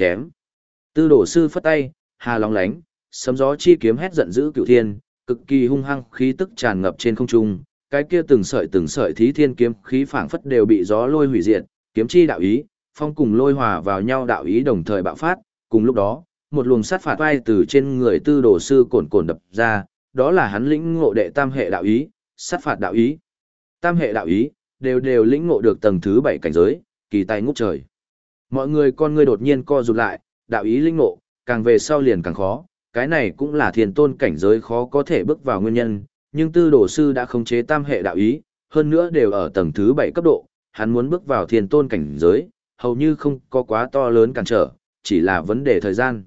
chém. Tư đổ sư phất tay, hà long lánh, sấm gió chi kiếm hét giận dữ cửu thiên, cực kỳ hung hăng khí tức tràn ngập trên không trung, cái kia từng sợi từng sợi thí thiên kiếm khí phảng phất đều bị gió lôi hủy diệt, kiếm chi đạo ý, phong cùng lôi hòa vào nhau đạo ý đồng thời bạo phát, cùng lúc đó, một luồng sát phạt vai từ trên người tư đồ sư cồn cồn đập ra, đó là hắn lĩnh ngộ đệ tam hệ đạo ý, sát phạt đạo ý. Tam hệ đạo ý, đều đều lĩnh ngộ được tầng thứ bảy cảnh giới, kỳ tài ngút trời. Mọi người con người đột nhiên co rụt lại, đạo ý linh ngộ, càng về sau liền càng khó, cái này cũng là thiền tôn cảnh giới khó có thể bước vào nguyên nhân, nhưng tư đồ sư đã khống chế tam hệ đạo ý, hơn nữa đều ở tầng thứ bảy cấp độ, hắn muốn bước vào thiền tôn cảnh giới, hầu như không có quá to lớn cản trở, chỉ là vấn đề thời gian.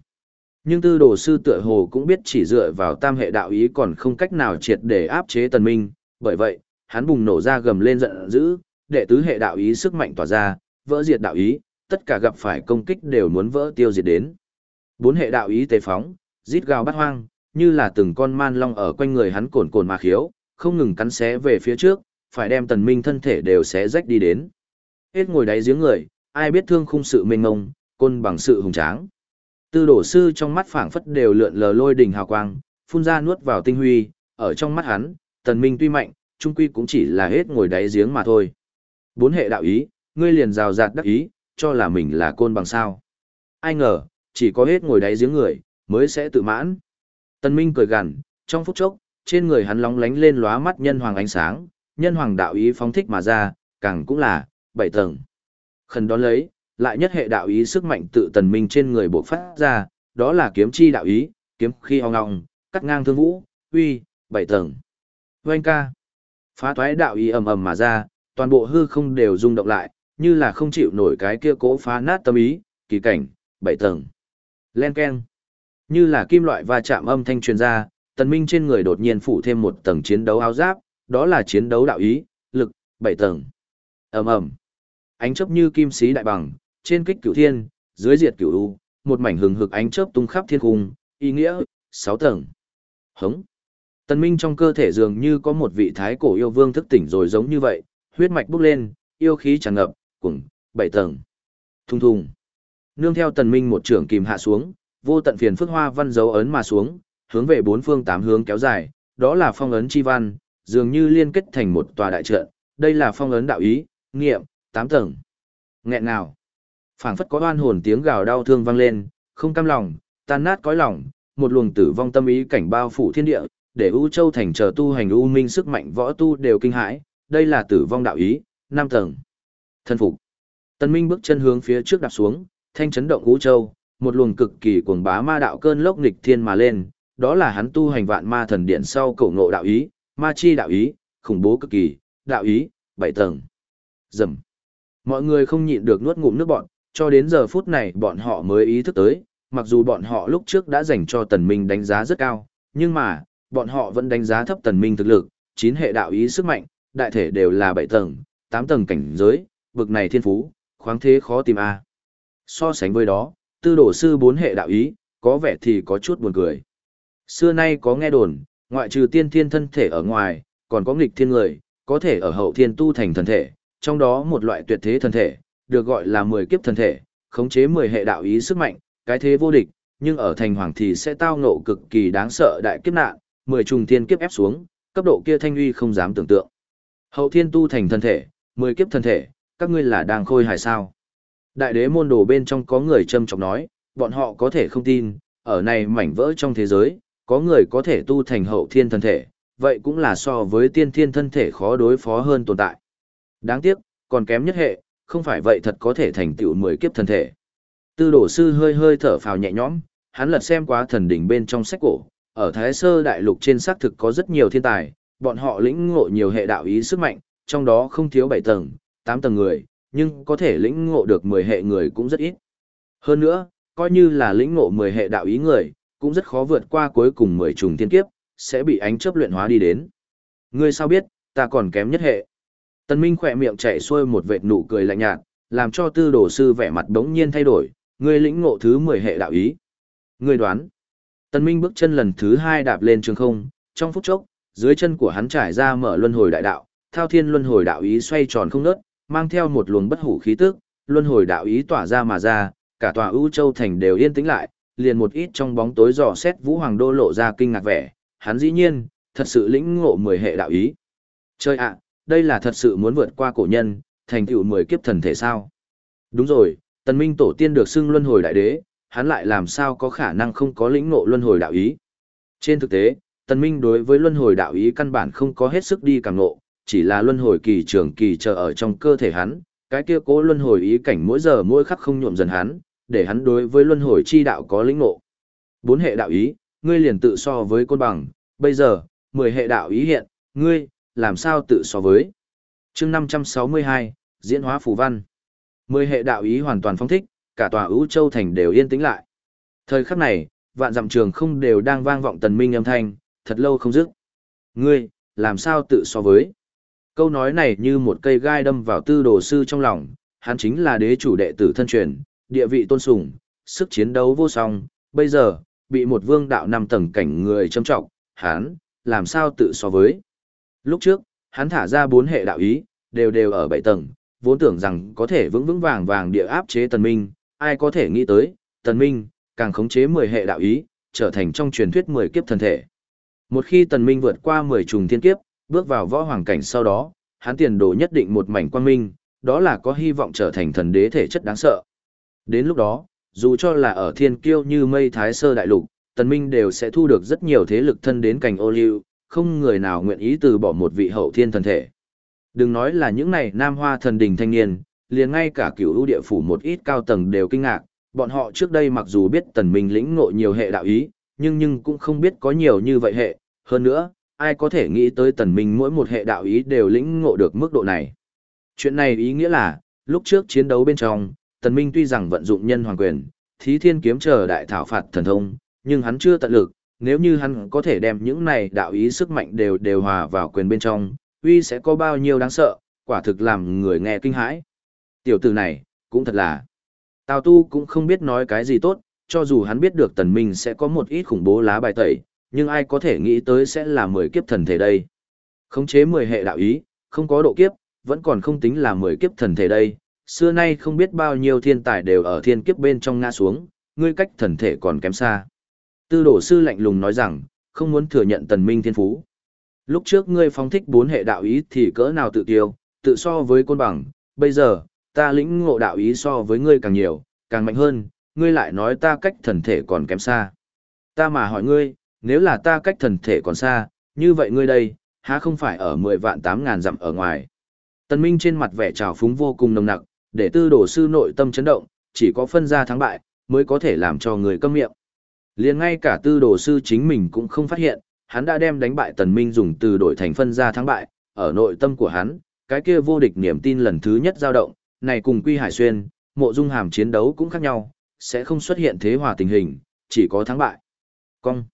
Nhưng tư đồ sư tựa hồ cũng biết chỉ dựa vào tam hệ đạo ý còn không cách nào triệt để áp chế tần minh, bởi vậy, hắn bùng nổ ra gầm lên giận dữ, đệ tứ hệ đạo ý sức mạnh tỏa ra, vỡ diệt đạo ý, tất cả gặp phải công kích đều muốn vỡ tiêu diệt đến. Bốn hệ đạo ý tế phóng, rít gào bắt hoang, như là từng con man long ở quanh người hắn cồn cồn mà khiếu, không ngừng cắn xé về phía trước, phải đem tần minh thân thể đều xé rách đi đến. Hết ngồi đáy giếng người, ai biết thương khung sự mênh ngông, côn bằng sự hùng tráng. Tư đổ sư trong mắt phảng phất đều lượn lờ lôi đỉnh hào quang, phun ra nuốt vào tinh huy, ở trong mắt hắn, tần minh tuy mạnh, trung quy cũng chỉ là hết ngồi đáy giếng mà thôi. Bốn hệ đạo ý, ngươi liền rào rạt đắc ý, cho là mình là côn bằng sao. Ai ngờ, chỉ có hết ngồi đáy giếng người, mới sẽ tự mãn. Tân minh cười gằn, trong phút chốc, trên người hắn lóng lánh lên lóa mắt nhân hoàng ánh sáng, nhân hoàng đạo ý phóng thích mà ra, càng cũng là, bảy tầng. Khẩn đón lấy, lại nhất hệ đạo ý sức mạnh tự tần minh trên người bộc phát ra, đó là kiếm chi đạo ý, kiếm khi ong ong, cắt ngang thương vũ, uy, bảy tầng. Vâng ca. Phá toái đạo ý ầm ầm mà ra, toàn bộ hư không đều rung động lại, như là không chịu nổi cái kia cố phá nát tâm ý, kỳ cảnh, bảy tầng. Len keng. Như là kim loại va chạm âm thanh truyền ra, tần minh trên người đột nhiên phủ thêm một tầng chiến đấu áo giáp, đó là chiến đấu đạo ý, lực, bảy tầng. ầm ầm, ánh chớp như kim xí đại bằng, trên kích cửu thiên, dưới diệt cửu u, một mảnh hừng hực ánh chớp tung khắp thiên cung, ý nghĩa, sáu tầng. Hống. Tần Minh trong cơ thể dường như có một vị thái cổ yêu vương thức tỉnh rồi giống như vậy, huyết mạch bốc lên, yêu khí tràn ngập, cùng, bảy tầng. Thùng thùng. Nương theo Tần Minh một trưởng kìm hạ xuống, vô tận phiền phức hoa văn dấu ấn mà xuống, hướng về bốn phương tám hướng kéo dài, đó là phong ấn chi văn, dường như liên kết thành một tòa đại trận, đây là phong ấn đạo ý, nghiệm, tám tầng. Nghẹn nào. phảng phất có oan hồn tiếng gào đau thương vang lên, không cam lòng, tan nát cõi lòng, một luồng tử vong tâm ý cảnh bao phủ thiên địa, để U Châu thành chờ tu hành U Minh sức mạnh võ tu đều kinh hãi, đây là tử vong đạo ý, năm tầng. Thân phục. Tân Minh bước chân hướng phía trước đạp xuống, thanh chấn động ngũ Châu, một luồng cực kỳ cuồng bá ma đạo cơn lốc nghịch thiên mà lên, đó là hắn tu hành vạn ma thần điện sau cổ ngộ đạo ý, ma chi đạo ý, khủng bố cực kỳ, đạo ý, bảy tầng. Dầm. Mọi người không nhịn được nuốt ngụm nước bọn, cho đến giờ phút này bọn họ mới ý thức tới, mặc dù bọn họ lúc trước đã dành cho tần minh đánh giá rất cao, nhưng mà, bọn họ vẫn đánh giá thấp tần minh thực lực, chín hệ đạo ý sức mạnh, đại thể đều là bảy tầng, tám tầng cảnh giới, bực này thiên phú, khoáng thế khó tìm a. So sánh với đó, tư đổ sư bốn hệ đạo ý, có vẻ thì có chút buồn cười. Xưa nay có nghe đồn, ngoại trừ tiên thiên thân thể ở ngoài, còn có nghịch thiên người, có thể ở hậu thiên tu thành thần thể, trong đó một loại tuyệt thế thần thể, được gọi là mười kiếp thần thể, khống chế mười hệ đạo ý sức mạnh, cái thế vô địch, nhưng ở thành hoàng thì sẽ tao ngộ cực kỳ đáng sợ đại kiếp nạn, mười trùng thiên kiếp ép xuống, cấp độ kia thanh uy không dám tưởng tượng. Hậu thiên tu thành thần thể, mười kiếp thần thể, các ngươi là đang khôi hài sao? Đại đế môn đồ bên trong có người châm trọng nói, bọn họ có thể không tin, ở này mảnh vỡ trong thế giới, có người có thể tu thành hậu thiên thân thể, vậy cũng là so với tiên thiên thân thể khó đối phó hơn tồn tại. Đáng tiếc, còn kém nhất hệ, không phải vậy thật có thể thành tựu mười kiếp thân thể. Tư đổ sư hơi hơi thở phào nhẹ nhõm, hắn lật xem quá thần đỉnh bên trong sách cổ, ở Thái Sơ Đại Lục trên xác thực có rất nhiều thiên tài, bọn họ lĩnh ngộ nhiều hệ đạo ý sức mạnh, trong đó không thiếu bảy tầng, tám tầng người, nhưng có thể lĩnh ngộ được 10 hệ người cũng rất ít. Hơn nữa, coi như là lĩnh ngộ 10 hệ đạo ý người, cũng rất khó vượt qua cuối cùng 10 trùng thiên kiếp, sẽ bị ánh chớp luyện hóa đi đến. Ngươi sao biết, ta còn kém nhất hệ. Tân Minh khỏe miệng chạy xuôi một vệt nụ cười lạnh nhạt, làm cho tư đồ sư vẻ mặt đống nhiên thay đổi, ngươi lĩnh ngộ thứ 10 hệ đạo ý. Ngươi đoán. Tân Minh bước chân lần thứ hai đạp lên trường không, trong phút chốc, dưới chân của hắn trải ra mở luân hồi đại đạo, thao thiên luân hồi đạo ý xoay tròn không ngớt, mang theo một luồng bất hủ khí tức, luân hồi đạo ý tỏa ra mà ra, cả tòa ưu châu thành đều yên tĩnh lại, liền một ít trong bóng tối dò xét Vũ Hoàng Đô lộ ra kinh ngạc vẻ, hắn dĩ nhiên, thật sự lĩnh ngộ mười hệ đạo ý. Chơi ạ, đây là thật sự muốn vượt qua cổ nhân, thành tựu mười kiếp thần thể sao? Đúng rồi, Tần Minh tổ tiên được xưng luân hồi đại đế, hắn lại làm sao có khả năng không có lĩnh ngộ luân hồi đạo ý? Trên thực tế, Tần Minh đối với luân hồi đạo ý căn bản không có hết sức đi càng ngộ, chỉ là luân hồi kỳ trường kỳ chờ ở trong cơ thể hắn, cái kia cố luân hồi ý cảnh mỗi giờ mỗi khắc không nhuộm dần hắn, để hắn đối với luân hồi chi đạo có lĩnh ngộ. Bốn hệ đạo ý, ngươi liền tự so với côn bằng, bây giờ, mười hệ đạo ý hiện, ngươi, làm sao tự so với. chương 562, diễn hóa phù văn. Mười hệ đạo ý hoàn toàn phong thích, cả tòa ưu châu thành đều yên tĩnh lại. Thời khắc này, vạn dặm trường không đều đang vang vọng tần minh âm thanh, thật lâu không dứt. Ngươi, làm sao tự so với? Câu nói này như một cây gai đâm vào tư đồ sư trong lòng, hắn chính là đế chủ đệ tử thân truyền, địa vị tôn sùng, sức chiến đấu vô song, bây giờ, bị một vương đạo năm tầng cảnh người châm trọng, hắn, làm sao tự so với. Lúc trước, hắn thả ra bốn hệ đạo ý, đều đều ở bảy tầng, vốn tưởng rằng có thể vững vững vàng vàng địa áp chế tần minh, ai có thể nghĩ tới, tần minh, càng khống chế 10 hệ đạo ý, trở thành trong truyền thuyết 10 kiếp thần thể. Một khi tần minh vượt qua 10 trùng thiên kiếp, bước vào võ hoàng cảnh sau đó, hắn tiền đồ nhất định một mảnh quang minh, đó là có hy vọng trở thành thần đế thể chất đáng sợ. Đến lúc đó, dù cho là ở thiên kiêu như mây thái sơ đại lục, tần minh đều sẽ thu được rất nhiều thế lực thân đến cảnh ô liu, không người nào nguyện ý từ bỏ một vị hậu thiên thần thể. Đừng nói là những này nam hoa thần đình thanh niên, liền ngay cả cửu ưu địa phủ một ít cao tầng đều kinh ngạc, bọn họ trước đây mặc dù biết tần minh lĩnh ngộ nhiều hệ đạo ý, nhưng nhưng cũng không biết có nhiều như vậy hệ, hơn nữa, ai có thể nghĩ tới tần minh mỗi một hệ đạo ý đều lĩnh ngộ được mức độ này. Chuyện này ý nghĩa là, lúc trước chiến đấu bên trong, tần minh tuy rằng vận dụng nhân hoàng quyền, thí thiên kiếm chờ đại thảo phạt thần thông, nhưng hắn chưa tận lực, nếu như hắn có thể đem những này đạo ý sức mạnh đều đều hòa vào quyền bên trong, uy sẽ có bao nhiêu đáng sợ, quả thực làm người nghe kinh hãi. Tiểu tử này, cũng thật là. Tào Tu cũng không biết nói cái gì tốt, cho dù hắn biết được tần minh sẽ có một ít khủng bố lá bài tẩy, nhưng ai có thể nghĩ tới sẽ là 10 kiếp thần thể đây. Khống chế 10 hệ đạo ý, không có độ kiếp, vẫn còn không tính là 10 kiếp thần thể đây. Xưa nay không biết bao nhiêu thiên tài đều ở thiên kiếp bên trong ngã xuống, ngươi cách thần thể còn kém xa. Tư đổ sư lạnh lùng nói rằng, không muốn thừa nhận tần minh thiên phú. Lúc trước ngươi phóng thích bốn hệ đạo ý thì cỡ nào tự tiêu, tự so với côn bằng, bây giờ, ta lĩnh ngộ đạo ý so với ngươi càng nhiều, càng mạnh hơn, ngươi lại nói ta cách thần thể còn kém xa. Ta mà hỏi ngươi, nếu là ta cách thần thể còn xa, như vậy ngươi đây, há không phải ở 10 vạn 8 ngàn dặm ở ngoài. Tần Minh trên mặt vẻ trào phúng vô cùng nồng nặc, để tư đổ sư nội tâm chấn động, chỉ có phân ra thắng bại, mới có thể làm cho người câm miệng. Liền ngay cả tư đồ sư chính mình cũng không phát hiện, hắn đã đem đánh bại tần minh dùng từ đổi thành phân ra thắng bại, ở nội tâm của hắn, cái kia vô địch niềm tin lần thứ nhất dao động, này cùng Quy Hải Xuyên, mộ dung hàm chiến đấu cũng khác nhau, sẽ không xuất hiện thế hòa tình hình, chỉ có thắng bại. Cong.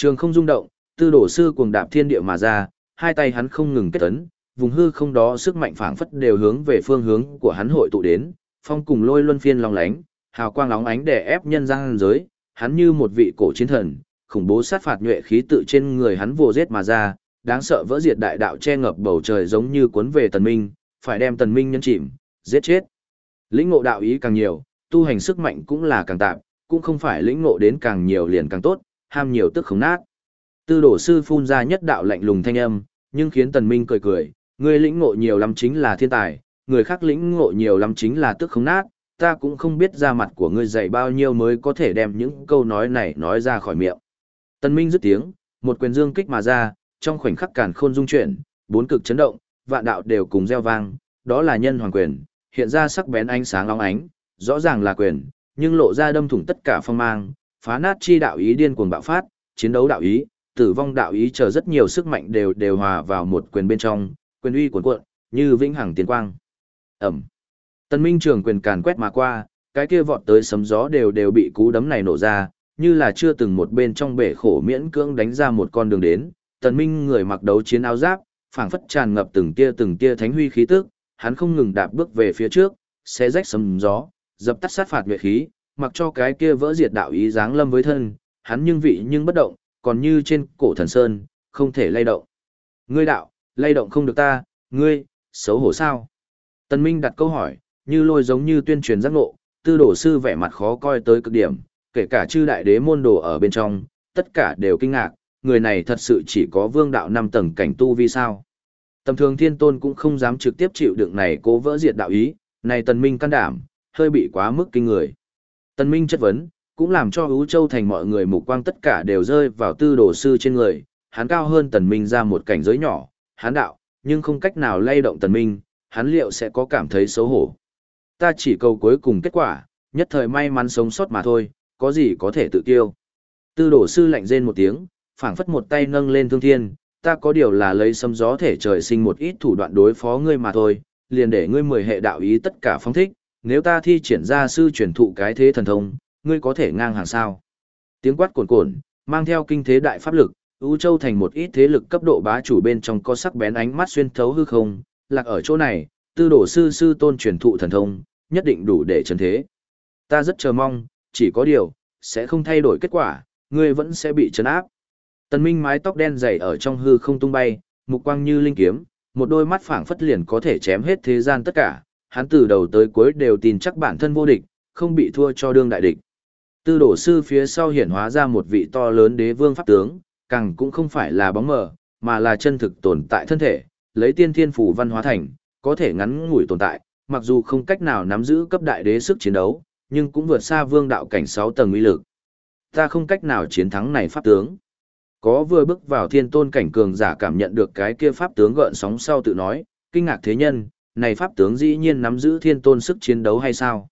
Trường không rung động, tư đổ sư cuồng đạp thiên địa mà ra, hai tay hắn không ngừng kết tấn, vùng hư không đó sức mạnh phảng phất đều hướng về phương hướng của hắn hội tụ đến, phong cùng lôi luân phiên long lánh, hào quang lóng ánh để ép nhân gian giới, hắn như một vị cổ chiến thần, khủng bố sát phạt nhuệ khí tự trên người hắn vồ giết mà ra, đáng sợ vỡ diệt đại đạo che ngập bầu trời giống như cuốn về tần minh, phải đem tần minh nhân chìm, giết chết. Lĩnh ngộ đạo ý càng nhiều, tu hành sức mạnh cũng là càng tạm, cũng không phải lĩnh ngộ đến càng nhiều liền càng tốt, ham nhiều tức không nát. Tư đổ sư phun ra nhất đạo lạnh lùng thanh âm, nhưng khiến tần minh cười cười, người lĩnh ngộ nhiều lắm chính là thiên tài, người khác lĩnh ngộ nhiều lắm chính là tức không nát, ta cũng không biết ra mặt của ngươi dạy bao nhiêu mới có thể đem những câu nói này nói ra khỏi miệng. Tần minh dứt tiếng, một quyền dương kích mà ra, trong khoảnh khắc càn khôn dung chuyển, bốn cực chấn động, vạn đạo đều cùng reo vang, đó là nhân hoàng quyền, hiện ra sắc bén ánh sáng long ánh, rõ ràng là quyền, nhưng lộ ra đâm thủng tất cả phong mang, phá nát chi đạo ý điên cuồng bạo phát, chiến đấu đạo ý, tử vong đạo ý chờ rất nhiều sức mạnh đều đều hòa vào một quyền bên trong, quyền uy cuồn cuộn, như vĩnh hằng tiến quang. Ẩm. Tân Minh trường quyền càn quét mà qua, cái kia vọt tới sấm gió đều đều bị cú đấm này nổ ra, như là chưa từng một bên trong bể khổ miễn cưỡng đánh ra một con đường đến. Tần Minh người mặc đấu chiến áo giáp, phảng phất tràn ngập từng tia từng tia thánh huy khí tức, hắn không ngừng đạp bước về phía trước, xé rách sấm gió, dập tắt sát phạt nhuệ khí, mặc cho cái kia vỡ diệt đạo ý dáng lâm với thân, hắn nhưng vị nhưng bất động, còn như trên cổ thần sơn, không thể lay động. Ngươi đạo, lay động không được ta, ngươi, xấu hổ sao? Tần Minh đặt câu hỏi, như lôi giống như tuyên truyền giác ngộ, tư đổ sư vẻ mặt khó coi tới cực điểm, kể cả chư đại đế môn đồ ở bên trong, tất cả đều kinh ngạc, người này thật sự chỉ có vương đạo năm tầng cảnh tu vi sao. Tầm thường thiên tôn cũng không dám trực tiếp chịu đựng này cố vỡ diệt đạo ý, này tần minh can đảm, hơi bị quá mức kinh người. Tần minh chất vấn, cũng làm cho Ú châu thành mọi người mục quang tất cả đều rơi vào tư đồ sư trên người, hắn cao hơn tần minh ra một cảnh giới nhỏ, hắn đạo, nhưng không cách nào lay động tần minh, hắn liệu sẽ có cảm thấy xấu hổ. Ta chỉ cầu cuối cùng kết quả, nhất thời may mắn sống sót mà thôi, có gì có thể tự tiêu. Tư đổ sư lạnh rên một tiếng, phảng phất một tay nâng lên thương thiên, ta có điều là lấy sấm gió thể trời sinh một ít thủ đoạn đối phó ngươi mà thôi, liền để ngươi mười hệ đạo ý tất cả phong thích, nếu ta thi triển ra sư truyền thụ cái thế thần thông, ngươi có thể ngang hàng sao. Tiếng quát cồn cồn, mang theo kinh thế đại pháp lực, U Châu thành một ít thế lực cấp độ bá chủ bên trong có sắc bén ánh mắt xuyên thấu hư không, lạc ở chỗ này, tư đổ sư sư tôn truyền thụ thần thông, nhất định đủ để chấn thế. Ta rất chờ mong, chỉ có điều, sẽ không thay đổi kết quả, ngươi vẫn sẽ bị chấn áp. Tần Minh mái tóc đen dày ở trong hư không tung bay, mục quang như linh kiếm, một đôi mắt phảng phất liền có thể chém hết thế gian tất cả, hắn từ đầu tới cuối đều tin chắc bản thân vô địch, không bị thua cho đương đại địch. Tư đổ sư phía sau hiển hóa ra một vị to lớn đế vương pháp tướng, càng cũng không phải là bóng mờ, mà là chân thực tồn tại thân thể, lấy tiên thiên phủ văn hóa thành, có thể ngắn ngủi tồn tại, mặc dù không cách nào nắm giữ cấp đại đế sức chiến đấu, nhưng cũng vượt xa vương đạo cảnh 6 tầng uy lực. Ta không cách nào chiến thắng này pháp tướng. Có vừa bước vào thiên tôn cảnh cường giả cảm nhận được cái kia pháp tướng gợn sóng sau tự nói, kinh ngạc thế nhân, này pháp tướng dĩ nhiên nắm giữ thiên tôn sức chiến đấu hay sao?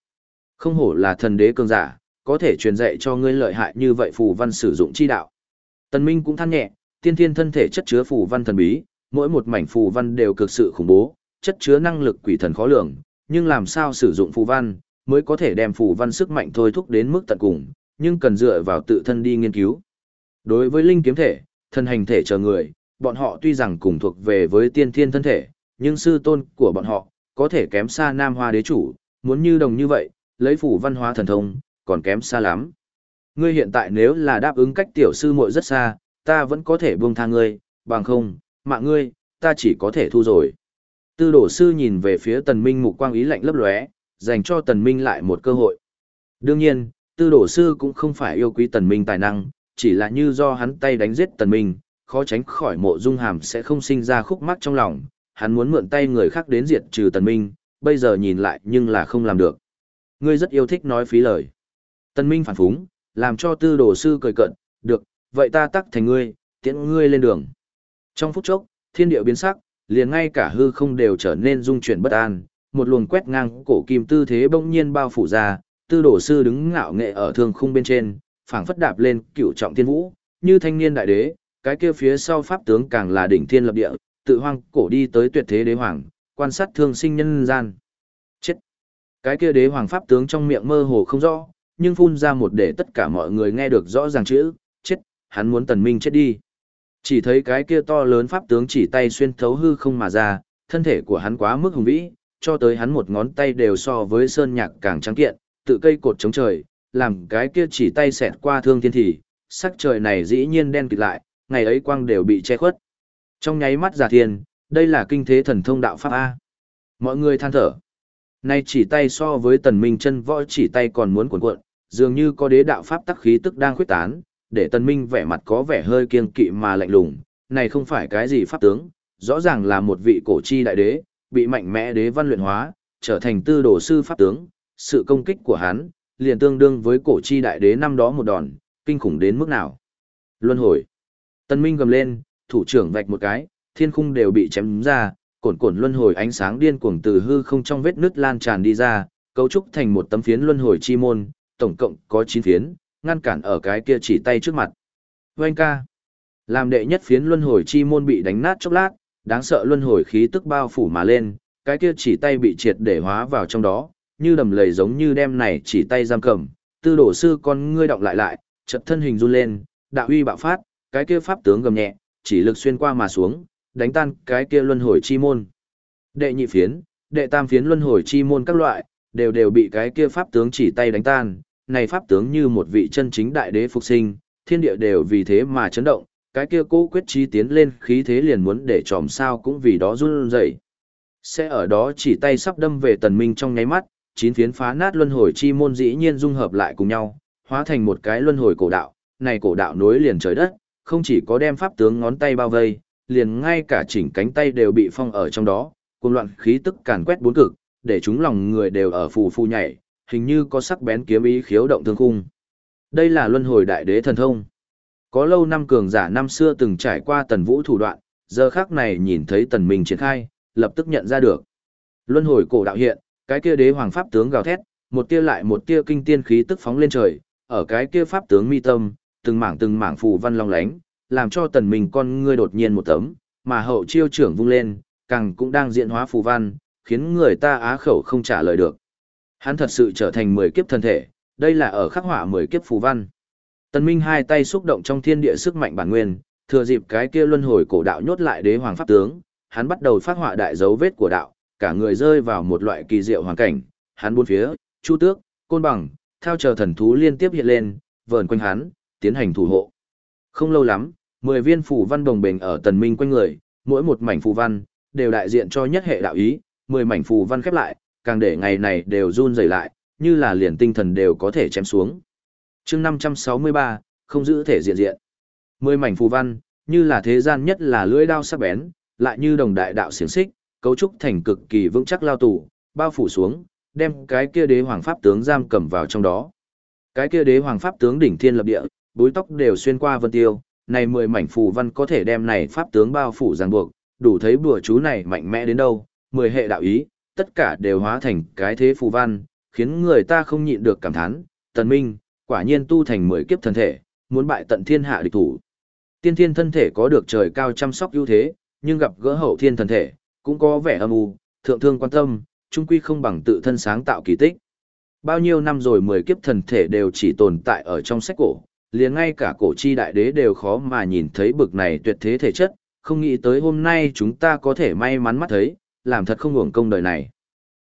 Không hổ là thần đế cường giả, có thể truyền dạy cho ngươi lợi hại như vậy phù văn sử dụng chi đạo. Tần Minh cũng than nhẹ, tiên thiên thân thể chất chứa phù văn thần bí, mỗi một mảnh phù văn đều cực sự khủng bố, chất chứa năng lực quỷ thần khó lường, nhưng làm sao sử dụng phù văn mới có thể đem phù văn sức mạnh thôi thúc đến mức tận cùng, nhưng cần dựa vào tự thân đi nghiên cứu. Đối với linh kiếm thể, thân hành thể chờ người, bọn họ tuy rằng cùng thuộc về với tiên thiên thân thể, nhưng sư tôn của bọn họ có thể kém xa Nam Hoa đế chủ, muốn như đồng như vậy, lấy phủ văn hóa thần thông, còn kém xa lắm. Ngươi hiện tại nếu là đáp ứng cách tiểu sư muội rất xa, ta vẫn có thể buông tha ngươi, bằng không, mạng ngươi, ta chỉ có thể thu rồi. Tư đổ sư nhìn về phía tần minh mục quang ý lạnh lấp lóe, dành cho tần minh lại một cơ hội. Đương nhiên, tư đổ sư cũng không phải yêu quý tần minh tài năng, chỉ là như do hắn tay đánh giết tần minh, khó tránh khỏi mộ dung hàm sẽ không sinh ra khúc mắc trong lòng, hắn muốn mượn tay người khác đến diệt trừ tần minh, bây giờ nhìn lại nhưng là không làm được. Ngươi rất yêu thích nói phí lời. Tần minh phản phúng, làm cho tư đồ sư cười cận, được, vậy ta tắc thành ngươi, tiễn ngươi lên đường. Trong phút chốc, thiên địa biến sắc, liền ngay cả hư không đều trở nên rung chuyển bất an, một luồng quét ngang cổ kim tư thế bỗng nhiên bao phủ ra, tư đồ sư đứng ngạo nghệ ở thương khung bên trên, phảng phất đạp lên cựu trọng thiên vũ, như thanh niên đại đế, cái kia phía sau pháp tướng càng là đỉnh thiên lập địa, tự hoang cổ đi tới tuyệt thế đế hoàng, quan sát thương sinh nhân gian. Chết! Cái kia đế hoàng pháp tướng trong miệng mơ hồ không rõ, nhưng phun ra một để tất cả mọi người nghe được rõ ràng chữ, chết, hắn muốn tần minh chết đi. Chỉ thấy cái kia to lớn pháp tướng chỉ tay xuyên thấu hư không mà ra, thân thể của hắn quá mức hùng vĩ, cho tới hắn một ngón tay đều so với sơn nhạc càng trắng kiện, tự cây cột chống trời, làm cái kia chỉ tay xẹt qua thương thiên thì, sắc trời này dĩ nhiên đen kịt lại, ngày ấy quang đều bị che khuất. Trong nháy mắt giả thiên, đây là kinh thế thần thông đạo pháp A. Mọi người than thở. Nay chỉ tay so với tần minh chân võ chỉ tay còn muốn cuộn cuộn, dường như có đế đạo pháp tắc khí tức đang khuyết tán, để tần minh vẻ mặt có vẻ hơi kiêng kỵ mà lạnh lùng, này không phải cái gì pháp tướng, rõ ràng là một vị cổ chi đại đế, bị mạnh mẽ đế văn luyện hóa, trở thành tư đồ sư pháp tướng, sự công kích của hắn, liền tương đương với cổ chi đại đế năm đó một đòn, kinh khủng đến mức nào. Luân hồi. Tần minh gầm lên, thủ trưởng vạch một cái, thiên khung đều bị chém ra, cuồn cuộn luân hồi ánh sáng điên cuồng từ hư không trong vết nứt lan tràn đi ra, cấu trúc thành một tấm phiến luân hồi chi môn, tổng cộng có 9 phiến, ngăn cản ở cái kia chỉ tay trước mặt. Oanh ca. Làm đệ nhất phiến luân hồi chi môn bị đánh nát chốc lát, đáng sợ luân hồi khí tức bao phủ mà lên, cái kia chỉ tay bị triệt để hóa vào trong đó, như đầm lầy giống như đem này chỉ tay giam cầm. Tư đổ sư con ngươi động lại lại, chợt thân hình run lên, đạo uy bạo phát, cái kia pháp tướng gầm nhẹ, chỉ lực xuyên qua mà xuống, đánh tan cái kia luân hồi chi môn. Đệ nhị phiến, đệ tam phiến luân hồi chi môn các loại, đều đều bị cái kia pháp tướng chỉ tay đánh tan, này pháp tướng như một vị chân chính đại đế phục sinh, thiên địa đều vì thế mà chấn động, cái kia cố quyết chí tiến lên khí thế liền muốn để tròm sao cũng vì đó run rẩy. Sẽ ở đó chỉ tay sắp đâm về tần minh trong nháy mắt, chín phiến phá nát luân hồi chi môn dĩ nhiên dung hợp lại cùng nhau, hóa thành một cái luân hồi cổ đạo, này cổ đạo nối liền trời đất, không chỉ có đem pháp tướng ngón tay bao vây, liền ngay cả chỉnh cánh tay đều bị phong ở trong đó, cuồng loạn khí tức càn quét bốn cực, để chúng lòng người đều ở phù phù nhảy, hình như có sắc bén kiếm ý khiếu động thương khung. Đây là luân hồi đại đế thần thông. Có lâu năm cường giả năm xưa từng trải qua tần vũ thủ đoạn, giờ khác này nhìn thấy tần minh triển khai, lập tức nhận ra được. Luân hồi cổ đạo hiện, cái kia đế hoàng pháp tướng gào thét, một tia lại một tia kinh tiên khí tức phóng lên trời, ở cái kia pháp tướng mi tâm, từng mảng từng mảng phù văn long lánh, làm cho tần minh con ngươi đột nhiên một tấm, mà hậu chiêu trưởng vung lên, càng cũng đang diễn hóa phù văn, khiến người ta á khẩu không trả lời được. Hắn thật sự trở thành mười kiếp thân thể, đây là ở khắc họa mười kiếp phù văn. Tần Minh hai tay xúc động trong thiên địa sức mạnh bản nguyên, thừa dịp cái kia luân hồi cổ đạo nhốt lại đế hoàng pháp tướng, hắn bắt đầu phát họa đại dấu vết của đạo, cả người rơi vào một loại kỳ diệu hoàn cảnh, hắn bốn phía, chu tước, côn bằng, theo chờ thần thú liên tiếp hiện lên, vờn quanh hắn, tiến hành thủ hộ. Không lâu lắm, mười viên phù văn đồng bền ở tần minh quanh người, mỗi một mảnh phù văn đều đại diện cho nhất hệ đạo ý, mười mảnh phù văn khép lại, càng để ngày này đều run rẩy lại, như là liền tinh thần đều có thể chém xuống. Chương 563, không giữ thể diện diện. Mười mảnh phù văn, như là thế gian nhất là lưỡi đao sắc bén, lại như đồng đại đạo xiển xích, cấu trúc thành cực kỳ vững chắc lao tù, bao phủ xuống, đem cái kia đế hoàng pháp tướng giam cầm vào trong đó. Cái kia đế hoàng pháp tướng đỉnh thiên lập địa, búi tóc đều xuyên qua vân tiêu, này mười mảnh phù văn có thể đem này pháp tướng bao phủ ràng buộc, đủ thấy bùa chú này mạnh mẽ đến đâu, mười hệ đạo ý, tất cả đều hóa thành cái thế phù văn, khiến người ta không nhịn được cảm thán, tần minh, quả nhiên tu thành mười kiếp thân thể, muốn bại tận thiên hạ địch thủ. Tiên thiên thân thể có được trời cao chăm sóc ưu thế, nhưng gặp gỡ hậu thiên thân thể, cũng có vẻ âm u, thượng thương quan tâm, trung quy không bằng tự thân sáng tạo kỳ tích. Bao nhiêu năm rồi mười kiếp thần thể đều chỉ tồn tại ở trong sách cổ, liền ngay cả cổ chi đại đế đều khó mà nhìn thấy bực này tuyệt thế thể chất, không nghĩ tới hôm nay chúng ta có thể may mắn mắt thấy, làm thật không hưởng công đời này.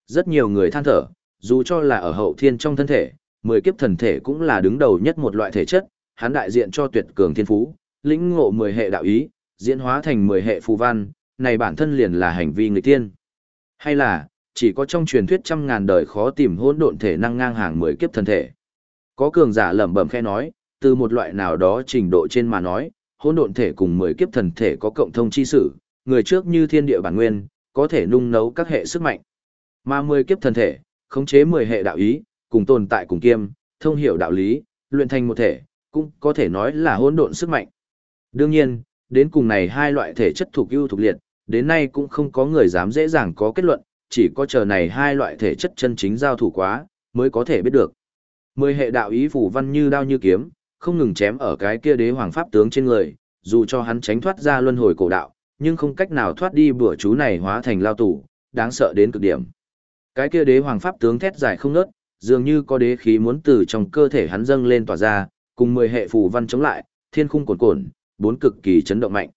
Rất nhiều người than thở, dù cho là ở hậu thiên trong thân thể, mười kiếp thần thể cũng là đứng đầu nhất một loại thể chất, hắn đại diện cho tuyệt cường thiên phú, lĩnh ngộ mười hệ đạo ý, diễn hóa thành mười hệ phù văn, này bản thân liền là hành vi người tiên. Hay là, chỉ có trong truyền thuyết trăm ngàn đời khó tìm hỗn độn thể năng ngang hàng mười kiếp thần thể. Có cường giả lẩm bẩm khe nói, từ một loại nào đó trình độ trên mà nói, hỗn độn thể cùng mười kiếp thần thể có cộng thông chi sử, người trước như thiên địa bản nguyên, có thể nung nấu các hệ sức mạnh. Mà mười kiếp thần thể, khống chế mười hệ đạo ý, cùng tồn tại cùng kiêm, thông hiểu đạo lý, luyện thành một thể, cũng có thể nói là hỗn độn sức mạnh. Đương nhiên, đến cùng này hai loại thể chất thuộc ưu thuộc liệt, đến nay cũng không có người dám dễ dàng có kết luận, chỉ có chờ này hai loại thể chất chân chính giao thủ quá, mới có thể biết được. Mười hệ đạo ý phủ văn như đao như kiếm, không ngừng chém ở cái kia đế hoàng pháp tướng trên người, dù cho hắn tránh thoát ra luân hồi cổ đạo, nhưng không cách nào thoát đi bữa chú này hóa thành lao tù, đáng sợ đến cực điểm. Cái kia đế hoàng pháp tướng thét dài không ngớt, dường như có đế khí muốn từ trong cơ thể hắn dâng lên tỏa ra, cùng mười hệ phù văn chống lại, thiên khung cuồn cuộn, bốn cực kỳ chấn động mạnh.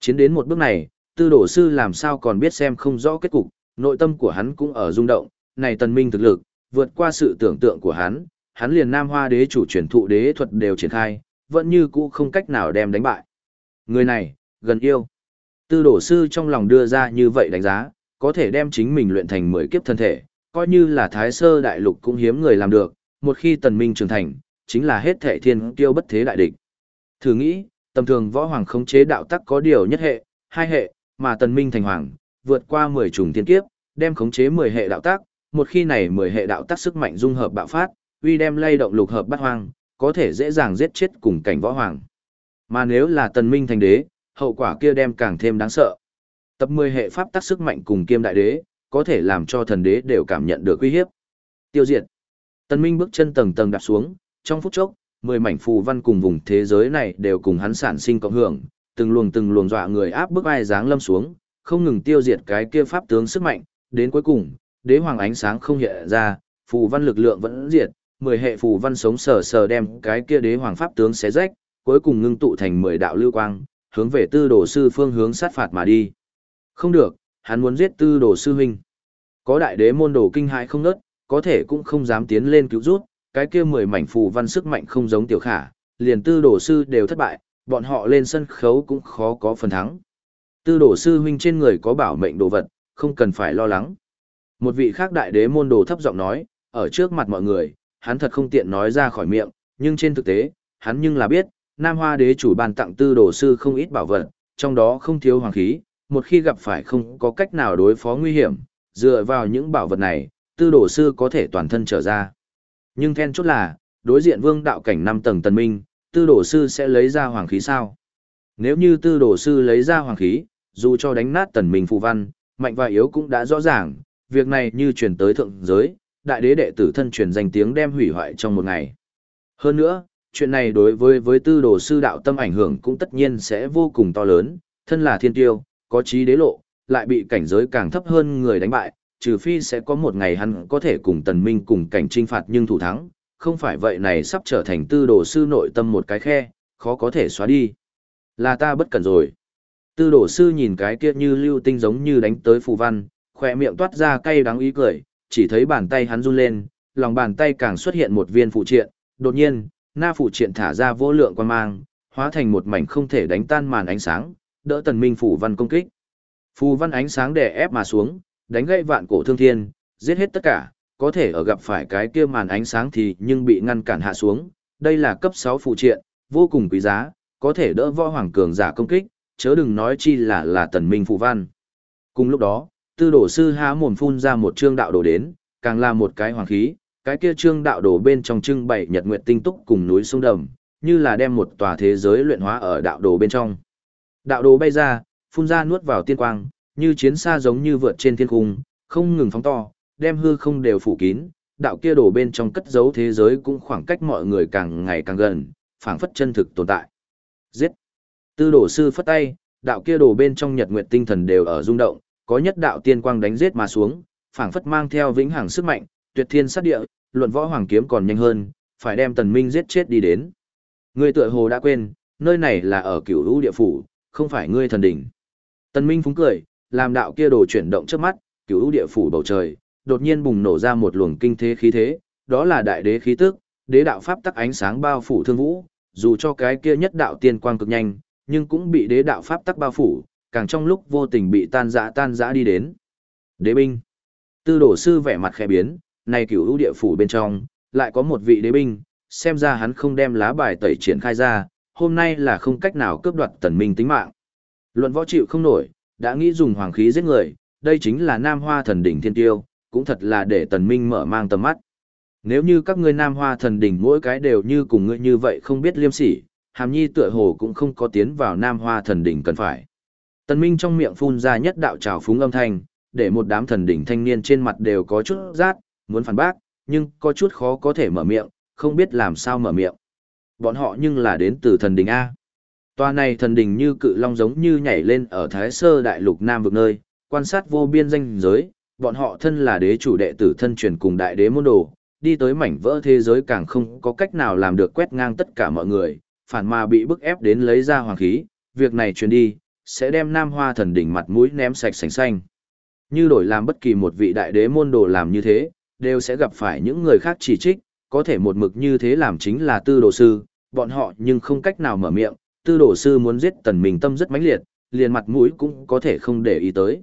Chiến đến một bước này, tư đổ sư làm sao còn biết xem không rõ kết cục, nội tâm của hắn cũng ở rung động, này tần minh thực lực, vượt qua sự tưởng tượng của hắn, hắn liền nam hoa đế chủ truyền thụ đế thuật đều triển khai, vẫn như cũ không cách nào đem đánh bại. Người này, gần yêu. Tư đổ sư trong lòng đưa ra như vậy đánh giá, có thể đem chính mình luyện thành mười kiếp thân thể, coi như là thái sơ đại lục cũng hiếm người làm được, một khi tần minh trưởng thành, chính là hết thể thiên tiêu bất thế đại địch. Thử nghĩ, tầm thường võ hoàng khống chế đạo tắc có điều nhất hệ, hai hệ, mà tần minh thành hoàng, vượt qua 10 trùng thiên kiếp, đem khống chế 10 hệ đạo tắc, một khi này 10 hệ đạo tắc sức mạnh dung hợp bạo phát, uy đem lay động lục hợp bát hoang, có thể dễ dàng giết chết cùng cảnh võ hoàng. Mà nếu là tần minh thành đế, hậu quả kia đem càng thêm đáng sợ. Tập 10 hệ pháp tác sức mạnh cùng kiêm đại đế, có thể làm cho thần đế đều cảm nhận được uy hiếp. Tiêu diệt. Tần minh bước chân tầng tầng đạp xuống, trong phút chốc, 10 mảnh phù văn cùng vùng thế giới này đều cùng hắn sản sinh cộng hưởng, từng luồng từng luồng dọa người áp bức ai dáng lâm xuống, không ngừng tiêu diệt cái kia pháp tướng sức mạnh, đến cuối cùng, đế hoàng ánh sáng không hiện ra, phù văn lực lượng vẫn diệt, mười hệ phù văn sống sờ sờ đem cái kia đế hoàng pháp tướng xé rách, cuối cùng ngưng tụ thành mười đạo lưu quang, hướng về tư đồ sư phương hướng sát phạt mà đi. Không được, hắn muốn giết tư đồ sư huynh. Có đại đế môn đồ kinh hại không nớt, có thể cũng không dám tiến lên cứu rút, cái kia mười mảnh phù văn sức mạnh không giống tiểu khả, liền tư đồ sư đều thất bại, bọn họ lên sân khấu cũng khó có phần thắng. Tư đồ sư huynh trên người có bảo mệnh đồ vật, không cần phải lo lắng. Một vị khác đại đế môn đồ thấp giọng nói, ở trước mặt mọi người, hắn thật không tiện nói ra khỏi miệng, nhưng trên thực tế, hắn nhưng là biết, Nam Hoa đế chủ ban tặng tư đồ sư không ít bảo vật, trong đó không thiếu hoàng khí, một khi gặp phải không có cách nào đối phó nguy hiểm, dựa vào những bảo vật này, tư đồ sư có thể toàn thân trở ra. Nhưng then chốt là, đối diện vương đạo cảnh 5 tầng tần minh, tư đồ sư sẽ lấy ra hoàng khí sao? Nếu như tư đồ sư lấy ra hoàng khí, dù cho đánh nát tần minh phù văn, mạnh và yếu cũng đã rõ ràng, việc này như truyền tới thượng giới, đại đế đệ tử thân truyền danh tiếng đem hủy hoại trong một ngày. Hơn nữa, chuyện này đối với với tư đồ sư đạo tâm ảnh hưởng cũng tất nhiên sẽ vô cùng to lớn, thân là thiên tiêu, có trí đế lộ, lại bị cảnh giới càng thấp hơn người đánh bại, trừ phi sẽ có một ngày hắn có thể cùng tần minh cùng cảnh trinh phạt nhưng thủ thắng, không phải vậy này sắp trở thành tư đồ sư nội tâm một cái khe, khó có thể xóa đi. Là ta bất cẩn rồi. Tư đồ sư nhìn cái kia như lưu tinh giống như đánh tới phù văn, khỏe miệng toát ra cay đắng ý cười, chỉ thấy bàn tay hắn run lên, lòng bàn tay càng xuất hiện một viên phụ triện, đột nhiên, na phụ triện thả ra vô lượng quan mang, hóa thành một mảnh không thể đánh tan màn ánh sáng, đỡ tần minh phủ văn công kích. Phù văn ánh sáng đè ép mà xuống, đánh gãy vạn cổ thương thiên, giết hết tất cả, có thể ở gặp phải cái kia màn ánh sáng thì nhưng bị ngăn cản hạ xuống. Đây là cấp 6 phụ triện, vô cùng quý giá, có thể đỡ võ hoàng cường giả công kích, chớ đừng nói chi là là tần minh phù văn. Cùng lúc đó, tư đổ sư há mồm phun ra một trương đạo đồ đến, càng là một cái hoàng khí, cái kia trương đạo đồ bên trong trưng bày nhật nguyệt tinh túc cùng núi sông đầm, như là đem một tòa thế giới luyện hóa ở đạo đồ bên trong. Đạo đồ bay ra, phun ra nuốt vào tiên quang, như chiến xa giống như vượt trên thiên cung, không ngừng phóng to, đem hư không đều phủ kín, đạo kia đồ bên trong cất giấu thế giới cũng khoảng cách mọi người càng ngày càng gần, phảng phất chân thực tồn tại. Giết! Tư đổ sư phất tay, đạo kia đồ bên trong nhật nguyệt tinh thần đều ở rung động, có nhất đạo tiên quang đánh giết mà xuống, phảng phất mang theo vĩnh hằng sức mạnh, tuyệt thiên sát địa, luận võ hoàng kiếm còn nhanh hơn, phải đem tần minh giết chết đi đến. Ngươi tựa hồ đã quên, nơi này là ở cửu Vũ địa phủ, không phải ngươi thần đỉnh. Tần minh phúng cười, làm đạo kia đồ chuyển động trước mắt, cửu Vũ địa phủ bầu trời, đột nhiên bùng nổ ra một luồng kinh thế khí thế, đó là đại đế khí tức, đế đạo pháp tắc ánh sáng bao phủ thương vũ, dù cho cái kia nhất đạo tiên quang cực nhanh, nhưng cũng bị đế đạo pháp tắc bao phủ, càng trong lúc vô tình bị tan rã tan rã đi đến. Đế binh. Tư đổ sư vẻ mặt khẽ biến, này cửu ưu địa phủ bên trong, lại có một vị đế binh, xem ra hắn không đem lá bài tẩy triển khai ra, hôm nay là không cách nào cướp đoạt tần minh tính mạng. Luận võ chịu không nổi, đã nghĩ dùng hoàng khí giết người, đây chính là nam hoa thần đỉnh thiên tiêu, cũng thật là để tần minh mở mang tầm mắt. Nếu như các ngươi nam hoa thần đỉnh mỗi cái đều như cùng ngươi như vậy không biết liêm sỉ, hàm nhi tựa hồ cũng không có tiến vào nam hoa thần đỉnh cần phải. Tần minh trong miệng phun ra nhất đạo trào phúng âm thanh, để một đám thần đỉnh thanh niên trên mặt đều có chút rát, muốn phản bác, nhưng có chút khó có thể mở miệng, không biết làm sao mở miệng. Bọn họ nhưng là đến từ thần đỉnh A. toa này thần đỉnh như cự long giống như nhảy lên ở Thái Sơ Đại Lục Nam vực nơi, quan sát vô biên danh giới, bọn họ thân là đế chủ đệ tử thân truyền cùng đại đế môn đồ, đi tới mảnh vỡ thế giới càng không có cách nào làm được quét ngang tất cả mọi người, phản mà bị bức ép đến lấy ra hoàng khí, việc này truyền đi, sẽ đem Nam Hoa thần đỉnh mặt mũi ném sạch sành xanh. Như đổi làm bất kỳ một vị đại đế môn đồ làm như thế, đều sẽ gặp phải những người khác chỉ trích, có thể một mực như thế làm chính là tư đồ sư, bọn họ nhưng không cách nào mở miệng, tư đồ sư muốn giết tần mình tâm rất mãnh liệt, liền mặt mũi cũng có thể không để ý tới.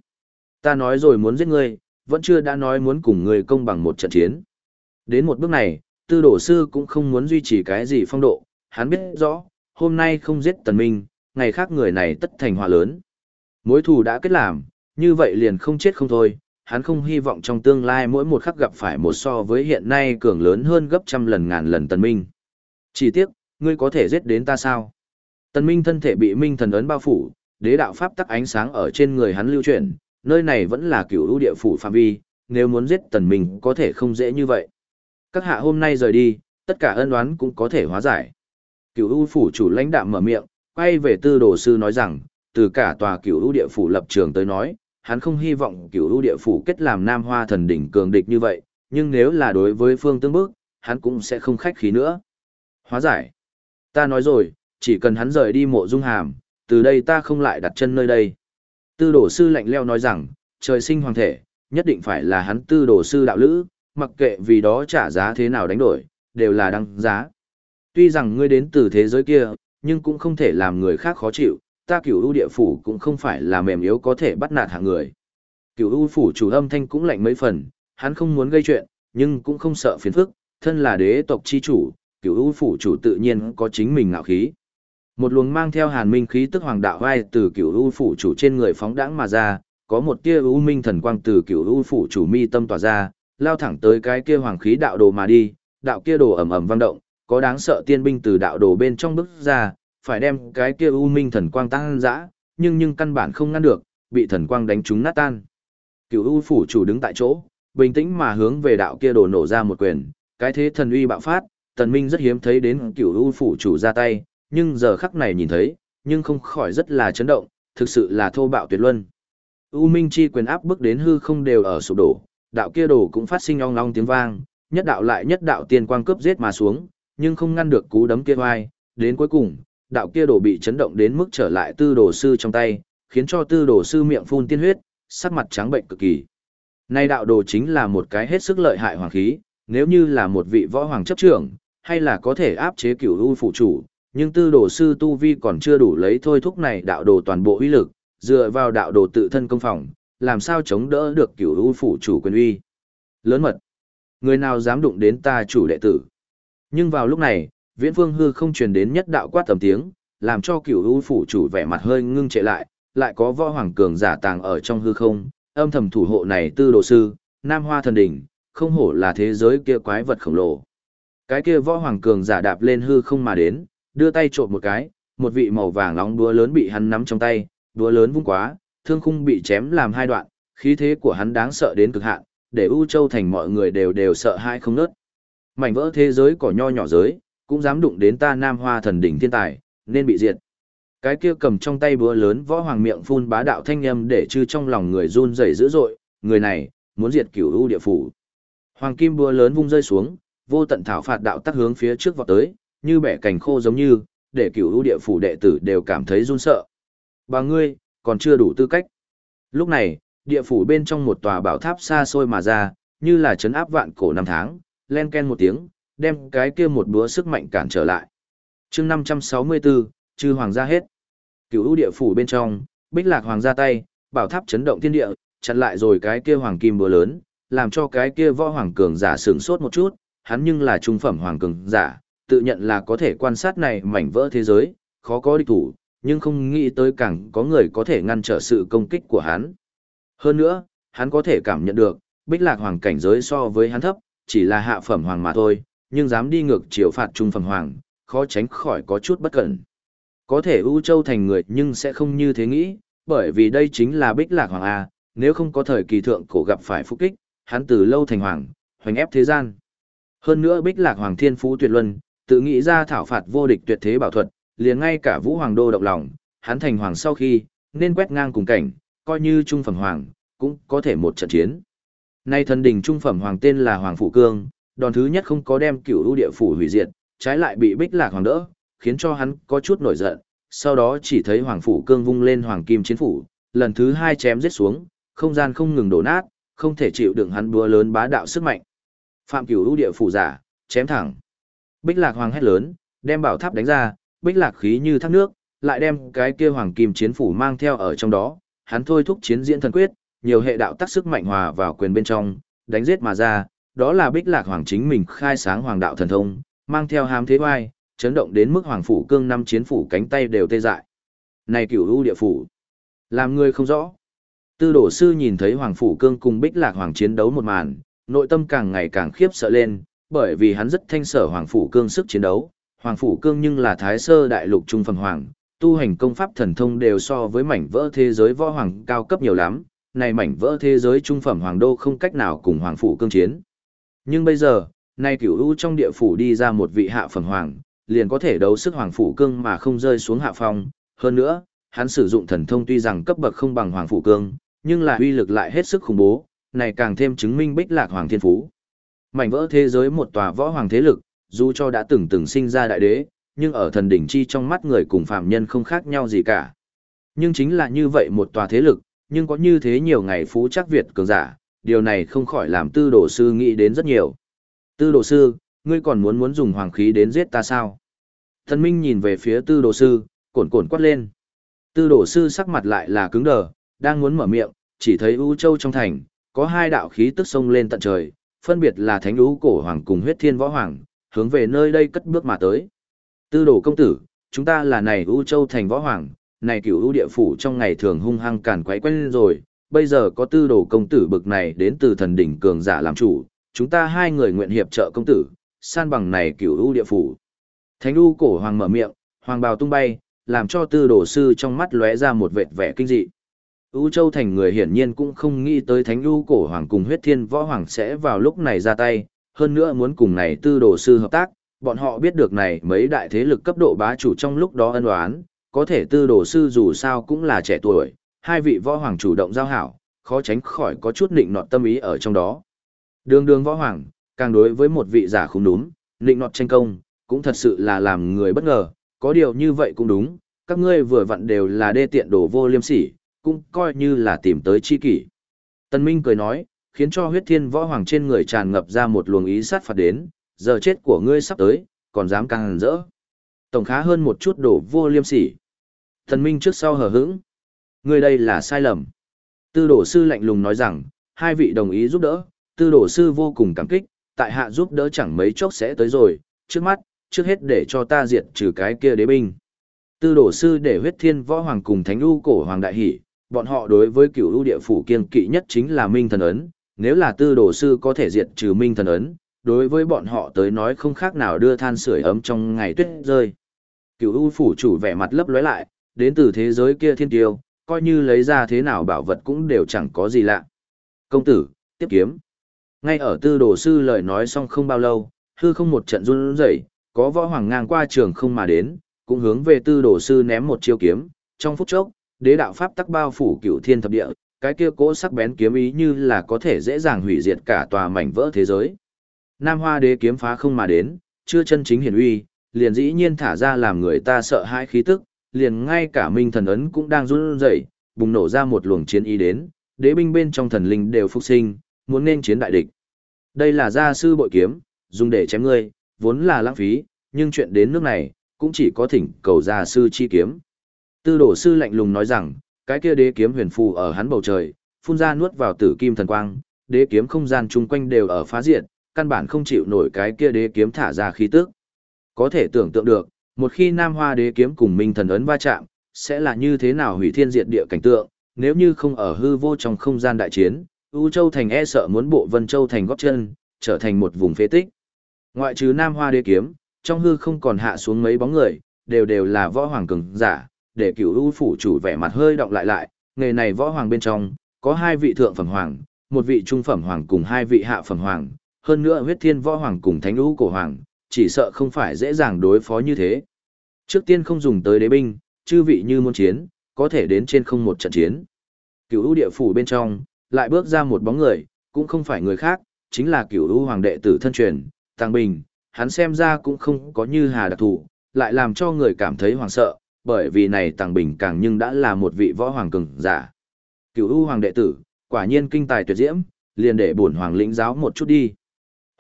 Ta nói rồi muốn giết ngươi, vẫn chưa đã nói muốn cùng ngươi công bằng một trận chiến. Đến một bước này, tư đồ sư cũng không muốn duy trì cái gì phong độ, hắn biết rõ, hôm nay không giết tần minh, ngày khác người này tất thành hòa lớn. Mối thù đã kết làm, như vậy liền không chết không thôi, hắn không hy vọng trong tương lai mỗi một khắc gặp phải một so với hiện nay cường lớn hơn gấp trăm lần ngàn lần tần minh. Chỉ tiếc, ngươi có thể giết đến ta sao? Tần minh thân thể bị minh thần ấn bao phủ, đế đạo pháp tắc ánh sáng ở trên người hắn lưu chuyển, nơi này vẫn là cửu lũ địa phủ phạm vi, nếu muốn giết tần minh có thể không dễ như vậy. Các hạ hôm nay rời đi, tất cả ân oán cũng có thể hóa giải. Cửu u phủ chủ lãnh đạm mở miệng, quay về tư đồ sư nói rằng, từ cả tòa cửu lũ địa phủ lập trường tới nói, hắn không hy vọng cửu lũ địa phủ kết làm nam hoa thần đỉnh cường địch như vậy, nhưng nếu là đối với phương tương bước, hắn cũng sẽ không khách khí nữa. Hóa giải. Ta nói rồi, chỉ cần hắn rời đi mộ dung hàm, từ đây ta không lại đặt chân nơi đây. Tư đồ sư lạnh leo nói rằng, trời sinh hoàng thể, nhất định phải là hắn tư đồ sư đạo lữ, mặc kệ vì đó trả giá thế nào đánh đổi, đều là đăng giá. Tuy rằng ngươi đến từ thế giới kia, nhưng cũng không thể làm người khác khó chịu, ta cửu ưu địa phủ cũng không phải là mềm yếu có thể bắt nạt hạng người. Cửu U phủ chủ âm thanh cũng lạnh mấy phần, hắn không muốn gây chuyện, nhưng cũng không sợ phiền phức, thân là đế tộc chi chủ, Cửu U phủ chủ tự nhiên có chính mình ngạo khí. Một luồng mang theo hàn minh khí tức hoàng đạo vai từ Cửu U phủ chủ trên người phóng đãng mà ra, có một tia u minh thần quang từ Cửu U phủ chủ mi tâm tỏa ra, lao thẳng tới cái kia hoàng khí đạo đồ mà đi, đạo kia đồ ầm ầm vang động, có đáng sợ tiên binh từ đạo đồ bên trong bước ra, phải đem cái kia u minh thần quang tăng dã, nhưng nhưng căn bản không ngăn được, bị thần quang đánh trúng nát tan. Cửu U phủ chủ đứng tại chỗ, bình tĩnh mà hướng về đạo kia đồ nổ ra một quyền, cái thế thần uy bạo phát, Tần Minh rất hiếm thấy đến Cửu U phủ chủ ra tay, nhưng giờ khắc này nhìn thấy, nhưng không khỏi rất là chấn động, thực sự là thô bạo tuyệt luân. U Minh chi quyền áp bức đến hư không đều ở sụp đổ, đạo kia đồ cũng phát sinh ong ong tiếng vang, nhất đạo lại nhất đạo tiên quang cướp giết mà xuống, nhưng không ngăn được cú đấm kia oai, đến cuối cùng, đạo kia đồ bị chấn động đến mức trở lại tư đồ sư trong tay, khiến cho tư đồ sư miệng phun tiên huyết, sắc mặt trắng bệnh cực kỳ. Nay đạo đồ chính là một cái hết sức lợi hại hoàng khí, nếu như là một vị võ hoàng chấp trưởng, hay là có thể áp chế cửu u phụ chủ, nhưng tư đồ sư tu vi còn chưa đủ lấy thôi thúc này đạo đồ toàn bộ uy lực, dựa vào đạo đồ tự thân công phòng, làm sao chống đỡ được cửu u phụ chủ quyền uy. Lớn mật. Người nào dám đụng đến ta chủ đệ tử. Nhưng vào lúc này, viễn phương hư không truyền đến nhất đạo quát tầm tiếng, làm cho cửu u phủ chủ vẻ mặt hơi ngưng trệ lại, lại có võ hoàng cường giả tàng ở trong hư không, âm thầm thủ hộ này tư đồ sư, nam hoa thần đỉnh, không hổ là thế giới kia quái vật khổng lồ. Cái kia võ hoàng cường giả đạp lên hư không mà đến, đưa tay trộn một cái, một vị màu vàng nóng đúa lớn bị hắn nắm trong tay, đúa lớn vung quá, thương khung bị chém làm hai đoạn, khí thế của hắn đáng sợ đến cực hạn, để U Châu thành mọi người đều đều sợ hãi không nớt. Mảnh vỡ thế giới cỏ nho nhỏ giới, cũng dám đụng đến ta Nam Hoa thần đỉnh thiên tài, nên bị diệt. Cái kia cầm trong tay búa lớn võ hoàng miệng phun bá đạo thanh âm để chư trong lòng người run rẩy dữ dội, người này muốn diệt cửu u địa phủ. Hoàng kim búa lớn vung rơi xuống, vô tận thảo phạt đạo tắc hướng phía trước vọt tới, như bẻ cành khô giống như, để cửu u địa phủ đệ tử đều cảm thấy run sợ. Bà ngươi, còn chưa đủ tư cách. Lúc này, địa phủ bên trong một tòa bảo tháp xa xôi mà ra, như là chấn áp vạn cổ năm tháng, len ken một tiếng, đem cái kia một búa sức mạnh cản trở lại. chương 564, chư hoàng gia hết. Cửu ưu địa phủ bên trong, bích lạc hoàng gia tay, bảo tháp chấn động thiên địa, chặn lại rồi cái kia hoàng kim búa lớn, làm cho cái kia võ hoàng cường giả sửng sốt một chút, hắn nhưng là trung phẩm hoàng cường giả, tự nhận là có thể quan sát này mảnh vỡ thế giới, khó có địch thủ, nhưng không nghĩ tới càng có người có thể ngăn trở sự công kích của hắn. Hơn nữa, hắn có thể cảm nhận được, bích lạc hoàng cảnh giới so với hắn thấp, chỉ là hạ phẩm hoàng mà thôi, nhưng dám đi ngược chiều phạt trung phẩm hoàng, khó tránh khỏi có chút bất cẩn. Có thể ưu Châu thành người nhưng sẽ không như thế nghĩ, bởi vì đây chính là bích lạc hoàng A, nếu không có thời kỳ thượng cổ gặp phải phúc kích, hắn từ lâu thành hoàng, hoành ép thế gian. Hơn nữa bích lạc hoàng thiên phú tuyệt luân, tự nghĩ ra thảo phạt vô địch tuyệt thế bảo thuật, liền ngay cả vũ hoàng đô động lòng, hắn thành hoàng sau khi, nên quét ngang cùng cảnh, coi như trung phẩm hoàng, cũng có thể một trận chiến. Nay thần đình trung phẩm hoàng tên là Hoàng Phủ Cương, đòn thứ nhất không có đem cửu ưu địa phủ hủy diệt, trái lại bị bích lạc hoàng đỡ, khiến cho hắn có chút nổi giận, sau đó chỉ thấy Hoàng Phủ Cương vung lên Hoàng Kim Chiến Phủ, lần thứ hai chém giết xuống, không gian không ngừng đổ nát, không thể chịu đựng hắn búa lớn bá đạo sức mạnh. Phạm cửu ưu địa phủ giả, chém thẳng. Bích lạc hoàng hét lớn, đem bảo tháp đánh ra, bích lạc khí như thác nước, lại đem cái kia Hoàng Kim Chiến Phủ mang theo ở trong đó, hắn thôi thúc chiến diễn thần quyết, nhiều hệ đạo tác sức mạnh hòa vào quyền bên trong, đánh giết mà ra, đó là Bích Lạc Hoàng chính mình khai sáng hoàng đạo thần thông, mang theo hàm thế oai, chấn động đến mức hoàng phủ cương năm chiến phủ cánh tay đều tê dại. Này cửu u địa phủ, làm người không rõ. Tư đổ sư nhìn thấy hoàng phủ cương cùng Bích Lạc Hoàng chiến đấu một màn, nội tâm càng ngày càng khiếp sợ lên, bởi vì hắn rất thanh sở hoàng phủ cương sức chiến đấu. Hoàng phủ cương nhưng là thái sơ đại lục trung phẩm hoàng, tu hành công pháp thần thông đều so với mảnh vỡ thế giới võ hoàng cao cấp nhiều lắm, này mảnh vỡ thế giới trung phẩm hoàng đô không cách nào cùng hoàng phủ cương chiến. Nhưng bây giờ, nay cửu u trong địa phủ đi ra một vị hạ phẩm hoàng, liền có thể đấu sức hoàng phủ cương mà không rơi xuống hạ phong. Hơn nữa, hắn sử dụng thần thông tuy rằng cấp bậc không bằng hoàng phủ cương, nhưng là uy lực lại hết sức khủng bố, này càng thêm chứng minh bích lạc hoàng thiên phú. Mảnh vỡ thế giới một tòa võ hoàng thế lực, dù cho đã từng từng sinh ra đại đế, nhưng ở thần đỉnh chi trong mắt người cùng phàm nhân không khác nhau gì cả. Nhưng chính là như vậy một tòa thế lực, nhưng có như thế nhiều ngày phú chắc Việt cường giả, điều này không khỏi làm tư đồ sư nghĩ đến rất nhiều. Tư đồ sư, ngươi còn muốn muốn dùng hoàng khí đến giết ta sao? Thần Minh nhìn về phía tư đồ sư, cồn cồn quát lên. Tư đồ sư sắc mặt lại là cứng đờ, đang muốn mở miệng, chỉ thấy U Châu trong thành, có hai đạo khí tức sông lên tận trời, phân biệt là Thánh u Cổ Hoàng cùng huyết thiên võ hoàng, hướng về nơi đây cất bước mà tới. Tư đồ công tử, chúng ta là này U Châu thành võ hoàng, này cửu U địa phủ trong ngày thường hung hăng càn quấy quen rồi, bây giờ có tư đồ công tử bực này đến từ thần đỉnh cường giả làm chủ, chúng ta hai người nguyện hiệp trợ công tử, san bằng này cửu U địa phủ. Thánh U cổ hoàng mở miệng, hoàng bào tung bay, làm cho tư đồ sư trong mắt lóe ra một vệt vẻ kinh dị. U Châu thành người hiển nhiên cũng không nghĩ tới Thánh U cổ hoàng cùng huyết thiên võ hoàng sẽ vào lúc này ra tay, hơn nữa muốn cùng này tư đồ sư hợp tác, bọn họ biết được này mấy đại thế lực cấp độ bá chủ trong lúc đó ân oán, có thể tư đồ sư dù sao cũng là trẻ tuổi, hai vị võ hoàng chủ động giao hảo, khó tránh khỏi có chút nịnh nọt tâm ý ở trong đó. Đường đường võ hoàng, càng đối với một vị giả không đúng, nịnh nọt tranh công, cũng thật sự là làm người bất ngờ, có điều như vậy cũng đúng, các ngươi vừa vặn đều là đê tiện đồ vô liêm sỉ, cũng coi như là tìm tới chi kỷ. Tân Minh cười nói, khiến cho huyết thiên võ hoàng trên người tràn ngập ra một luồng ý sát phạt đến, giờ chết của ngươi sắp tới, còn dám càng hẳn rỡ. Tổng khá hơn một chút đổ vô liêm sỉ. Thần Minh trước sau hờ hững. người đây là sai lầm. Tư đổ sư lạnh lùng nói rằng, hai vị đồng ý giúp đỡ, tư đổ sư vô cùng cảm kích, tại hạ giúp đỡ chẳng mấy chốc sẽ tới rồi, trước mắt, trước hết để cho ta diệt trừ cái kia đế binh. Tư đổ sư để huyết thiên võ hoàng cùng thánh lưu cổ hoàng đại hỷ, bọn họ đối với cửu lưu địa phủ kiên kỵ nhất chính là minh thần ấn, nếu là tư đổ sư có thể diệt trừ minh thần ấn, đối với bọn họ tới nói không khác nào đưa than sưởi ấm trong ngày tuyết rơi. Cửu u phủ chủ vẻ mặt lấp lóe lại, đến từ thế giới kia thiên tiêu, coi như lấy ra thế nào bảo vật cũng đều chẳng có gì lạ. Công tử, tiếp kiếm. Ngay ở tư đồ sư lời nói xong không bao lâu, hư không một trận run rẩy, có võ hoàng ngang qua trường không mà đến, cũng hướng về tư đồ sư ném một chiêu kiếm, trong phút chốc, đế đạo pháp tắc bao phủ cửu thiên thập địa, cái kia cỗ sắc bén kiếm ý như là có thể dễ dàng hủy diệt cả tòa mảnh vỡ thế giới. Nam Hoa đế kiếm phá không mà đến, chưa chân chính hiển uy, liền dĩ nhiên thả ra làm người ta sợ hãi khí tức, liền ngay cả minh thần ấn cũng đang run rẩy, bùng nổ ra một luồng chiến ý đến, đế binh bên trong thần linh đều phục sinh, muốn nên chiến đại địch. Đây là gia sư bội kiếm, dùng để chém ngươi, vốn là lãng phí, nhưng chuyện đến nước này, cũng chỉ có thỉnh cầu gia sư chi kiếm. Tư đổ sư lạnh lùng nói rằng, cái kia đế kiếm huyền phù ở hắn bầu trời, phun ra nuốt vào tử kim thần quang, đế kiếm không gian chung quanh đều ở phá diệt, căn bản không chịu nổi cái kia đế kiếm thả ra khí tức. Có thể tưởng tượng được, một khi Nam Hoa đế kiếm cùng Minh thần ấn va chạm, sẽ là như thế nào hủy thiên diệt địa cảnh tượng, nếu như không ở hư vô trong không gian đại chiến, U Châu thành e sợ muốn bộ Vân Châu thành góp chân, trở thành một vùng phế tích. Ngoại trừ Nam Hoa đế kiếm, trong hư không còn hạ xuống mấy bóng người, đều đều là võ hoàng cường giả, để cửu U phủ chủ vẻ mặt hơi động lại lại, nghề này võ hoàng bên trong, có hai vị thượng phẩm hoàng, một vị trung phẩm hoàng cùng hai vị hạ phẩm hoàng, hơn nữa huyết thiên võ hoàng cùng thánh lũ cổ hoàng, chỉ sợ không phải dễ dàng đối phó như thế. Trước tiên không dùng tới đế binh, chư vị như muốn chiến, có thể đến trên không một trận chiến. Cửu ưu địa phủ bên trong, lại bước ra một bóng người, cũng không phải người khác, chính là cửu ưu hoàng đệ tử thân truyền, Tăng Bình, hắn xem ra cũng không có như hà đặc thủ, lại làm cho người cảm thấy hoàng sợ, bởi vì này Tăng Bình càng nhưng đã là một vị võ hoàng cường giả. Cửu ưu hoàng đệ tử, quả nhiên kinh tài tuyệt diễm, liền để bổn hoàng lĩnh giáo một chút đi.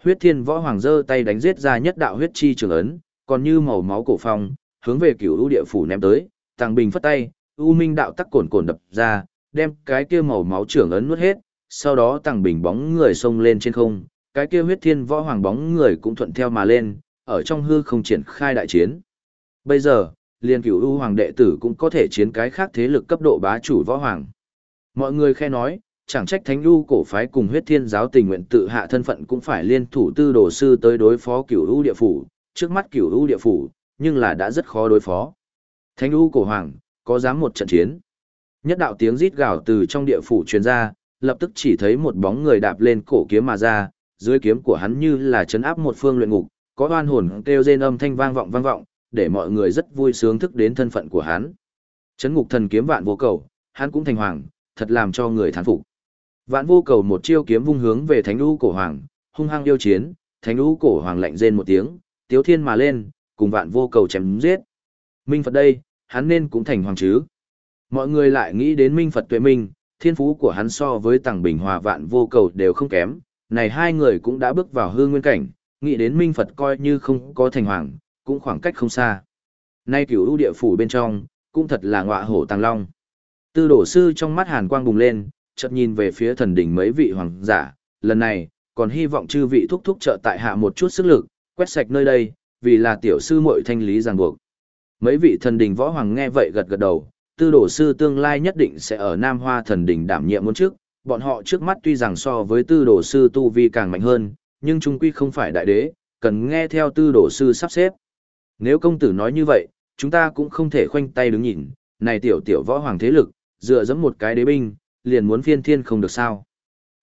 Huyết thiên võ hoàng giơ tay đánh giết ra nhất đạo huyết chi trường ấn, còn như màu máu cổ phong, hướng về cửu u địa phủ ném tới, Tàng Bình phất tay, u minh đạo tắc cồn cồn đập ra, đem cái kia màu máu trưởng ấn nuốt hết, sau đó Tàng Bình bóng người xông lên trên không, cái kia huyết thiên võ hoàng bóng người cũng thuận theo mà lên, ở trong hư không triển khai đại chiến. Bây giờ, liên cửu u hoàng đệ tử cũng có thể chiến cái khác thế lực cấp độ bá chủ võ hoàng. Mọi người khe nói, chẳng trách thánh lưu cổ phái cùng huyết thiên giáo tình nguyện tự hạ thân phận cũng phải liên thủ tư đồ sư tới đối phó cửu lưu địa phủ, trước mắt cửu lưu địa phủ, nhưng là đã rất khó đối phó. Thánh lưu cổ hoàng, có dám một trận chiến. Nhất đạo tiếng rít gào từ trong địa phủ truyền ra, lập tức chỉ thấy một bóng người đạp lên cổ kiếm mà ra, dưới kiếm của hắn như là chấn áp một phương luyện ngục, có oan hồn kêu rên âm thanh vang vọng vang vọng, để mọi người rất vui sướng thức đến thân phận của hắn. Chấn ngục thần kiếm vạn vô cầu, hắn cũng thành hoàng, thật làm cho người thán phục. Vạn vô cầu một chiêu kiếm vung hướng về thánh lũ cổ hoàng, hung hăng yêu chiến, thánh lũ cổ hoàng lạnh rên một tiếng, tiếu thiên mà lên, cùng vạn vô cầu chém giết. Minh Phật đây, hắn nên cũng thành hoàng chứ. Mọi người lại nghĩ đến Minh Phật tuệ minh, thiên phú của hắn so với tàng bình hòa vạn vô cầu đều không kém, này hai người cũng đã bước vào hư nguyên cảnh, nghĩ đến Minh Phật coi như không có thành hoàng, cũng khoảng cách không xa. Nay cửu ưu địa phủ bên trong, cũng thật là ngọa hổ tàng long. Tư đổ sư trong mắt hàn quang bùng lên, chợt nhìn về phía thần đỉnh mấy vị hoàng giả, lần này, còn hy vọng chư vị thúc thúc trợ tại hạ một chút sức lực, quét sạch nơi đây, vì là tiểu sư muội thanh lý ràng buộc. Mấy vị thần đỉnh võ hoàng nghe vậy gật gật đầu, tư đổ sư tương lai nhất định sẽ ở Nam Hoa thần đỉnh đảm nhiệm muốn trước, bọn họ trước mắt tuy rằng so với tư đổ sư tu vi càng mạnh hơn, nhưng chúng quy không phải đại đế, cần nghe theo tư đổ sư sắp xếp. Nếu công tử nói như vậy, chúng ta cũng không thể khoanh tay đứng nhìn, này tiểu tiểu võ hoàng thế lực, dựa dẫm một cái đế binh, liền muốn phiên thiên không được sao.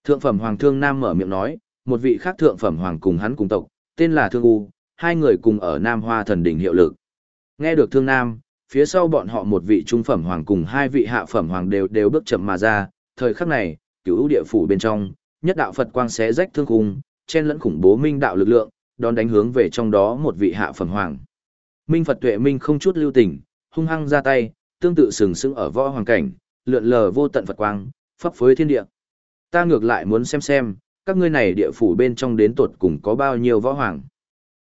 Thượng phẩm hoàng thương nam mở miệng nói, một vị khác thượng phẩm hoàng cùng hắn cùng tộc, tên là Thương U, hai người cùng ở Nam Hoa thần đỉnh hiệu lực. Nghe được Thương Nam, phía sau bọn họ một vị trung phẩm hoàng cùng hai vị hạ phẩm hoàng đều đều bước chậm mà ra, thời khắc này, cửu địa phủ bên trong, nhất đạo Phật quang xé rách thương khung, chen lẫn khủng bố minh đạo lực lượng, đón đánh hướng về trong đó một vị hạ phẩm hoàng. Minh Phật tuệ minh không chút lưu tình, hung hăng ra tay, tương tự sừng sững ở võ hoàng cảnh, lượn lờ vô tận Phật quang, pháp phới thiên địa. Ta ngược lại muốn xem xem, các ngươi này địa phủ bên trong đến tột cùng có bao nhiêu võ hoàng.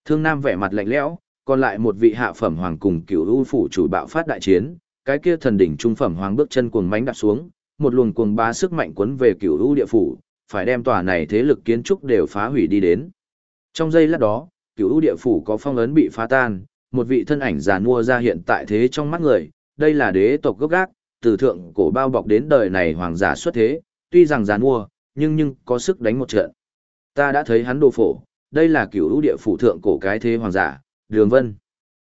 Thương Nam vẻ mặt lạnh lẽo, còn lại một vị hạ phẩm hoàng cùng cửu u phủ chủ bạo phát đại chiến, cái kia thần đỉnh trung phẩm hoàng bước chân cuồng mãnh đạp xuống, một luồng cuồng bá sức mạnh cuốn về cửu u địa phủ, phải đem tòa này thế lực kiến trúc đều phá hủy đi đến. Trong giây lát đó, cửu u địa phủ có phong ấn bị phá tan, một vị thân ảnh già nua ra hiện tại thế trong mắt người, đây là đế tộc gốc gác, từ thượng cổ bao bọc đến đời này hoàng giả xuất thế, tuy rằng già nua, nhưng nhưng có sức đánh một trận. Ta đã thấy hắn đồ phổ, đây là cửu u địa phủ thượng cổ cái thế hoàng giả, Đường Vân.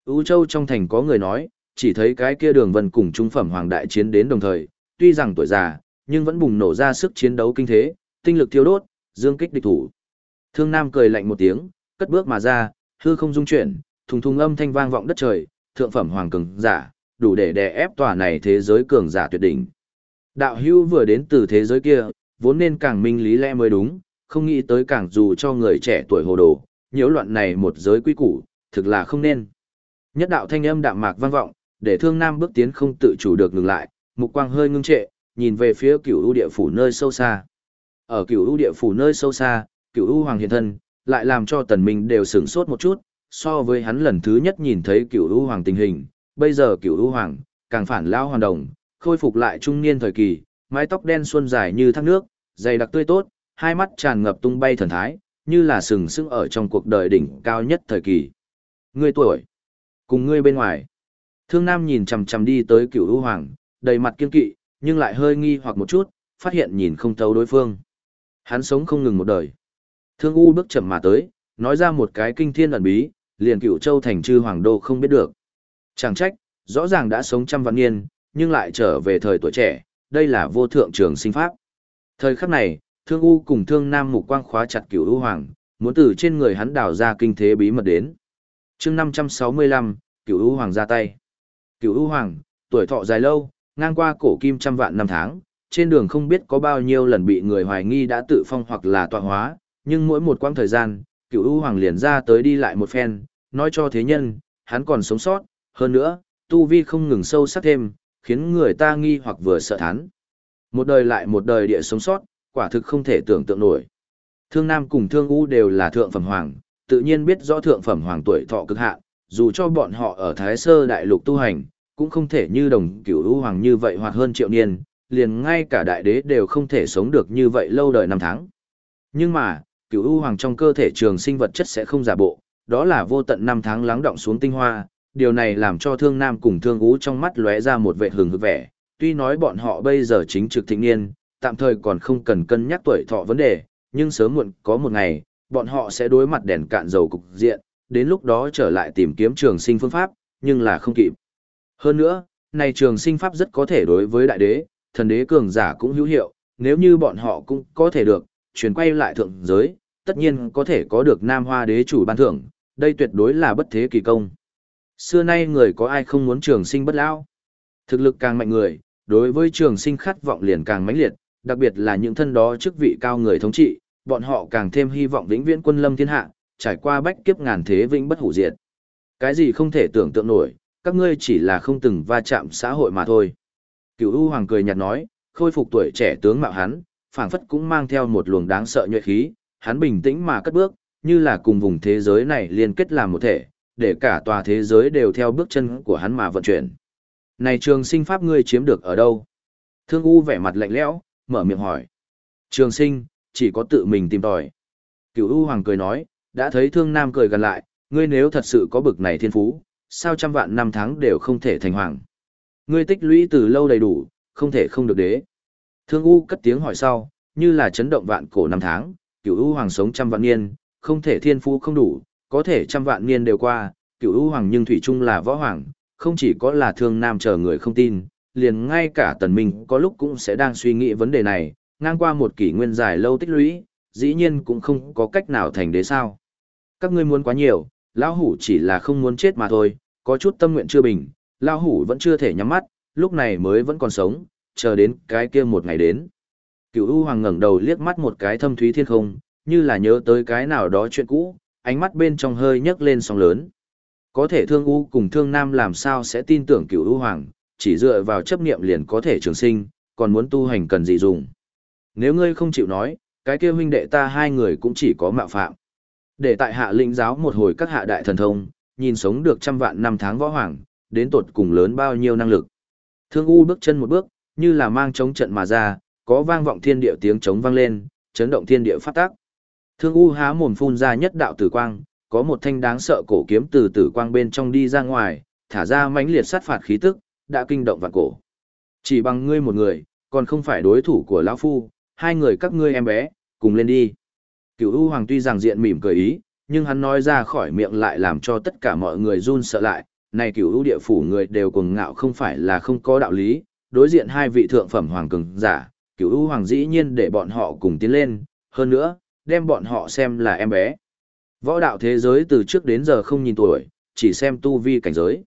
U Châu trong thành có người nói, chỉ thấy cái kia Đường Vân cùng trung phẩm hoàng đại chiến đến đồng thời, tuy rằng tuổi già, nhưng vẫn bùng nổ ra sức chiến đấu kinh thế, tinh lực thiêu đốt, dương kích địch thủ. Thương Nam cười lạnh một tiếng, cất bước mà ra, hư không dung chuyển, thùng thùng âm thanh vang vọng đất trời, thượng phẩm hoàng cường giả, đủ để đè ép tòa này thế giới cường giả tuyệt đỉnh. Đạo hưu vừa đến từ thế giới kia, vốn nên càng minh lý lẽ mới đúng, không nghĩ tới càng dù cho người trẻ tuổi hồ đồ, nhiễu loạn này một giới quý củ, thực là không nên. Nhất đạo thanh âm đạm mạc vang vọng, để Thương Nam bước tiến không tự chủ được ngừng lại, mục quang hơi ngưng trệ, nhìn về phía Cửu U địa phủ nơi sâu xa. Ở Cửu U địa phủ nơi sâu xa, Cửu U hoàng hiện thân, lại làm cho Tần Minh đều sửng sốt một chút, so với hắn lần thứ nhất nhìn thấy Cửu U hoàng tình hình, bây giờ Cửu U hoàng càng phản lao hoàn đồng, khôi phục lại trung niên thời kỳ, mái tóc đen xuân dài như thác nước, dày đặc tươi tốt, hai mắt tràn ngập tung bay thần thái, như là sừng sững ở trong cuộc đời đỉnh cao nhất thời kỳ. Ngươi tuổi, cùng ngươi bên ngoài. Thương Nam nhìn chằm chằm đi tới cửu ưu hoàng, đầy mặt kiên kỵ, nhưng lại hơi nghi hoặc một chút, phát hiện nhìn không thấu đối phương. Hắn sống không ngừng một đời. Thương U bước chậm mà tới, nói ra một cái kinh thiên ẩn bí, liền cửu châu thành chư hoàng đô không biết được. Chẳng trách, rõ ràng đã sống trăm vạn niên, nhưng lại trở về thời tuổi trẻ, đây là vô thượng trường sinh pháp. Thời khắc này, Thương U cùng Thương Nam mục quang khóa chặt Cửu U Hoàng, muốn từ trên người hắn đào ra kinh thế bí mật đến. Chương 565, Cửu U Hoàng ra tay. Cửu U Hoàng, tuổi thọ dài lâu, ngang qua cổ kim trăm vạn năm tháng, trên đường không biết có bao nhiêu lần bị người hoài nghi đã tự phong hoặc là tọa hóa, nhưng mỗi một quãng thời gian, Cửu U Hoàng liền ra tới đi lại một phen, nói cho thế nhân, hắn còn sống sót, hơn nữa, tu vi không ngừng sâu sắc thêm, khiến người ta nghi hoặc vừa sợ thán. Một đời lại một đời địa sống sót, quả thực không thể tưởng tượng nổi. Thương Nam cùng Thương U đều là thượng phẩm hoàng, tự nhiên biết rõ thượng phẩm hoàng tuổi thọ cực hạn, dù cho bọn họ ở Thái Sơ Đại Lục tu hành, cũng không thể như đồng cửu U hoàng như vậy hoặc hơn triệu niên, liền ngay cả đại đế đều không thể sống được như vậy lâu đời năm tháng. Nhưng mà, cửu U hoàng trong cơ thể trường sinh vật chất sẽ không giả bộ, đó là vô tận năm tháng lắng động xuống tinh hoa, điều này làm cho Thương Nam cùng Thương ú trong mắt lóe ra một vẻ hừng hực vẻ, tuy nói bọn họ bây giờ chính trực thịnh niên, tạm thời còn không cần cân nhắc tuổi thọ vấn đề, nhưng sớm muộn có một ngày, bọn họ sẽ đối mặt đèn cạn dầu cục diện, đến lúc đó trở lại tìm kiếm trường sinh phương pháp, nhưng là không kịp. Hơn nữa, này trường sinh pháp rất có thể đối với đại đế, thần đế cường giả cũng hữu hiệu, nếu như bọn họ cũng có thể được, chuyển quay lại thượng giới, tất nhiên có thể có được nam hoa đế chủ ban thưởng, đây tuyệt đối là bất thế kỳ công. Xưa nay người có ai không muốn trường sinh bất lão? Thực lực càng mạnh người, đối với trường sinh khát vọng liền càng mãnh liệt, đặc biệt là những thân đó chức vị cao người thống trị, bọn họ càng thêm hy vọng vĩnh viễn quân lâm thiên hạ, trải qua bách kiếp ngàn thế vĩnh bất hủ diệt. Cái gì không thể tưởng tượng nổi, các ngươi chỉ là không từng va chạm xã hội mà thôi. Cửu U Hoàng cười nhạt nói, khôi phục tuổi trẻ tướng mạo hắn, phảng phất cũng mang theo một luồng đáng sợ nhuệ khí, hắn bình tĩnh mà cất bước, như là cùng vùng thế giới này liên kết làm một thể, để cả tòa thế giới đều theo bước chân của hắn mà vận chuyển. Này trường sinh pháp ngươi chiếm được ở đâu? Thương U vẻ mặt lạnh lẽo, mở miệng hỏi. Trường sinh, chỉ có tự mình tìm tòi. Cửu U Hoàng cười nói, đã thấy Thương Nam cười gần lại, ngươi nếu thật sự có bực này thiên phú, sao trăm vạn năm tháng đều không thể thành hoàng. Ngươi tích lũy từ lâu đầy đủ, không thể không được đế. Thương U cất tiếng hỏi sau, như là chấn động vạn cổ năm tháng, Cửu U Hoàng sống trăm vạn niên, không thể thiên phú không đủ, có thể trăm vạn niên đều qua, Cửu U Hoàng nhưng thủy chung là võ hoàng, không chỉ có là Thương Nam chờ người không tin, liền ngay cả Tần Minh có lúc cũng sẽ đang suy nghĩ vấn đề này, ngang qua một kỷ nguyên dài lâu tích lũy, dĩ nhiên cũng không có cách nào thành đế sao. Các ngươi muốn quá nhiều, lão hủ chỉ là không muốn chết mà thôi, có chút tâm nguyện chưa bình, lão hủ vẫn chưa thể nhắm mắt, lúc này mới vẫn còn sống, chờ đến cái kia một ngày đến. Cửu U Hoàng ngẩng đầu liếc mắt một cái thâm thúy thiên không, như là nhớ tới cái nào đó chuyện cũ, ánh mắt bên trong hơi nhấc lên sóng lớn. Có thể thương U cùng thương Nam làm sao sẽ tin tưởng Cửu U Hoàng, chỉ dựa vào chấp niệm liền có thể trường sinh, còn muốn tu hành cần gì dùng. Nếu ngươi không chịu nói, cái kia huynh đệ ta hai người cũng chỉ có mạo phạm. Để tại hạ lĩnh giáo một hồi các hạ đại thần thông, nhìn sống được trăm vạn năm tháng võ hoàng, đến tột cùng lớn bao nhiêu năng lực. Thương U bước chân một bước, như là mang chống trận mà ra, có vang vọng thiên địa tiếng chống vang lên, chấn động thiên địa phát tác. Thương U há mồm phun ra nhất đạo tử quang, có một thanh đáng sợ cổ kiếm từ tử quang bên trong đi ra ngoài, thả ra mãnh liệt sát phạt khí tức, đã kinh động vạn cổ. Chỉ bằng ngươi một người, còn không phải đối thủ của lão phu, hai người các ngươi em bé, cùng lên đi. Cửu U Hoàng tuy rằng diện mỉm cười ý, nhưng hắn nói ra khỏi miệng lại làm cho tất cả mọi người run sợ lại, này cửu U địa phủ người đều cuồng ngạo không phải là không có đạo lý, đối diện hai vị thượng phẩm hoàng cường giả, cửu U Hoàng dĩ nhiên để bọn họ cùng tiến lên, hơn nữa, đem bọn họ xem là em bé. Võ đạo thế giới từ trước đến giờ không nhìn tuổi, chỉ xem tu vi cảnh giới.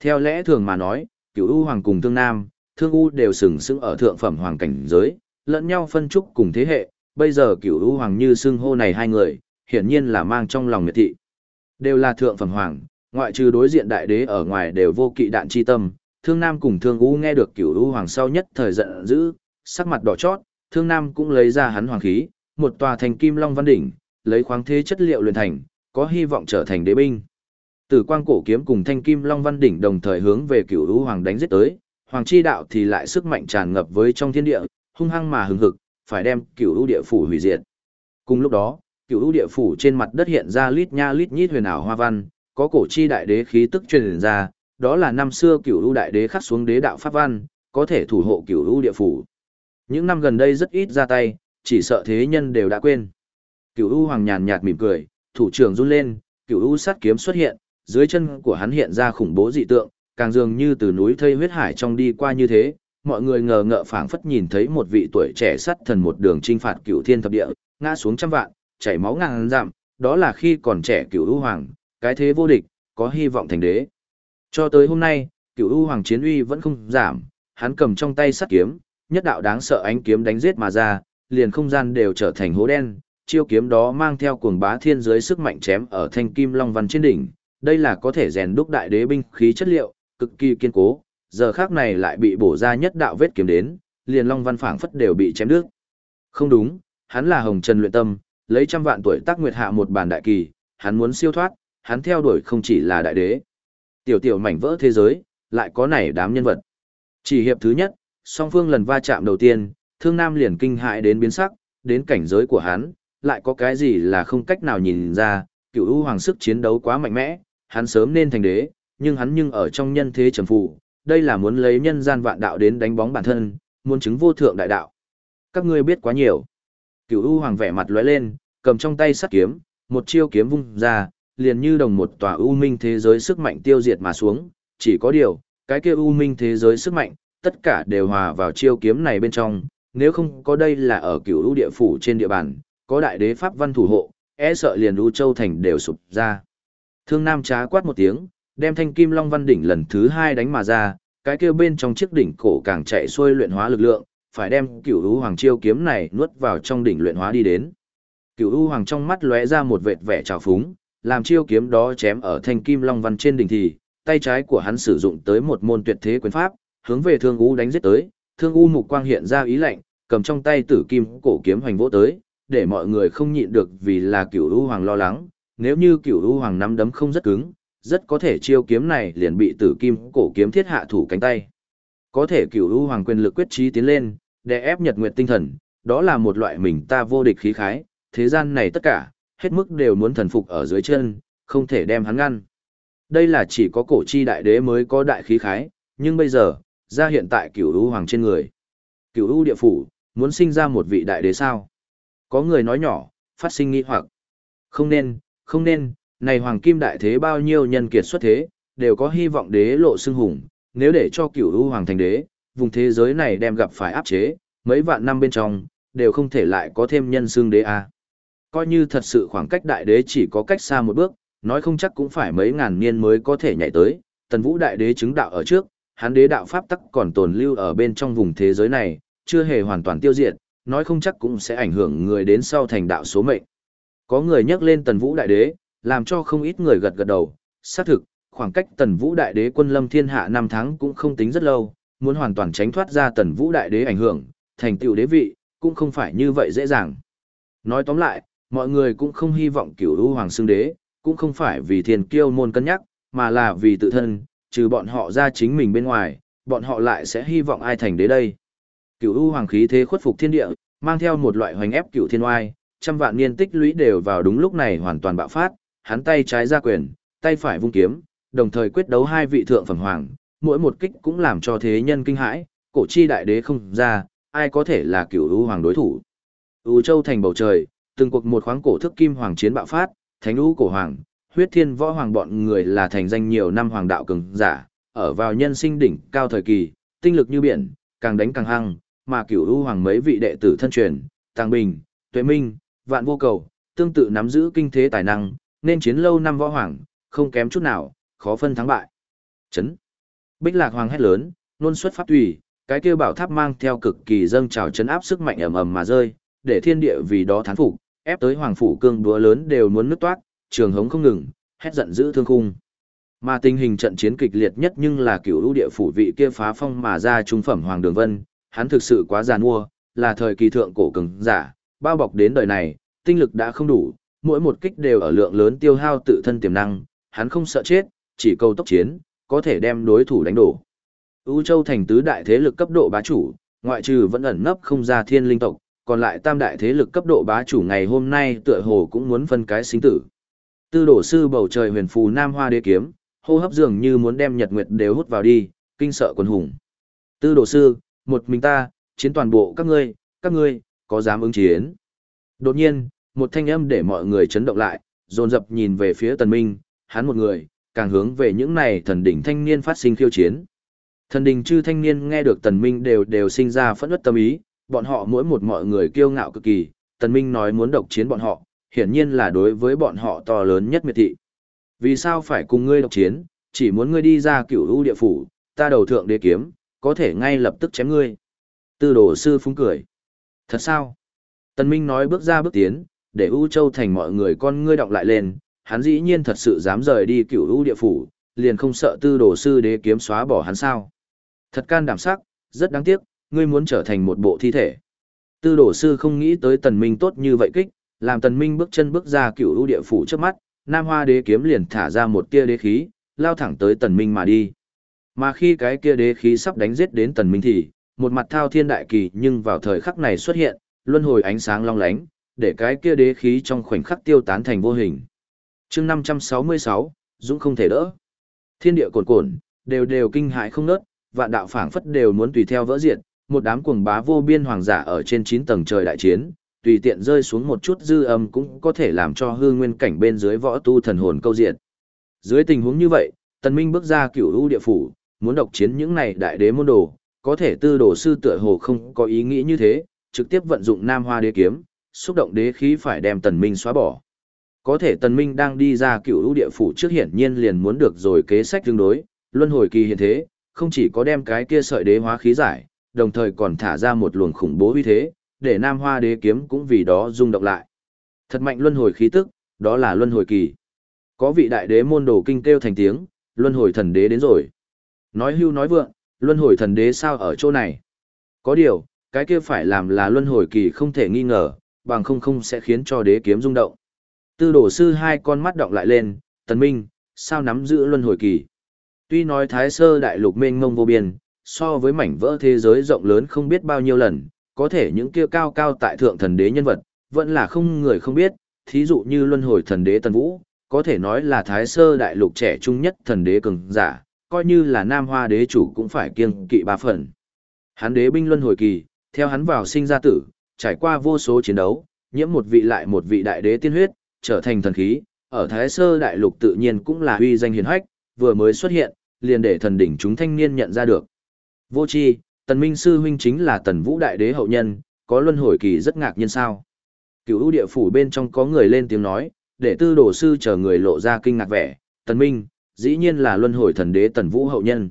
Theo lẽ thường mà nói, cửu U Hoàng cùng Thương Nam, Thương U đều sừng sững ở thượng phẩm hoàng cảnh giới, lẫn nhau phân trúc cùng thế hệ, bây giờ cửu U Hoàng như xưng hô này hai người, hiển nhiên là mang trong lòng miệt thị. Đều là thượng phẩm hoàng, ngoại trừ đối diện đại đế ở ngoài đều vô kỵ đạn chi tâm, Thương Nam cùng Thương U nghe được cửu U Hoàng sau nhất thời giận dữ, sắc mặt đỏ chót, Thương Nam cũng lấy ra hắn hoàng khí, một tòa thành kim long văn đỉnh, lấy khoáng thế chất liệu luyện thành, có hy vọng trở thành đế binh. Tử quang cổ kiếm cùng thanh kim long văn đỉnh đồng thời hướng về cửu U Hoàng đánh giết tới, Hoàng chi đạo thì lại sức mạnh tràn ngập với trong thiên địa, hung hăng mà hừng hực, phải đem cửu u địa phủ hủy diệt. Cùng lúc đó, cửu u địa phủ trên mặt đất hiện ra lít nha lít nhít huyền ảo hoa văn, có cổ chi đại đế khí tức truyền ra, đó là năm xưa cửu u đại đế khắc xuống đế đạo pháp văn, có thể thủ hộ cửu u địa phủ. Những năm gần đây rất ít ra tay, chỉ sợ thế nhân đều đã quên. Cửu u hoàng nhàn nhạt mỉm cười, thủ trưởng run lên, cửu u sát kiếm xuất hiện, dưới chân của hắn hiện ra khủng bố dị tượng, càng dường như từ núi thây huyết hải trong đi qua như thế, mọi người ngờ ngợ phảng phất nhìn thấy một vị tuổi trẻ sắt thần một đường chinh phạt cửu thiên thập địa, ngã xuống trăm vạn, chảy máu ngàn dặm, đó là khi còn trẻ cửu u hoàng, cái thế vô địch, có hy vọng thành đế. Cho tới hôm nay, cửu u hoàng chiến uy vẫn không giảm, hắn cầm trong tay sắt kiếm, nhất đạo đáng sợ ánh kiếm đánh giết mà ra, liền không gian đều trở thành hố đen, chiêu kiếm đó mang theo cuồng bá thiên giới sức mạnh chém ở thanh kim long văn trên đỉnh, đây là có thể rèn đúc đại đế binh khí chất liệu, cực kỳ kiên cố, giờ khác này lại bị bổ ra nhất đạo vết kiếm đến, liền long văn phảng phất đều bị chém đứt. Không đúng, hắn là hồng trần luyện tâm, lấy trăm vạn tuổi tác nguyệt hạ một bản đại kỳ, hắn muốn siêu thoát, hắn theo đuổi không chỉ là đại đế. Tiểu tiểu mảnh vỡ thế giới, lại có này đám nhân vật. Chỉ hiệp thứ nhất, song phương lần va chạm đầu tiên, thương nam liền kinh hại đến biến sắc, đến cảnh giới của hắn, lại có cái gì là không cách nào nhìn ra, cựu ưu hoàng sức chiến đấu quá mạnh mẽ, hắn sớm nên thành đế, nhưng hắn nhưng ở trong nhân thế trầm phụ, đây là muốn lấy nhân gian vạn đạo đến đánh bóng bản thân, muốn chứng vô thượng đại đạo. Các ngươi biết quá nhiều. Cửu U Hoàng vẻ mặt lóe lên, cầm trong tay sắt kiếm, một chiêu kiếm vung ra, liền như đồng một tòa u minh thế giới sức mạnh tiêu diệt mà xuống, chỉ có điều, cái kia u minh thế giới sức mạnh, tất cả đều hòa vào chiêu kiếm này bên trong, nếu không có đây là ở cửu u địa phủ trên địa bàn, có đại đế pháp văn thủ hộ, e sợ liền u châu thành đều sụp ra. Thương Nam trá quát một tiếng, đem thanh kim long văn đỉnh lần thứ hai đánh mà ra, cái kia bên trong chiếc đỉnh cổ càng chạy xuôi luyện hóa lực lượng, phải đem cửu u hoàng chiêu kiếm này nuốt vào trong đỉnh luyện hóa đi đến. Cửu u hoàng trong mắt lóe ra một vệt vẻ trào phúng, làm chiêu kiếm đó chém ở thanh kim long văn trên đỉnh thì, tay trái của hắn sử dụng tới một môn tuyệt thế quyền pháp, hướng về thương ú đánh giết tới, thương u mục quang hiện ra ý lạnh, cầm trong tay tử kim cổ kiếm hoành vỗ tới, để mọi người không nhịn được vì là cửu u hoàng lo lắng, nếu như cửu u hoàng nắm đấm không rất cứng, rất có thể chiêu kiếm này liền bị tử kim cổ kiếm thiết hạ thủ cánh tay. Có thể cửu u hoàng quyền lực quyết trí tiến lên, đè ép nhật nguyệt tinh thần, đó là một loại mình ta vô địch khí khái, thế gian này tất cả, hết mức đều muốn thần phục ở dưới chân, không thể đem hắn ngăn. Đây là chỉ có cổ chi đại đế mới có đại khí khái, nhưng bây giờ, ra hiện tại cửu u hoàng trên người. Cửu u địa phủ, muốn sinh ra một vị đại đế sao? Có người nói nhỏ, phát sinh nghi hoặc. Không nên, không nên, này hoàng kim đại thế bao nhiêu nhân kiệt xuất thế, đều có hy vọng đế lộ xưng hùng, nếu để cho cửu u hoàng thành đế, vùng thế giới này đem gặp phải áp chế, mấy vạn năm bên trong, đều không thể lại có thêm nhân xưng đế a. Coi như thật sự khoảng cách đại đế chỉ có cách xa một bước, nói không chắc cũng phải mấy ngàn niên mới có thể nhảy tới, tần vũ đại đế chứng đạo ở trước, hắn đế đạo pháp tắc còn tồn lưu ở bên trong vùng thế giới này, chưa hề hoàn toàn tiêu diệt, nói không chắc cũng sẽ ảnh hưởng người đến sau thành đạo số mệnh. Có người nhắc lên tần vũ đại đế, làm cho không ít người gật gật đầu, xác thực, khoảng cách tần vũ đại đế quân lâm thiên hạ năm tháng cũng không tính rất lâu, muốn hoàn toàn tránh thoát ra tần vũ đại đế ảnh hưởng, thành tựu đế vị, cũng không phải như vậy dễ dàng. Nói tóm lại, mọi người cũng không hy vọng cửu u hoàng xương đế, cũng không phải vì thiên kiêu môn cân nhắc, mà là vì tự thân, trừ bọn họ ra chính mình bên ngoài, bọn họ lại sẽ hy vọng ai thành đế đây. Cửu u hoàng khí thế khuất phục thiên địa, mang theo một loại hoành ép cửu thiên oai, trăm vạn niên tích lũy đều vào đúng lúc này hoàn toàn bạo phát, hắn tay trái ra quyền, tay phải vung kiếm, đồng thời quyết đấu hai vị thượng phẩm hoàng, mỗi một kích cũng làm cho thế nhân kinh hãi, cổ chi đại đế không ra, ai có thể là cửu u hoàng đối thủ. U châu thành bầu trời, từng cuộc một khoáng cổ thức kim hoàng chiến bạo phát, thánh u cổ hoàng, huyết thiên võ hoàng bọn người là thành danh nhiều năm hoàng đạo cường giả, ở vào nhân sinh đỉnh cao thời kỳ, tinh lực như biển, càng đánh càng hăng, mà cửu u hoàng mấy vị đệ tử thân truyền, Tàng Bình, Tuệ Minh, Vạn Vô Cầu, tương tự nắm giữ kinh thế tài năng, nên chiến lâu năm võ hoàng, không kém chút nào, khó phân thắng bại. Chấn. Bích Lạc Hoàng hét lớn, luôn xuất pháp tùy, cái kia bảo tháp mang theo cực kỳ dâng trào chấn áp sức mạnh ầm ầm mà rơi, để thiên địa vì đó thán phục, ép tới hoàng phủ cương đúa lớn đều muốn nứt toát, trường hống không ngừng, hét giận dữ thương khung. Mà tình hình trận chiến kịch liệt nhất nhưng là cửu lũ địa phủ vị kia phá phong mà ra trung phẩm Hoàng Đường Vân, hắn thực sự quá giàn mua, là thời kỳ thượng cổ cường giả, bao bọc đến đời này, tinh lực đã không đủ, mỗi một kích đều ở lượng lớn tiêu hao tự thân tiềm năng, hắn không sợ chết, chỉ cầu tốc chiến, có thể đem đối thủ đánh đổ. U Châu thành tứ đại thế lực cấp độ bá chủ, ngoại trừ vẫn ẩn nấp không ra thiên linh tộc, còn lại tam đại thế lực cấp độ bá chủ ngày hôm nay tựa hồ cũng muốn phân cái sinh tử. Tư đổ sư bầu trời huyền phù nam hoa đế kiếm, hô hấp dường như muốn đem nhật nguyệt đều hút vào đi, kinh sợ quần hùng. Tư đổ sư, một mình ta, chiến toàn bộ các ngươi, các ngươi, có dám ứng chiến. Đột nhiên, một thanh âm để mọi người chấn động lại, dồn dập nhìn về phía tần minh, hắn một người, càng hướng về những này thần đỉnh thanh niên phát sinh khiêu chiến. Thần đỉnh chư thanh niên nghe được tần minh đều đều sinh ra phẫn nộ tâm ý, bọn họ mỗi một mọi người kiêu ngạo cực kỳ, tần minh nói muốn độc chiến bọn họ, hiển nhiên là đối với bọn họ to lớn nhất miệt thị. Vì sao phải cùng ngươi độc chiến, chỉ muốn ngươi đi ra cửu u địa phủ, ta đầu thượng đế kiếm, có thể ngay lập tức chém ngươi. Tư đồ sư phúng cười. Thật sao? Tần Minh nói bước ra bước tiến, để U Châu thành mọi người con ngươi đọc lại lên, hắn dĩ nhiên thật sự dám rời đi cửu U địa phủ, liền không sợ tư đồ sư đế kiếm xóa bỏ hắn sao. Thật can đảm sắc, rất đáng tiếc, ngươi muốn trở thành một bộ thi thể. Tư đồ sư không nghĩ tới tần minh tốt như vậy kích, làm tần minh bước chân bước ra cựu ưu địa phủ trước mắt, Nam Hoa đế kiếm liền thả ra một tia đế khí, lao thẳng tới tần minh mà đi. Mà khi cái kia đế khí sắp đánh giết đến tần minh thì, một mặt thao thiên đại kỳ nhưng vào thời khắc này xuất hiện, luân hồi ánh sáng long lánh, để cái kia đế khí trong khoảnh khắc tiêu tán thành vô hình. chương 566, Dũng không thể đỡ. Thiên địa cồn cồn, đều đều kinh hại không nớt, vạn đạo phảng phất đều muốn tùy theo vỡ diệt, một đám cuồng bá vô biên hoàng giả ở trên 9 tầng trời đại chiến, tùy tiện rơi xuống một chút dư âm cũng có thể làm cho hư nguyên cảnh bên dưới võ tu thần hồn câu diệt. Dưới tình huống như vậy, Tần Minh bước ra cửu u địa phủ, muốn độc chiến những này đại đế môn đồ, có thể tư đồ sư tựa hồ không có ý nghĩ như thế, trực tiếp vận dụng Nam Hoa đế kiếm, xúc động đế khí phải đem Tần Minh xóa bỏ. Có thể Tần Minh đang đi ra cửu u địa phủ trước hiển nhiên liền muốn được rồi kế sách tương đối, luân hồi kỳ hiện thế, không chỉ có đem cái kia sợi đế hóa khí giải, đồng thời còn thả ra một luồng khủng bố uy thế, để Nam Hoa đế kiếm cũng vì đó rung động lại. Thật mạnh luân hồi khí tức, đó là luân hồi kỳ. Có vị đại đế môn đồ kinh kêu thành tiếng, luân hồi thần đế đến rồi. Nói hưu nói vượng, luân hồi thần đế sao ở chỗ này? Có điều, cái kia phải làm là luân hồi kỳ không thể nghi ngờ, bằng không không sẽ khiến cho đế kiếm rung động. Tư đổ sư hai con mắt động lại lên, tần minh, sao nắm giữ luân hồi kỳ. Tuy nói thái sơ đại lục mênh mông vô biên, so với mảnh vỡ thế giới rộng lớn không biết bao nhiêu lần, có thể những kia cao cao tại thượng thần đế nhân vật, vẫn là không người không biết, thí dụ như luân hồi thần đế Tần Vũ, có thể nói là thái sơ đại lục trẻ trung nhất thần đế cường giả, coi như là nam hoa đế chủ cũng phải kiêng kỵ ba phần. Hắn đế binh luân hồi kỳ, theo hắn vào sinh ra tử, trải qua vô số chiến đấu, nhiễm một vị lại một vị đại đế tiên huyết, trở thành thần khí, ở thái sơ đại lục tự nhiên cũng là uy danh hiển hách, vừa mới xuất hiện, liền để thần đỉnh chúng thanh niên nhận ra được. Vô chi, tần minh sư huynh chính là tần vũ đại đế hậu nhân, có luân hồi kỳ rất ngạc nhiên sao. Cựu ưu địa phủ bên trong có người lên tiếng nói, để tư đồ sư chờ người lộ ra kinh ngạc vẻ, tần minh, dĩ nhiên là luân hồi thần đế tần vũ hậu nhân.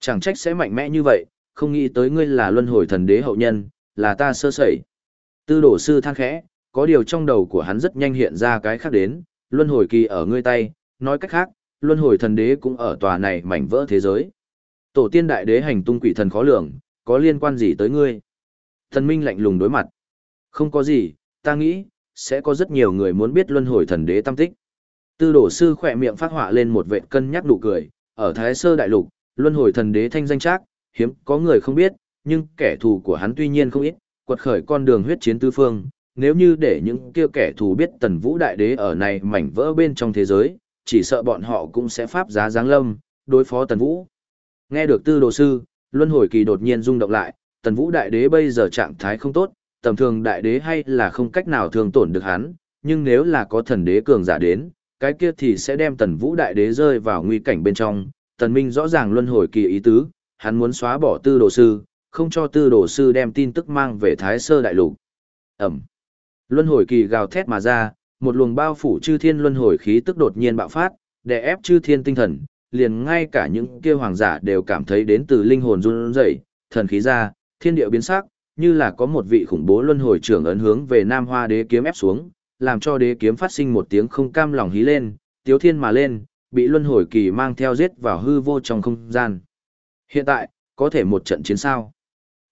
Chẳng trách sẽ mạnh mẽ như vậy, không nghĩ tới ngươi là luân hồi thần đế hậu nhân, là ta sơ sẩy. Tư đồ sư than khẽ, có điều trong đầu của hắn rất nhanh hiện ra cái khác đến, luân hồi kỳ ở ngươi tay, nói cách khác, luân hồi thần đế cũng ở tòa này mảnh vỡ thế giới. Tổ tiên đại đế hành tung quỷ thần khó lường, có liên quan gì tới ngươi? Thần Minh lạnh lùng đối mặt. Không có gì, ta nghĩ, sẽ có rất nhiều người muốn biết luân hồi thần đế tâm tích. Tư đổ sư khỏe miệng phát họa lên một vệt cân nhắc nụ cười, ở Thái Sơ Đại Lục, luân hồi thần đế thanh danh trác, hiếm có người không biết, nhưng kẻ thù của hắn tuy nhiên không ít, quật khởi con đường huyết chiến tứ phương, nếu như để những kia kẻ thù biết tần vũ đại đế ở này mảnh vỡ bên trong thế giới, chỉ sợ bọn họ cũng sẽ pháp giá giáng lâm, đối phó tần vũ. Nghe được tư đồ sư, luân hồi kỳ đột nhiên rung động lại, tần vũ đại đế bây giờ trạng thái không tốt, tầm thường đại đế hay là không cách nào thường tổn được hắn, nhưng nếu là có thần đế cường giả đến, cái kia thì sẽ đem tần vũ đại đế rơi vào nguy cảnh bên trong. Tần Minh rõ ràng luân hồi kỳ ý tứ, hắn muốn xóa bỏ tư đồ sư, không cho tư đồ sư đem tin tức mang về Thái Sơ Đại Lục. Ẩm. Luân hồi kỳ gào thét mà ra, một luồng bao phủ chư thiên luân hồi khí tức đột nhiên bạo phát, đè ép chư thiên tinh thần, liền ngay cả những kia hoàng giả đều cảm thấy đến từ linh hồn run rẩy, thần khí ra, thiên địa biến sắc, như là có một vị khủng bố luân hồi trưởng ấn hướng về Nam Hoa Đế kiếm ép xuống, làm cho đế kiếm phát sinh một tiếng không cam lòng hí lên, tiếu thiên mà lên, bị luân hồi kỳ mang theo giết vào hư vô trong không gian. Hiện tại, có thể một trận chiến sao.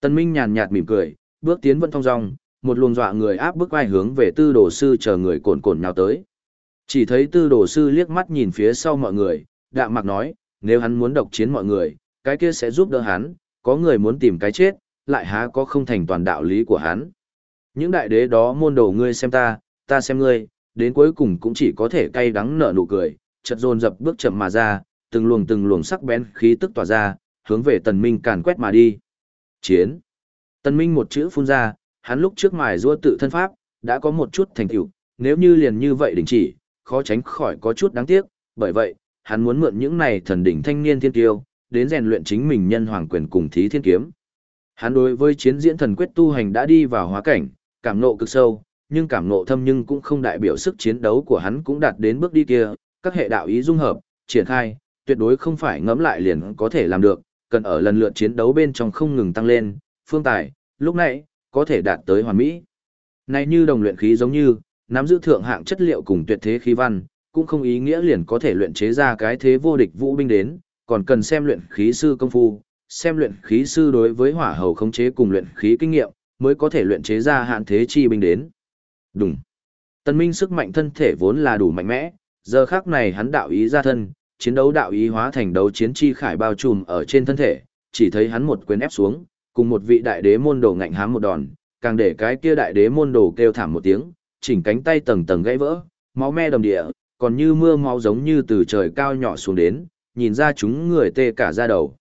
Tân Minh nhàn nhạt mỉm cười, bước tiến vẫn thong dong, một luồng dọa người áp bức vai hướng về tư đồ sư chờ người cồn cồn nhào tới. Chỉ thấy tư đồ sư liếc mắt nhìn phía sau mọi người, đạm mặc nói, nếu hắn muốn độc chiến mọi người, cái kia sẽ giúp đỡ hắn, có người muốn tìm cái chết, lại há có không thành toàn đạo lý của hắn. Những đại đế đó môn đồ ngươi xem ta, ta xem ngươi, đến cuối cùng cũng chỉ có thể cay đắng nở nụ cười, chợt dồn dập bước chậm mà ra, từng luồng từng luồng sắc bén khí tức tỏa ra, hướng về tần minh càn quét mà đi. Chiến. Tần minh một chữ phun ra, hắn lúc trước mài rua tự thân pháp, đã có một chút thành tựu, nếu như liền như vậy đình chỉ, khó tránh khỏi có chút đáng tiếc, bởi vậy, hắn muốn mượn những này thần đỉnh thanh niên thiên tiêu, đến rèn luyện chính mình nhân hoàng quyền cùng thí thiên kiếm. Hắn đối với chiến diễn thần quyết tu hành đã đi vào hóa cảnh, cảm nộ cực sâu, nhưng cảm nộ thâm nhưng cũng không đại biểu sức chiến đấu của hắn cũng đạt đến bước đi kia, các hệ đạo ý dung hợp, triển khai, tuyệt đối không phải ngẫm lại liền có thể làm được, cần ở lần lượt chiến đấu bên trong không ngừng tăng lên, phương tài, lúc nãy, có thể đạt tới hoàn mỹ. Này như đồng luyện khí giống như, nắm giữ thượng hạng chất liệu cùng tuyệt thế khí văn, cũng không ý nghĩa liền có thể luyện chế ra cái thế vô địch vũ binh đến, còn cần xem luyện khí sư công phu, xem luyện khí sư đối với hỏa hầu khống chế cùng luyện khí kinh nghiệm, mới có thể luyện chế ra hạn thế chi binh đến. Đúng. Tân Minh sức mạnh thân thể vốn là đủ mạnh mẽ, giờ khắc này hắn đạo ý ra thân, chiến đấu đạo ý hóa thành đấu chiến chi khải bao trùm ở trên thân thể, chỉ thấy hắn một quyền ép xuống, cùng một vị đại đế môn đồ ngạnh hám một đòn, càng để cái kia đại đế môn đồ kêu thảm một tiếng, chỉnh cánh tay tầng tầng gãy vỡ, máu me đầm địa, còn như mưa máu giống như từ trời cao nhỏ xuống đến, nhìn ra chúng người tê cả da đầu.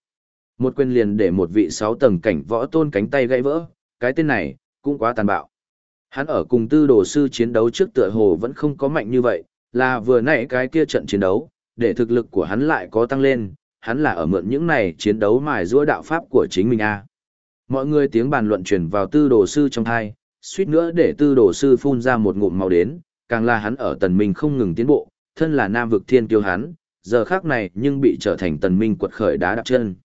Một quyền liền để một vị sáu tầng cảnh võ tôn cánh tay gãy vỡ, cái tên này, cũng quá tàn bạo. Hắn ở cùng tư đồ sư chiến đấu trước tựa hồ vẫn không có mạnh như vậy, là vừa nãy cái kia trận chiến đấu, để thực lực của hắn lại có tăng lên, hắn là ở mượn những này chiến đấu mài giũa đạo pháp của chính mình a. Mọi người tiếng bàn luận truyền vào tư đồ sư trong thai, suýt nữa để tư đồ sư phun ra một ngụm màu đến, càng là hắn ở tần minh không ngừng tiến bộ, thân là nam vực thiên kiêu hắn, giờ khác này nhưng bị trở thành tần minh quật khởi đá đạp chân.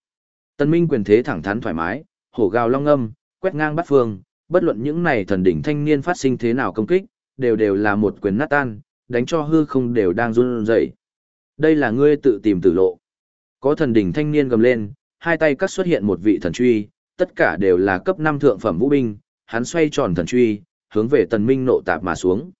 Tần minh quyền thế thẳng thắn thoải mái, hổ gào long âm, quét ngang bắt phương, bất luận những này thần đỉnh thanh niên phát sinh thế nào công kích, đều đều là một quyền nát tan, đánh cho hư không đều đang run rẩy. Đây là ngươi tự tìm tử lộ. Có thần đỉnh thanh niên gầm lên, hai tay cắt xuất hiện một vị thần truy, tất cả đều là cấp 5 thượng phẩm vũ binh, hắn xoay tròn thần truy, hướng về tần minh nộ tạp mà xuống.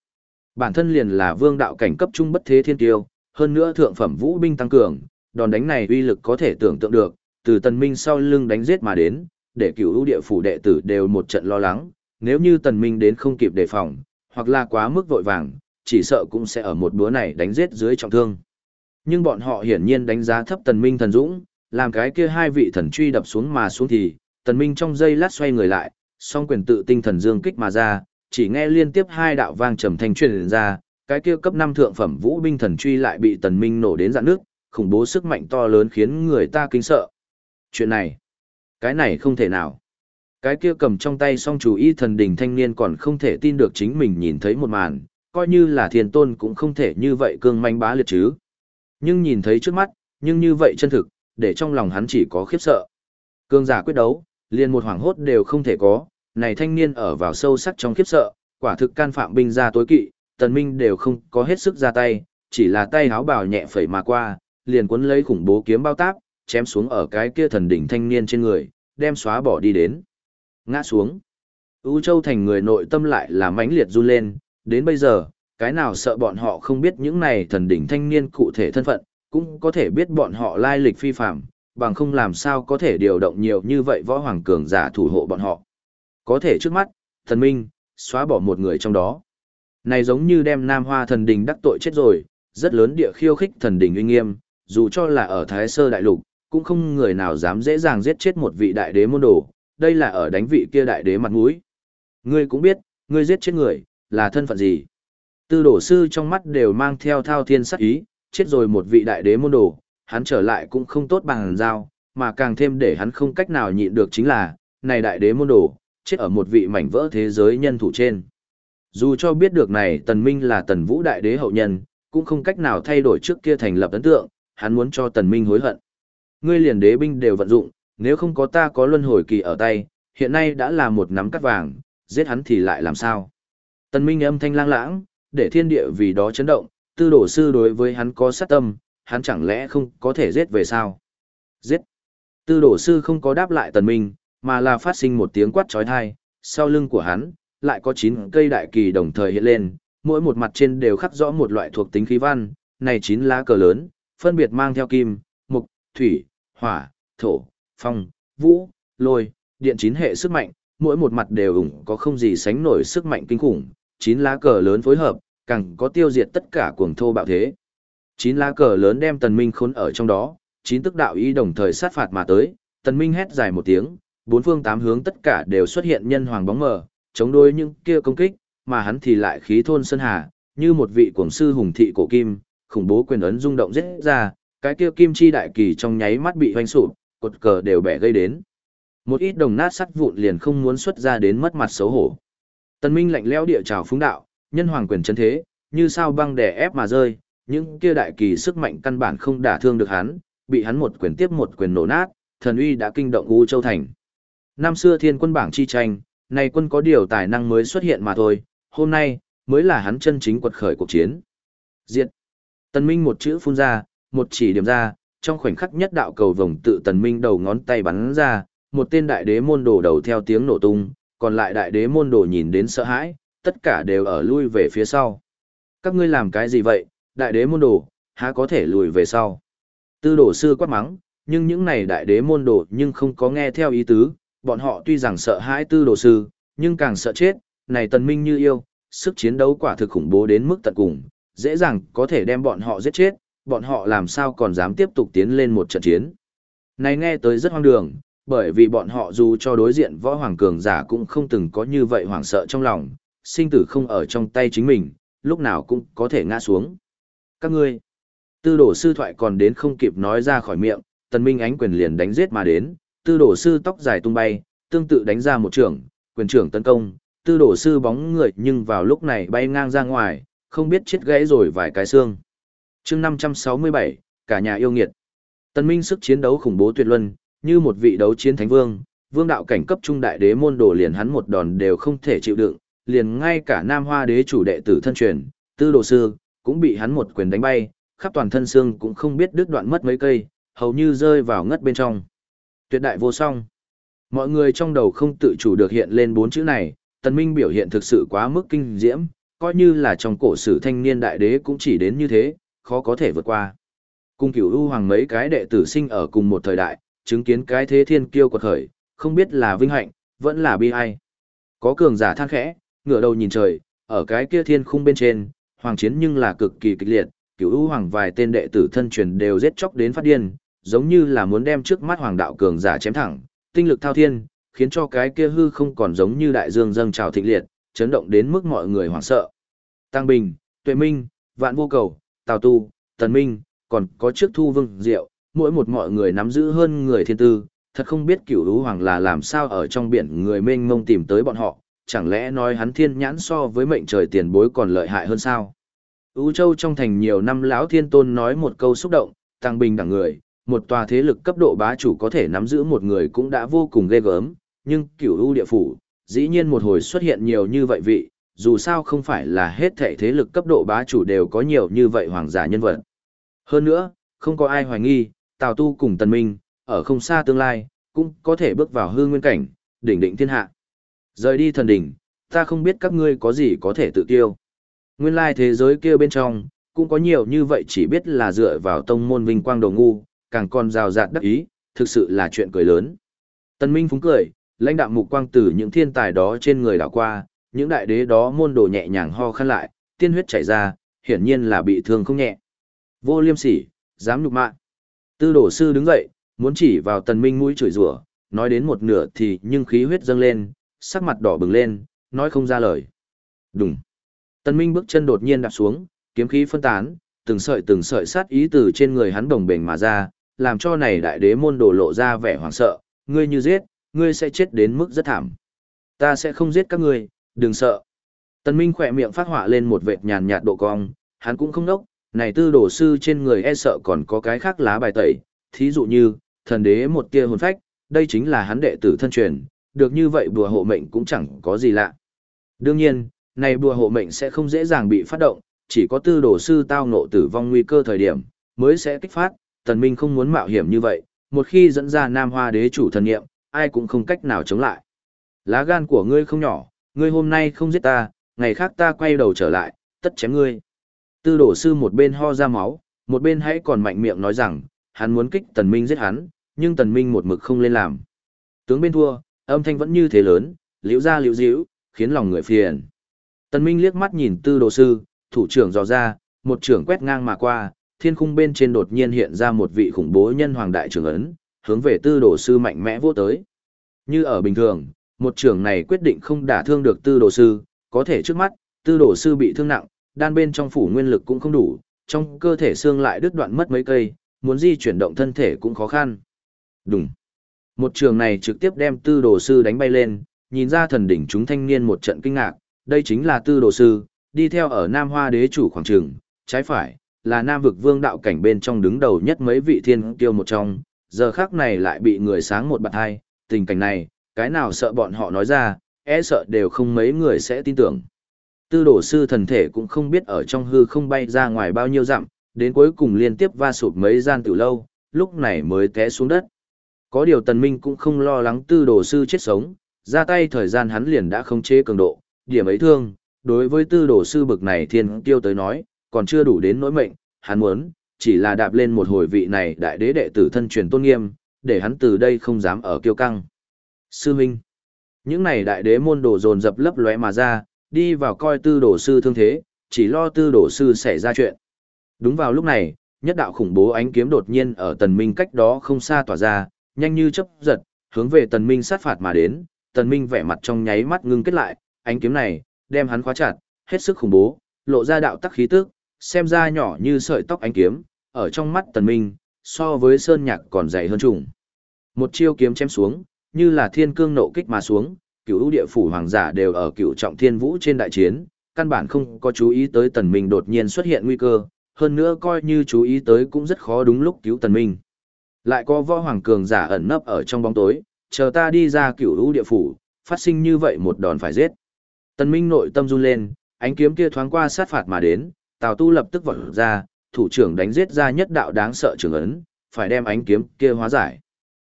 Bản thân liền là vương đạo cảnh cấp trung bất thế thiên tiêu, hơn nữa thượng phẩm vũ binh tăng cường, đòn đánh này uy lực có thể tưởng tượng được, từ tần minh sau lưng đánh giết mà đến, để cửu ưu địa phủ đệ tử đều một trận lo lắng, nếu như tần minh đến không kịp đề phòng, hoặc là quá mức vội vàng, chỉ sợ cũng sẽ ở một búa này đánh giết dưới trọng thương. Nhưng bọn họ hiển nhiên đánh giá thấp tần minh thần dũng, làm cái kia hai vị thần truy đập xuống mà xuống thì, tần minh trong giây lát xoay người lại, song quyền tự tinh thần dương kích mà ra, chỉ nghe liên tiếp hai đạo vang trầm thanh truyền ra, cái kia cấp 5 thượng phẩm vũ binh thần truy lại bị tần minh nổ đến dạn nước, khủng bố sức mạnh to lớn khiến người ta kinh sợ. Chuyện này, cái này không thể nào. Cái kia cầm trong tay song chủ ý thần đình thanh niên còn không thể tin được chính mình nhìn thấy một màn, coi như là thiền tôn cũng không thể như vậy cương manh bá liệt chứ. Nhưng nhìn thấy trước mắt, nhưng như vậy chân thực, để trong lòng hắn chỉ có khiếp sợ. Cương giả quyết đấu, liền một hoảng hốt đều không thể có, này thanh niên ở vào sâu sắc trong khiếp sợ, quả thực can phạm binh ra tối kỵ, tần minh đều không có hết sức ra tay, chỉ là tay háo bào nhẹ phẩy mà qua, liền cuốn lấy khủng bố kiếm bao táp, chém xuống ở cái kia thần đỉnh thanh niên trên người, đem xóa bỏ đi đến. Ngã xuống. U Châu thành người nội tâm lại là mãnh liệt run lên, đến bây giờ, cái nào sợ bọn họ không biết những này thần đỉnh thanh niên cụ thể thân phận, cũng có thể biết bọn họ lai lịch phi phạm, bằng không làm sao có thể điều động nhiều như vậy võ hoàng cường giả thủ hộ bọn họ. Có thể trước mắt, thần minh, xóa bỏ một người trong đó. Này giống như đem Nam Hoa thần đình đắc tội chết rồi, rất lớn địa khiêu khích thần đình uy nghiêm, dù cho là ở Thái Sơ Đại Lục, cũng không người nào dám dễ dàng giết chết một vị đại đế môn đồ, đây là ở đánh vị kia đại đế mặt mũi. Ngươi cũng biết, ngươi giết chết người, là thân phận gì? Tư đổ sư trong mắt đều mang theo thao thiên sắc ý, chết rồi một vị đại đế môn đồ, hắn trở lại cũng không tốt bằng giao, mà càng thêm để hắn không cách nào nhịn được chính là, này đại đế môn đồ, chết ở một vị mảnh vỡ thế giới nhân thủ trên. Dù cho biết được này tần minh là tần vũ đại đế hậu nhân, cũng không cách nào thay đổi trước kia thành lập ấn tượng, hắn muốn cho tần minh hối hận. Ngươi liền đế binh đều vận dụng, nếu không có ta có luân hồi kỳ ở tay, hiện nay đã là một nắm cắt vàng, giết hắn thì lại làm sao? Tần minh âm thanh lang lãng, để thiên địa vì đó chấn động, tư đổ sư đối với hắn có sát tâm, hắn chẳng lẽ không có thể giết về sao? Giết! Tư đổ sư không có đáp lại tần minh, mà là phát sinh một tiếng quát trói thai, sau lưng của hắn, lại có 9 cây đại kỳ đồng thời hiện lên, mỗi một mặt trên đều khắc rõ một loại thuộc tính khí văn, này 9 lá cờ lớn, phân biệt mang theo kim, mục, thủy, hỏa, thổ, phong, vũ, lôi, điện chín hệ sức mạnh, mỗi một mặt đều ủng có không gì sánh nổi sức mạnh kinh khủng, 9 lá cờ lớn phối hợp, càng có tiêu diệt tất cả cuồng thô bạo thế. 9 lá cờ lớn đem tần minh khốn ở trong đó, 9 tức đạo ý đồng thời sát phạt mà tới, tần minh hét dài một tiếng, bốn phương tám hướng tất cả đều xuất hiện nhân hoàng bóng mờ, chống đối những kia công kích, mà hắn thì lại khí thôn sơn hà, như một vị cuồng sư hùng thị cổ kim, khủng bố quyền ấn rung động rất ra, cái kia kim chi đại kỳ trong nháy mắt bị hoành sụp, cột cờ đều bẻ gây đến. Một ít đồng nát sắt vụn liền không muốn xuất ra đến mất mặt xấu hổ. Tần Minh lạnh lẽo địa trào phúng đạo, nhân hoàng quyền chân thế, như sao băng đè ép mà rơi, những kia đại kỳ sức mạnh căn bản không đả thương được hắn, bị hắn một quyền tiếp một quyền nổ nát, thần uy đã kinh động U Châu thành. Năm xưa thiên quân bảng chi tranh, này quân có điều tài năng mới xuất hiện mà thôi, hôm nay, mới là hắn chân chính quật khởi cuộc chiến. Diệt. Tần Minh một chữ phun ra, một chỉ điểm ra, trong khoảnh khắc nhất đạo cầu vồng tự Tần Minh đầu ngón tay bắn ra, một tên đại đế môn đồ đầu theo tiếng nổ tung, còn lại đại đế môn đồ nhìn đến sợ hãi, tất cả đều ở lui về phía sau. Các ngươi làm cái gì vậy, đại đế môn đồ, há có thể lùi về sau. Tư đồ sư quát mắng, nhưng những này đại đế môn đồ nhưng không có nghe theo ý tứ, bọn họ tuy rằng sợ hãi tư đồ sư, nhưng càng sợ chết, này tần minh như yêu, sức chiến đấu quả thực khủng bố đến mức tận cùng, dễ dàng có thể đem bọn họ giết chết, bọn họ làm sao còn dám tiếp tục tiến lên một trận chiến. Này nghe tới rất hoang đường, bởi vì bọn họ dù cho đối diện võ hoàng cường giả cũng không từng có như vậy hoảng sợ trong lòng, sinh tử không ở trong tay chính mình, lúc nào cũng có thể ngã xuống. Các ngươi, tư đổ sư thoại còn đến không kịp nói ra khỏi miệng, tần minh ánh quyền liền đánh giết mà đến, tư đổ sư tóc dài tung bay, tương tự đánh ra một trường, quyền trưởng tấn công, tư đổ sư bóng người nhưng vào lúc này bay ngang ra ngoài, không biết chết gãy rồi vài cái xương. chương 567, cả nhà yêu nghiệt. Tần Minh sức chiến đấu khủng bố tuyệt luân, như một vị đấu chiến thánh vương, vương đạo cảnh cấp trung đại đế môn đồ liền hắn một đòn đều không thể chịu đựng, liền ngay cả Nam Hoa đế chủ đệ tử thân truyền, tư đồ sư, cũng bị hắn một quyền đánh bay, khắp toàn thân xương cũng không biết đứt đoạn mất mấy cây, hầu như rơi vào ngất bên trong. Tuyệt đại vô song. Mọi người trong đầu không tự chủ được hiện lên bốn chữ này, tần minh biểu hiện thực sự quá mức kinh diễm, coi như là trong cổ sử thanh niên đại đế cũng chỉ đến như thế, khó có thể vượt qua. Cung cửu u hoàng mấy cái đệ tử sinh ở cùng một thời đại, chứng kiến cái thế thiên kiêu quật khởi, không biết là vinh hạnh, vẫn là bi ai. Có cường giả than khẽ, ngửa đầu nhìn trời, ở cái kia thiên khung bên trên, hoàng chiến nhưng là cực kỳ kịch liệt, cửu u hoàng vài tên đệ tử thân truyền đều giết chóc đến phát điên, giống như là muốn đem trước mắt hoàng đạo cường giả chém thẳng, tinh lực thao thiên, khiến cho cái kia hư không còn giống như đại dương dâng trào thịnh liệt, chấn động đến mức mọi người hoảng sợ. Tăng Bình, Tuệ Minh, Vạn Vô Cầu, Tào Tu, Tần Minh, còn có trước Thu Vương Diệu, mỗi một mọi người nắm giữ hơn người thiên tư, thật không biết cửu lũ hoàng là làm sao ở trong biển người mênh mông tìm tới bọn họ, chẳng lẽ nói hắn thiên nhãn so với mệnh trời tiền bối còn lợi hại hơn sao? Ú Châu trong thành nhiều năm lão thiên tôn nói một câu xúc động, tăng bình đẳng người, một tòa thế lực cấp độ bá chủ có thể nắm giữ một người cũng đã vô cùng ghê gớm, nhưng cửu u địa phủ, dĩ nhiên một hồi xuất hiện nhiều như vậy vị, dù sao không phải là hết thể thế lực cấp độ bá chủ đều có nhiều như vậy hoàng giả nhân vật. Hơn nữa, không có ai hoài nghi, Tào Tu cùng Tần Minh, ở không xa tương lai, cũng có thể bước vào hư nguyên cảnh, đỉnh định thiên hạ. Rời đi thần đỉnh, ta không biết các ngươi có gì có thể tự tiêu. Nguyên lai thế giới kia bên trong, cũng có nhiều như vậy chỉ biết là dựa vào tông môn vinh quang đồ ngu, càng còn rào rạt đắc ý, thực sự là chuyện cười lớn. Tần Minh phúng cười, lãnh đạo mục quang từ những thiên tài đó trên người đảo qua, những đại đế đó môn đồ nhẹ nhàng ho khăn lại, tiên huyết chảy ra, hiển nhiên là bị thương không nhẹ. Vô liêm sỉ, dám nhục mạ. Tư đổ sư đứng dậy, muốn chỉ vào tần minh mũi chửi rủa, nói đến một nửa thì nhưng khí huyết dâng lên, sắc mặt đỏ bừng lên, nói không ra lời. Đùng. Tần minh bước chân đột nhiên đạp xuống, kiếm khí phân tán, từng sợi từng sợi sát ý từ trên người hắn đồng bền mà ra, làm cho này đại đế môn đổ lộ ra vẻ hoảng sợ, ngươi như giết, ngươi sẽ chết đến mức rất thảm. Ta sẽ không giết các ngươi, đừng sợ. Tần Minh khỏe miệng phát họa lên một vệt nhàn nhạt độ cong, hắn cũng không đốc, này tư đồ sư trên người e sợ còn có cái khác lá bài tẩy, thí dụ như, thần đế một tia hồn phách, đây chính là hắn đệ tử thân truyền, được như vậy bùa hộ mệnh cũng chẳng có gì lạ. Đương nhiên, này bùa hộ mệnh sẽ không dễ dàng bị phát động, chỉ có tư đồ sư tao ngộ tử vong nguy cơ thời điểm, mới sẽ kích phát, tần minh không muốn mạo hiểm như vậy, một khi dẫn ra nam hoa đế chủ thần nghiệm, ai cũng không cách nào chống lại. Lá gan của ngươi không nhỏ, ngươi hôm nay không giết ta, ngày khác ta quay đầu trở lại, tất chém ngươi. Tư đổ sư một bên ho ra máu, một bên hãy còn mạnh miệng nói rằng, hắn muốn kích tần minh giết hắn, nhưng tần minh một mực không lên làm. Tướng bên thua, âm thanh vẫn như thế lớn, liễu ra liễu diễu, khiến lòng người phiền. Tần minh liếc mắt nhìn tư đồ sư, thủ trưởng dò ra, một trưởng quét ngang mà qua, thiên khung bên trên đột nhiên hiện ra một vị khủng bố nhân hoàng đại trưởng ấn, hướng về tư đồ sư mạnh mẽ vô tới. Như ở bình thường, một trưởng này quyết định không đả thương được tư đồ sư, có thể trước mắt, tư đồ sư bị thương nặng, đan bên trong phủ nguyên lực cũng không đủ, trong cơ thể xương lại đứt đoạn mất mấy cây, muốn di chuyển động thân thể cũng khó khăn. Đúng. Một trường này trực tiếp đem tư đồ sư đánh bay lên, nhìn ra thần đỉnh chúng thanh niên một trận kinh ngạc, đây chính là tư đồ sư, đi theo ở Nam Hoa đế chủ khoảng trường, trái phải, là Nam vực vương đạo cảnh bên trong đứng đầu nhất mấy vị thiên kiêu một trong, giờ khác này lại bị người sáng một bạt hai, tình cảnh này, cái nào sợ bọn họ nói ra, e sợ đều không mấy người sẽ tin tưởng. Tư đổ sư thần thể cũng không biết ở trong hư không bay ra ngoài bao nhiêu dặm, đến cuối cùng liên tiếp va sụp mấy gian tử lâu, lúc này mới té xuống đất. Có điều tần minh cũng không lo lắng tư đồ sư chết sống, ra tay thời gian hắn liền đã không chế cường độ, điểm ấy thương, đối với tư đồ sư bực này thiên tiêu tới nói, còn chưa đủ đến nỗi mệnh, hắn muốn, chỉ là đạp lên một hồi vị này đại đế đệ tử thân truyền tôn nghiêm, để hắn từ đây không dám ở kiêu căng. Sư Minh Những này đại đế môn đồ dồn dập lấp lóe mà ra, đi vào coi tư đồ sư thương thế, chỉ lo tư đồ sư xảy ra chuyện. Đúng vào lúc này, nhất đạo khủng bố ánh kiếm đột nhiên ở tần minh cách đó không xa tỏa ra, nhanh như chớp giật, hướng về tần minh sát phạt mà đến, tần minh vẻ mặt trong nháy mắt ngưng kết lại, ánh kiếm này, đem hắn khóa chặt, hết sức khủng bố, lộ ra đạo tắc khí tức, xem ra nhỏ như sợi tóc ánh kiếm, ở trong mắt tần minh, so với sơn nhạc còn dày hơn trùng. Một chiêu kiếm chém xuống, như là thiên cương nộ kích mà xuống, cửu ưu địa phủ hoàng giả đều ở cửu trọng thiên vũ trên đại chiến, căn bản không có chú ý tới tần minh đột nhiên xuất hiện nguy cơ, hơn nữa coi như chú ý tới cũng rất khó đúng lúc cứu tần minh. Lại có võ hoàng cường giả ẩn nấp ở trong bóng tối, chờ ta đi ra cửu ưu địa phủ, phát sinh như vậy một đòn phải giết. Tần minh nội tâm run lên, ánh kiếm kia thoáng qua sát phạt mà đến, Tào Tu lập tức vọt ra, thủ trưởng đánh giết ra nhất đạo đáng sợ trưởng ấn, phải đem ánh kiếm kia hóa giải.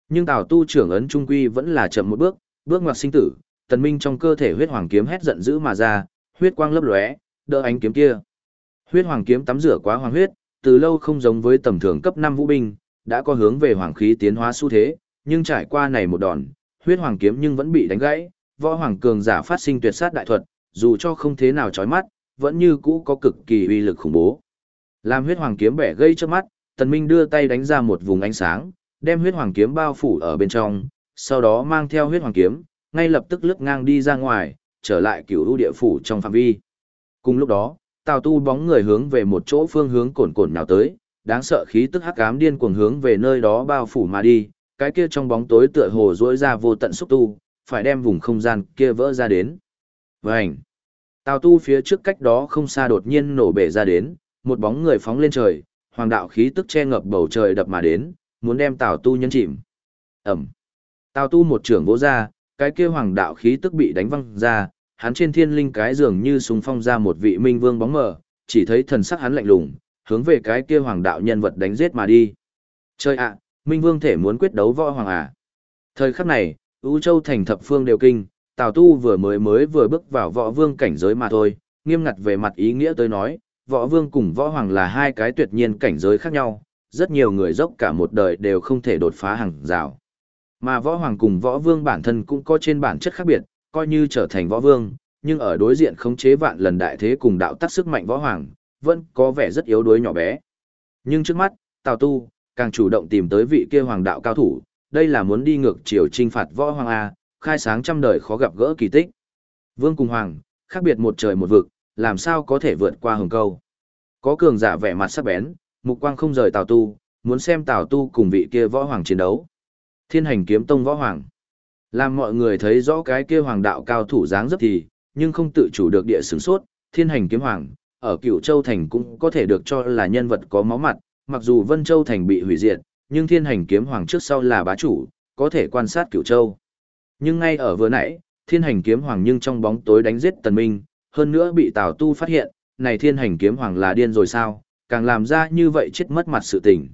Nhưng Tào Tu trưởng ấn trung quy vẫn là chậm một bước, bước ngoặt sinh tử, Tần Minh trong cơ thể huyết hoàng kiếm hét giận dữ mà ra, huyết quang lấp lóe, đỡ ánh kiếm kia. Huyết hoàng kiếm tắm rửa quá hoàng huyết, từ lâu không giống với tầm thường cấp 5 vũ binh, đã có hướng về hoàng khí tiến hóa xu thế, nhưng trải qua này một đòn, huyết hoàng kiếm nhưng vẫn bị đánh gãy, võ hoàng cường giả phát sinh tuyệt sát đại thuật, dù cho không thế nào chói mắt, vẫn như cũ có cực kỳ uy lực khủng bố. Làm huyết hoàng kiếm bẻ gây trước mắt, Tần Minh đưa tay đánh ra một vùng ánh sáng, đem huyết hoàng kiếm bao phủ ở bên trong, sau đó mang theo huyết hoàng kiếm, ngay lập tức lướt ngang đi ra ngoài, trở lại cửu lũ địa phủ trong phạm vi. Cùng lúc đó, Tào Tu bóng người hướng về một chỗ phương hướng cồn cồn nào tới, đáng sợ khí tức hắc ám điên cuồng hướng về nơi đó bao phủ mà đi, cái kia trong bóng tối tựa hồ rỗi ra vô tận xúc tu, phải đem vùng không gian kia vỡ ra đến. Vành! Tào tu phía trước cách đó không xa đột nhiên nổ bể ra đến, một bóng người phóng lên trời, hoàng đạo khí tức che ngập bầu trời đập mà đến, muốn đem Tào tu nhấn chìm. Ẩm! Tào tu một trưởng vỗ ra, cái kia hoàng đạo khí tức bị đánh văng ra, hắn trên thiên linh cái dường như súng phong ra một vị minh vương bóng mờ, chỉ thấy thần sắc hắn lạnh lùng, hướng về cái kia hoàng đạo nhân vật đánh giết mà đi. Chơi ạ, Minh Vương thể muốn quyết đấu võ hoàng à. Thời khắc này, U Châu thành thập phương đều kinh, Tào Tu vừa mới mới vừa bước vào võ vương cảnh giới mà thôi, nghiêm ngặt về mặt ý nghĩa tới nói, võ vương cùng võ hoàng là hai cái tuyệt nhiên cảnh giới khác nhau, rất nhiều người dốc cả một đời đều không thể đột phá hàng rào. Mà võ hoàng cùng võ vương bản thân cũng có trên bản chất khác biệt, coi như trở thành võ vương, nhưng ở đối diện khống chế vạn lần đại thế cùng đạo tắc sức mạnh võ hoàng, vẫn có vẻ rất yếu đuối nhỏ bé. Nhưng trước mắt, Tào Tu, càng chủ động tìm tới vị kia hoàng đạo cao thủ, đây là muốn đi ngược chiều trinh phạt võ hoàng A, khai sáng trăm đời khó gặp gỡ kỳ tích. Vương cùng hoàng, khác biệt một trời một vực, làm sao có thể vượt qua hồng câu. Có cường giả vẻ mặt sắc bén, mục quang không rời Tào Tu, muốn xem Tào Tu cùng vị kia võ hoàng chiến đấu. Thiên hành kiếm tông võ hoàng. Làm mọi người thấy rõ cái kia hoàng đạo cao thủ dáng dấp thì, nhưng không tự chủ được địa sửng sốt, thiên hành kiếm hoàng, ở cựu châu thành cũng có thể được cho là nhân vật có máu mặt, mặc dù Vân Châu thành bị hủy diệt, nhưng thiên hành kiếm hoàng trước sau là bá chủ, có thể quan sát cửu châu. Nhưng ngay ở vừa nãy, thiên hành kiếm hoàng nhưng trong bóng tối đánh giết tần minh, hơn nữa bị Tào Tu phát hiện, này thiên hành kiếm hoàng là điên rồi sao, càng làm ra như vậy chết mất mặt sự tình.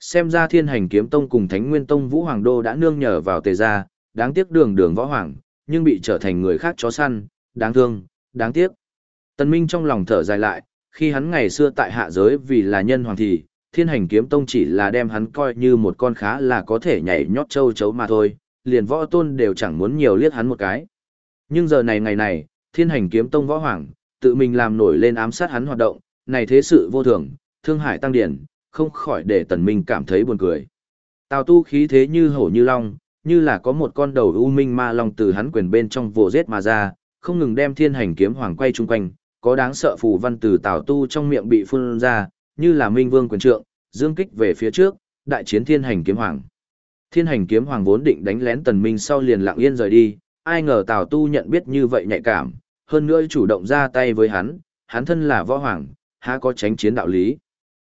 Xem ra thiên hành kiếm tông cùng thánh nguyên tông vũ hoàng đô đã nương nhờ vào tề gia, đáng tiếc đường đường võ hoàng, nhưng bị trở thành người khác chó săn, đáng thương, đáng tiếc. Tần Minh trong lòng thở dài lại, khi hắn ngày xưa tại hạ giới vì là nhân hoàng thì, thiên hành kiếm tông chỉ là đem hắn coi như một con khá là có thể nhảy nhót châu chấu mà thôi, liền võ tôn đều chẳng muốn nhiều liếc hắn một cái. Nhưng giờ này ngày này, thiên hành kiếm tông võ hoàng, tự mình làm nổi lên ám sát hắn hoạt động, này thế sự vô thường, thương hải tăng điển, không khỏi để tần minh cảm thấy buồn cười. Tào tu khí thế như hổ như long, như là có một con đầu u minh ma long từ hắn quyền bên trong vồ giết mà ra, không ngừng đem thiên hành kiếm hoàng quay chung quanh, có đáng sợ phù văn từ tào tu trong miệng bị phun ra, như là minh vương quyền trượng, dương kích về phía trước, đại chiến thiên hành kiếm hoàng. Thiên hành kiếm hoàng vốn định đánh lén tần minh sau liền lặng yên rời đi, ai ngờ tào tu nhận biết như vậy nhạy cảm, hơn nữa chủ động ra tay với hắn, hắn thân là võ hoàng, há có tránh chiến đạo lý.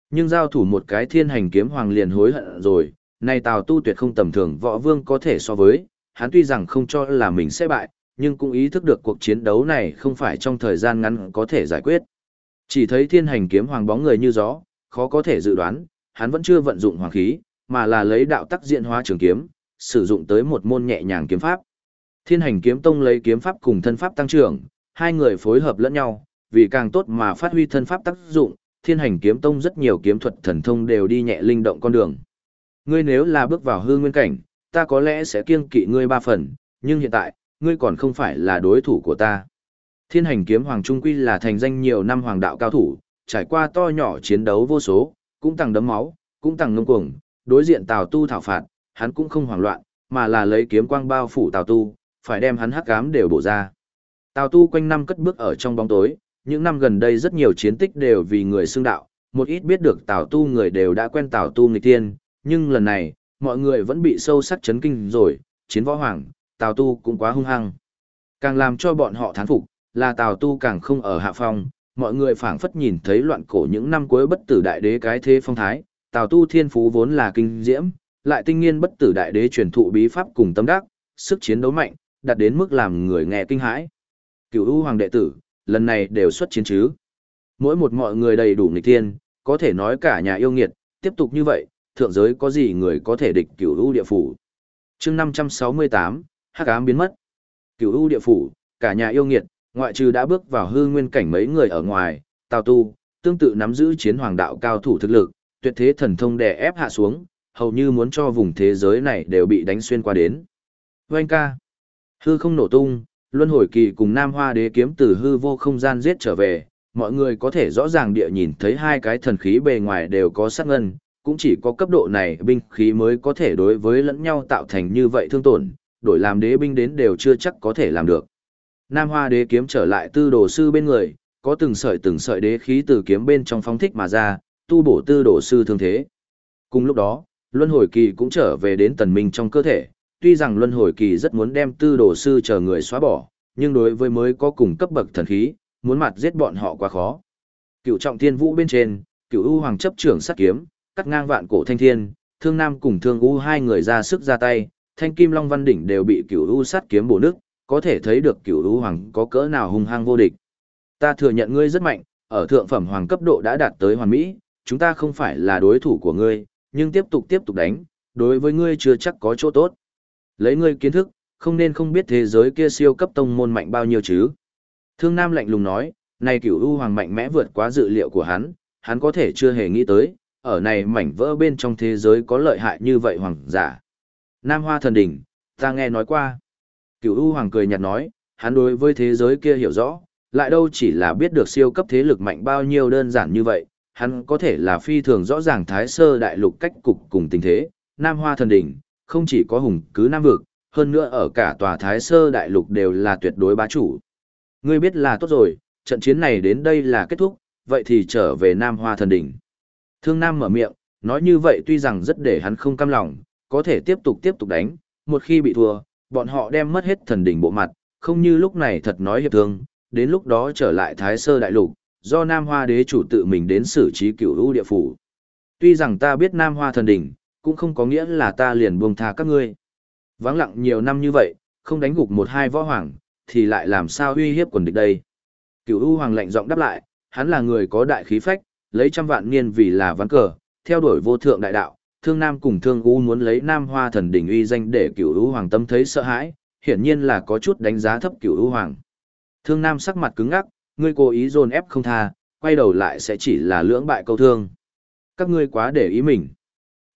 Nhưng giao thủ một cái thiên hành kiếm hoàng liền hối hận rồi, này tào tu tuyệt không tầm thường võ vương có thể so với, hắn tuy rằng không cho là mình sẽ bại, nhưng cũng ý thức được cuộc chiến đấu này không phải trong thời gian ngắn có thể giải quyết. Chỉ thấy thiên hành kiếm hoàng bóng người như gió, khó có thể dự đoán, hắn vẫn chưa vận dụng hoàng khí, mà là lấy đạo tắc diện hóa trường kiếm, sử dụng tới một môn nhẹ nhàng kiếm pháp. Thiên hành kiếm tông lấy kiếm pháp cùng thân pháp tăng trưởng, hai người phối hợp lẫn nhau, vì càng tốt mà phát huy thân pháp tác dụng, thiên hành kiếm tông rất nhiều kiếm thuật thần thông đều đi nhẹ linh động con đường. Ngươi nếu là bước vào hư nguyên cảnh, ta có lẽ sẽ kiêng kỵ ngươi ba phần, nhưng hiện tại, ngươi còn không phải là đối thủ của ta. Thiên hành kiếm hoàng trung quy là thành danh nhiều năm hoàng đạo cao thủ, trải qua to nhỏ chiến đấu vô số, cũng tăng đấm máu, cũng tăng ngông cuồng, đối diện Tào Tu thảo phạt, hắn cũng không hoảng loạn, mà là lấy kiếm quang bao phủ Tào Tu, phải đem hắn hắc ám đều bổ ra. Tào Tu quanh năm cất bước ở trong bóng tối, những năm gần đây rất nhiều chiến tích đều vì người xưng đạo, một ít biết được Tào Tu người đều đã quen Tào Tu nghịch tiên, nhưng lần này, mọi người vẫn bị sâu sắc chấn kinh rồi, chiến võ hoàng, Tào Tu cũng quá hung hăng. Càng làm cho bọn họ thán phục, là Tào Tu càng không ở hạ phong, mọi người phảng phất nhìn thấy loạn cổ những năm cuối bất tử đại đế cái thế phong thái, Tào Tu thiên phú vốn là kinh diễm, lại tinh nghiên bất tử đại đế truyền thụ bí pháp cùng tâm đắc, sức chiến đấu mạnh, đạt đến mức làm người nghe kinh hãi. Cửu U hoàng đệ tử, lần này đều xuất chiến chứ. Mỗi một mọi người đầy đủ nghịch thiên, có thể nói cả nhà yêu nghiệt, tiếp tục như vậy, thượng giới có gì người có thể địch Cửu U địa phủ. Chương 568, Hắc ám biến mất. Cửu U địa phủ, cả nhà yêu nghiệt, ngoại trừ đã bước vào hư nguyên cảnh mấy người ở ngoài, Tào Tu, tương tự nắm giữ chiến hoàng đạo cao thủ thực lực, tuyệt thế thần thông đè ép hạ xuống, hầu như muốn cho vùng thế giới này đều bị đánh xuyên qua đến. Vâng ca. Hư không nổ tung, luân hồi kỳ cùng Nam Hoa đế kiếm từ hư vô không gian giết trở về, mọi người có thể rõ ràng địa nhìn thấy hai cái thần khí bề ngoài đều có sắc ngân, cũng chỉ có cấp độ này binh khí mới có thể đối với lẫn nhau tạo thành như vậy thương tổn, đổi làm đế binh đến đều chưa chắc có thể làm được. Nam Hoa đế kiếm trở lại tư đồ sư bên người, có từng sợi từng sợi đế khí từ kiếm bên trong phóng thích mà ra, tu bổ tư đồ sư thương thế. Cùng lúc đó, luân hồi kỳ cũng trở về đến tần minh trong cơ thể, tuy rằng luân hồi kỳ rất muốn đem tư đồ sư chờ người xóa bỏ, nhưng đối với mới có cùng cấp bậc thần khí, muốn mặt giết bọn họ quá khó. Cựu trọng thiên vũ bên trên, cựu u hoàng chấp trưởng sát kiếm, cắt ngang vạn cổ thanh thiên, thương nam cùng thương u hai người ra sức ra tay, thanh kim long văn đỉnh đều bị cựu u sát kiếm bổ nước, có thể thấy được cựu u hoàng có cỡ nào hung hăng vô địch. Ta thừa nhận ngươi rất mạnh, ở thượng phẩm hoàng cấp độ đã đạt tới hoàn mỹ, chúng ta không phải là đối thủ của ngươi, nhưng tiếp tục tiếp tục đánh, đối với ngươi chưa chắc có chỗ tốt. Lấy ngươi kiến thức, không nên không biết thế giới kia siêu cấp tông môn mạnh bao nhiêu chứ. Thương Nam lạnh lùng nói, này cửu u hoàng mạnh mẽ vượt quá dự liệu của hắn, hắn có thể chưa hề nghĩ tới, ở này mảnh vỡ bên trong thế giới có lợi hại như vậy hoàng giả. Nam Hoa thần đỉnh, ta nghe nói qua. Cửu u hoàng cười nhạt nói, hắn đối với thế giới kia hiểu rõ, lại đâu chỉ là biết được siêu cấp thế lực mạnh bao nhiêu đơn giản như vậy, hắn có thể là phi thường rõ ràng thái sơ đại lục cách cục cùng tình thế, Nam Hoa thần đỉnh, không chỉ có hùng cứ Nam vực, hơn nữa ở cả tòa thái sơ đại lục đều là tuyệt đối bá chủ. Ngươi biết là tốt rồi, trận chiến này đến đây là kết thúc, vậy thì trở về Nam Hoa thần đỉnh. Thương Nam mở miệng, nói như vậy tuy rằng rất để hắn không cam lòng, có thể tiếp tục tiếp tục đánh, một khi bị thua, bọn họ đem mất hết thần đỉnh bộ mặt, không như lúc này thật nói hiệp thương, đến lúc đó trở lại Thái Sơ Đại Lục, do Nam Hoa Đế chủ tự mình đến xử trí cửu u địa phủ. Tuy rằng ta biết Nam Hoa thần đỉnh, cũng không có nghĩa là ta liền buông tha các ngươi. Vắng lặng nhiều năm như vậy, không đánh gục một hai võ hoàng, thì lại làm sao uy hiếp quần địch đây. Cửu U Hoàng lạnh giọng đáp lại, hắn là người có đại khí phách, lấy trăm vạn niên vì là ván cờ, theo đuổi vô thượng đại đạo, Thương Nam cùng Thương U muốn lấy Nam Hoa thần đỉnh uy danh để Cửu U Hoàng tâm thấy sợ hãi, hiển nhiên là có chút đánh giá thấp Cửu U Hoàng. Thương Nam sắc mặt cứng ngắc, ngươi cố ý dồn ép không tha, quay đầu lại sẽ chỉ là lưỡng bại câu thương. Các ngươi quá để ý mình.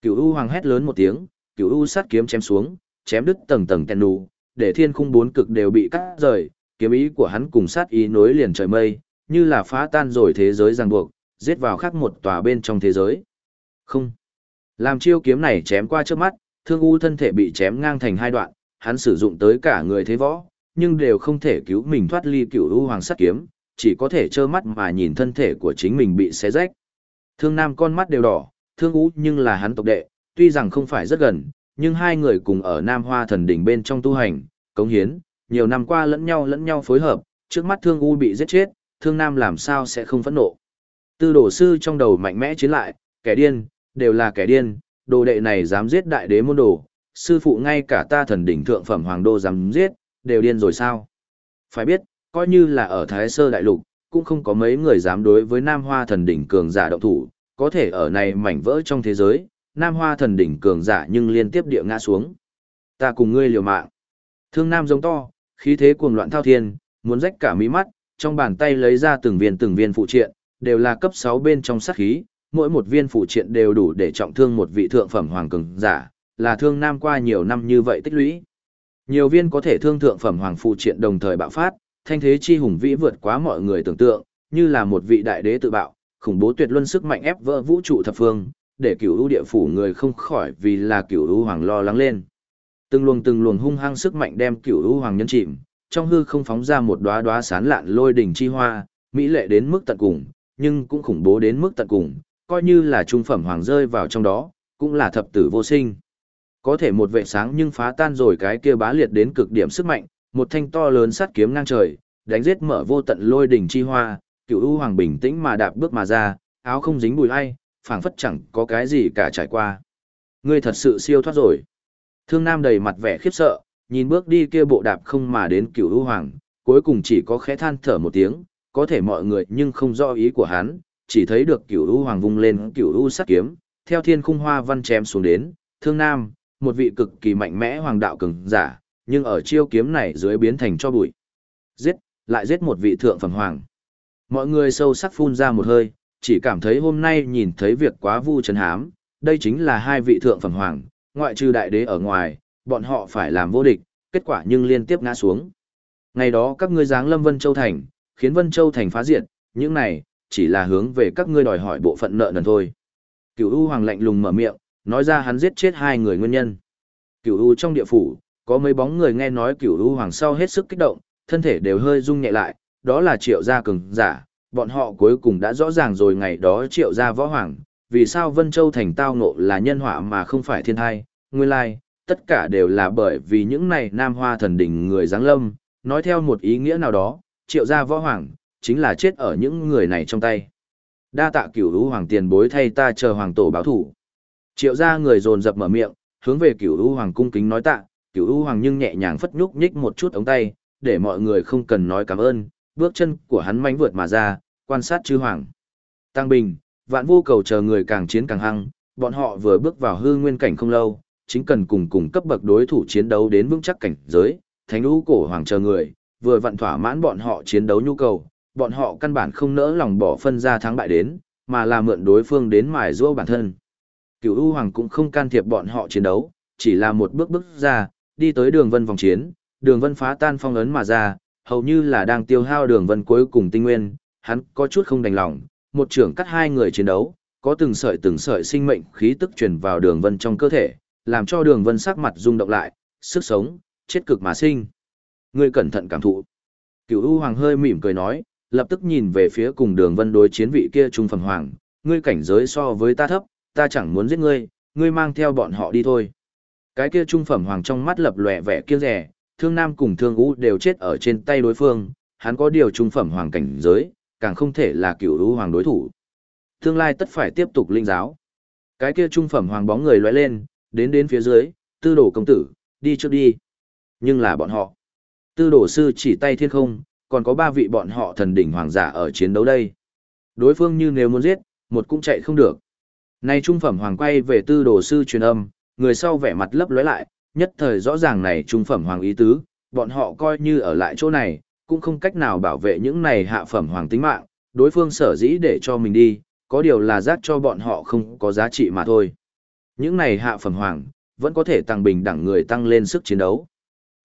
Cửu U Hoàng hét lớn một tiếng, Cửu U sát kiếm chém xuống, chém đứt tầng tầng tèn nụ, để thiên khung bốn cực đều bị cắt rời, kiếm ý của hắn cùng sát ý nối liền trời mây, như là phá tan rồi thế giới ràng buộc, giết vào khắc một tòa bên trong thế giới. Không. Làm chiêu kiếm này chém qua trước mắt, thương u thân thể bị chém ngang thành hai đoạn, hắn sử dụng tới cả người thế võ, nhưng đều không thể cứu mình thoát ly Cửu u hoàng sát kiếm, chỉ có thể trơ mắt mà nhìn thân thể của chính mình bị xé rách. Thương nam con mắt đều đỏ, thương u nhưng là hắn tộc đệ, tuy rằng không phải rất gần, nhưng hai người cùng ở Nam Hoa thần đỉnh bên trong tu hành, cống hiến, nhiều năm qua lẫn nhau lẫn nhau phối hợp, trước mắt Thương U bị giết chết, Thương Nam làm sao sẽ không phẫn nộ. Tư đổ sư trong đầu mạnh mẽ chiến lại, kẻ điên, đều là kẻ điên, đồ đệ này dám giết đại đế môn đồ, sư phụ ngay cả ta thần đỉnh thượng phẩm hoàng đô dám giết, đều điên rồi sao? Phải biết, coi như là ở Thái Sơ Đại Lục, cũng không có mấy người dám đối với Nam Hoa thần đỉnh cường giả động thủ, có thể ở này mảnh vỡ trong thế giới, Nam Hoa thần đỉnh cường giả nhưng liên tiếp địa ngã xuống. Ta cùng ngươi liều mạng. Thương Nam giống to, khí thế cuồng loạn thao thiên, muốn rách cả mí mắt, trong bàn tay lấy ra từng viên từng viên phụ triện, đều là cấp 6 bên trong sát khí, mỗi một viên phụ triện đều đủ để trọng thương một vị thượng phẩm hoàng cường giả, là thương Nam qua nhiều năm như vậy tích lũy. Nhiều viên có thể thương thượng phẩm hoàng phụ triện đồng thời bạo phát, thanh thế chi hùng vĩ vượt quá mọi người tưởng tượng, như là một vị đại đế tự bạo, khủng bố tuyệt luân sức mạnh ép vỡ vũ trụ thập phương, để cửu ưu địa phủ người không khỏi vì là cửu ưu hoàng lo lắng lên. Từng luồng từng luồng hung hăng sức mạnh đem cửu ưu hoàng nhân chìm, trong hư không phóng ra một đóa đóa sán lạn lôi đỉnh chi hoa, mỹ lệ đến mức tận cùng, nhưng cũng khủng bố đến mức tận cùng, coi như là trung phẩm hoàng rơi vào trong đó, cũng là thập tử vô sinh. Có thể một vệ sáng nhưng phá tan rồi cái kia bá liệt đến cực điểm sức mạnh, một thanh to lớn sắt kiếm ngang trời, đánh giết mở vô tận lôi đỉnh chi hoa, cửu ưu hoàng bình tĩnh mà đạp bước mà ra, áo không dính bụi ai, phảng phất chẳng có cái gì cả trải qua. Ngươi thật sự siêu thoát rồi. Thương Nam đầy mặt vẻ khiếp sợ, nhìn bước đi kia bộ đạp không mà đến cửu u hoàng, cuối cùng chỉ có khẽ than thở một tiếng, có thể mọi người nhưng không rõ ý của hắn, chỉ thấy được cửu u hoàng vung lên cửu u sắt kiếm, theo thiên khung hoa văn chém xuống đến, Thương Nam, một vị cực kỳ mạnh mẽ hoàng đạo cường giả, nhưng ở chiêu kiếm này dưới biến thành cho bụi. Giết, lại giết một vị thượng phẩm hoàng. Mọi người sâu sắc phun ra một hơi, chỉ cảm thấy hôm nay nhìn thấy việc quá vu trấn hám, đây chính là hai vị thượng phẩm hoàng, ngoại trừ đại đế ở ngoài, bọn họ phải làm vô địch, kết quả nhưng liên tiếp ngã xuống. Ngày đó các ngươi giáng lâm Vân Châu Thành, khiến Vân Châu Thành phá diệt, những này, chỉ là hướng về các ngươi đòi hỏi bộ phận nợ nần thôi. Cửu U Hoàng lạnh lùng mở miệng, nói ra hắn giết chết hai người nguyên nhân. Cửu U trong địa phủ, có mấy bóng người nghe nói Cửu U Hoàng sau hết sức kích động, thân thể đều hơi rung nhẹ lại, đó là triệu gia cường giả, bọn họ cuối cùng đã rõ ràng rồi ngày đó triệu gia võ hoàng, vì sao Vân Châu thành tao ngộ là nhân họa mà không phải thiên thai, nguyên lai, tất cả đều là bởi vì những này nam hoa thần đỉnh người giáng lâm, nói theo một ý nghĩa nào đó, triệu gia võ hoàng, chính là chết ở những người này trong tay. Đa tạ cửu u hoàng tiền bối thay ta chờ hoàng tổ báo thủ. Triệu gia người dồn dập mở miệng, hướng về cửu u hoàng cung kính nói tạ, cửu u hoàng nhưng nhẹ nhàng phất nhúc nhích một chút ống tay, để mọi người không cần nói cảm ơn, bước chân của hắn mánh vượt mà ra, quan sát chư hoàng. Tăng Bình, vạn vô cầu chờ người càng chiến càng hăng, bọn họ vừa bước vào hư nguyên cảnh không lâu, chính cần cùng cùng cấp bậc đối thủ chiến đấu đến vững chắc cảnh giới, thánh lũ cổ hoàng chờ người, vừa vặn thỏa mãn bọn họ chiến đấu nhu cầu, bọn họ căn bản không nỡ lòng bỏ phân ra thắng bại đến, mà là mượn đối phương đến mài giũa bản thân. Cửu U Hoàng cũng không can thiệp bọn họ chiến đấu, chỉ là một bước bước ra, đi tới đường vân vòng chiến, đường vân phá tan phong ấn mà ra, hầu như là đang tiêu hao đường vân cuối cùng tinh nguyên, hắn có chút không đành lòng, một trưởng cắt hai người chiến đấu, có từng sợi từng sợi sinh mệnh khí tức truyền vào đường vân trong cơ thể, làm cho đường vân sắc mặt rung động lại, sức sống, chết cực mà sinh. Ngươi cẩn thận cảm thụ. Cửu U Hoàng hơi mỉm cười nói, lập tức nhìn về phía cùng đường vân đối chiến vị kia trung phẩm hoàng, ngươi cảnh giới so với ta thấp, ta chẳng muốn giết ngươi, ngươi mang theo bọn họ đi thôi. Cái kia trung phẩm hoàng trong mắt lập lòe vẻ kiêng rẻ, thương nam cùng thương u đều chết ở trên tay đối phương, hắn có điều trung phẩm hoàng cảnh giới, càng không thể là cựu u hoàng đối thủ. Tương lai tất phải tiếp tục linh giáo. Cái kia trung phẩm hoàng bóng người lóe lên, đến đến phía dưới, tư đồ công tử, đi trước đi. Nhưng là bọn họ. Tư đồ sư chỉ tay thiên không, còn có ba vị bọn họ thần đỉnh hoàng giả ở chiến đấu đây. Đối phương như nếu muốn giết, một cũng chạy không được. Nay trung phẩm hoàng quay về tư đồ sư truyền âm, người sau vẻ mặt lấp lóe lại, nhất thời rõ ràng này trung phẩm hoàng ý tứ, bọn họ coi như ở lại chỗ này, cũng không cách nào bảo vệ những này hạ phẩm hoàng tính mạng, đối phương sở dĩ để cho mình đi, có điều là giác cho bọn họ không có giá trị mà thôi. Những này hạ phẩm hoàng, vẫn có thể tăng bình đẳng người tăng lên sức chiến đấu.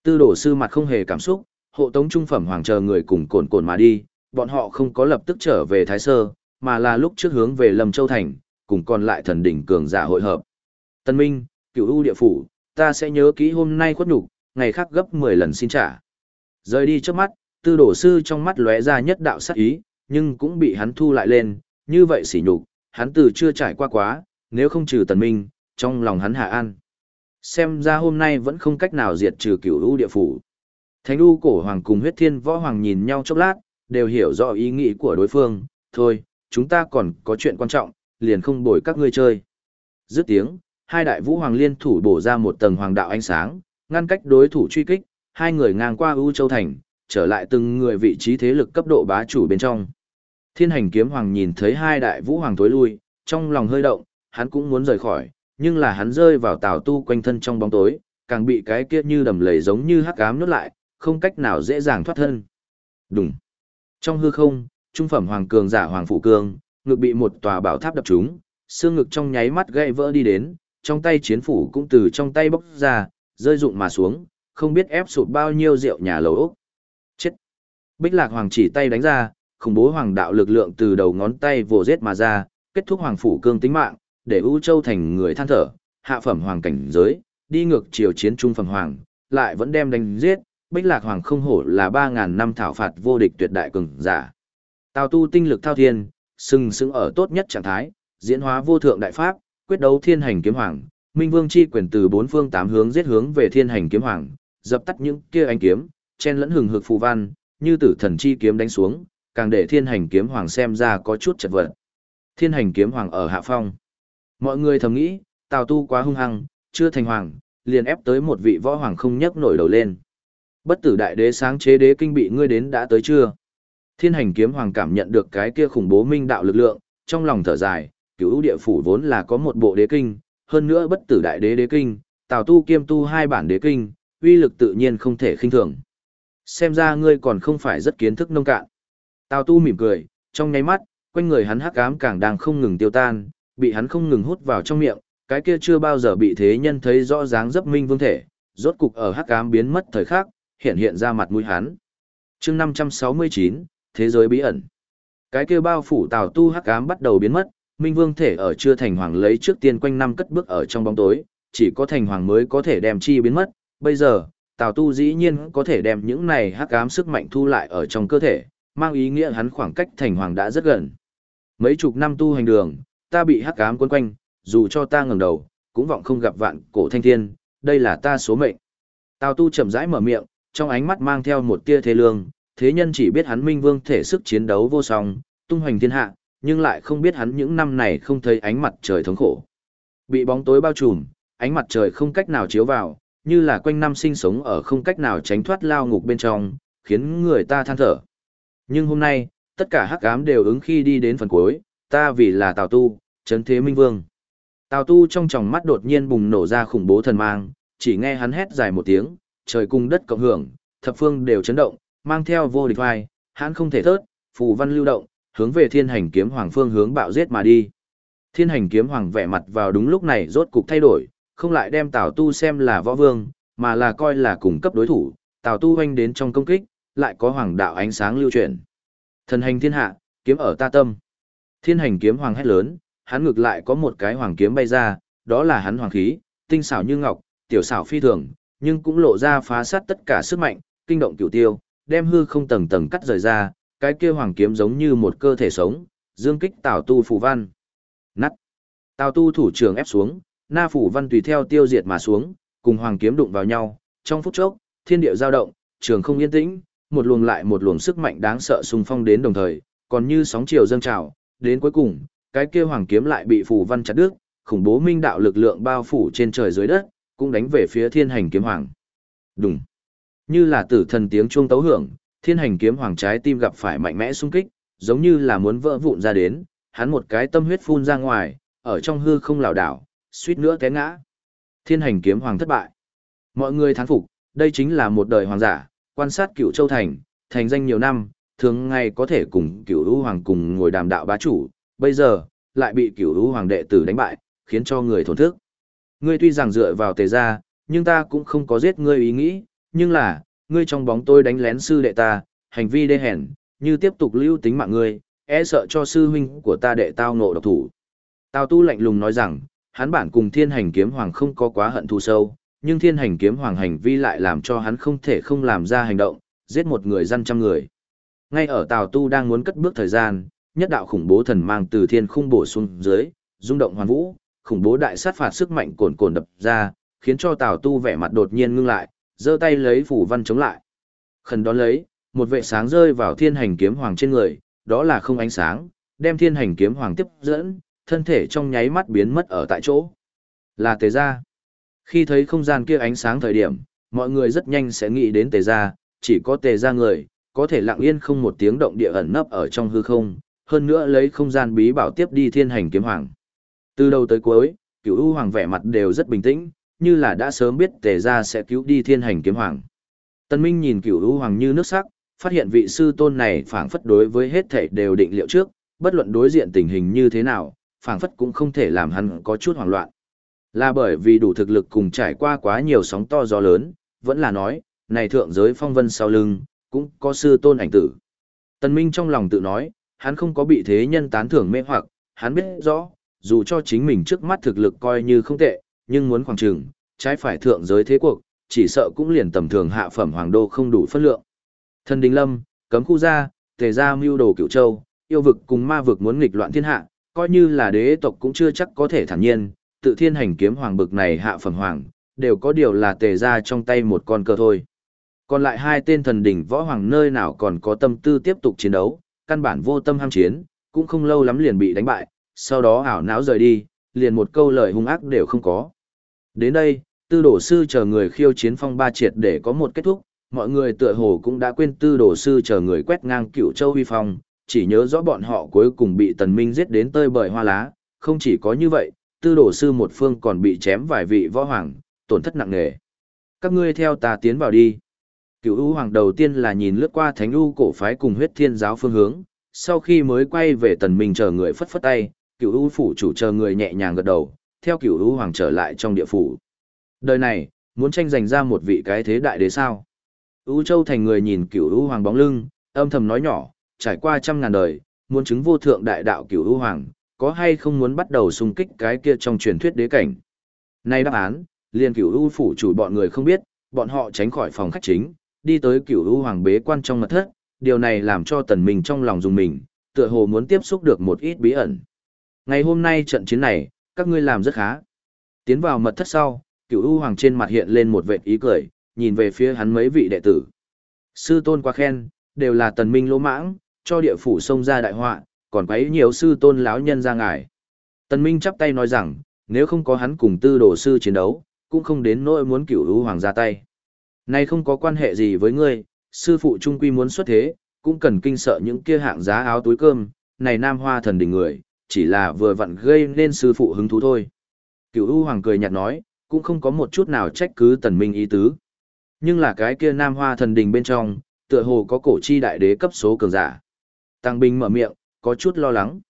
Tư đổ sư mặt không hề cảm xúc, hộ tống trung phẩm hoàng chờ người cùng cồn cồn mà đi, bọn họ không có lập tức trở về Thái Sơ, mà là lúc trước hướng về Lâm Châu Thành, cùng còn lại thần đỉnh cường giả hội hợp. Tân Minh, cựu ưu địa phủ, ta sẽ nhớ kỹ hôm nay khuất nhục, ngày khác gấp 10 lần xin trả. Rời đi trước mắt, tư đổ sư trong mắt lóe ra nhất đạo sát ý, nhưng cũng bị hắn thu lại lên, như vậy sỉ nhục, hắn từ chưa trải qua quá, nếu không trừ tần minh, trong lòng hắn hạ an. Xem ra hôm nay vẫn không cách nào diệt trừ cửu u địa phủ. Thánh u cổ hoàng cùng huyết thiên võ hoàng nhìn nhau chốc lát, đều hiểu rõ ý nghĩ của đối phương, thôi, chúng ta còn có chuyện quan trọng, liền không bồi các ngươi chơi. Dứt tiếng, hai đại vũ hoàng liên thủ bổ ra một tầng hoàng đạo ánh sáng, ngăn cách đối thủ truy kích, hai người ngang qua U Châu Thành, trở lại từng người vị trí thế lực cấp độ bá chủ bên trong. Thiên hành kiếm hoàng nhìn thấy hai đại vũ hoàng tối lui, trong lòng hơi động, hắn cũng muốn rời khỏi, nhưng là hắn rơi vào tàu tu quanh thân trong bóng tối, càng bị cái kia như đầm lầy giống như hắc ám nuốt lại, không cách nào dễ dàng thoát thân. Đúng. Trong hư không, trung phẩm hoàng cường giả hoàng phụ cường ngực bị một tòa bảo tháp đập trúng, xương ngực trong nháy mắt gãy vỡ đi đến, trong tay chiến phủ cũng từ trong tay bốc ra, rơi rụng mà xuống, không biết ép sụt bao nhiêu rượu nhà lầu ốc. Chết! Bích lạc hoàng chỉ tay đánh ra, khủng bố hoàng đạo lực lượng từ đầu ngón tay vồ giết mà ra, kết thúc hoàng phủ cương tính mạng, để U Châu thành người than thở, hạ phẩm hoàng cảnh giới, đi ngược chiều chiến trung phẩm hoàng, lại vẫn đem đánh giết, Bích Lạc Hoàng không hổ là 3000 năm thảo phạt vô địch tuyệt đại cường giả. Tào tu tinh lực thao thiên, sừng sững ở tốt nhất trạng thái, diễn hóa vô thượng đại pháp, quyết đấu thiên hành kiếm hoàng, Minh Vương chi quyền từ bốn phương tám hướng giết hướng về thiên hành kiếm hoàng, dập tắt những kia ánh kiếm, chen lẫn hừng hực phù văn, như tử thần chi kiếm đánh xuống, càng để thiên hành kiếm hoàng xem ra có chút chật vật. Thiên hành kiếm hoàng ở hạ phong. Mọi người thầm nghĩ, Tào Tu quá hung hăng, chưa thành hoàng, liền ép tới một vị võ hoàng không nhấc nổi đầu lên. Bất tử đại đế sáng chế đế kinh bị ngươi đến đã tới chưa? Thiên hành kiếm hoàng cảm nhận được cái kia khủng bố minh đạo lực lượng, trong lòng thở dài, cửu địa phủ vốn là có một bộ đế kinh, hơn nữa bất tử đại đế đế kinh, Tào Tu kiêm tu hai bản đế kinh, uy lực tự nhiên không thể khinh thường. Xem ra ngươi còn không phải rất kiến thức nông cạn. Tào Tu mỉm cười, trong nháy mắt, quanh người hắn hắc ám càng đang không ngừng tiêu tan, bị hắn không ngừng hút vào trong miệng, cái kia chưa bao giờ bị thế nhân thấy rõ dáng dấp minh vương thể, rốt cục ở hắc ám biến mất thời khắc, hiện hiện ra mặt mũi hắn. Chương 569, thế giới bí ẩn. Cái kia bao phủ Tào Tu hắc ám bắt đầu biến mất, Minh Vương thể ở chưa thành hoàng lấy trước tiên quanh năm cất bước ở trong bóng tối, chỉ có thành hoàng mới có thể đem chi biến mất. Bây giờ, Tào Tu dĩ nhiên có thể đem những này hắc ám sức mạnh thu lại ở trong cơ thể, mang ý nghĩa hắn khoảng cách thành hoàng đã rất gần. Mấy chục năm tu hành đường, ta bị hắc ám quấn quanh, dù cho ta ngẩng đầu, cũng vọng không gặp vạn cổ thanh thiên, đây là ta số mệnh. Tào Tu chậm rãi mở miệng, trong ánh mắt mang theo một tia thế lương, thế nhân chỉ biết hắn Minh Vương thể sức chiến đấu vô song, tung hoành thiên hạ, nhưng lại không biết hắn những năm này không thấy ánh mặt trời thống khổ. Bị bóng tối bao trùm, ánh mặt trời không cách nào chiếu vào, như là quanh năm sinh sống ở không cách nào tránh thoát lao ngục bên trong, khiến người ta than thở. Nhưng hôm nay, tất cả hắc ám đều ứng khi đi đến phần cuối, ta vì là Tào Tu, chấn thế minh vương. Tào Tu trong tròng mắt đột nhiên bùng nổ ra khủng bố thần mang, chỉ nghe hắn hét dài một tiếng, trời cùng đất cộng hưởng, thập phương đều chấn động, mang theo vô địch vai, hắn không thể thớt, phù văn lưu động, hướng về thiên hành kiếm hoàng phương hướng bạo giết mà đi. Thiên hành kiếm hoàng vẻ mặt vào đúng lúc này rốt cục thay đổi, không lại đem Tào Tu xem là võ vương, mà là coi là cùng cấp đối thủ, Tào Tu hoanh đến trong công kích, lại có hoàng đạo ánh sáng lưu chuyển. Thần hành thiên hạ, kiếm ở ta tâm. Thiên hành kiếm hoàng hét lớn, hắn ngược lại có một cái hoàng kiếm bay ra, đó là hắn hoàng khí, tinh xảo như ngọc, tiểu xảo phi thường, nhưng cũng lộ ra phá sát tất cả sức mạnh, kinh động cửu tiêu, đem hư không tầng tầng cắt rời ra, cái kia hoàng kiếm giống như một cơ thể sống, dương kích Tào Tu phù văn. Nắt. Tào Tu thủ trưởng ép xuống, na phủ văn tùy theo tiêu diệt mà xuống, cùng hoàng kiếm đụng vào nhau, trong phút chốc, thiên địa dao động, trường không yên tĩnh, một luồng lại một luồng sức mạnh đáng sợ xung phong đến đồng thời, còn như sóng chiều dâng trào, đến cuối cùng, cái kia hoàng kiếm lại bị phủ văn chặt đứt, khủng bố minh đạo lực lượng bao phủ trên trời dưới đất, cũng đánh về phía thiên hành kiếm hoàng. Đùng. Như là tử thần tiếng chuông tấu hưởng, thiên hành kiếm hoàng trái tim gặp phải mạnh mẽ xung kích, giống như là muốn vỡ vụn ra đến, hắn một cái tâm huyết phun ra ngoài, ở trong hư không lảo đảo, suýt nữa té ngã. Thiên hành kiếm hoàng thất bại. Mọi người thán phục, đây chính là một đời hoàng giả, quan sát cựu châu thành, thành danh nhiều năm, thường ngày có thể cùng cựu lũ hoàng cùng ngồi đàm đạo bá chủ, bây giờ, lại bị cựu lũ hoàng đệ tử đánh bại, khiến cho người thổn thức. Ngươi tuy rằng dựa vào tề gia, nhưng ta cũng không có giết ngươi ý nghĩ, nhưng là, ngươi trong bóng tôi đánh lén sư đệ ta, hành vi đê hèn, như tiếp tục lưu tính mạng ngươi, e sợ cho sư huynh của ta đệ tao ngộ độc thủ. Tào tu lạnh lùng nói rằng, hắn bản cùng thiên hành kiếm hoàng không có quá hận thù sâu, nhưng thiên hành kiếm hoàng hành vi lại làm cho hắn không thể không làm ra hành động, giết một người dân trăm người. Ngay ở Tào Tu đang muốn cất bước thời gian, nhất đạo khủng bố thần mang từ thiên khung bổ xuống dưới, rung động hoàn vũ, khủng bố đại sát phạt sức mạnh cồn cồn đập ra, khiến cho Tào Tu vẻ mặt đột nhiên ngưng lại, giơ tay lấy phủ văn chống lại. Khẩn đón lấy, một vệ sáng rơi vào thiên hành kiếm hoàng trên người, đó là không ánh sáng, đem thiên hành kiếm hoàng tiếp dẫn, thân thể trong nháy mắt biến mất ở tại chỗ. Là tề gia. Khi thấy không gian kia ánh sáng thời điểm, mọi người rất nhanh sẽ nghĩ đến tề gia, chỉ có tề gia người, có thể lặng yên không một tiếng động địa ẩn nấp ở trong hư không, hơn nữa lấy không gian bí bảo tiếp đi thiên hành kiếm hoàng. Từ đầu tới cuối, cửu u hoàng vẻ mặt đều rất bình tĩnh, như là đã sớm biết tề gia sẽ cứu đi thiên hành kiếm hoàng. Tân Minh nhìn cửu u hoàng như nước sắc, phát hiện vị sư tôn này phảng phất đối với hết thảy đều định liệu trước, bất luận đối diện tình hình như thế nào, phảng phất cũng không thể làm hắn có chút hoảng loạn. Là bởi vì đủ thực lực cùng trải qua quá nhiều sóng to gió lớn, vẫn là nói, này thượng giới phong vân sau lưng, cũng có sư tôn ảnh tử. Tần Minh trong lòng tự nói, hắn không có bị thế nhân tán thưởng mê hoặc, hắn biết rõ, dù cho chính mình trước mắt thực lực coi như không tệ, nhưng muốn khoảng trừng trái phải thượng giới thế cuộc, chỉ sợ cũng liền tầm thường hạ phẩm hoàng đô không đủ phân lượng. Thần Đình Lâm, cấm khu gia, tề gia mưu đồ cửu châu, yêu vực cùng ma vực muốn nghịch loạn thiên hạ, coi như là đế tộc cũng chưa chắc có thể thản nhiên, tự thiên hành kiếm hoàng bực này hạ phẩm hoàng, đều có điều là tề gia trong tay một con cờ thôi. Còn lại hai tên thần đỉnh võ hoàng nơi nào còn có tâm tư tiếp tục chiến đấu, căn bản vô tâm ham chiến, cũng không lâu lắm liền bị đánh bại, sau đó ảo não rời đi, liền một câu lời hung ác đều không có. Đến đây, tư đổ sư chờ người khiêu chiến phong ba triệt để có một kết thúc, mọi người tựa hồ cũng đã quên tư đổ sư chờ người quét ngang cựu châu huy phong, chỉ nhớ rõ bọn họ cuối cùng bị tần minh giết đến tơi bời hoa lá, không chỉ có như vậy, tư đổ sư một phương còn bị chém vài vị võ hoàng, tổn thất nặng nề. Các ngươi theo ta tiến vào đi. Cựu U Hoàng đầu tiên là nhìn lướt qua Thánh U cổ phái cùng huyết thiên giáo phương hướng, sau khi mới quay về tần minh chờ người phất phất tay, cựu U phủ chủ chờ người nhẹ nhàng gật đầu, theo cửu u hoàng trở lại trong địa phủ. Đời này, muốn tranh giành ra một vị cái thế đại đế sao? U Châu thành người nhìn cửu u hoàng bóng lưng, âm thầm nói nhỏ, trải qua trăm ngàn đời, muốn chứng vô thượng đại đạo cửu u hoàng, có hay không muốn bắt đầu xung kích cái kia trong truyền thuyết đế cảnh. Nay đáp án, liền cửu u phủ chủ bọn người không biết, bọn họ tránh khỏi phòng khách chính, đi tới cửu u hoàng bế quan trong mật thất, điều này làm cho tần mình trong lòng dùng mình, tựa hồ muốn tiếp xúc được một ít bí ẩn. Ngày hôm nay trận chiến này, các ngươi làm rất khá. Tiến vào mật thất sau, cửu u hoàng trên mặt hiện lên một vệt ý cười, nhìn về phía hắn mấy vị đệ tử. Sư tôn quá khen, đều là tần minh lỗ mãng, cho địa phủ xông ra đại họa, còn quấy nhiều sư tôn lão nhân ra ngài. Tần minh chắp tay nói rằng, nếu không có hắn cùng tư đồ sư chiến đấu, cũng không đến nỗi muốn cửu u hoàng ra tay. Này không có quan hệ gì với ngươi, sư phụ trung quy muốn xuất thế, cũng cần kinh sợ những kia hạng giá áo túi cơm, này nam hoa thần đỉnh người, chỉ là vừa vặn gây nên sư phụ hứng thú thôi. Cửu U Hoàng cười nhạt nói, cũng không có một chút nào trách cứ tần minh ý tứ. Nhưng là cái kia nam hoa thần đình bên trong, tựa hồ có cổ chi đại đế cấp số cường giả. Tăng Bình mở miệng, có chút lo lắng.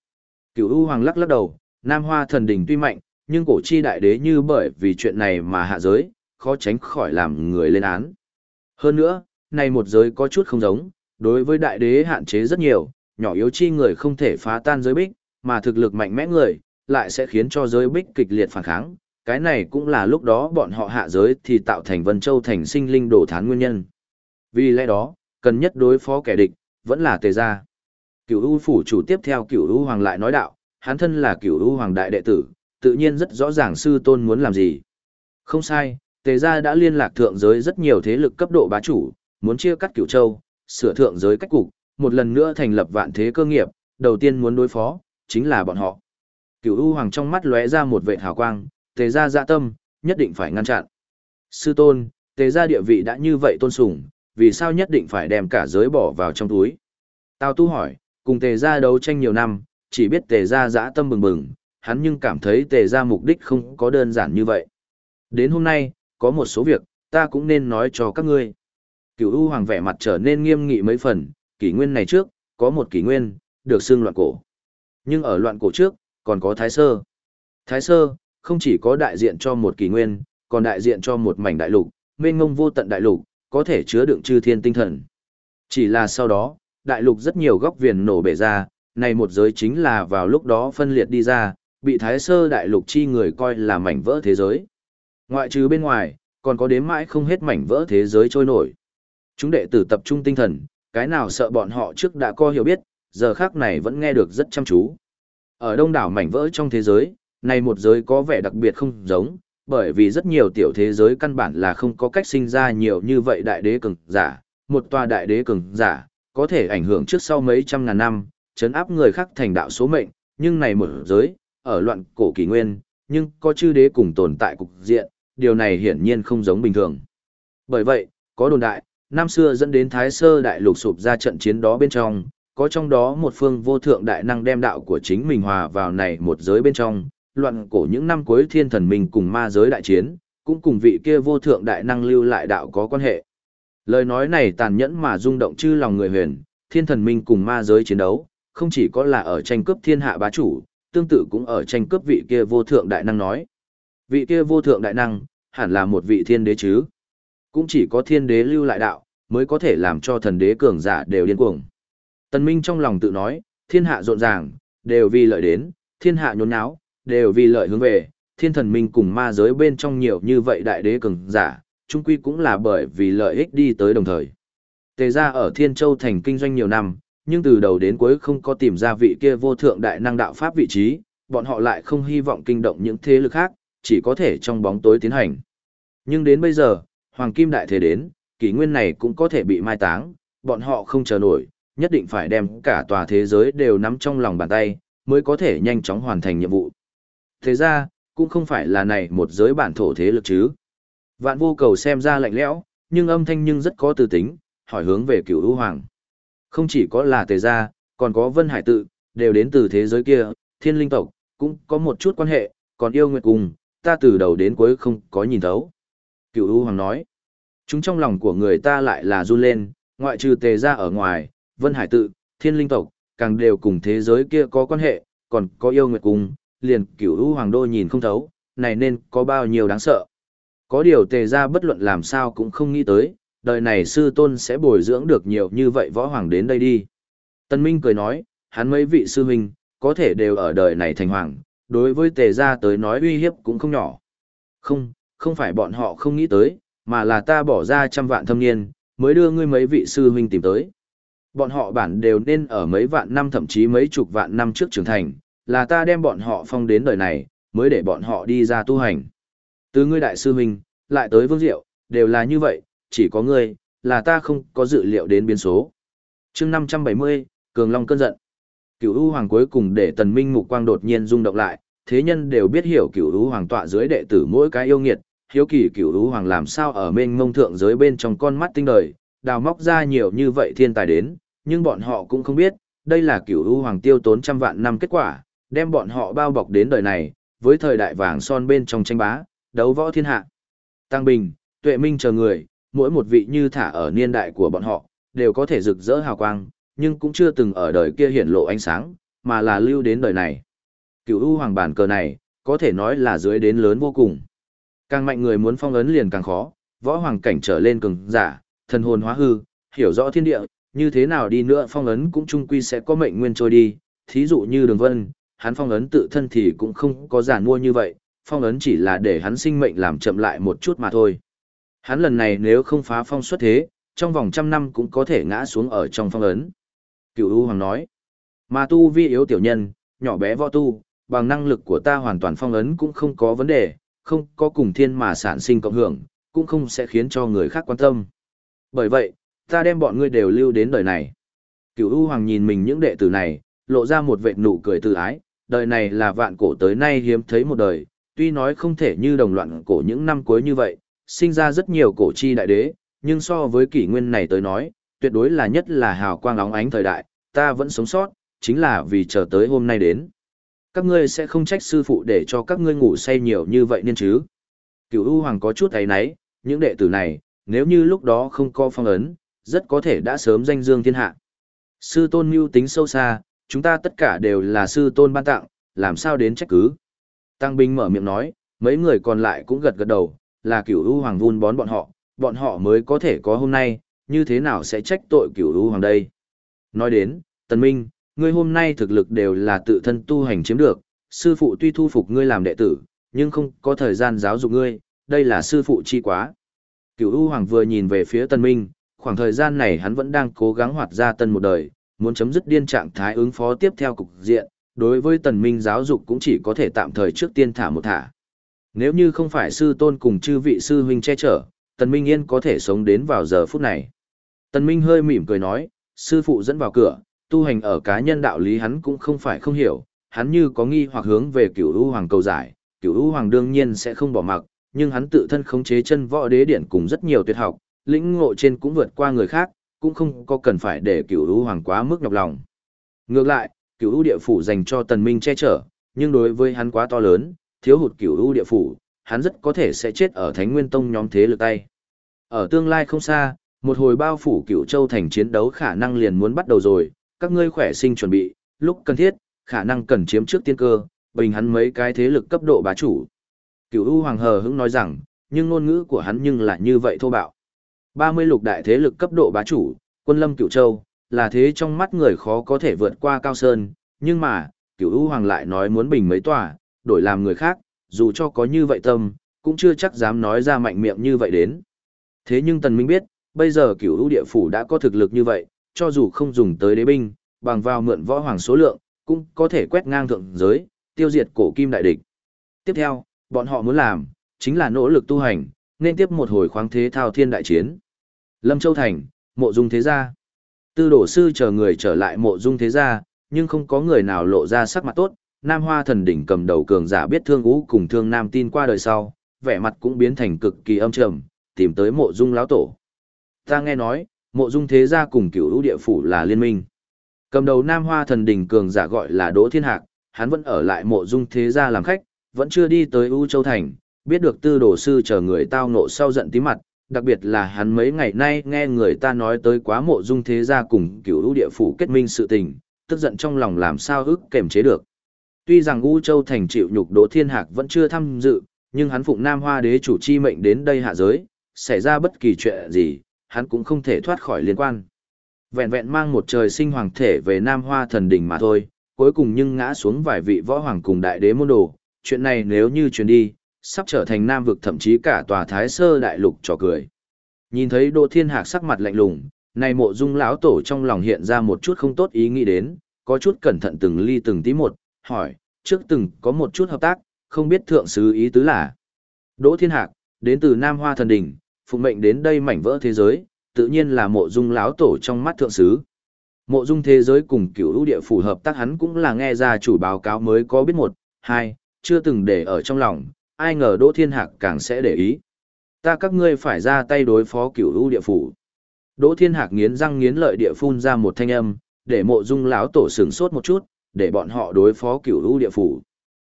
Cửu U Hoàng lắc lắc đầu, nam hoa thần đình tuy mạnh, nhưng cổ chi đại đế như bởi vì chuyện này mà hạ giới, khó tránh khỏi làm người lên án. Hơn nữa, này một giới có chút không giống, đối với đại đế hạn chế rất nhiều, nhỏ yếu chi người không thể phá tan giới bích, mà thực lực mạnh mẽ người, lại sẽ khiến cho giới bích kịch liệt phản kháng. Cái này cũng là lúc đó bọn họ hạ giới thì tạo thành Vân Châu thành sinh linh đổ thán nguyên nhân. Vì lẽ đó, cần nhất đối phó kẻ địch, vẫn là tề gia. Cửu U phủ chủ tiếp theo Cửu U hoàng lại nói đạo, hắn thân là Cửu U hoàng đại đệ tử, tự nhiên rất rõ ràng sư tôn muốn làm gì. Không sai, tề gia đã liên lạc thượng giới rất nhiều thế lực cấp độ bá chủ, muốn chia cắt Cửu Châu, sửa thượng giới cách cục, một lần nữa thành lập vạn thế cơ nghiệp, đầu tiên muốn đối phó, chính là bọn họ. Cửu U Hoàng trong mắt lóe ra một vệt hào quang, tề gia dạ tâm, nhất định phải ngăn chặn. Sư tôn, tề gia địa vị đã như vậy tôn sùng, vì sao nhất định phải đem cả giới bỏ vào trong túi? Tao Tu hỏi, cùng tề gia đấu tranh nhiều năm, chỉ biết tề gia dã tâm bừng bừng, hắn nhưng cảm thấy tề gia mục đích không có đơn giản như vậy. Đến hôm nay, có một số việc, ta cũng nên nói cho các ngươi. Cửu U Hoàng vẻ mặt trở nên nghiêm nghị mấy phần, kỷ nguyên này trước, có một kỷ nguyên, được xưng loạn cổ. Nhưng ở loạn cổ trước, còn có Thái Sơ. Thái Sơ, không chỉ có đại diện cho một kỷ nguyên, còn đại diện cho một mảnh đại lục, mênh ngông vô tận đại lục, có thể chứa đựng chư thiên tinh thần. Chỉ là sau đó, đại lục rất nhiều góc viền nổ bể ra, này một giới chính là vào lúc đó phân liệt đi ra, bị Thái Sơ đại lục chi người coi là mảnh vỡ thế giới. Ngoại trừ bên ngoài, còn có đếm mãi không hết mảnh vỡ thế giới trôi nổi. Chúng đệ tử tập trung tinh thần, cái nào sợ bọn họ trước đã có hiểu biết, giờ khác này vẫn nghe được rất chăm chú. Ở đông đảo mảnh vỡ trong thế giới, này một giới có vẻ đặc biệt không giống, bởi vì rất nhiều tiểu thế giới căn bản là không có cách sinh ra nhiều như vậy đại đế cường giả, một tòa đại đế cường giả, có thể ảnh hưởng trước sau mấy trăm ngàn năm, chấn áp người khác thành đạo số mệnh, nhưng này một giới, ở loạn cổ kỷ nguyên, nhưng có chư đế cùng tồn tại cục diện, điều này hiển nhiên không giống bình thường. Bởi vậy, có đồn đại, năm xưa dẫn đến Thái Sơ đại lục sụp ra trận chiến đó bên trong, có trong đó một phương vô thượng đại năng đem đạo của chính mình hòa vào này một giới bên trong, luận cổ những năm cuối thiên thần mình cùng ma giới đại chiến, cũng cùng vị kia vô thượng đại năng lưu lại đạo có quan hệ. Lời nói này tàn nhẫn mà rung động chư lòng người huyền, thiên thần minh cùng ma giới chiến đấu, không chỉ có là ở tranh cướp thiên hạ bá chủ, tương tự cũng ở tranh cướp vị kia vô thượng đại năng nói. Vị kia vô thượng đại năng, hẳn là một vị thiên đế chứ. Cũng chỉ có thiên đế lưu lại đạo, mới có thể làm cho thần đế cường giả đều điên cuồng. Tần Minh trong lòng tự nói, thiên hạ rộn ràng, đều vì lợi đến, thiên hạ nhốn nháo, đều vì lợi hướng về, thiên thần minh cùng ma giới bên trong nhiều như vậy đại đế cường giả, chung quy cũng là bởi vì lợi ích đi tới đồng thời. Tề gia ở Thiên Châu thành kinh doanh nhiều năm, nhưng từ đầu đến cuối không có tìm ra vị kia vô thượng đại năng đạo pháp vị trí, bọn họ lại không hy vọng kinh động những thế lực khác, chỉ có thể trong bóng tối tiến hành. Nhưng đến bây giờ, Hoàng Kim Đại Thế đến, kỷ nguyên này cũng có thể bị mai táng, bọn họ không chờ nổi, nhất định phải đem cả tòa thế giới đều nắm trong lòng bàn tay, mới có thể nhanh chóng hoàn thành nhiệm vụ. Thế ra, cũng không phải là này một giới bản thổ thế lực chứ. Vạn vô cầu xem ra lạnh lẽo, nhưng âm thanh nhưng rất có tư tính, hỏi hướng về cửu ưu hoàng. Không chỉ có là tề gia, còn có vân hải tự, đều đến từ thế giới kia, thiên linh tộc, cũng có một chút quan hệ, còn yêu nguyệt cùng, ta từ đầu đến cuối không có nhìn thấu. Cửu ưu hoàng nói, chúng trong lòng của người ta lại là run lên, ngoại trừ tề gia ở ngoài, vân hải tự, thiên linh tộc, càng đều cùng thế giới kia có quan hệ, còn có yêu nguyệt cùng, liền cửu u hoàng đô nhìn không thấu, này nên có bao nhiêu đáng sợ. Có điều tề ra bất luận làm sao cũng không nghĩ tới, đời này sư tôn sẽ bồi dưỡng được nhiều như vậy võ hoàng đến đây đi. Tân Minh cười nói, hắn mấy vị sư huynh, có thể đều ở đời này thành hoàng, đối với tề gia tới nói uy hiếp cũng không nhỏ. Không, không phải bọn họ không nghĩ tới, mà là ta bỏ ra trăm vạn thâm niên, mới đưa ngươi mấy vị sư huynh tìm tới. Bọn họ bản đều nên ở mấy vạn năm thậm chí mấy chục vạn năm trước trưởng thành, là ta đem bọn họ phong đến đời này, mới để bọn họ đi ra tu hành. Từ ngươi đại sư huynh, lại tới vương diệu, đều là như vậy, chỉ có ngươi, là ta không có dự liệu đến biến số. chương 570, Cường Long cơn giận. Cửu U Hoàng cuối cùng để tần minh mục quang đột nhiên rung động lại, thế nhân đều biết hiểu Cửu U Hoàng tọa dưới đệ tử mỗi cái yêu nghiệt, hiếu kỳ Cửu U Hoàng làm sao ở mênh mông thượng giới bên trong con mắt tinh đời, đào móc ra nhiều như vậy thiên tài đến, nhưng bọn họ cũng không biết, đây là Cửu U Hoàng tiêu tốn trăm vạn năm kết quả, đem bọn họ bao bọc đến đời này, với thời đại vàng son bên trong tranh bá, đấu võ thiên hạ. Tăng Bình, Tuệ Minh chờ người, mỗi một vị như thả ở niên đại của bọn họ, đều có thể rực rỡ hào quang, nhưng cũng chưa từng ở đời kia hiển lộ ánh sáng, mà là lưu đến đời này. cửu U Hoàng bản cờ này, có thể nói là dưới đến lớn vô cùng. Càng mạnh người muốn phong ấn liền càng khó, võ hoàng cảnh trở lên cường giả, thần hồn hóa hư, hiểu rõ thiên địa, như thế nào đi nữa phong ấn cũng chung quy sẽ có mệnh nguyên trôi đi, thí dụ như Đường Vân, hắn phong ấn tự thân thì cũng không có giản mua như vậy, phong ấn chỉ là để hắn sinh mệnh làm chậm lại một chút mà thôi. Hắn lần này nếu không phá phong xuất thế, trong vòng trăm năm cũng có thể ngã xuống ở trong phong ấn. Cửu U Hoàng nói, mà tu vi yếu tiểu nhân, nhỏ bé võ tu, bằng năng lực của ta hoàn toàn phong ấn cũng không có vấn đề, không có cùng thiên mà sản sinh cộng hưởng, cũng không sẽ khiến cho người khác quan tâm. Bởi vậy, ta đem bọn ngươi đều lưu đến đời này. Cửu U Hoàng nhìn mình những đệ tử này, lộ ra một vệt nụ cười tự ái, đời này là vạn cổ tới nay hiếm thấy một đời, tuy nói không thể như đồng loạn cổ những năm cuối như vậy, sinh ra rất nhiều cổ chi đại đế, nhưng so với kỷ nguyên này tới nói, tuyệt đối là nhất là hào quang óng ánh thời đại, ta vẫn sống sót, chính là vì chờ tới hôm nay đến. Các ngươi sẽ không trách sư phụ để cho các ngươi ngủ say nhiều như vậy nên chứ. Cửu U Hoàng có chút ấy nấy, những đệ tử này, nếu như lúc đó không có phong ấn, rất có thể đã sớm danh dương thiên hạ. Sư tôn mưu tính sâu xa, chúng ta tất cả đều là sư tôn ban tặng, làm sao đến trách cứ. Tăng binh mở miệng nói, mấy người còn lại cũng gật gật đầu, là cửu u hoàng vun bón bọn họ, bọn họ mới có thể có hôm nay, như thế nào sẽ trách tội cửu u hoàng đây. Nói đến, Tần Minh, ngươi hôm nay thực lực đều là tự thân tu hành chiếm được, sư phụ tuy thu phục ngươi làm đệ tử, nhưng không có thời gian giáo dục ngươi, đây là sư phụ chi quá. Cửu u hoàng vừa nhìn về phía Tần Minh, khoảng thời gian này hắn vẫn đang cố gắng hoạt ra tân một đời, muốn chấm dứt điên trạng thái ứng phó tiếp theo cục diện, đối với tần minh giáo dục cũng chỉ có thể tạm thời trước tiên thả một thả. Nếu như không phải sư tôn cùng chư vị sư huynh che chở, tần minh yên có thể sống đến vào giờ phút này. Tần minh hơi mỉm cười nói, sư phụ dẫn vào cửa, tu hành ở cá nhân đạo lý hắn cũng không phải không hiểu, hắn như có nghi hoặc hướng về cửu u hoàng cầu giải, cửu u hoàng đương nhiên sẽ không bỏ mặc, nhưng hắn tự thân khống chế chân võ đế điển cùng rất nhiều tuyệt học, lĩnh ngộ trên cũng vượt qua người khác, cũng không có cần phải để cửu u hoàng quá mức nhọc lòng. Ngược lại, cửu u địa phủ dành cho tần minh che chở, nhưng đối với hắn quá to lớn, thiếu hụt cửu u địa phủ, hắn rất có thể sẽ chết ở Thánh Nguyên Tông nhóm thế lực tay. Ở tương lai không xa, một hồi bao phủ cửu châu thành chiến đấu khả năng liền muốn bắt đầu rồi, các ngươi khỏe sinh chuẩn bị, lúc cần thiết, khả năng cần chiếm trước tiên cơ, bình hắn mấy cái thế lực cấp độ bá chủ. Cửu u hoàng hờ hững nói rằng, nhưng ngôn ngữ của hắn nhưng là như vậy thô bạo. 30 lục đại thế lực cấp độ bá chủ, quân lâm cửu châu, là thế trong mắt người khó có thể vượt qua cao sơn, nhưng mà, cửu u hoàng lại nói muốn bình mấy tòa, đổi làm người khác, dù cho có như vậy tâm, cũng chưa chắc dám nói ra mạnh miệng như vậy đến. Thế nhưng Tần Minh biết, bây giờ cửu u địa phủ đã có thực lực như vậy, cho dù không dùng tới đế binh, bằng vào mượn võ hoàng số lượng, cũng có thể quét ngang thượng giới, tiêu diệt cổ kim đại địch. Tiếp theo, bọn họ muốn làm, chính là nỗ lực tu hành, nên tiếp một hồi khoáng thế thao thiên đại chiến. Lâm Châu Thành, mộ dung thế gia. Tư đổ sư chờ người trở lại mộ dung thế gia, nhưng không có người nào lộ ra sắc mặt tốt. Nam Hoa thần đỉnh cầm đầu cường giả biết thương ú cùng thương Nam tin qua đời sau, vẻ mặt cũng biến thành cực kỳ âm trầm, tìm tới mộ dung lão tổ. Ta nghe nói, mộ dung thế gia cùng cửu ú địa phủ là liên minh. Cầm đầu Nam Hoa thần đỉnh cường giả gọi là Đỗ Thiên Hạc, hắn vẫn ở lại mộ dung thế gia làm khách, vẫn chưa đi tới U Châu Thành, biết được tư đồ sư chờ người tao nộ sau giận tí mặt, đặc biệt là hắn mấy ngày nay nghe người ta nói tới quá mộ dung thế gia cùng cửu lũ địa phủ kết minh sự tình, tức giận trong lòng làm sao ức kềm chế được. Tuy rằng U Châu thành chịu nhục Đỗ Thiên Hạc vẫn chưa tham dự, nhưng hắn phụng Nam Hoa đế chủ chi mệnh đến đây hạ giới, xảy ra bất kỳ chuyện gì, hắn cũng không thể thoát khỏi liên quan. Vẹn vẹn mang một trời sinh hoàng thể về Nam Hoa thần đỉnh mà thôi, cuối cùng nhưng ngã xuống vài vị võ hoàng cùng đại đế môn đồ, chuyện này nếu như truyền đi, sắp trở thành nam vực thậm chí cả tòa thái sơ đại lục trò cười. Nhìn thấy Đỗ Thiên Hạc sắc mặt lạnh lùng, này mộ dung lão tổ trong lòng hiện ra một chút không tốt ý nghĩ đến, có chút cẩn thận từng ly từng tí một, hỏi, trước từng có một chút hợp tác, không biết thượng sứ ý tứ là. Đỗ Thiên Hạc, đến từ Nam Hoa Thần Đỉnh, phụng mệnh đến đây mảnh vỡ thế giới, tự nhiên là mộ dung lão tổ trong mắt thượng sứ. Mộ dung thế giới cùng cửu lũ địa phủ hợp tác hắn cũng là nghe ra chủ báo cáo mới có biết một, hai, chưa từng để ở trong lòng, ai ngờ Đỗ Thiên Hạc càng sẽ để ý. Ta các ngươi phải ra tay đối phó cửu u địa phủ. Đỗ Thiên Hạc nghiến răng nghiến lợi địa phun ra một thanh âm, để mộ dung lão tổ sửng sốt một chút, để bọn họ đối phó cửu u địa phủ.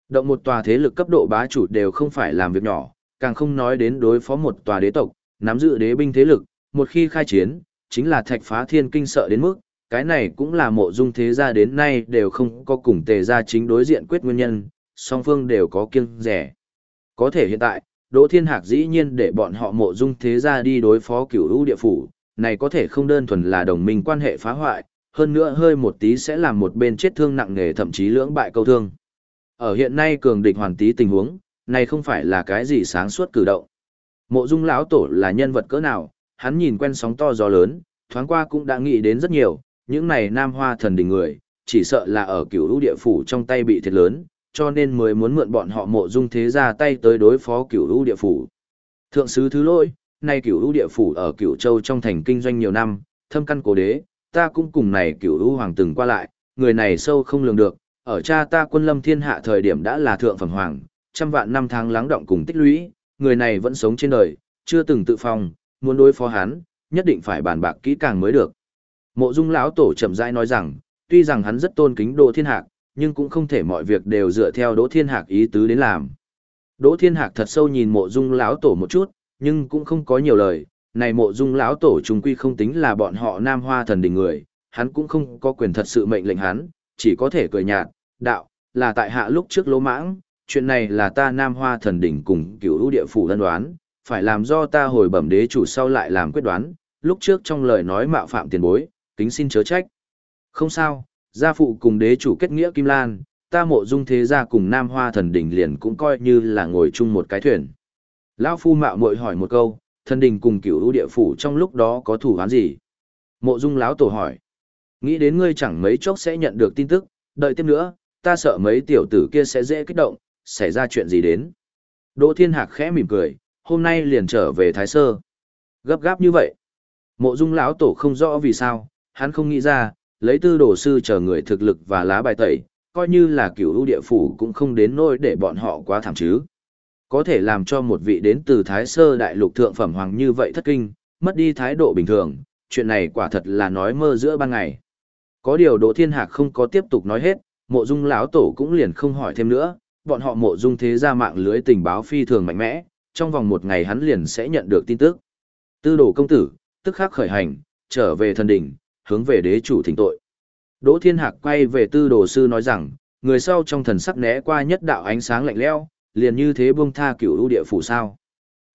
Động một tòa thế lực cấp độ bá chủ đều không phải làm việc nhỏ, càng không nói đến đối phó một tòa đế tộc, nắm giữ đế binh thế lực, một khi khai chiến, chính là thạch phá thiên kinh sợ đến mức, cái này cũng là mộ dung thế gia đến nay đều không có cùng tề gia chính đối diện quyết nguyên nhân, song phương đều có kiêng rẻ. Có thể hiện tại, Đỗ Thiên Hạc dĩ nhiên để bọn họ mộ dung thế gia đi đối phó cửu lũ địa phủ, này có thể không đơn thuần là đồng minh quan hệ phá hoại, hơn nữa hơi một tí sẽ làm một bên chết thương nặng nề thậm chí lưỡng bại câu thương. Ở hiện nay cường địch hoàn tí tình huống, này không phải là cái gì sáng suốt cử động. Mộ Dung lão tổ là nhân vật cỡ nào, hắn nhìn quen sóng to gió lớn, thoáng qua cũng đã nghĩ đến rất nhiều, những này nam hoa thần đình người, chỉ sợ là ở cửu lũ địa phủ trong tay bị thiệt lớn, cho nên mới muốn mượn bọn họ mộ dung thế ra tay tới đối phó cửu lũ địa phủ. Thượng sứ thứ lỗi, nay cửu lũ địa phủ ở cửu châu trong thành kinh doanh nhiều năm, thâm căn cố đế, ta cũng cùng này cửu lũ hoàng từng qua lại, người này sâu không lường được, ở cha ta quân lâm thiên hạ thời điểm đã là thượng phẩm hoàng, trăm vạn năm tháng lắng động cùng tích lũy, người này vẫn sống trên đời, chưa từng tự phòng, muốn đối phó hắn, nhất định phải bàn bạc kỹ càng mới được. Mộ Dung lão tổ chậm rãi nói rằng, tuy rằng hắn rất tôn kính Đỗ Thiên Hạc, nhưng cũng không thể mọi việc đều dựa theo Đỗ Thiên Hạc ý tứ đến làm. Đỗ Thiên Hạc thật sâu nhìn Mộ Dung lão tổ một chút, nhưng cũng không có nhiều lời, này Mộ Dung lão tổ chúng quy không tính là bọn họ Nam Hoa thần đình người, hắn cũng không có quyền thật sự mệnh lệnh hắn, chỉ có thể cười nhạt, đạo, là tại hạ lúc trước lỗ mãng, chuyện này là ta Nam Hoa thần đỉnh cùng cửu lũ địa phủ lân đoán, phải làm do ta hồi bẩm đế chủ sau lại làm quyết đoán, lúc trước trong lời nói mạo phạm tiền bối, kính xin chớ trách. Không sao, gia phụ cùng đế chủ kết nghĩa Kim Lan, ta mộ dung thế gia cùng Nam Hoa thần đỉnh liền cũng coi như là ngồi chung một cái thuyền. Lão phu mạo muội hỏi một câu, thần đình cùng cửu lũ địa phủ trong lúc đó có thủ án gì? Mộ dung lão tổ hỏi. Nghĩ đến ngươi chẳng mấy chốc sẽ nhận được tin tức, đợi tiếp nữa, ta sợ mấy tiểu tử kia sẽ dễ kích động, xảy ra chuyện gì đến. Đỗ Thiên Hạc khẽ mỉm cười, hôm nay liền trở về Thái Sơ. Gấp gáp như vậy. Mộ Dung lão tổ không rõ vì sao, hắn không nghĩ ra, lấy tư đồ sư chờ người thực lực và lá bài tẩy, coi như là cửu ưu địa phủ cũng không đến nỗi để bọn họ quá thảm chứ. Có thể làm cho một vị đến từ Thái Sơ đại lục thượng phẩm hoàng như vậy thất kinh, mất đi thái độ bình thường, chuyện này quả thật là nói mơ giữa ban ngày. Có điều Đỗ Thiên Hạc không có tiếp tục nói hết, Mộ Dung lão tổ cũng liền không hỏi thêm nữa, bọn họ Mộ Dung thế ra mạng lưới tình báo phi thường mạnh mẽ, trong vòng một ngày hắn liền sẽ nhận được tin tức. Tư đồ công tử, tức khắc khởi hành, trở về thần đỉnh, hướng về đế chủ thỉnh tội. Đỗ Thiên Hạc quay về tư đồ sư nói rằng, người sau trong thần sắc né qua nhất đạo ánh sáng lạnh lẽo, liền như thế buông tha cửu ưu địa phủ sao.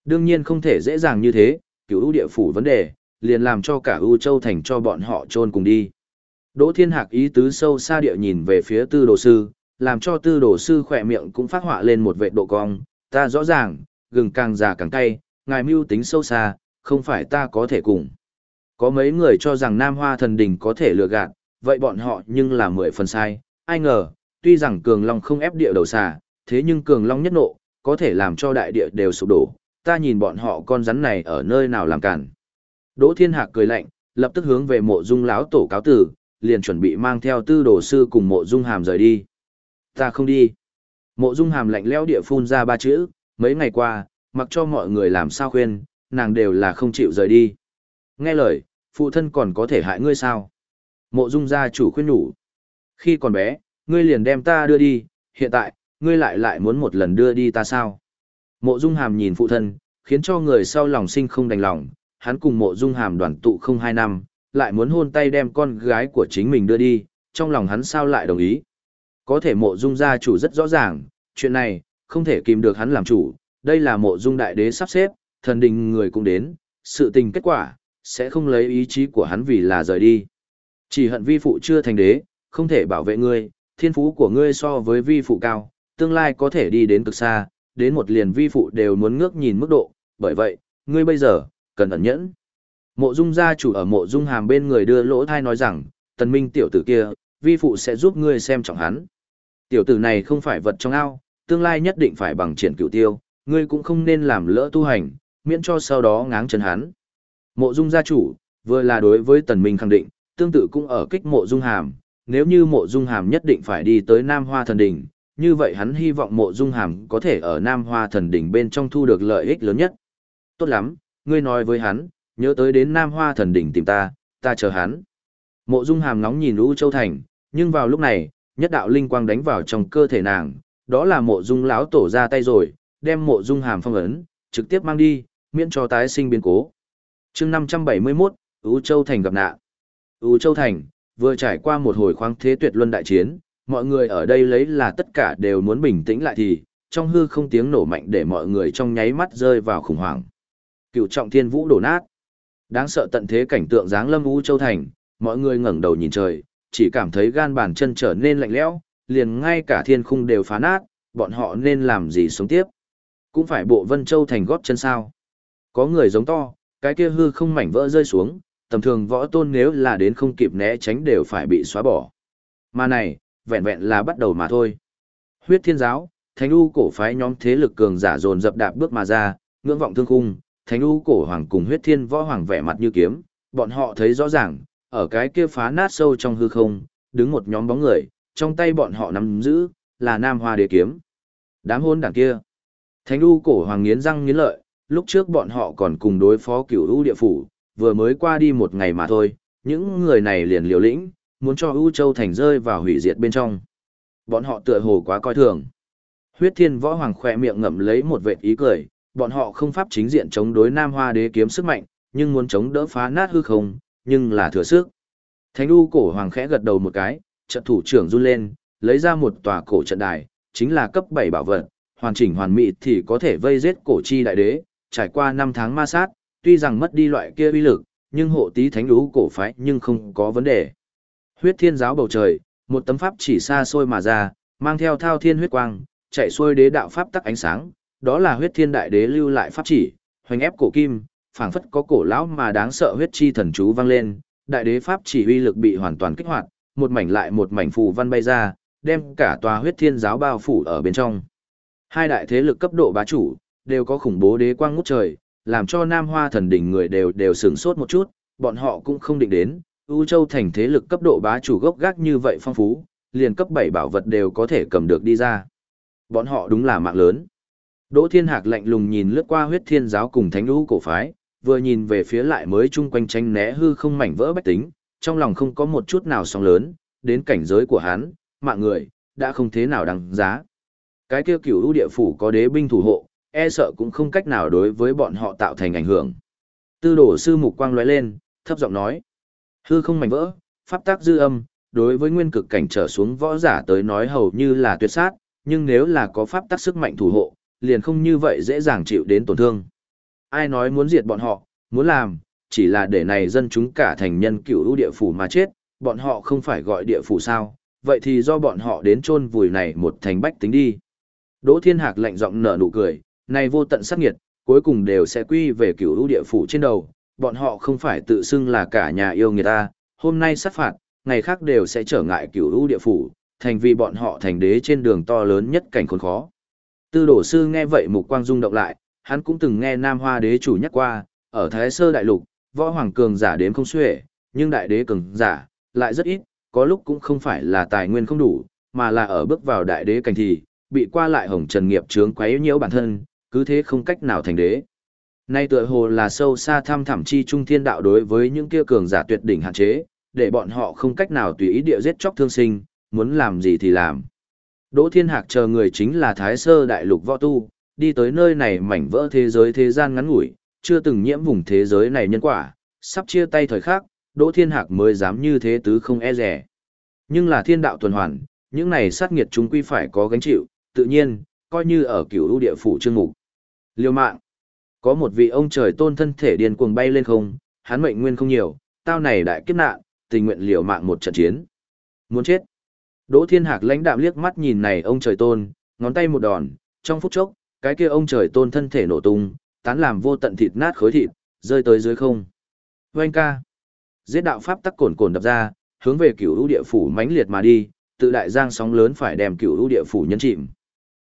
Đương nhiên không thể dễ dàng như thế, cửu ưu địa phủ vấn đề, liền làm cho cả ưu châu thành cho bọn họ trôn cùng đi. Đỗ Thiên Hạc ý tứ sâu xa địa nhìn về phía tư đồ sư, làm cho tư đồ sư khỏe miệng cũng phát họa lên một vệ độ cong, ta rõ ràng, gừng càng già càng cay, ngài mưu tính sâu xa, không phải ta có thể cùng. Có mấy người cho rằng Nam Hoa thần đình có thể lừa gạt, vậy bọn họ nhưng là mười phần sai, ai ngờ, tuy rằng Cường Long không ép địa đầu xà, thế nhưng Cường Long nhất nộ, có thể làm cho đại địa đều sụp đổ, ta nhìn bọn họ con rắn này ở nơi nào làm cản. Đỗ Thiên Hạc cười lạnh, lập tức hướng về mộ dung lão tổ cáo tử, liền chuẩn bị mang theo tư đồ sư cùng mộ dung hàm rời đi. Ta không đi. Mộ dung hàm lạnh lẽo địa phun ra ba chữ, mấy ngày qua, mặc cho mọi người làm sao khuyên, nàng đều là không chịu rời đi. Nghe lời, phụ thân còn có thể hại ngươi sao? Mộ dung gia chủ khuyên nhủ. Khi còn bé, ngươi liền đem ta đưa đi, hiện tại, ngươi lại lại muốn một lần đưa đi ta sao? Mộ dung hàm nhìn phụ thân, khiến cho người sau lòng sinh không đành lòng, hắn cùng mộ dung hàm đoàn tụ không hai năm, lại muốn hôn tay đem con gái của chính mình đưa đi, trong lòng hắn sao lại đồng ý. Có thể mộ dung gia chủ rất rõ ràng, chuyện này, không thể kìm được hắn làm chủ, đây là mộ dung đại đế sắp xếp, thần đình người cũng đến, sự tình kết quả, sẽ không lấy ý chí của hắn vì là rời đi. Chỉ hận vi phụ chưa thành đế, không thể bảo vệ ngươi, thiên phú của ngươi so với vi phụ cao, tương lai có thể đi đến cực xa, đến một liền vi phụ đều muốn ngước nhìn mức độ, bởi vậy, ngươi bây giờ, cần ẩn nhẫn. Mộ dung gia chủ ở mộ dung hàm bên người đưa lỗ thai nói rằng, tần minh tiểu tử kia, vi phụ sẽ giúp ngươi xem trọng hắn. Tiểu tử này không phải vật trong ao, tương lai nhất định phải bằng triển cửu tiêu, ngươi cũng không nên làm lỡ tu hành, miễn cho sau đó ngáng chân hắn. Mộ dung gia chủ, vừa là đối với tần minh khẳng định, tương tự cũng ở kích mộ dung hàm, nếu như mộ dung hàm nhất định phải đi tới Nam Hoa Thần Đỉnh, như vậy hắn hy vọng mộ dung hàm có thể ở Nam Hoa Thần Đỉnh bên trong thu được lợi ích lớn nhất. Tốt lắm, ngươi nói với hắn, nhớ tới đến Nam Hoa Thần Đỉnh tìm ta, ta chờ hắn. Mộ dung hàm ngóng nhìn U Châu Thành, nhưng vào lúc này, nhất đạo linh quang đánh vào trong cơ thể nàng, đó là mộ dung lão tổ ra tay rồi, đem mộ dung hàm phong ấn, trực tiếp mang đi, miễn cho tái sinh biến cố chương 571, U Châu Thành gặp nạn. U Châu Thành, vừa trải qua một hồi khoáng thế tuyệt luân đại chiến, mọi người ở đây lấy là tất cả đều muốn bình tĩnh lại thì, trong hư không tiếng nổ mạnh để mọi người trong nháy mắt rơi vào khủng hoảng. Cựu trọng thiên vũ đổ nát. Đáng sợ tận thế cảnh tượng dáng lâm U Châu Thành, mọi người ngẩng đầu nhìn trời, chỉ cảm thấy gan bàn chân trở nên lạnh lẽo, liền ngay cả thiên khung đều phá nát, bọn họ nên làm gì sống tiếp. Cũng phải bộ Vân Châu Thành góp chân sao. Có người giống to, cái kia hư không mảnh vỡ rơi xuống, tầm thường võ tôn nếu là đến không kịp né tránh đều phải bị xóa bỏ. Mà này, vẹn vẹn là bắt đầu mà thôi. Huyết thiên giáo, thánh u cổ phái nhóm thế lực cường giả dồn dập đạp bước mà ra, ngưỡng vọng thương khung, thánh u cổ hoàng cùng huyết thiên võ hoàng vẻ mặt như kiếm, bọn họ thấy rõ ràng, ở cái kia phá nát sâu trong hư không, đứng một nhóm bóng người, trong tay bọn họ nắm giữ, là nam hoa đế kiếm. Đám hôn đảng kia. Thánh u cổ hoàng nghiến răng nghiến lợi, lúc trước bọn họ còn cùng đối phó cửu u địa phủ, vừa mới qua đi một ngày mà thôi, những người này liền liều lĩnh, muốn cho U Châu Thành rơi vào hủy diệt bên trong. Bọn họ tựa hồ quá coi thường. Huyết Thiên Võ Hoàng khỏe miệng ngậm lấy một vệt ý cười, bọn họ không pháp chính diện chống đối Nam Hoa Đế kiếm sức mạnh, nhưng muốn chống đỡ phá nát hư không, nhưng là thừa sức. Thánh U cổ hoàng khẽ gật đầu một cái, trận thủ trưởng run lên, lấy ra một tòa cổ trận đài, chính là cấp 7 bảo vật, hoàn chỉnh hoàn mỹ thì có thể vây giết cổ chi đại đế, trải qua 5 tháng ma sát, tuy rằng mất đi loại kia uy lực, nhưng hộ tí thánh lũ cổ phái nhưng không có vấn đề. Huyết thiên giáo bầu trời, một tấm pháp chỉ xa xôi mà ra, mang theo thao thiên huyết quang, chạy xuôi đế đạo pháp tắc ánh sáng, đó là huyết thiên đại đế lưu lại pháp chỉ, hoành ép cổ kim, phảng phất có cổ lão mà đáng sợ huyết chi thần chú vang lên, đại đế pháp chỉ uy lực bị hoàn toàn kích hoạt, một mảnh lại một mảnh phù văn bay ra, đem cả tòa huyết thiên giáo bao phủ ở bên trong. Hai đại thế lực cấp độ bá chủ, đều có khủng bố đế quang ngút trời, làm cho Nam Hoa thần đỉnh người đều đều sửng sốt một chút, bọn họ cũng không định đến, U Châu thành thế lực cấp độ bá chủ gốc gác như vậy phong phú, liền cấp 7 bảo vật đều có thể cầm được đi ra. Bọn họ đúng là mạng lớn. Đỗ Thiên Hạc lạnh lùng nhìn lướt qua huyết thiên giáo cùng thánh lũ cổ phái, vừa nhìn về phía lại mới chung quanh tranh né hư không mảnh vỡ bách tính, trong lòng không có một chút nào sóng lớn, đến cảnh giới của hắn, mạng người, đã không thế nào đáng giá. Cái kia cửu ưu địa phủ có đế binh thủ hộ, e sợ cũng không cách nào đối với bọn họ tạo thành ảnh hưởng. Tư đổ sư mục quang lóe lên, thấp giọng nói. Hư không mảnh vỡ, pháp tác dư âm, đối với nguyên cực cảnh trở xuống võ giả tới nói hầu như là tuyệt sát, nhưng nếu là có pháp tác sức mạnh thủ hộ, liền không như vậy dễ dàng chịu đến tổn thương. Ai nói muốn diệt bọn họ, muốn làm, chỉ là để này dân chúng cả thành nhân cựu ưu địa phủ mà chết, bọn họ không phải gọi địa phủ sao, vậy thì do bọn họ đến chôn vùi này một thành bách tính đi. Đỗ Thiên Hạc lạnh giọng nở nụ cười, này vô tận sát nghiệt, cuối cùng đều sẽ quy về cửu lũ địa phủ trên đầu, bọn họ không phải tự xưng là cả nhà yêu người ta, hôm nay sát phạt, ngày khác đều sẽ trở ngại cửu lũ địa phủ, thành vì bọn họ thành đế trên đường to lớn nhất cảnh khốn khó. Tư đổ sư nghe vậy mục quang rung động lại, hắn cũng từng nghe Nam Hoa đế chủ nhắc qua, ở Thái Sơ Đại Lục, võ hoàng cường giả đếm không xuể, nhưng đại đế cường giả, lại rất ít, có lúc cũng không phải là tài nguyên không đủ, mà là ở bước vào đại đế cảnh thì, bị qua lại hồng trần nghiệp chướng quấy nhiễu bản thân, cứ thế không cách nào thành đế. Nay tựa hồ là sâu xa thăm thẳm chi trung thiên đạo đối với những kia cường giả tuyệt đỉnh hạn chế, để bọn họ không cách nào tùy ý địa giết chóc thương sinh, muốn làm gì thì làm. Đỗ Thiên Hạc chờ người chính là Thái Sơ Đại Lục Võ Tu, đi tới nơi này mảnh vỡ thế giới thế gian ngắn ngủi, chưa từng nhiễm vùng thế giới này nhân quả, sắp chia tay thời khắc, Đỗ Thiên Hạc mới dám như thế tứ không e rẻ. Nhưng là thiên đạo tuần hoàn, những này sát nghiệt chúng quy phải có gánh chịu, tự nhiên, coi như ở cửu ưu địa phủ chương mục. Liêu mạng. Có một vị ông trời tôn thân thể điên cuồng bay lên không, hắn mệnh nguyên không nhiều, tao này đại kiếp nạn, tình nguyện liều mạng một trận chiến. Muốn chết. Đỗ Thiên Hạc lãnh đạm liếc mắt nhìn này ông trời tôn, ngón tay một đòn, trong phút chốc, cái kia ông trời tôn thân thể nổ tung, tán làm vô tận thịt nát khối thịt, rơi tới dưới không. Oanh ca. Giết đạo pháp tắc cồn cồn đập ra, hướng về cửu lũ địa phủ mãnh liệt mà đi, tự đại giang sóng lớn phải đem cửu lũ địa phủ nhấn chìm.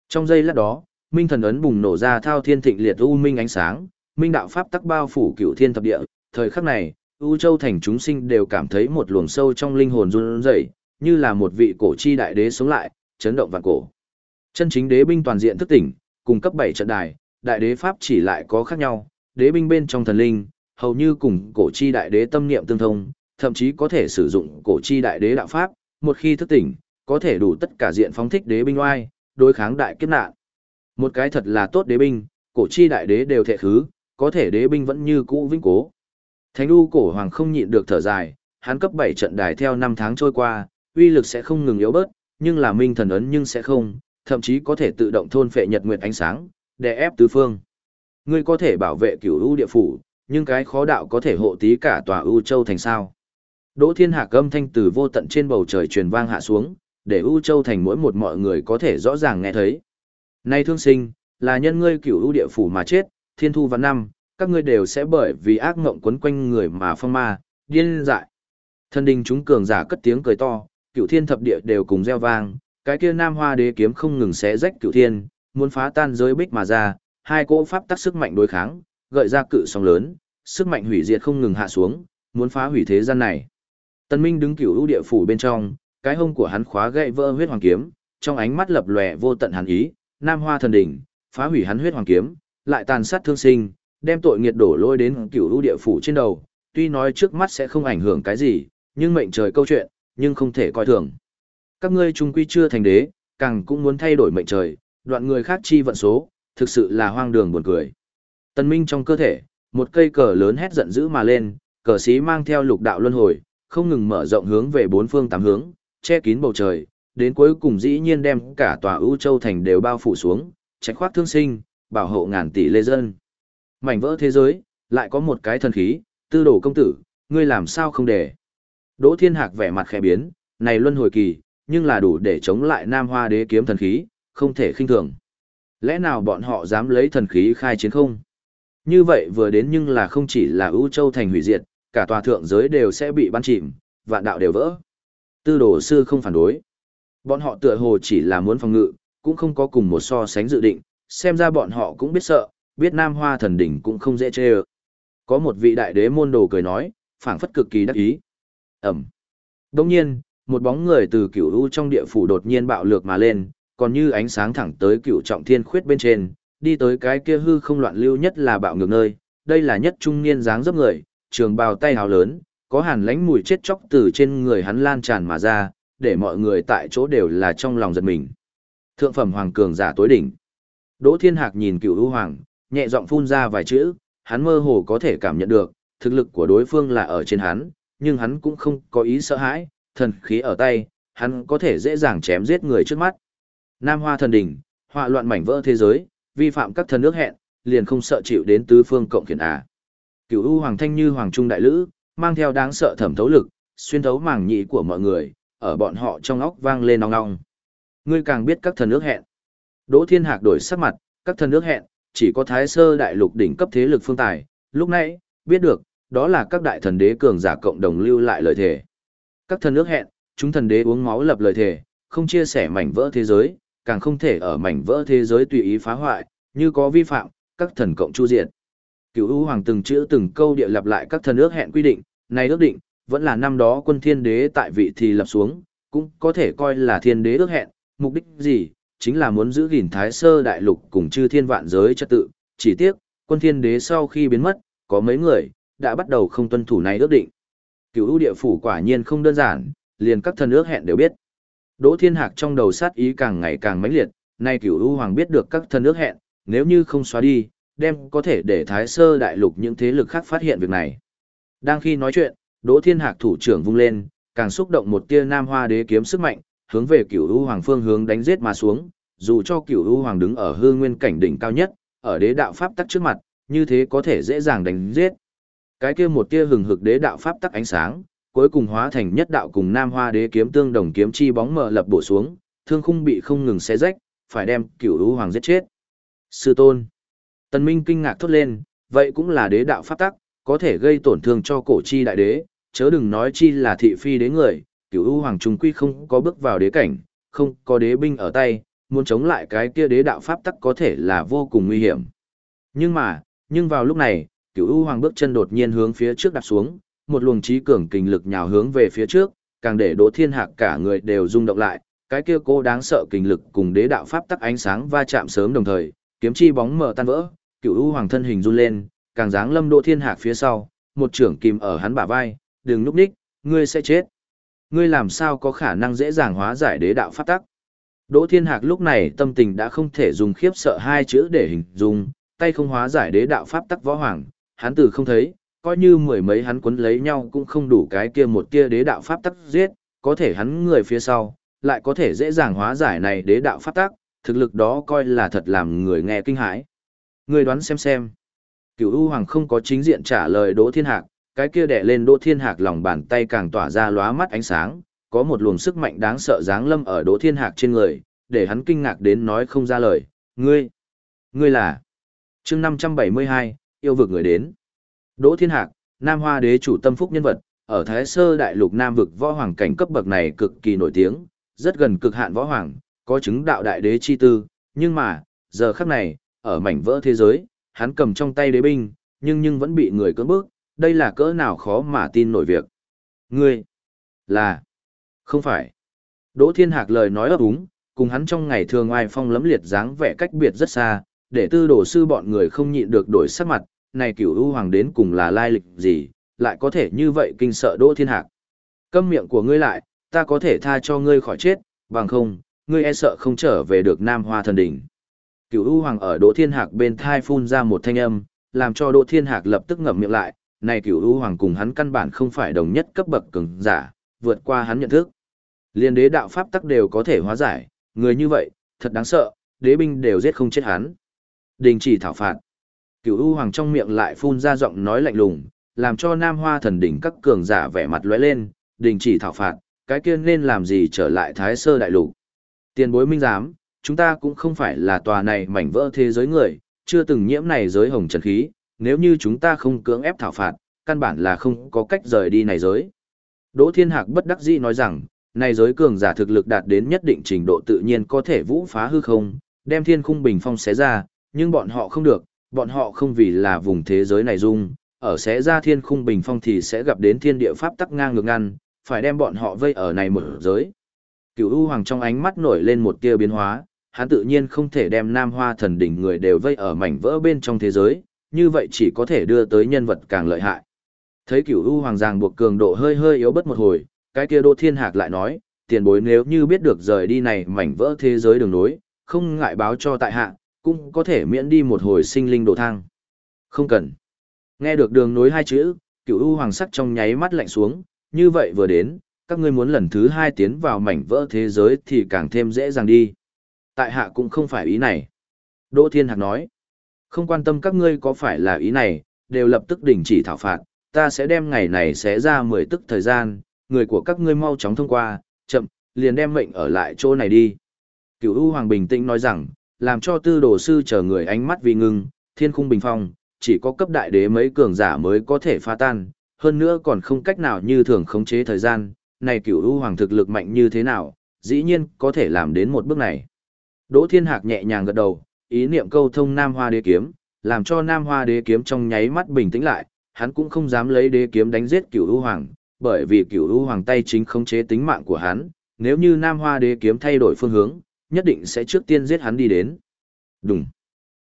Trong giây lát đó, minh thần ấn bùng nổ ra thao thiên thịnh liệt u minh ánh sáng, minh đạo pháp tắc bao phủ cửu thiên thập địa, thời khắc này, U Châu thành chúng sinh đều cảm thấy một luồng sâu trong linh hồn run rẩy, như là một vị cổ chi đại đế sống lại, chấn động vạn cổ. Chân chính đế binh toàn diện thức tỉnh, cùng cấp bảy trận đài, đại đế pháp chỉ lại có khác nhau, đế binh bên trong thần linh, hầu như cùng cổ chi đại đế tâm niệm tương thông, thậm chí có thể sử dụng cổ chi đại đế đạo pháp, một khi thức tỉnh, có thể đủ tất cả diện phóng thích đế binh oai, đối kháng đại kiếp nạn. Một cái thật là tốt đế binh, cổ chi đại đế đều thệ khứ, có thể đế binh vẫn như cũ vĩnh cố. Thánh U cổ hoàng không nhịn được thở dài, hắn cấp 7 trận đài theo 5 tháng trôi qua, uy lực sẽ không ngừng yếu bớt, nhưng là minh thần ấn nhưng sẽ không, thậm chí có thể tự động thôn phệ nhật nguyệt ánh sáng, để ép tứ phương. Ngươi có thể bảo vệ cửu u địa phủ, nhưng cái khó đạo có thể hộ tí cả tòa u châu thành sao. Đỗ thiên hạ âm thanh từ vô tận trên bầu trời truyền vang hạ xuống, để u châu thành mỗi một mọi người có thể rõ ràng nghe thấy. Nay thương sinh, là nhân ngươi cửu ưu địa phủ mà chết, thiên thu văn năm, các ngươi đều sẽ bởi vì ác ngộng quấn quanh người mà phong ma, điên dại. Thần đình chúng cường giả cất tiếng cười to, cửu thiên thập địa đều cùng reo vang, cái kia nam hoa đế kiếm không ngừng xé rách cửu thiên, muốn phá tan giới bích mà ra, hai cỗ pháp tắc sức mạnh đối kháng, gợi ra cự sóng lớn, sức mạnh hủy diệt không ngừng hạ xuống, muốn phá hủy thế gian này. Tân Minh đứng cửu ưu địa phủ bên trong, cái hông của hắn khóa gậy vỡ huyết hoàng kiếm, trong ánh mắt lập lòe vô tận hàn ý, nam hoa thần đỉnh, phá hủy hắn huyết hoàng kiếm, lại tàn sát thương sinh, đem tội nghiệt đổ lôi đến cửu lũ địa phủ trên đầu, tuy nói trước mắt sẽ không ảnh hưởng cái gì, nhưng mệnh trời câu chuyện, nhưng không thể coi thường. Các ngươi trung quy chưa thành đế, càng cũng muốn thay đổi mệnh trời, đoạn người khác chi vận số, thực sự là hoang đường buồn cười. Tân Minh trong cơ thể, một cây cờ lớn hét giận dữ mà lên, cờ sĩ mang theo lục đạo luân hồi, không ngừng mở rộng hướng về bốn phương tám hướng, che kín bầu trời, đến cuối cùng dĩ nhiên đem cả tòa ưu châu thành đều bao phủ xuống, tránh khoác thương sinh, bảo hộ ngàn tỷ lê dân. Mảnh vỡ thế giới, lại có một cái thần khí, tư đồ công tử, ngươi làm sao không để. Đỗ Thiên Hạc vẻ mặt khẽ biến, này luân hồi kỳ, nhưng là đủ để chống lại Nam Hoa Đế kiếm thần khí, không thể khinh thường. Lẽ nào bọn họ dám lấy thần khí khai chiến không? Như vậy vừa đến nhưng là không chỉ là ưu châu thành hủy diệt, cả tòa thượng giới đều sẽ bị ban chìm, vạn đạo đều vỡ. Tư đồ sư không phản đối. Bọn họ tựa hồ chỉ là muốn phòng ngự, cũng không có cùng một so sánh dự định, xem ra bọn họ cũng biết sợ, biết Nam Hoa thần đỉnh cũng không dễ chê ơ. Có một vị đại đế môn đồ cười nói, phảng phất cực kỳ đắc ý. Ẩm. Đông nhiên, một bóng người từ cửu u trong địa phủ đột nhiên bạo lược mà lên, còn như ánh sáng thẳng tới cửu trọng thiên khuyết bên trên, đi tới cái kia hư không loạn lưu nhất là bạo ngược nơi, đây là nhất trung niên dáng dấp người, trường bào tay hào lớn, có hàn lánh mùi chết chóc từ trên người hắn lan tràn mà ra, để mọi người tại chỗ đều là trong lòng giật mình. Thượng phẩm hoàng cường giả tối đỉnh. Đỗ Thiên Hạc nhìn cửu u hoàng, nhẹ giọng phun ra vài chữ, hắn mơ hồ có thể cảm nhận được, thực lực của đối phương là ở trên hắn, nhưng hắn cũng không có ý sợ hãi, thần khí ở tay, hắn có thể dễ dàng chém giết người trước mắt. Nam Hoa thần đỉnh, họa loạn mảnh vỡ thế giới, vi phạm các thần nước hẹn, liền không sợ chịu đến tứ phương cộng khiển à. Cửu U Hoàng Thanh như Hoàng Trung Đại Lữ, mang theo đáng sợ thẩm thấu lực, xuyên thấu màng nhĩ của mọi người, ở bọn họ trong óc vang lên ong ong. Ngươi càng biết các thần nước hẹn. Đỗ Thiên Hạc đổi sắc mặt, các thần nước hẹn, chỉ có Thái Sơ Đại Lục đỉnh cấp thế lực phương tài, lúc nãy, biết được, đó là các đại thần đế cường giả cộng đồng lưu lại lời thề. Các thần nước hẹn, chúng thần đế uống máu lập lời thề, không chia sẻ mảnh vỡ thế giới, càng không thể ở mảnh vỡ thế giới tùy ý phá hoại, như có vi phạm, các thần cộng chu diệt. Cửu U Hoàng từng chữ từng câu địa lập lại các thần ước hẹn quy định, này ước định, vẫn là năm đó quân thiên đế tại vị thì lập xuống, cũng có thể coi là thiên đế ước hẹn, mục đích gì, chính là muốn giữ gìn thái sơ đại lục cùng chư thiên vạn giới trật tự, chỉ tiếc, quân thiên đế sau khi biến mất, có mấy người, đã bắt đầu không tuân thủ này ước định. Cửu U địa phủ quả nhiên không đơn giản, liền các thần ước hẹn đều biết. Đỗ Thiên Hạc trong đầu sát ý càng ngày càng mãnh liệt, nay Cửu U Hoàng biết được các thần ước hẹn, nếu như không xóa đi, đem có thể để Thái Sơ đại lục những thế lực khác phát hiện việc này. Đang khi nói chuyện, Đỗ Thiên Hạc thủ trưởng vung lên, càng xúc động một tia Nam Hoa Đế kiếm sức mạnh, hướng về cửu u hoàng phương hướng đánh giết mà xuống, dù cho cửu u hoàng đứng ở hư nguyên cảnh đỉnh cao nhất, ở đế đạo pháp tắc trước mặt, như thế có thể dễ dàng đánh giết. Cái kia một tia hừng hực đế đạo pháp tắc ánh sáng, cuối cùng hóa thành nhất đạo cùng Nam Hoa Đế kiếm tương đồng kiếm chi bóng mờ lập bổ xuống, thương khung bị không ngừng xé rách, phải đem Cửu U Hoàng giết chết. Sư tôn. Tần Minh kinh ngạc thốt lên, vậy cũng là đế đạo pháp tắc, có thể gây tổn thương cho cổ chi đại đế, chớ đừng nói chi là thị phi đế người, Cửu U Hoàng trung quy không có bước vào đế cảnh, không có đế binh ở tay, muốn chống lại cái kia đế đạo pháp tắc có thể là vô cùng nguy hiểm. Nhưng mà, nhưng vào lúc này, Cửu U Hoàng bước chân đột nhiên hướng phía trước đạp xuống, một luồng trí cường kình lực nhào hướng về phía trước, càng để Đỗ Thiên Hạc cả người đều rung động lại, cái kia cô đáng sợ kình lực cùng đế đạo pháp tắc ánh sáng va chạm sớm đồng thời, kiếm chi bóng mở tan vỡ, Cửu U Hoàng thân hình run lên, càng dáng lâm Đỗ Thiên Hạc phía sau, một trưởng kìm ở hắn bả vai, "Đừng lúc ních, ngươi sẽ chết." Ngươi làm sao có khả năng dễ dàng hóa giải đế đạo pháp tắc? Đỗ Thiên Hạc lúc này tâm tình đã không thể dùng khiếp sợ hai chữ để hình dung, tay không hóa giải đế đạo pháp tắc võ hoàng, hắn từ không thấy, coi như mười mấy hắn quấn lấy nhau cũng không đủ cái kia một kia đế đạo pháp tắc giết, có thể hắn người phía sau, lại có thể dễ dàng hóa giải này đế đạo pháp tắc, thực lực đó coi là thật làm người nghe kinh hãi. Người đoán xem xem. Cửu U Hoàng không có chính diện trả lời Đỗ Thiên Hạc, cái kia đè lên Đỗ Thiên Hạc lòng bàn tay càng tỏa ra lóa mắt ánh sáng, có một luồng sức mạnh đáng sợ giáng lâm ở Đỗ Thiên Hạc trên người, để hắn kinh ngạc đến nói không ra lời. Ngươi, ngươi là chương 572, yêu vực người đến. Đỗ Thiên Hạc, Nam Hoa đế chủ tâm phúc nhân vật, ở Thái Sơ Đại Lục Nam vực võ hoàng cảnh cấp bậc này cực kỳ nổi tiếng, rất gần cực hạn võ hoàng, có chứng đạo đại đế chi tư, nhưng mà, giờ khắc này, ở mảnh vỡ thế giới, hắn cầm trong tay đế binh, nhưng nhưng vẫn bị người cưỡng bức, đây là cỡ nào khó mà tin nổi việc. Ngươi, là, không phải. Đỗ Thiên Hạc lời nói ấp úng, cùng hắn trong ngày thường oai phong lấm liệt dáng vẻ cách biệt rất xa, để tư đồ sư bọn người không nhịn được đổi sắc mặt, này cửu u hoàng đến cùng là lai lịch gì, lại có thể như vậy kinh sợ Đỗ Thiên Hạc. Câm miệng của ngươi lại, ta có thể tha cho ngươi khỏi chết, bằng không, ngươi e sợ không trở về được Nam Hoa thần đỉnh. Cửu u hoàng ở Đỗ Thiên Hạc bên thai phun ra một thanh âm, làm cho Đỗ Thiên Hạc lập tức ngậm miệng lại, này cửu u hoàng cùng hắn căn bản không phải đồng nhất cấp bậc cường giả, vượt qua hắn nhận thức. Liên đế đạo pháp tắc đều có thể hóa giải, người như vậy, thật đáng sợ, đế binh đều giết không chết hắn. Đình chỉ thảo phạt. Cửu U Hoàng trong miệng lại phun ra giọng nói lạnh lùng, làm cho Nam Hoa thần đỉnh các cường giả vẻ mặt lóe lên, đình chỉ thảo phạt, cái kia nên làm gì trở lại Thái Sơ Đại Lục. Tiền bối minh giám, chúng ta cũng không phải là tòa này mảnh vỡ thế giới người, chưa từng nhiễm này giới hồng trần khí, nếu như chúng ta không cưỡng ép thảo phạt, căn bản là không có cách rời đi này giới. Đỗ Thiên Hạc bất đắc dĩ nói rằng, này giới cường giả thực lực đạt đến nhất định trình độ tự nhiên có thể vũ phá hư không, đem thiên khung bình phong xé ra, nhưng bọn họ không được, bọn họ không vì là vùng thế giới này dung, ở xé ra thiên khung bình phong thì sẽ gặp đến thiên địa pháp tắc ngang ngược ngăn, phải đem bọn họ vây ở này mở giới. Cửu U Hoàng trong ánh mắt nổi lên một tia biến hóa, hắn tự nhiên không thể đem Nam Hoa thần đỉnh người đều vây ở mảnh vỡ bên trong thế giới, như vậy chỉ có thể đưa tới nhân vật càng lợi hại. Thấy Cửu U Hoàng giang buộc cường độ hơi hơi yếu bất một hồi, cái kia Đỗ Thiên Hạc lại nói, tiền bối nếu như biết được rời đi này mảnh vỡ thế giới đường nối, không ngại báo cho tại hạ, cũng có thể miễn đi một hồi sinh linh đổ thang. Không cần. Nghe được đường nối hai chữ, cựu u hoàng sắc trong nháy mắt lạnh xuống, như vậy vừa đến, các ngươi muốn lần thứ hai tiến vào mảnh vỡ thế giới thì càng thêm dễ dàng đi. Tại hạ cũng không phải ý này. Đỗ Thiên Hạc nói, không quan tâm các ngươi có phải là ý này, đều lập tức đình chỉ thảo phạt, ta sẽ đem ngày này sẽ ra 10 tức thời gian, người của các ngươi mau chóng thông qua, chậm, liền đem mệnh ở lại chỗ này đi. Cửu U Hoàng bình tĩnh nói rằng, làm cho tư đồ sư chờ người ánh mắt vì ngưng, thiên khung bình phong, chỉ có cấp đại đế mấy cường giả mới có thể phá tan, hơn nữa còn không cách nào như thường khống chế thời gian, này cửu u hoàng thực lực mạnh như thế nào, dĩ nhiên có thể làm đến một bước này. Đỗ Thiên Hạc nhẹ nhàng gật đầu, ý niệm câu thông Nam Hoa Đế kiếm, làm cho Nam Hoa Đế kiếm trong nháy mắt bình tĩnh lại, hắn cũng không dám lấy đế kiếm đánh giết cửu u hoàng, bởi vì cửu u hoàng tay chính khống chế tính mạng của hắn, nếu như Nam Hoa Đế kiếm thay đổi phương hướng, nhất định sẽ trước tiên giết hắn đi đến. Đùng.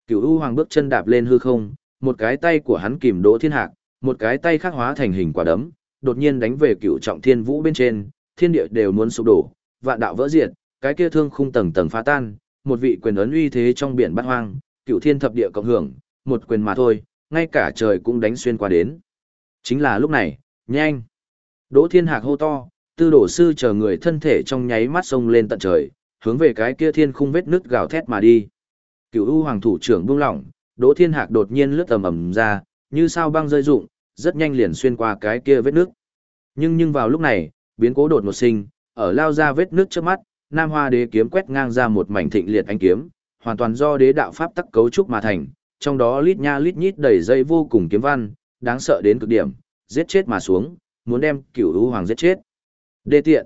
Cửu U Hoàng bước chân đạp lên hư không, một cái tay của hắn kìm Đỗ Thiên Hạc, một cái tay khác hóa thành hình quả đấm, đột nhiên đánh về Cửu Trọng Thiên Vũ bên trên, thiên địa đều muốn sụp đổ, vạn đạo vỡ diệt, cái kia thương khung tầng tầng phá tan, một vị quyền ấn uy thế trong biển bát hoang, cựu Thiên thập địa cộng hưởng, một quyền mà thôi, ngay cả trời cũng đánh xuyên qua đến. Chính là lúc này, nhanh. Đỗ Thiên Hạc hô to, Tư đổ sư chờ người thân thể trong nháy mắt sông lên tận trời, hướng về cái kia thiên khung vết nứt gào thét mà đi. cựu U hoàng thủ trưởng buông lỏng, Đỗ Thiên Hạc đột nhiên lướt tầm ầm ra, như sao băng rơi rụng, rất nhanh liền xuyên qua cái kia vết nứt. Nhưng nhưng vào lúc này, biến cố đột ngột sinh, ở lao ra vết nứt trước mắt, Nam Hoa Đế kiếm quét ngang ra một mảnh thịnh liệt ánh kiếm, hoàn toàn do đế đạo pháp tắc cấu trúc mà thành, trong đó lít nha lít nhít đầy dây vô cùng kiếm văn, đáng sợ đến cực điểm, giết chết mà xuống, muốn đem Cửu U hoàng giết chết. Đê tiện.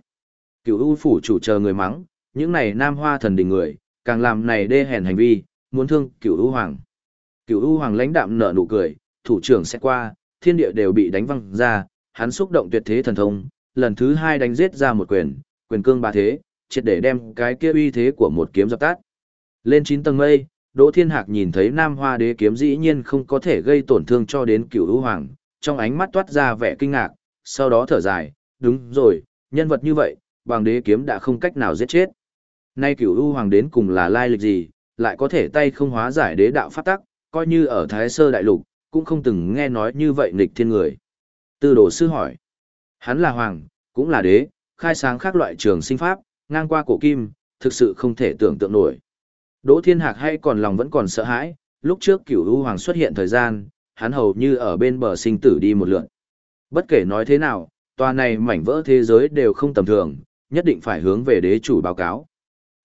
Cửu U phủ chủ chờ người mắng, những này Nam Hoa thần đình người, càng làm này đê hèn hành vi, muốn thương Cửu U hoàng. Cửu U hoàng lãnh đạm nở nụ cười, thủ trưởng sẽ qua, thiên địa đều bị đánh văng ra, hắn xúc động tuyệt thế thần thông, lần thứ hai đánh giết ra một quyền, quyền cương ba thế, triệt để đem cái kia uy thế của một kiếm dập tắt. Lên chín tầng mây, Đỗ Thiên Hạc nhìn thấy Nam Hoa Đế kiếm dĩ nhiên không có thể gây tổn thương cho đến Cửu U Hoàng, trong ánh mắt toát ra vẻ kinh ngạc, sau đó thở dài, đúng rồi, nhân vật như vậy, bằng đế kiếm đã không cách nào giết chết. Nay Cửu U Hoàng đến cùng là lai lịch gì, lại có thể tay không hóa giải đế đạo pháp tắc, coi như ở Thái Sơ Đại Lục, cũng không từng nghe nói như vậy nghịch thiên người. Tư đồ sư hỏi, hắn là hoàng, cũng là đế, khai sáng khác loại trường sinh pháp, ngang qua cổ kim, thực sự không thể tưởng tượng nổi. Đỗ Thiên Hạc hay còn lòng vẫn còn sợ hãi, lúc trước cửu u hoàng xuất hiện thời gian, hắn hầu như ở bên bờ sinh tử đi một lượt Bất kể nói thế nào, tòa này mảnh vỡ thế giới đều không tầm thường, nhất định phải hướng về đế chủ báo cáo.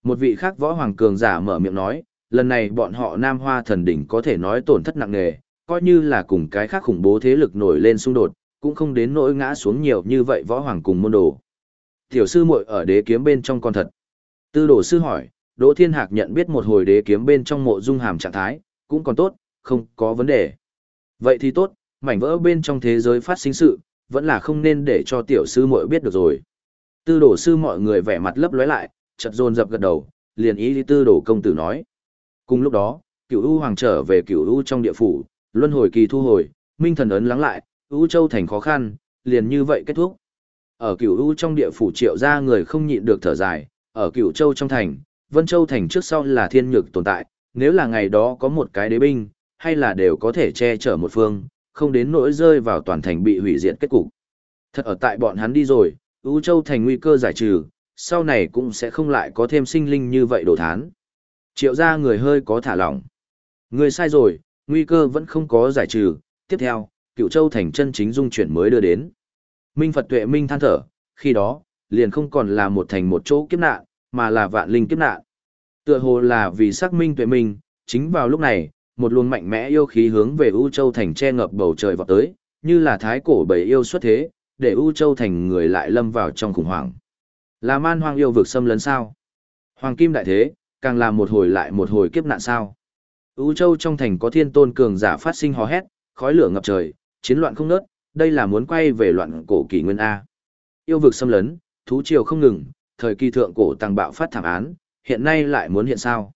Một vị khác võ hoàng cường giả mở miệng nói, lần này bọn họ Nam Hoa thần đỉnh có thể nói tổn thất nặng nề, coi như là cùng cái khác khủng bố thế lực nổi lên xung đột, cũng không đến nỗi ngã xuống nhiều như vậy võ hoàng cùng môn đồ. Tiểu sư muội ở đế kiếm bên trong con thật. Tư đồ sư hỏi, Đỗ Thiên Hạc nhận biết một hồi đế kiếm bên trong mộ dung hàm trạng thái, cũng còn tốt, không có vấn đề. Vậy thì tốt, mảnh vỡ bên trong thế giới phát sinh sự, vẫn là không nên để cho tiểu sư muội biết được rồi. Tư đồ sư mọi người vẻ mặt lấp lóe lại, chợt dồn dập gật đầu, liền ý lý tư đồ công tử nói. Cùng lúc đó, cửu u hoàng trở về cửu u trong địa phủ, luân hồi kỳ thu hồi, minh thần ấn lắng lại, u châu thành khó khăn, liền như vậy kết thúc. Ở cửu u trong địa phủ triệu ra người không nhịn được thở dài, ở cửu châu trong thành, vân châu thành trước sau là thiên nhược tồn tại, nếu là ngày đó có một cái đế binh, hay là đều có thể che chở một phương, không đến nỗi rơi vào toàn thành bị hủy diệt kết cục. Thật ở tại bọn hắn đi rồi, U Châu thành nguy cơ giải trừ, sau này cũng sẽ không lại có thêm sinh linh như vậy đổ thán. Triệu ra người hơi có thả lỏng. Người sai rồi, nguy cơ vẫn không có giải trừ. Tiếp theo, cựu châu thành chân chính dung chuyển mới đưa đến. Minh Phật tuệ minh than thở, khi đó, liền không còn là một thành một chỗ kiếp nạn, mà là vạn linh kiếp nạn. Tựa hồ là vì xác minh tuệ minh, chính vào lúc này, một luồng mạnh mẽ yêu khí hướng về U Châu thành che ngập bầu trời vọt tới, như là thái cổ bầy yêu xuất thế, để U Châu thành người lại lâm vào trong khủng hoảng. Là man hoang yêu vực xâm lấn sao? Hoàng kim đại thế, càng là một hồi lại một hồi kiếp nạn sao? U Châu trong thành có thiên tôn cường giả phát sinh hò hét, khói lửa ngập trời, chiến loạn không nớt, đây là muốn quay về loạn cổ kỷ nguyên A. Yêu vực xâm lấn, thú triều không ngừng, thời kỳ thượng cổ tăng bạo phát thảm án, hiện nay lại muốn hiện sao.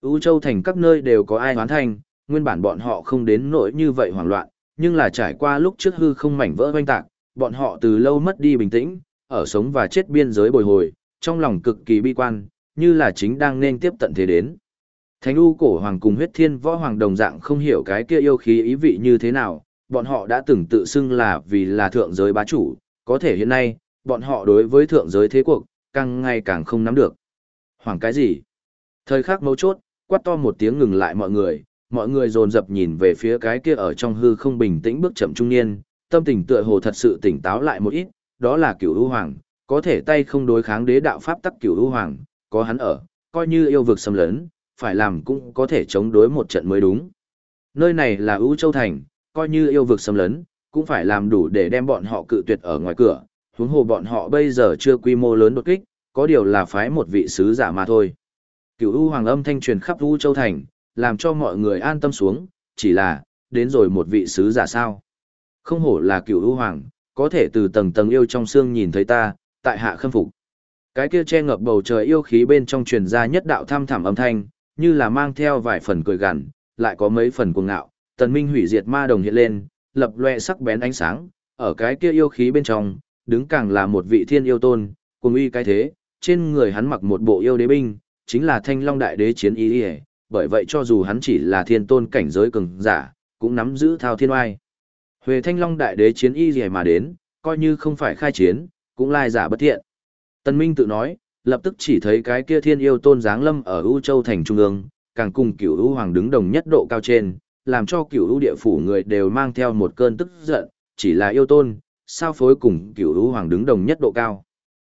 U Châu thành các nơi đều có ai hoán thành, nguyên bản bọn họ không đến nỗi như vậy hoảng loạn, nhưng là trải qua lúc trước hư không mảnh vỡ oanh tạc, bọn họ từ lâu mất đi bình tĩnh, ở sống và chết biên giới bồi hồi, trong lòng cực kỳ bi quan, như là chính đang nên tiếp tận thế đến. Thánh U cổ hoàng cùng huyết thiên võ hoàng đồng dạng không hiểu cái kia yêu khí ý vị như thế nào, bọn họ đã từng tự xưng là vì là thượng giới bá chủ, có thể hiện nay, bọn họ đối với thượng giới thế cuộc, càng ngày càng không nắm được. Hoàng cái gì? Thời khắc mấu chốt, quát to một tiếng ngừng lại mọi người, mọi người dồn dập nhìn về phía cái kia ở trong hư không bình tĩnh bước chậm trung niên, tâm tình tựa hồ thật sự tỉnh táo lại một ít, đó là cửu u hoàng, có thể tay không đối kháng đế đạo pháp tắc cửu u hoàng, có hắn ở, coi như yêu vực xâm lấn, phải làm cũng có thể chống đối một trận mới đúng. Nơi này là ưu Châu Thành, coi như yêu vực xâm lấn, cũng phải làm đủ để đem bọn họ cự tuyệt ở ngoài cửa, huống hồ bọn họ bây giờ chưa quy mô lớn đột kích, có điều là phái một vị sứ giả mà thôi. Cửu U Hoàng âm thanh truyền khắp U Châu Thành, làm cho mọi người an tâm xuống, chỉ là, đến rồi một vị sứ giả sao. Không hổ là cửu U Hoàng, có thể từ tầng tầng yêu trong xương nhìn thấy ta, tại hạ khâm phục. Cái kia che ngập bầu trời yêu khí bên trong truyền ra nhất đạo tham thảm âm thanh, như là mang theo vài phần cười gằn, lại có mấy phần cuồng ngạo, tần minh hủy diệt ma đồng hiện lên, lập loe sắc bén ánh sáng, ở cái kia yêu khí bên trong, đứng càng là một vị thiên yêu tôn, cùng uy cái thế, trên người hắn mặc một bộ yêu đế binh, chính là thanh long đại đế chiến y bởi vậy cho dù hắn chỉ là thiên tôn cảnh giới cường giả, cũng nắm giữ thao thiên oai. Huệ thanh long đại đế chiến y gì mà đến, coi như không phải khai chiến, cũng lai giả bất thiện. Tân Minh tự nói, lập tức chỉ thấy cái kia thiên yêu tôn giáng lâm ở U Châu thành trung ương, càng cùng cửu U Hoàng đứng đồng nhất độ cao trên, làm cho cửu U địa phủ người đều mang theo một cơn tức giận, chỉ là yêu tôn, sao phối cùng cửu U Hoàng đứng đồng nhất độ cao.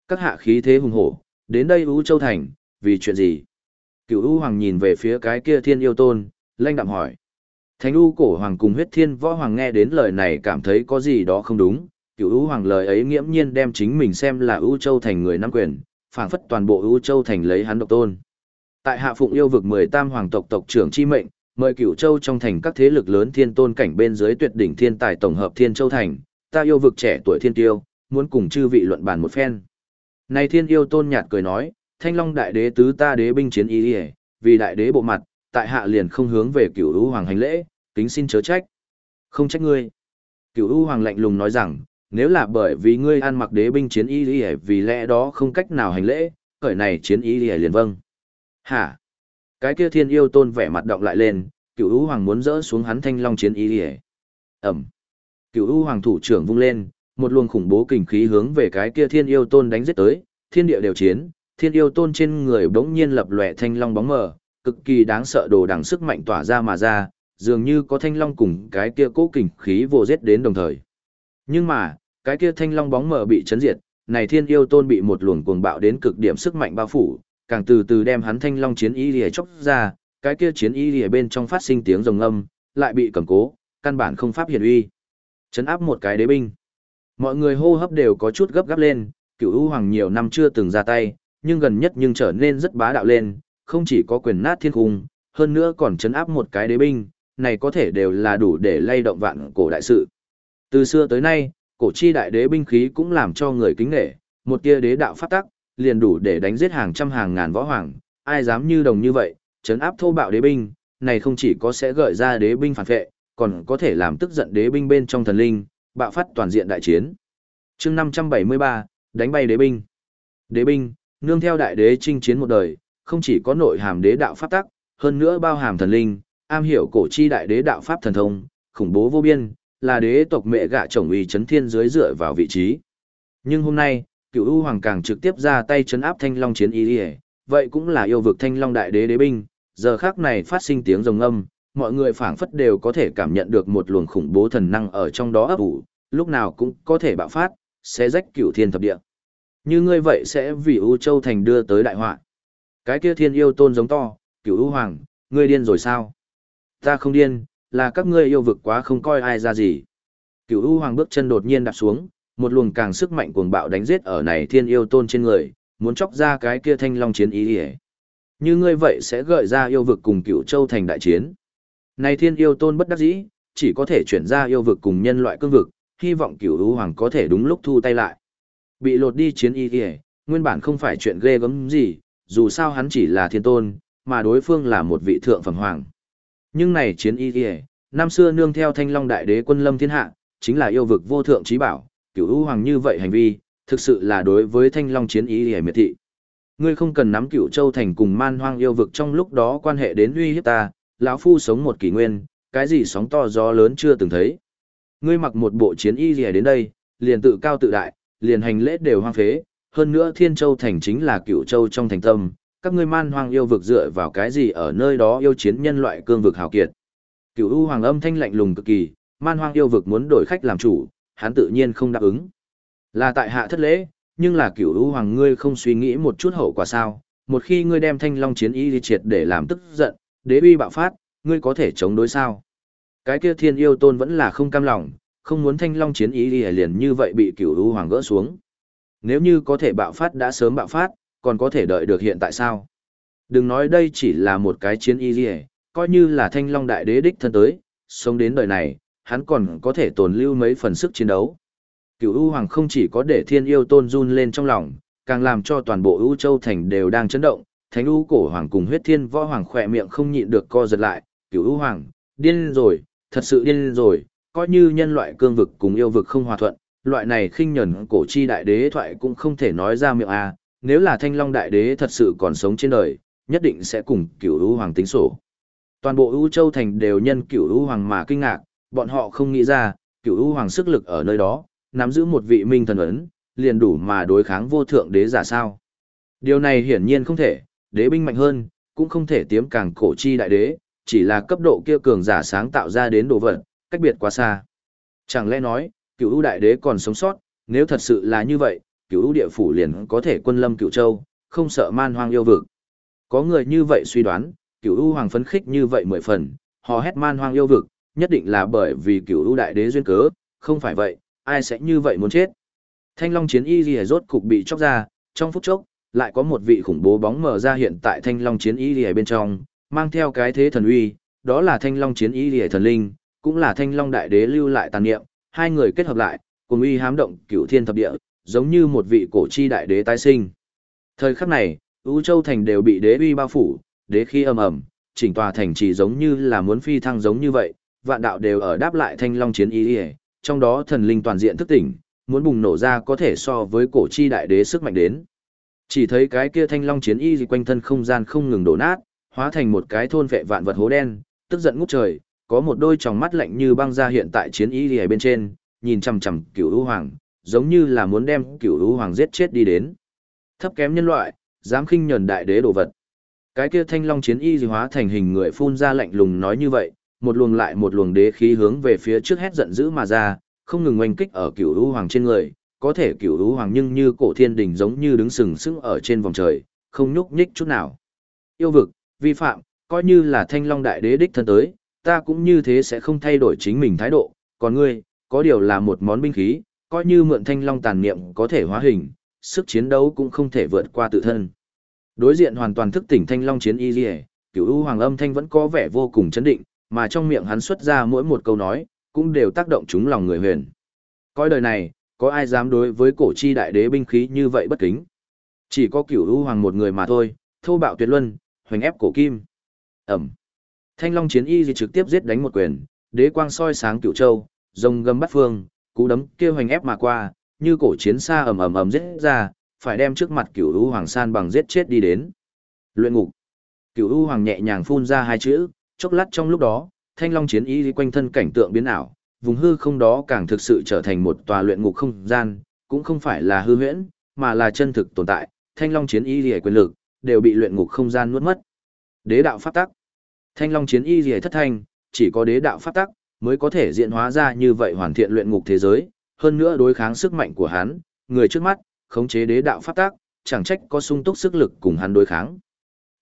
Các hạ khí thế hùng hổ, đến đây U Châu thành, vì chuyện gì? Cửu U Hoàng nhìn về phía cái kia thiên yêu tôn, lanh đạm hỏi. Thánh U cổ hoàng cùng huyết thiên võ hoàng nghe đến lời này cảm thấy có gì đó không đúng, cửu U Hoàng lời ấy nghiễm nhiên đem chính mình xem là U Châu thành người nắm quyền, phảng phất toàn bộ U Châu thành lấy hắn độc tôn. Tại hạ phụng yêu vực mười tam hoàng tộc tộc trưởng chi mệnh, mời cửu châu trong thành các thế lực lớn thiên tôn cảnh bên dưới tuyệt đỉnh thiên tài tổng hợp thiên châu thành, ta yêu vực trẻ tuổi thiên tiêu, muốn cùng chư vị luận bàn một phen. Này thiên yêu tôn nhạt cười nói, thanh long đại đế tứ ta đế binh chiến ý ỉa vì đại đế bộ mặt, tại hạ liền không hướng về cửu u hoàng hành lễ, kính xin chớ trách. Không trách ngươi. Cửu u hoàng lạnh lùng nói rằng, nếu là bởi vì ngươi ăn mặc đế binh chiến y ỉa vì lẽ đó không cách nào hành lễ, cởi này chiến y ỉa liền vâng. Hả? Cái kia thiên yêu tôn vẻ mặt động lại lên, cựu u hoàng muốn dỡ xuống hắn thanh long chiến y ỉa Ẩm. Cựu u hoàng thủ trưởng vung lên, một luồng khủng bố kình khí hướng về cái kia thiên yêu tôn đánh giết tới, thiên địa đều chiến, thiên yêu tôn trên người bỗng nhiên lập lòe thanh long bóng mờ, cực kỳ đáng sợ đồ đằng sức mạnh tỏa ra mà ra, dường như có thanh long cùng cái kia cố kình khí vô giết đến đồng thời. Nhưng mà, cái kia thanh long bóng mờ bị chấn diệt, này thiên yêu tôn bị một luồng cuồng bạo đến cực điểm sức mạnh bao phủ, càng từ từ đem hắn thanh long chiến y lìa chóc ra, cái kia chiến y lìa bên trong phát sinh tiếng rồng âm, lại bị cầm cố, căn bản không pháp hiển uy. Chấn áp một cái đế binh. Mọi người hô hấp đều có chút gấp gáp lên, cựu u hoàng nhiều năm chưa từng ra tay, nhưng gần nhất nhưng trở nên rất bá đạo lên, không chỉ có quyền nát thiên khung, hơn nữa còn chấn áp một cái đế binh, này có thể đều là đủ để lay động vạn cổ đại sự. Từ xưa tới nay, cổ chi đại đế binh khí cũng làm cho người kính nghệ, một tia đế đạo phát tắc, liền đủ để đánh giết hàng trăm hàng ngàn võ hoàng, ai dám như đồng như vậy, chấn áp thô bạo đế binh, này không chỉ có sẽ gợi ra đế binh phản vệ, còn có thể làm tức giận đế binh bên trong thần linh, bạo phát toàn diện đại chiến. chương 573, đánh bay đế binh. Đế binh, nương theo đại đế chinh chiến một đời, không chỉ có nội hàm đế đạo pháp tắc, hơn nữa bao hàm thần linh, am hiểu cổ chi đại đế đạo pháp thần thông, khủng bố vô biên, là đế tộc mẹ gạ chồng uy chấn thiên dưới dựa vào vị trí. Nhưng hôm nay, cựu U Hoàng càng trực tiếp ra tay chấn áp thanh long chiến y ỉa vậy cũng là yêu vực thanh long đại đế đế binh, giờ khác này phát sinh tiếng rồng âm, mọi người phảng phất đều có thể cảm nhận được một luồng khủng bố thần năng ở trong đó ấp ủ, lúc nào cũng có thể bạo phát, sẽ rách cựu thiên thập địa. Như ngươi vậy sẽ vì U Châu Thành đưa tới đại họa. Cái kia thiên yêu tôn giống to, cựu U Hoàng, ngươi điên rồi sao? Ta không điên, là các ngươi yêu vực quá không coi ai ra gì. Cửu U Hoàng bước chân đột nhiên đạp xuống, một luồng càng sức mạnh cuồng bạo đánh giết ở này thiên yêu tôn trên người, muốn chọc ra cái kia thanh long chiến ý đi Như ngươi vậy sẽ gợi ra yêu vực cùng cửu châu thành đại chiến. Này thiên yêu tôn bất đắc dĩ, chỉ có thể chuyển ra yêu vực cùng nhân loại cương vực, hy vọng cửu U Hoàng có thể đúng lúc thu tay lại. Bị lột đi chiến ý đi nguyên bản không phải chuyện ghê gớm gì, dù sao hắn chỉ là thiên tôn, mà đối phương là một vị thượng phẩm hoàng. Nhưng này chiến ý kìa, năm xưa nương theo thanh long đại đế quân lâm thiên hạ, chính là yêu vực vô thượng trí bảo, cửu ưu hoàng như vậy hành vi, thực sự là đối với thanh long chiến y hề miệt thị. Ngươi không cần nắm cửu châu thành cùng man hoang yêu vực trong lúc đó quan hệ đến uy hiếp ta, lão phu sống một kỷ nguyên, cái gì sóng to gió lớn chưa từng thấy. Ngươi mặc một bộ chiến y kìa đến đây, liền tự cao tự đại, liền hành lễ đều hoang phế, hơn nữa thiên châu thành chính là cửu châu trong thành tâm, các ngươi man hoang yêu vực dựa vào cái gì ở nơi đó yêu chiến nhân loại cương vực hào kiệt. Cửu U Hoàng âm thanh lạnh lùng cực kỳ, man hoang yêu vực muốn đổi khách làm chủ, hắn tự nhiên không đáp ứng. Là tại hạ thất lễ, nhưng là cửu U Hoàng ngươi không suy nghĩ một chút hậu quả sao, một khi ngươi đem thanh long chiến y đi triệt để làm tức giận, đế uy bạo phát, ngươi có thể chống đối sao. Cái kia thiên yêu tôn vẫn là không cam lòng, không muốn thanh long chiến y đi liền như vậy bị cửu U Hoàng gỡ xuống. Nếu như có thể bạo phát đã sớm bạo phát, còn có thể đợi được hiện tại sao? Đừng nói đây chỉ là một cái chiến y gì coi như là thanh long đại đế đích thân tới, sống đến đời này, hắn còn có thể tồn lưu mấy phần sức chiến đấu. Cửu U Hoàng không chỉ có để thiên yêu tôn run lên trong lòng, càng làm cho toàn bộ U Châu Thành đều đang chấn động, Thánh U Cổ Hoàng cùng huyết thiên võ hoàng khỏe miệng không nhịn được co giật lại, Cửu U Hoàng, điên rồi, thật sự điên rồi, coi như nhân loại cương vực cùng yêu vực không hòa thuận, loại này khinh nhẫn cổ chi đại đế thoại cũng không thể nói ra miệng à, nếu là thanh long đại đế thật sự còn sống trên đời, nhất định sẽ cùng cửu U hoàng tính sổ. Toàn bộ U châu thành đều nhân cửu U hoàng mà kinh ngạc, bọn họ không nghĩ ra, cửu u hoàng sức lực ở nơi đó, nắm giữ một vị minh thần ấn, liền đủ mà đối kháng vô thượng đế giả sao. Điều này hiển nhiên không thể, đế binh mạnh hơn, cũng không thể tiếm càng cổ chi đại đế, chỉ là cấp độ kia cường giả sáng tạo ra đến đồ vật, cách biệt quá xa. Chẳng lẽ nói, cựu ưu đại đế còn sống sót, nếu thật sự là như vậy, cựu ưu địa phủ liền có thể quân lâm cựu châu, không sợ man hoang yêu vực. Có người như vậy suy đoán, cựu ưu hoàng phấn khích như vậy mười phần, họ hét man hoang yêu vực, nhất định là bởi vì cựu ưu đại đế duyên cớ, không phải vậy, ai sẽ như vậy muốn chết. Thanh long chiến y gì rốt cục bị chóc ra, trong phút chốc, lại có một vị khủng bố bóng mở ra hiện tại thanh long chiến y gì bên trong, mang theo cái thế thần uy, đó là thanh long chiến y gì thần linh, cũng là thanh long đại đế lưu lại tàn niệm, hai người kết hợp lại, cùng uy hám động cửu thiên thập địa, giống như một vị cổ chi đại đế tái sinh. Thời khắc này, ưu châu thành đều bị đế uy bao phủ, đế khí ầm ầm, chỉnh tòa thành chỉ giống như là muốn phi thăng giống như vậy, vạn đạo đều ở đáp lại thanh long chiến y y, trong đó thần linh toàn diện thức tỉnh, muốn bùng nổ ra có thể so với cổ chi đại đế sức mạnh đến. Chỉ thấy cái kia thanh long chiến y quanh thân không gian không ngừng đổ nát, hóa thành một cái thôn vệ vạn vật hố đen, tức giận ngút trời, có một đôi tròng mắt lạnh như băng ra hiện tại chiến y ở bên trên, nhìn chằm chằm cửu u hoàng, giống như là muốn đem cửu u hoàng giết chết đi đến. Thấp kém nhân loại, dám khinh nhẫn đại đế đồ vật. Cái kia thanh long chiến y hóa thành hình người phun ra lạnh lùng nói như vậy, một luồng lại một luồng đế khí hướng về phía trước hét giận dữ mà ra, không ngừng oanh kích ở cửu u hoàng trên người, có thể cửu u hoàng nhưng như cổ thiên đình giống như đứng sừng sững ở trên vòng trời, không nhúc nhích chút nào. Yêu vực, vi phạm, coi như là thanh long đại đế đích thân tới, ta cũng như thế sẽ không thay đổi chính mình thái độ, còn ngươi, có điều là một món binh khí, coi như mượn thanh long tàn niệm có thể hóa hình, sức chiến đấu cũng không thể vượt qua tự thân. Đối diện hoàn toàn thức tỉnh thanh long chiến y liề, cửu u hoàng âm thanh vẫn có vẻ vô cùng chấn định, mà trong miệng hắn xuất ra mỗi một câu nói, cũng đều tác động chúng lòng người huyền. Coi đời này, có ai dám đối với cổ chi đại đế binh khí như vậy bất kính? Chỉ có cửu u hoàng một người mà thôi, thô bạo tuyệt luân, hoành ép cổ kim. Ẩm. Thanh long chiến y gì trực tiếp giết đánh một quyền, đế quang soi sáng cửu châu, rồng gầm bắt phương, cú đấm kia hoành ép mà qua, như cổ chiến xa ầm ầm ầm giết ra, phải đem trước mặt cửu u hoàng san bằng giết chết đi đến. Luyện ngục. Cửu u hoàng nhẹ nhàng phun ra hai chữ, chốc lát trong lúc đó, thanh long chiến y quanh thân cảnh tượng biến ảo, vùng hư không đó càng thực sự trở thành một tòa luyện ngục không gian, cũng không phải là hư huyễn, mà là chân thực tồn tại, thanh long chiến y liễu quyền lực, đều bị luyện ngục không gian nuốt mất. Đế đạo pháp tắc. Thanh long chiến y liễu thất thanh, chỉ có đế đạo pháp tắc mới có thể diễn hóa ra như vậy hoàn thiện luyện ngục thế giới, hơn nữa đối kháng sức mạnh của hắn, người trước mắt, khống chế đế đạo pháp tắc, chẳng trách có sung túc sức lực cùng hắn đối kháng.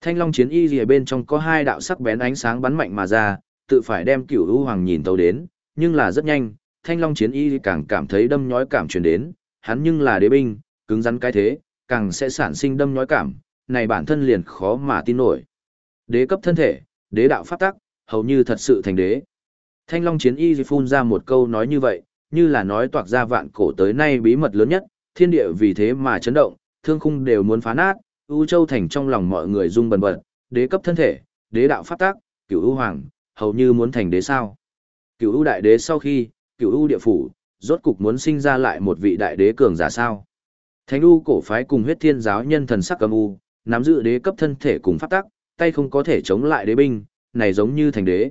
Thanh long chiến y rìa bên trong có hai đạo sắc bén ánh sáng bắn mạnh mà ra, tự phải đem cửu u hoàng nhìn tấu đến, nhưng là rất nhanh, thanh long chiến y càng cảm thấy đâm nhói cảm truyền đến, hắn nhưng là đế binh, cứng rắn cái thế, càng sẽ sản sinh đâm nhói cảm, này bản thân liền khó mà tin nổi. Đế cấp thân thể, đế đạo pháp tắc, hầu như thật sự thành đế. Thanh long chiến y phun ra một câu nói như vậy, như là nói toạc ra vạn cổ tới nay bí mật lớn nhất, thiên địa vì thế mà chấn động, thương khung đều muốn phá nát, U Châu thành trong lòng mọi người rung bần bật, đế cấp thân thể, đế đạo pháp tác, cửu u hoàng, hầu như muốn thành đế sao. Cửu u đại đế sau khi, cửu u địa phủ, rốt cục muốn sinh ra lại một vị đại đế cường giả sao. Thánh u cổ phái cùng huyết thiên giáo nhân thần sắc cầm u, nắm giữ đế cấp thân thể cùng pháp tác, tay không có thể chống lại đế binh, này giống như thành đế.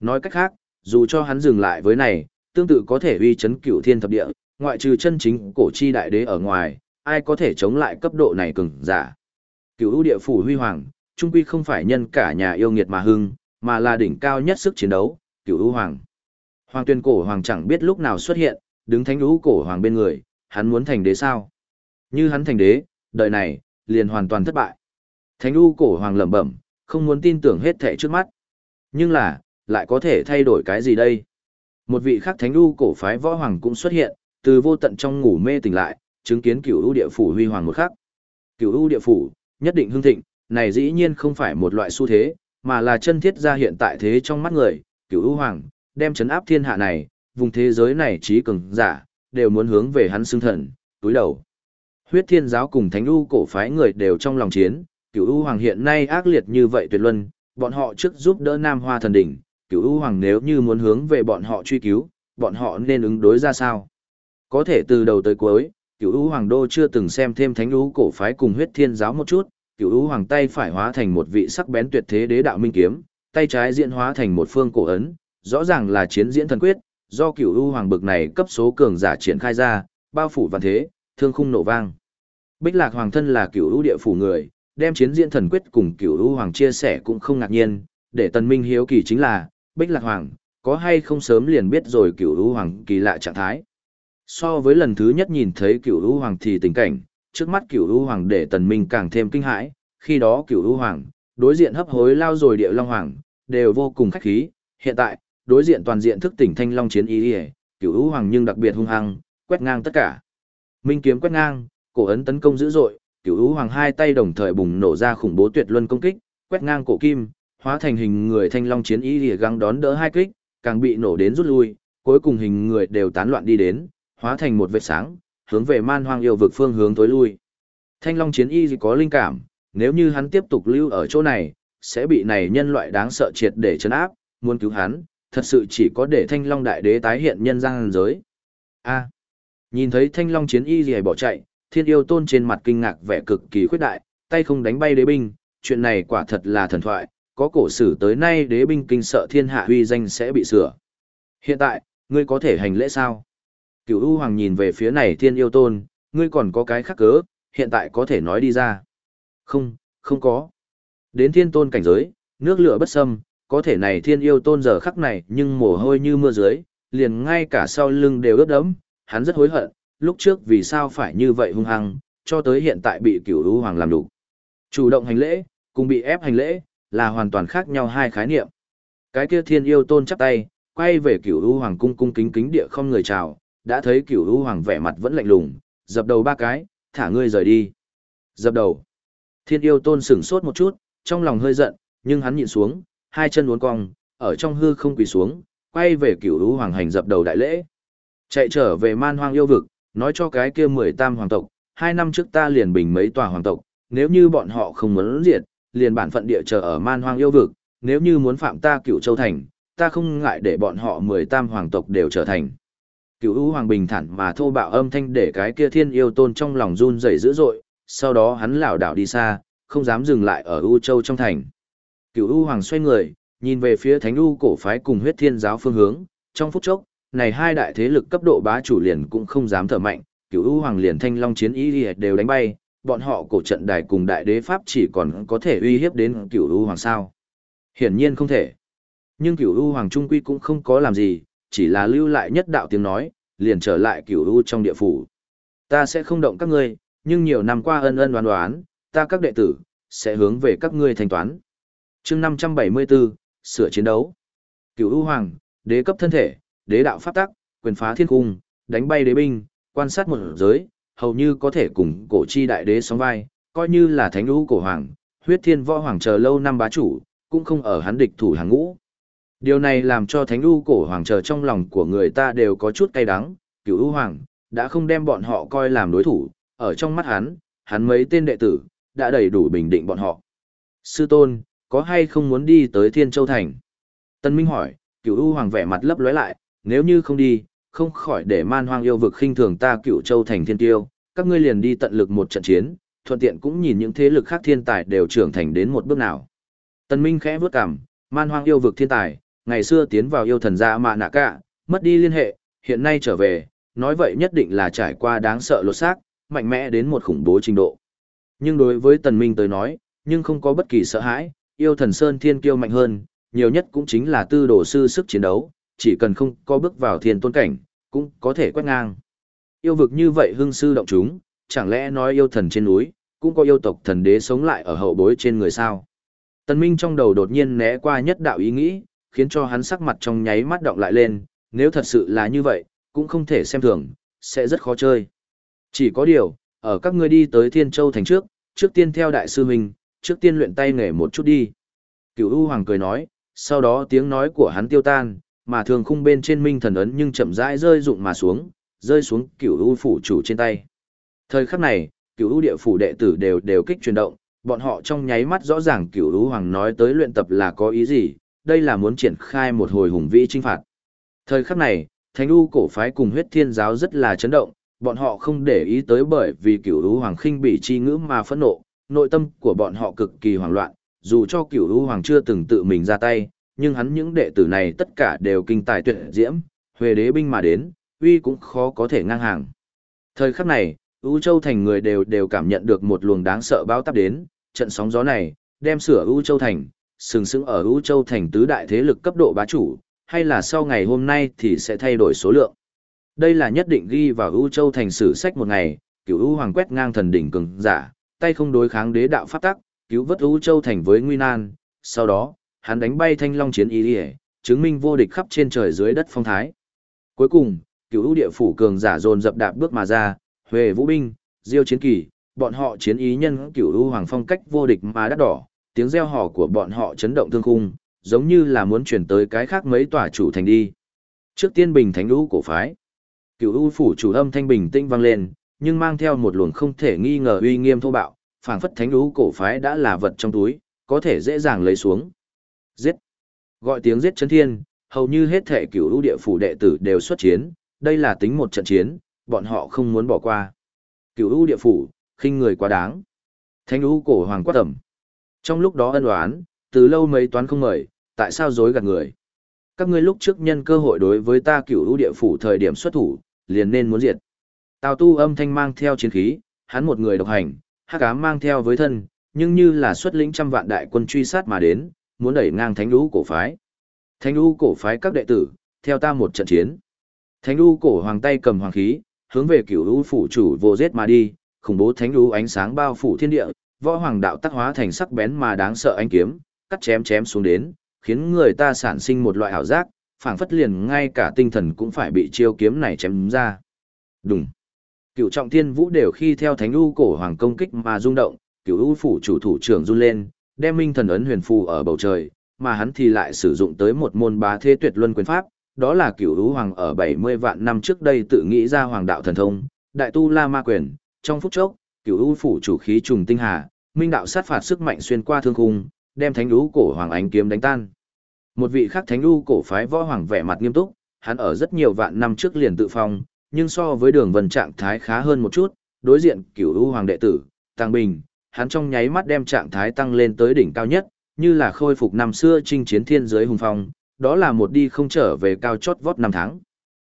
Nói cách khác, dù cho hắn dừng lại với này, tương tự có thể uy chấn cửu thiên thập địa, ngoại trừ chân chính cổ chi đại đế ở ngoài, ai có thể chống lại cấp độ này cường giả. Cửu u địa phủ huy hoàng, trung quy không phải nhân cả nhà yêu nghiệt mà hưng, mà là đỉnh cao nhất sức chiến đấu, cửu u hoàng. Hoàng tuyên cổ hoàng chẳng biết lúc nào xuất hiện, đứng thánh u cổ hoàng bên người, hắn muốn thành đế sao? Như hắn thành đế, đời này, liền hoàn toàn thất bại. Thánh u cổ hoàng lẩm bẩm, không muốn tin tưởng hết thẻ trước mắt. Nhưng là, lại có thể thay đổi cái gì đây? Một vị khác thánh u cổ phái võ hoàng cũng xuất hiện, từ vô tận trong ngủ mê tỉnh lại, chứng kiến cửu u địa phủ huy hoàng một khắc. Cửu u địa phủ, nhất định hưng thịnh, này dĩ nhiên không phải một loại xu thế, mà là chân thiết ra hiện tại thế trong mắt người, cửu u hoàng, đem chấn áp thiên hạ này, vùng thế giới này trí cường giả, đều muốn hướng về hắn xưng thần, túi đầu. Huyết thiên giáo cùng thánh u cổ phái người đều trong lòng chiến, cửu u hoàng hiện nay ác liệt như vậy tuyệt luân, bọn họ trước giúp đỡ nam hoa thần đỉnh, cửu u hoàng nếu như muốn hướng về bọn họ truy cứu, bọn họ nên ứng đối ra sao? Có thể từ đầu tới cuối, cựu u hoàng đô chưa từng xem thêm thánh u cổ phái cùng huyết thiên giáo một chút, cựu u hoàng tay phải hóa thành một vị sắc bén tuyệt thế đế đạo minh kiếm, tay trái diễn hóa thành một phương cổ ấn, rõ ràng là chiến diễn thần quyết, do cựu u hoàng bực này cấp số cường giả triển khai ra, bao phủ vạn thế, thương khung nổ vang. Bích Lạc Hoàng thân là cựu ưu địa phủ người, đem chiến diễn thần quyết cùng cựu ưu hoàng chia sẻ cũng không ngạc nhiên, để Tần Minh hiếu kỳ chính là, Bích Lạc Hoàng, có hay không sớm liền biết rồi cựu ưu hoàng kỳ lạ trạng thái. So với lần thứ nhất nhìn thấy cửu lũ hoàng thì tình cảnh, trước mắt cửu lũ hoàng để Tần Minh càng thêm kinh hãi, khi đó cửu lũ hoàng, đối diện hấp hối lao rồi địa long hoàng, đều vô cùng khách khí, hiện tại, đối diện toàn diện thức tỉnh thanh long chiến ý ỉa cửu lũ hoàng nhưng đặc biệt hung hăng quét ngang tất cả. Minh kiếm quét ngang cổ ấn tấn công dữ dội cửu lũ hoàng hai tay đồng thời bùng nổ ra khủng bố tuyệt luân công kích quét ngang cổ kim hóa thành hình người thanh long chiến ý ỉa găng đón đỡ hai kích càng bị nổ đến rút lui cuối cùng hình người đều tán loạn đi đến hóa thành một vệt sáng hướng về man hoang yêu vực phương hướng tối lui thanh long chiến y có linh cảm nếu như hắn tiếp tục lưu ở chỗ này sẽ bị này nhân loại đáng sợ triệt để chấn áp muốn cứu hắn thật sự chỉ có để thanh long đại đế tái hiện nhân gian giới. A. À, nhìn thấy thanh long chiến y gì bỏ chạy, thiên yêu tôn trên mặt kinh ngạc vẻ cực kỳ khuyết đại, tay không đánh bay đế binh, chuyện này quả thật là thần thoại, có cổ sử tới nay đế binh kinh sợ thiên hạ huy danh sẽ bị sửa. Hiện tại, ngươi có thể hành lễ sao? Cửu U Hoàng nhìn về phía này thiên yêu tôn, ngươi còn có cái khác cớ, hiện tại có thể nói đi ra. Không, không có. Đến thiên tôn cảnh giới, nước lửa bất xâm, có thể này thiên yêu tôn giờ khắc này nhưng mồ hôi như mưa dưới, liền ngay cả sau lưng đều ướt đẫm, hắn rất hối hận, lúc trước vì sao phải như vậy hung hăng, cho tới hiện tại bị cửu U hoàng làm đủ. Chủ động hành lễ, cùng bị ép hành lễ, là hoàn toàn khác nhau hai khái niệm. Cái kia thiên yêu tôn chắp tay, quay về cửu U hoàng cung cung kính kính địa không người chào, đã thấy cửu u hoàng vẻ mặt vẫn lạnh lùng, dập đầu ba cái, thả ngươi rời đi. Dập đầu. Thiên yêu tôn sửng sốt một chút, trong lòng hơi giận, nhưng hắn nhịn xuống, hai chân uốn cong, ở trong hư không quỳ xuống, quay về cửu u hoàng hành dập đầu đại lễ. Chạy trở về man hoang yêu vực, nói cho cái kia mười tam hoàng tộc, hai năm trước ta liền bình mấy tòa hoàng tộc, nếu như bọn họ không muốn diệt, liền bản phận địa chờ ở man hoang yêu vực, nếu như muốn phạm ta cửu châu thành, ta không ngại để bọn họ mười tam hoàng tộc đều trở thành. Cửu U hoàng bình thản mà thô bạo âm thanh để cái kia thiên yêu tôn trong lòng run rẩy dữ dội, sau đó hắn lảo đảo đi xa, không dám dừng lại ở U Châu trong thành. Cửu U Hoàng xoay người, nhìn về phía Thánh U cổ phái cùng huyết thiên giáo phương hướng, trong phút chốc, này hai đại thế lực cấp độ bá chủ liền cũng không dám thở mạnh, Cửu U Hoàng liền thanh long chiến ý đều đánh bay, bọn họ cổ trận đài cùng đại đế pháp chỉ còn có thể uy hiếp đến Cửu U Hoàng sao? Hiển nhiên không thể. Nhưng Cửu U Hoàng trung quy cũng không có làm gì, chỉ là lưu lại nhất đạo tiếng nói, liền trở lại Cửu U trong địa phủ. Ta sẽ không động các ngươi, nhưng nhiều năm qua ân ân đoán đoán, ta các đệ tử sẽ hướng về các ngươi thanh toán chương 574, sửa chiến đấu. Cửu U Hoàng, đế cấp thân thể, đế đạo pháp tắc, quyền phá thiên cung, đánh bay đế binh, quan sát một giới, hầu như có thể cùng cổ chi đại đế sóng vai, coi như là thánh lũ cổ hoàng, huyết thiên võ hoàng chờ lâu năm bá chủ, cũng không ở hắn địch thủ hàng ngũ. Điều này làm cho thánh U cổ hoàng chờ trong lòng của người ta đều có chút cay đắng, cửu u hoàng, đã không đem bọn họ coi làm đối thủ, ở trong mắt hắn, hắn mấy tên đệ tử, đã đầy đủ bình định bọn họ. Sư tôn, có hay không muốn đi tới Thiên Châu Thành? Tân Minh hỏi, cửu U Hoàng vẻ mặt lấp lóe lại, nếu như không đi, không khỏi để man hoang yêu vực khinh thường ta cửu Châu Thành Thiên Tiêu, các ngươi liền đi tận lực một trận chiến, thuận tiện cũng nhìn những thế lực khác thiên tài đều trưởng thành đến một bước nào. Tân Minh khẽ bước cằm, man hoang yêu vực thiên tài, ngày xưa tiến vào yêu thần gia mạ nạ cả, mất đi liên hệ, hiện nay trở về, nói vậy nhất định là trải qua đáng sợ lột xác, mạnh mẽ đến một khủng bố trình độ. Nhưng đối với Tần Minh tới nói, nhưng không có bất kỳ sợ hãi, yêu thần Sơn Thiên Kiêu mạnh hơn, nhiều nhất cũng chính là tư đồ sư sức chiến đấu, chỉ cần không có bước vào thiên tôn cảnh, cũng có thể quét ngang. Yêu vực như vậy hưng sư động chúng, chẳng lẽ nói yêu thần trên núi, cũng có yêu tộc thần đế sống lại ở hậu bối trên người sao? Tần Minh trong đầu đột nhiên né qua nhất đạo ý nghĩ, khiến cho hắn sắc mặt trong nháy mắt động lại lên, nếu thật sự là như vậy, cũng không thể xem thường, sẽ rất khó chơi. Chỉ có điều, ở các ngươi đi tới Thiên Châu thành trước, trước tiên theo đại sư mình, trước tiên luyện tay nghề một chút đi. Cửu U Hoàng cười nói, sau đó tiếng nói của hắn tiêu tan, mà thường khung bên trên minh thần ấn nhưng chậm rãi rơi rụng mà xuống, rơi xuống Cửu U phủ chủ trên tay. Thời khắc này, Cửu U địa phủ đệ tử đều đều kích chuyển động, bọn họ trong nháy mắt rõ ràng Cửu U Hoàng nói tới luyện tập là có ý gì, đây là muốn triển khai một hồi hùng vĩ trinh phạt. Thời khắc này, Thánh U cổ phái cùng huyết thiên giáo rất là chấn động, bọn họ không để ý tới bởi vì Cửu U Hoàng khinh bị chi ngữ mà phẫn nộ, nội tâm của bọn họ cực kỳ hoảng loạn, dù cho cửu lũ hoàng chưa từng tự mình ra tay, nhưng hắn những đệ tử này tất cả đều kinh tài tuyệt diễm, huề đế binh mà đến, uy cũng khó có thể ngang hàng. Thời khắc này, U Châu Thành người đều đều cảm nhận được một luồng đáng sợ báo táp đến, trận sóng gió này, đem sửa U Châu Thành, sừng sững ở U Châu Thành tứ đại thế lực cấp độ bá chủ, hay là sau ngày hôm nay thì sẽ thay đổi số lượng. Đây là nhất định ghi vào U Châu Thành sử sách một ngày, cửu U Hoàng quét ngang thần đỉnh cường giả, tay không đối kháng đế đạo pháp tắc, cứu vớt U Châu Thành với nguy nan, sau đó, hắn đánh bay thanh long chiến ý đi chứng minh vô địch khắp trên trời dưới đất phong thái. Cuối cùng, cửu U địa phủ cường giả dồn dập đạp bước mà ra, Huệ Vũ binh, Diêu chiến kỳ, bọn họ chiến ý nhân cửu U Hoàng phong cách vô địch mà đắt đỏ, tiếng reo hò của bọn họ chấn động thương khung, giống như là muốn chuyển tới cái khác mấy tòa chủ thành đi. Trước tiên bình thánh lũ cổ phái, cửu U phủ chủ âm thanh bình tĩnh vang lên, nhưng mang theo một luồng không thể nghi ngờ uy nghiêm thô bạo, phảng phất thánh lũ cổ phái đã là vật trong túi, có thể dễ dàng lấy xuống. Giết! Gọi tiếng giết chấn thiên, hầu như hết thể cửu u địa phủ đệ tử đều xuất chiến, đây là tính một trận chiến, bọn họ không muốn bỏ qua. Cửu u địa phủ, khinh người quá đáng. Thánh lũ cổ hoàng quát tầm. Trong lúc đó ân oán, từ lâu mấy toán không mời, tại sao dối gạt người? Các ngươi lúc trước nhân cơ hội đối với ta cửu lũ địa phủ thời điểm xuất thủ, liền nên muốn diệt. Tào tu âm thanh mang theo chiến khí, hắn một người độc hành, hắc ám mang theo với thân, nhưng như là xuất lĩnh trăm vạn đại quân truy sát mà đến, muốn đẩy ngang thánh lũ cổ phái. Thánh lũ cổ phái các đệ tử, theo ta một trận chiến. Thánh lũ cổ hoàng tay cầm hoàng khí, hướng về cửu lũ phủ chủ vô giết mà đi, khủng bố thánh lũ ánh sáng bao phủ thiên địa, võ hoàng đạo tác hóa thành sắc bén mà đáng sợ anh kiếm, cắt chém chém xuống đến, khiến người ta sản sinh một loại ảo giác, phảng phất liền ngay cả tinh thần cũng phải bị chiêu kiếm này chém ra. Đùng. Cựu trọng thiên vũ đều khi theo thánh u cổ hoàng công kích mà rung động, cựu u phủ chủ thủ trưởng run lên, đem minh thần ấn huyền phù ở bầu trời, mà hắn thì lại sử dụng tới một môn bá thế tuyệt luân quyền pháp, đó là cựu u hoàng ở 70 vạn năm trước đây tự nghĩ ra hoàng đạo thần thông, đại tu la ma quyền, trong phút chốc, cựu u phủ chủ khí trùng tinh hà, minh đạo sát phạt sức mạnh xuyên qua thương khung, đem thánh u cổ hoàng ánh kiếm đánh tan. Một vị khác thánh u cổ phái võ hoàng vẻ mặt nghiêm túc, hắn ở rất nhiều vạn năm trước liền tự phong, nhưng so với đường vân trạng thái khá hơn một chút, đối diện cửu u hoàng đệ tử, Tăng Bình, hắn trong nháy mắt đem trạng thái tăng lên tới đỉnh cao nhất, như là khôi phục năm xưa chinh chiến thiên giới hùng phong, đó là một đi không trở về cao chót vót năm tháng.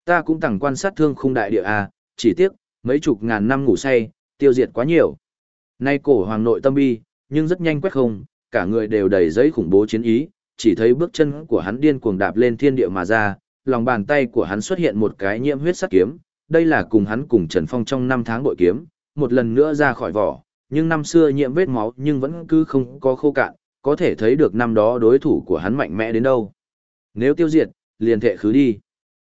Ta cũng tặng quan sát thương khung đại địa A, chỉ tiếc, mấy chục ngàn năm ngủ say, tiêu diệt quá nhiều. Nay cổ hoàng nội tâm bi, nhưng rất nhanh quét không, cả người đều đầy giấy khủng bố chiến ý, chỉ thấy bước chân của hắn điên cuồng đạp lên thiên địa mà ra, lòng bàn tay của hắn xuất hiện một cái nhiễm huyết sắc kiếm, đây là cùng hắn cùng Trần Phong trong năm tháng bội kiếm, một lần nữa ra khỏi vỏ, nhưng năm xưa nhiễm vết máu nhưng vẫn cứ không có khô cạn, có thể thấy được năm đó đối thủ của hắn mạnh mẽ đến đâu. Nếu tiêu diệt, liền thệ khứ đi.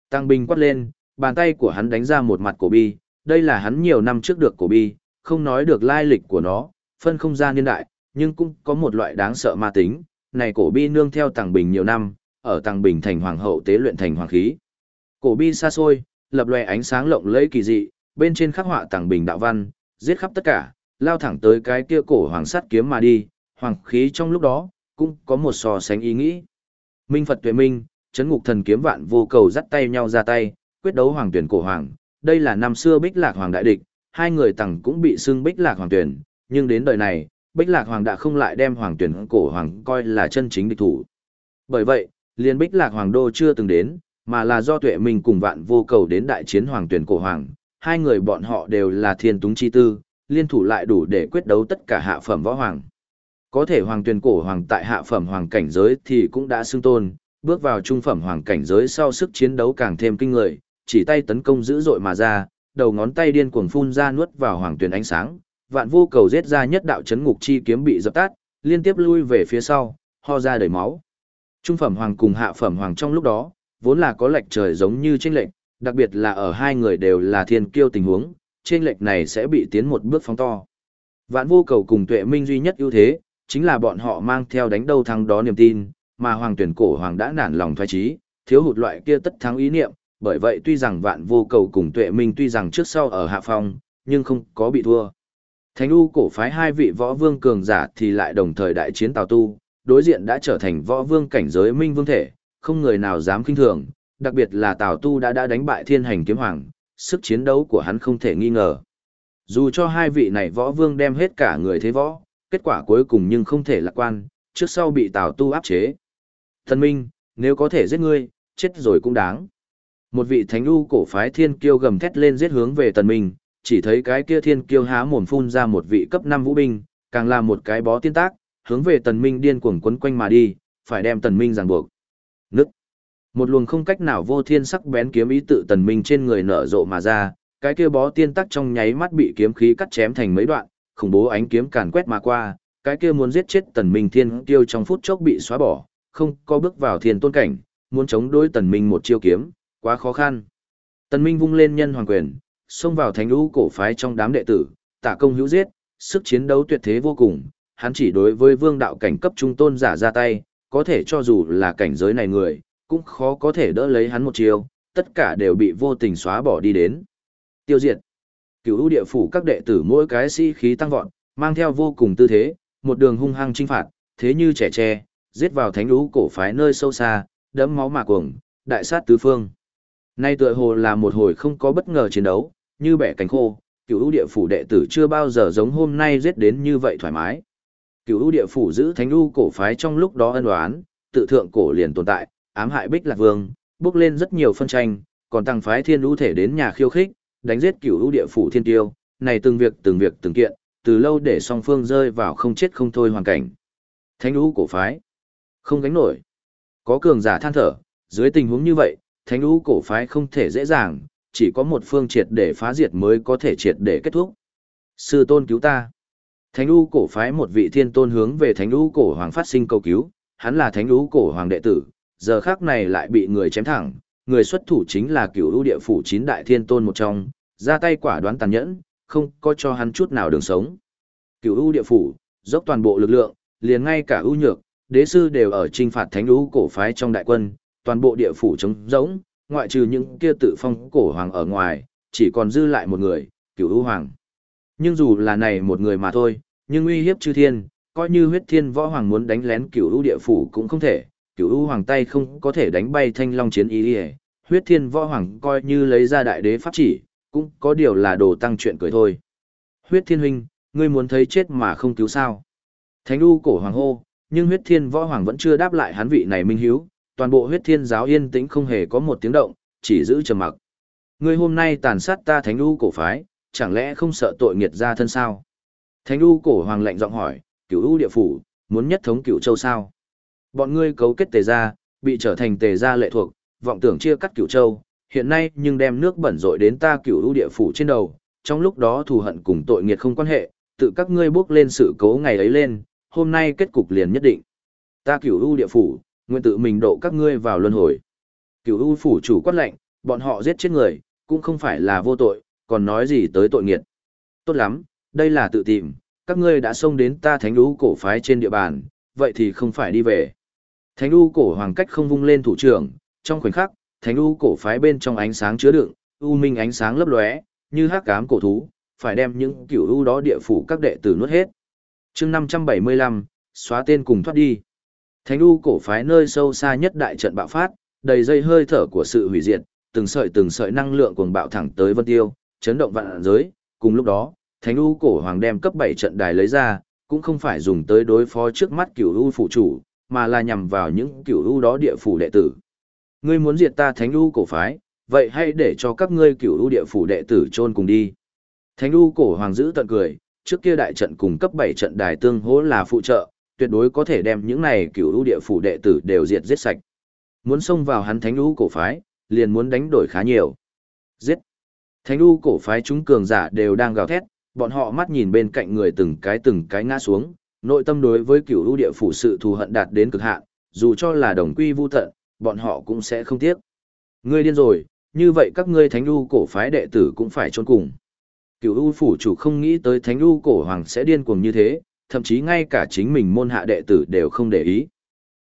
Tăng binh quát lên, bàn tay của hắn đánh ra một mặt cổ bi, đây là hắn nhiều năm trước được cổ bi, không nói được lai lịch của nó, phân không gian niên đại, nhưng cũng có một loại đáng sợ ma tính, này cổ bi nương theo Tăng Bình nhiều năm, ở Tăng Bình thành hoàng hậu tế luyện thành hoàng khí. Cổ bi xa xôi, lập lòe ánh sáng lộng lẫy kỳ dị, bên trên khắc họa Tăng Bình đạo văn, giết khắp tất cả, lao thẳng tới cái kia cổ hoàng sắt kiếm mà đi, hoàng khí trong lúc đó, cũng có một so sánh ý nghĩ. Minh Phật tuệ minh, chấn ngục thần kiếm vạn vô cầu dắt tay nhau ra tay, quyết đấu hoàng tuyển cổ hoàng, đây là năm xưa Bích Lạc Hoàng đại địch, hai người tặng cũng bị xưng Bích Lạc Hoàng tuyển, nhưng đến đời này, Bích Lạc Hoàng đã không lại đem hoàng tuyển cổ hoàng coi là chân chính địch thủ. Bởi vậy, liền Bích Lạc Hoàng đô chưa từng đến, mà là do tuệ minh cùng vạn vô cầu đến đại chiến hoàng tuyển cổ hoàng, hai người bọn họ đều là thiên túng chi tư, liên thủ lại đủ để quyết đấu tất cả hạ phẩm võ hoàng. Có thể hoàng tuyển cổ hoàng tại hạ phẩm hoàng cảnh giới thì cũng đã xưng tôn, bước vào trung phẩm hoàng cảnh giới sau sức chiến đấu càng thêm kinh người, chỉ tay tấn công dữ dội mà ra, đầu ngón tay điên cuồng phun ra nuốt vào hoàng tuyển ánh sáng, vạn vô cầu giết ra nhất đạo chấn ngục chi kiếm bị dập tắt, liên tiếp lui về phía sau, ho ra đầy máu. Trung phẩm hoàng cùng hạ phẩm hoàng trong lúc đó, vốn là có lệch trời giống như chênh lệch, đặc biệt là ở hai người đều là thiên kiêu tình huống, chênh lệch này sẽ bị tiến một bước phóng to. Vạn vô cầu cùng tuệ minh duy nhất ưu thế, chính là bọn họ mang theo đánh đâu thắng đó niềm tin, mà hoàng tuyển cổ hoàng đã nản lòng thoái trí, thiếu hụt loại kia tất thắng ý niệm, bởi vậy tuy rằng vạn vô cầu cùng tuệ minh tuy rằng trước sau ở hạ phong, nhưng không có bị thua. Thánh U cổ phái hai vị võ vương cường giả thì lại đồng thời đại chiến Tào Tu, đối diện đã trở thành võ vương cảnh giới minh vương thể, không người nào dám kinh thường, đặc biệt là Tào Tu đã đã đánh bại thiên hành kiếm hoàng, sức chiến đấu của hắn không thể nghi ngờ. Dù cho hai vị này võ vương đem hết cả người thế võ, kết quả cuối cùng nhưng không thể lạc quan, trước sau bị Tào Tu áp chế. Thần Minh, nếu có thể giết ngươi, chết rồi cũng đáng. Một vị thánh u cổ phái thiên kiêu gầm thét lên giết hướng về Tần Minh, chỉ thấy cái kia thiên kiêu há mồm phun ra một vị cấp 5 vũ binh, càng là một cái bó tiên tác, hướng về tần minh điên cuồng quấn quanh mà đi, phải đem tần minh ràng buộc. nứt Một luồng không cách nào vô thiên sắc bén kiếm ý tự tần minh trên người nở rộ mà ra, cái kia bó tiên tác trong nháy mắt bị kiếm khí cắt chém thành mấy đoạn, khủng bố ánh kiếm càn quét mà qua, cái kia muốn giết chết tần minh thiên kiêu trong phút chốc bị xóa bỏ, không có bước vào thiên tôn cảnh, muốn chống đối tần minh một chiêu kiếm, quá khó khăn. Tần minh vung lên nhân hoàng quyền, xông vào thánh lũ cổ phái trong đám đệ tử, tạ công hữu giết, sức chiến đấu tuyệt thế vô cùng, hắn chỉ đối với vương đạo cảnh cấp trung tôn giả ra tay, có thể cho dù là cảnh giới này người, cũng khó có thể đỡ lấy hắn một chiêu, tất cả đều bị vô tình xóa bỏ đi đến. Tiêu diệt. Cửu ưu địa phủ các đệ tử mỗi cái sĩ khí tăng vọt, mang theo vô cùng tư thế, một đường hung hăng chinh phạt, thế như trẻ tre, giết vào thánh lũ cổ phái nơi sâu xa, đẫm máu mà cuồng, đại sát tứ phương. Nay tựa hồ là một hồi không có bất ngờ chiến đấu, như bẻ cánh khô, cửu ưu địa phủ đệ tử chưa bao giờ giống hôm nay giết đến như vậy thoải mái. Cửu ưu địa phủ giữ thánh ưu cổ phái trong lúc đó ân oán, tự thượng cổ liền tồn tại, ám hại Bích Lạc Vương, bước lên rất nhiều phân tranh, còn tăng phái thiên ưu thể đến nhà khiêu khích, đánh giết cửu ưu địa phủ thiên tiêu, này từng việc từng việc từng kiện, từ lâu để song phương rơi vào không chết không thôi hoàn cảnh. Thánh ưu cổ phái, không gánh nổi. Có cường giả than thở, dưới tình huống như vậy, thánh lũ cổ phái không thể dễ dàng, chỉ có một phương triệt để phá diệt mới có thể triệt để kết thúc. Sư tôn cứu ta. Thánh lũ cổ phái một vị thiên tôn hướng về thánh lũ cổ hoàng phát sinh cầu cứu, hắn là thánh lũ cổ hoàng đệ tử, giờ khác này lại bị người chém thẳng, người xuất thủ chính là cửu lũ địa phủ chín đại thiên tôn một trong, ra tay quả đoán tàn nhẫn, không có cho hắn chút nào đường sống. Cửu lũ địa phủ, dốc toàn bộ lực lượng, liền ngay cả ưu nhược, đế sư đều ở trinh phạt thánh lũ cổ phái trong đại quân, toàn bộ địa phủ trống rỗng, ngoại trừ những kia tự phong cổ hoàng ở ngoài, chỉ còn dư lại một người, cửu ưu hoàng. Nhưng dù là này một người mà thôi, nhưng uy hiếp chư thiên, coi như huyết thiên võ hoàng muốn đánh lén cửu ưu địa phủ cũng không thể, cửu u hoàng tay không có thể đánh bay thanh long chiến ý đi huyết thiên võ hoàng coi như lấy ra đại đế pháp chỉ cũng có điều là đồ tăng chuyện cười thôi huyết thiên huynh ngươi muốn thấy chết mà không cứu sao thánh u cổ hoàng hô nhưng huyết thiên võ hoàng vẫn chưa đáp lại hắn vị này minh hiếu toàn bộ huyết thiên giáo yên tĩnh không hề có một tiếng động chỉ giữ trầm mặc. Ngươi hôm nay tàn sát ta thánh đu cổ phái chẳng lẽ không sợ tội nghiệt ra thân sao? Thánh đu cổ hoàng lạnh giọng hỏi cửu u địa phủ muốn nhất thống cửu châu sao? Bọn ngươi cấu kết tề gia, bị trở thành tề gia lệ thuộc, vọng tưởng chia cắt cửu châu, hiện nay nhưng đem nước bẩn rội đến ta cửu U địa phủ trên đầu, trong lúc đó thù hận cùng tội nghiệt không quan hệ, tự các ngươi bước lên sự cố ngày ấy lên, hôm nay kết cục liền nhất định. Ta cửu U địa phủ, nguyện tự mình độ các ngươi vào luân hồi. Cửu u phủ chủ quát lệnh, bọn họ giết chết người, cũng không phải là vô tội, còn nói gì tới tội nghiệt. Tốt lắm, đây là tự tìm, các ngươi đã xông đến ta thánh u cổ phái trên địa bàn, vậy thì không phải đi về. Thánh u cổ hoàng cách không vung lên thủ trưởng, trong khoảnh khắc, thánh u cổ phái bên trong ánh sáng chứa đựng, u minh ánh sáng lấp lóe, như hắc ám cổ thú, phải đem những cửu u đó địa phủ các đệ tử nuốt hết. Chương 575, xóa tên cùng thoát đi. Thánh u cổ phái nơi sâu xa nhất đại trận bạo phát, đầy dây hơi thở của sự hủy diệt, từng sợi từng sợi năng lượng cuồng bạo thẳng tới Vân Tiêu, chấn động vạn giới, cùng lúc đó, Thánh u cổ hoàng đem cấp 7 trận đài lấy ra, cũng không phải dùng tới đối phó trước mắt cửu u phụ chủ, mà là nhằm vào những cửu u đó địa phủ đệ tử. Ngươi muốn diệt ta thánh u cổ phái, vậy hãy để cho các ngươi cửu u địa phủ đệ tử chôn cùng đi. Thánh u cổ hoàng giữ tận cười, trước kia đại trận cùng cấp 7 trận đài tương hỗ là phụ trợ, tuyệt đối có thể đem những này cửu u địa phủ đệ tử đều diệt giết sạch. Muốn xông vào hắn thánh u cổ phái, liền muốn đánh đổi khá nhiều. Giết. Thánh u cổ phái chúng cường giả đều đang gào thét, bọn họ mắt nhìn bên cạnh người từng cái từng cái ngã xuống, nội tâm đối với cửu lũ địa phủ sự thù hận đạt đến cực hạn, dù cho là đồng quy vu tận, bọn họ cũng sẽ không tiếc. Ngươi điên rồi, như vậy các ngươi thánh lũ cổ phái đệ tử cũng phải trốn cùng. Cửu u phủ chủ không nghĩ tới thánh u cổ hoàng sẽ điên cuồng như thế, thậm chí ngay cả chính mình môn hạ đệ tử đều không để ý.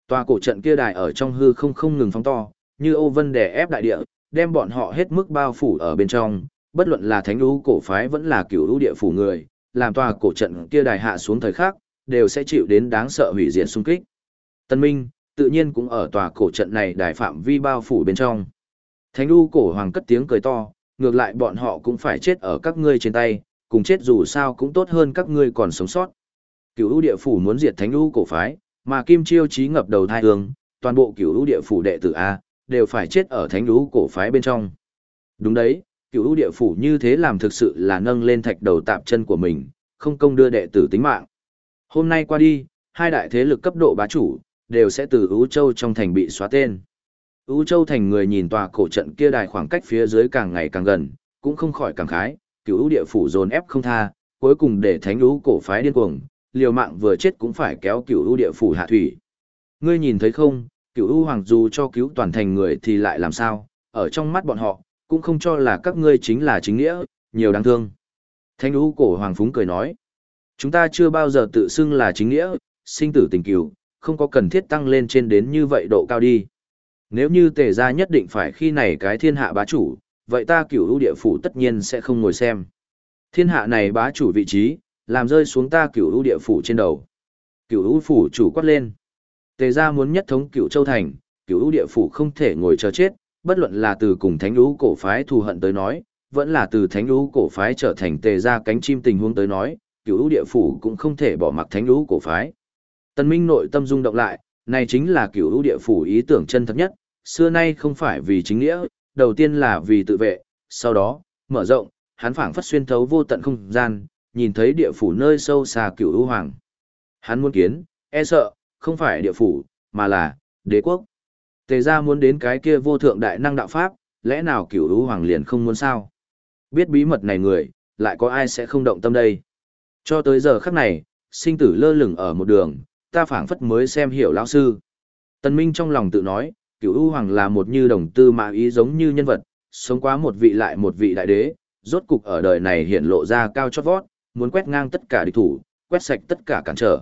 Tòa cổ trận kia đài ở trong hư không không ngừng phóng to, như ô vân đè ép đại địa, đem bọn họ hết mức bao phủ ở bên trong, bất luận là thánh ưu cổ phái vẫn là cửu ưu địa phủ người, làm tòa cổ trận kia đài hạ xuống thời khắc, đều sẽ chịu đến đáng sợ hủy diệt xung kích. Tân Minh, tự nhiên cũng ở tòa cổ trận này đài phạm vi bao phủ bên trong. Thánh U cổ hoàng cất tiếng cười to, ngược lại bọn họ cũng phải chết ở các ngươi trên tay, cùng chết dù sao cũng tốt hơn các ngươi còn sống sót. Cửu ưu địa phủ muốn diệt Thánh ưu cổ phái, mà Kim Chiêu trí ngập đầu thai hương, toàn bộ Cửu ưu địa phủ đệ tử a đều phải chết ở Thánh ưu cổ phái bên trong. Đúng đấy, cựu ưu địa phủ như thế làm thực sự là nâng lên thạch đầu tạp chân của mình, không công đưa đệ tử tính mạng. Hôm nay qua đi, hai đại thế lực cấp độ bá chủ, đều sẽ từ ưu châu trong thành bị xóa tên. ưu châu thành người nhìn tòa cổ trận kia đài khoảng cách phía dưới càng ngày càng gần, cũng không khỏi cảm khái, cựu ưu địa phủ dồn ép không tha, cuối cùng để thánh ưu cổ phái điên cuồng, liều mạng vừa chết cũng phải kéo cựu ưu địa phủ hạ thủy. Ngươi nhìn thấy không, cựu ưu hoàng dù cho cứu toàn thành người thì lại làm sao, ở trong mắt bọn họ, cũng không cho là các ngươi chính là chính nghĩa, nhiều đáng thương. Thánh ưu cổ hoàng phúng cười nói, chúng ta chưa bao giờ tự xưng là chính nghĩa, sinh tử tình cửu, không có cần thiết tăng lên trên đến như vậy độ cao đi. Nếu như tề gia nhất định phải khi này cái thiên hạ bá chủ, vậy ta cửu ưu địa phủ tất nhiên sẽ không ngồi xem. Thiên hạ này bá chủ vị trí, làm rơi xuống ta cửu ưu địa phủ trên đầu. Cửu ưu phủ chủ quát lên. Tề gia muốn nhất thống cửu châu thành, cửu ưu địa phủ không thể ngồi chờ chết, bất luận là từ cùng thánh ưu cổ phái thù hận tới nói, vẫn là từ thánh ưu cổ phái trở thành tề gia cánh chim tình huống tới nói, cửu ưu địa phủ cũng không thể bỏ mặc thánh ưu cổ phái. Tân Minh nội tâm rung động lại, này chính là cửu ưu địa phủ ý tưởng chân thật nhất, xưa nay không phải vì chính nghĩa, đầu tiên là vì tự vệ, sau đó, mở rộng, hắn phảng phất xuyên thấu vô tận không gian, nhìn thấy địa phủ nơi sâu xa cửu ưu hoàng. Hắn muốn kiến, e sợ, không phải địa phủ, mà là, đế quốc. Tề ra muốn đến cái kia vô thượng đại năng đạo pháp, lẽ nào cửu ưu hoàng liền không muốn sao? Biết bí mật này người, lại có ai sẽ không động tâm đây? Cho tới giờ khắc này, sinh tử lơ lửng ở một đường, ta phảng phất mới xem hiểu lão sư. Tần Minh trong lòng tự nói, cửu ưu hoàng là một như đồng tư mà ý giống như nhân vật, sống quá một vị lại một vị đại đế, rốt cục ở đời này hiện lộ ra cao chót vót, muốn quét ngang tất cả địch thủ, quét sạch tất cả cản trở.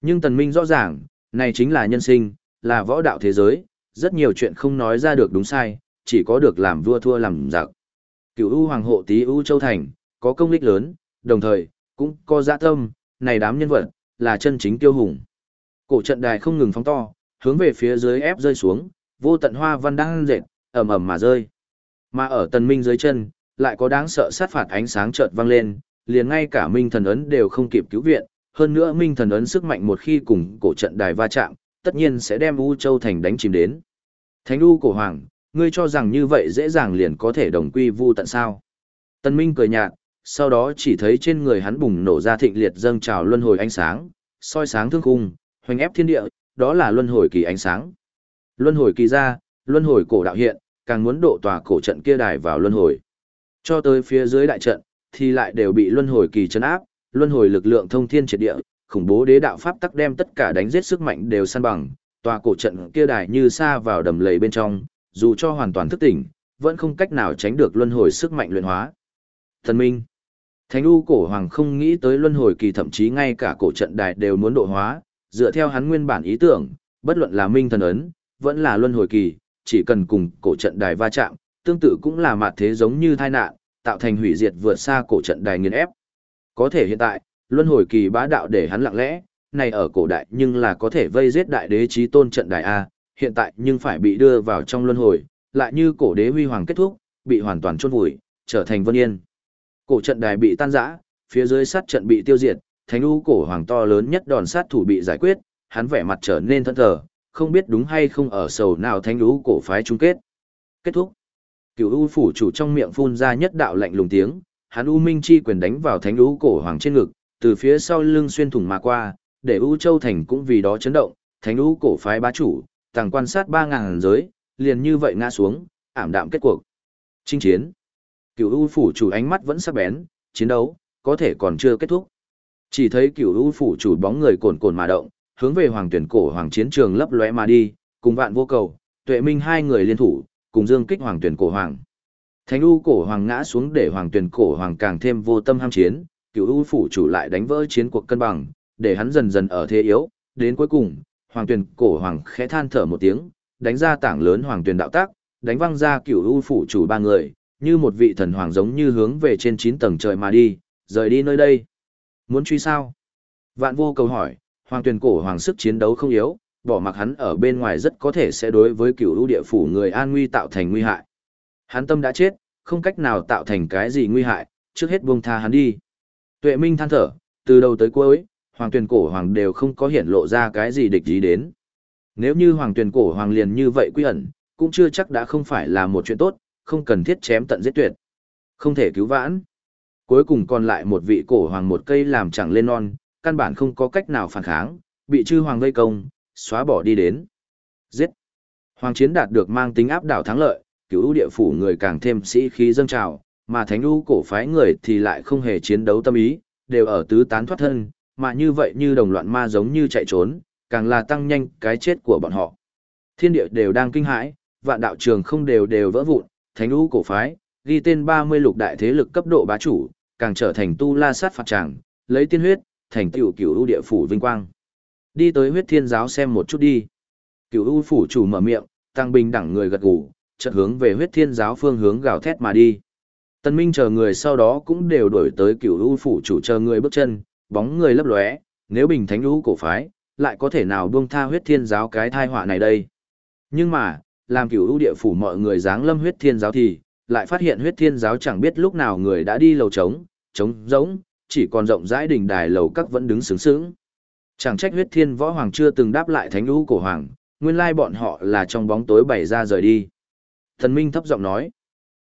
Nhưng Tần Minh rõ ràng, này chính là nhân sinh, là võ đạo thế giới, rất nhiều chuyện không nói ra được đúng sai, chỉ có được làm vua thua làm giặc. Cửu U Hoàng hộ tí U Châu Thành, có công lích lớn, đồng thời, cũng có dạ tâm, này đám nhân vật, là chân chính tiêu hùng. Cổ trận đài không ngừng phóng to, hướng về phía dưới ép rơi xuống, vô tận hoa văn đang dệt, ầm ầm mà rơi. Mà ở tần minh dưới chân, lại có đáng sợ sát phạt ánh sáng chợt vang lên, liền ngay cả minh thần ấn đều không kịp cứu viện, hơn nữa minh thần ấn sức mạnh một khi cùng cổ trận đài va chạm, tất nhiên sẽ đem U Châu thành đánh chìm đến. Thánh U cổ hoàng, ngươi cho rằng như vậy dễ dàng liền có thể đồng quy vu tận sao? Tần Minh cười nhạt, sau đó chỉ thấy trên người hắn bùng nổ ra thịnh liệt dâng trào luân hồi ánh sáng, soi sáng thương khung, hoành ép thiên địa, đó là luân hồi kỳ ánh sáng. Luân hồi kỳ ra, luân hồi cổ đạo hiện, càng muốn độ tòa cổ trận kia đài vào luân hồi. Cho tới phía dưới đại trận, thì lại đều bị luân hồi kỳ chấn áp, luân hồi lực lượng thông thiên triệt địa, khủng bố đế đạo pháp tắc đem tất cả đánh giết sức mạnh đều san bằng, tòa cổ trận kia đài như xa vào đầm lầy bên trong, dù cho hoàn toàn thức tỉnh, vẫn không cách nào tránh được luân hồi sức mạnh luyện hóa. Thần Minh Thánh U cổ hoàng không nghĩ tới luân hồi kỳ thậm chí ngay cả cổ trận đài đều muốn độ hóa, dựa theo hắn nguyên bản ý tưởng, bất luận là minh thần ấn, vẫn là luân hồi kỳ, chỉ cần cùng cổ trận đài va chạm, tương tự cũng là mạt thế giống như tai nạn, tạo thành hủy diệt vượt xa cổ trận đài nghiền ép. Có thể hiện tại, luân hồi kỳ bá đạo để hắn lặng lẽ, này ở cổ đại nhưng là có thể vây giết đại đế chí tôn trận đài A, hiện tại nhưng phải bị đưa vào trong luân hồi, lại như cổ đế huy hoàng kết thúc, bị hoàn toàn chôn vùi, trở thành vân yên. Cổ trận đài bị tan rã, phía dưới sát trận bị tiêu diệt, thánh u cổ hoàng to lớn nhất đòn sát thủ bị giải quyết, hắn vẻ mặt trở nên thân thờ, không biết đúng hay không ở sầu nào thánh u cổ phái chung kết. Kết thúc. Cửu u phủ chủ trong miệng phun ra nhất đạo lạnh lùng tiếng, hắn u minh chi quyền đánh vào thánh u cổ hoàng trên ngực, từ phía sau lưng xuyên thủng mà qua, để u châu thành cũng vì đó chấn động, thánh u cổ phái bá chủ, tàng quan sát ba ngàn giới, liền như vậy ngã xuống, ảm đạm kết cuộc. Chinh chiến. Cửu u phủ chủ ánh mắt vẫn sắc bén, chiến đấu, có thể còn chưa kết thúc. Chỉ thấy cửu u phủ chủ bóng người cồn cồn mà động, hướng về hoàng tuyển cổ hoàng chiến trường lấp lóe mà đi, cùng vạn vô cầu, tuệ minh hai người liên thủ, cùng dương kích hoàng tuyển cổ hoàng. Thánh u cổ hoàng ngã xuống để hoàng tuyển cổ hoàng càng thêm vô tâm ham chiến, cửu u phủ chủ lại đánh vỡ chiến cuộc cân bằng, để hắn dần dần ở thế yếu, đến cuối cùng, hoàng tuyển cổ hoàng khẽ than thở một tiếng, đánh ra tảng lớn hoàng tuyển đạo tác, đánh văng ra cửu u phủ chủ ba người, như một vị thần hoàng giống như hướng về trên 9 tầng trời mà đi, rời đi nơi đây. Muốn truy sao? Vạn vô cầu hỏi, hoàng tuyển cổ hoàng sức chiến đấu không yếu, bỏ mặc hắn ở bên ngoài rất có thể sẽ đối với cửu lũ địa phủ người an nguy tạo thành nguy hại. Hắn tâm đã chết, không cách nào tạo thành cái gì nguy hại, trước hết buông tha hắn đi. Tuệ Minh than thở, từ đầu tới cuối, hoàng tuyển cổ hoàng đều không có hiện lộ ra cái gì địch ý đến. Nếu như hoàng tuyển cổ hoàng liền như vậy quy ẩn, cũng chưa chắc đã không phải là một chuyện tốt, không cần thiết chém tận giết tuyệt. Không thể cứu vãn. Cuối cùng còn lại một vị cổ hoàng một cây làm chẳng lên non, căn bản không có cách nào phản kháng, bị chư hoàng vây công, xóa bỏ đi đến. Giết. Hoàng chiến đạt được mang tính áp đảo thắng lợi, cứu địa phủ người càng thêm sĩ khí dâng trào, mà thánh u cổ phái người thì lại không hề chiến đấu tâm ý, đều ở tứ tán thoát thân, mà như vậy như đồng loạn ma giống như chạy trốn, càng là tăng nhanh cái chết của bọn họ. Thiên địa đều đang kinh hãi, vạn đạo trường không đều đều vỡ vụn, thánh u cổ phái, ghi tên 30 lục đại thế lực cấp độ bá chủ, càng trở thành tu la sát phạt tràng, lấy tiên huyết, thành tiểu cửu địa phủ vinh quang. Đi tới huyết thiên giáo xem một chút đi. Cựu u phủ chủ mở miệng, tăng bình đẳng người gật gù, chợt hướng về huyết thiên giáo phương hướng gào thét mà đi. Tân Minh chờ người sau đó cũng đều đổi tới cựu u phủ chủ chờ người bước chân, bóng người lấp lóe, nếu bình thánh u cổ phái, lại có thể nào buông tha huyết thiên giáo cái thai họa này đây. Nhưng mà, làm cửu ưu địa phủ mọi người dáng lâm huyết thiên giáo thì, lại phát hiện huyết thiên giáo chẳng biết lúc nào người đã đi lầu trống, trống rỗng, chỉ còn rộng rãi đỉnh đài lầu các vẫn đứng sướng sướng. Chẳng trách huyết thiên võ hoàng chưa từng đáp lại thánh u cổ hoàng, nguyên lai bọn họ là trong bóng tối bày ra rời đi. Thần Minh thấp giọng nói,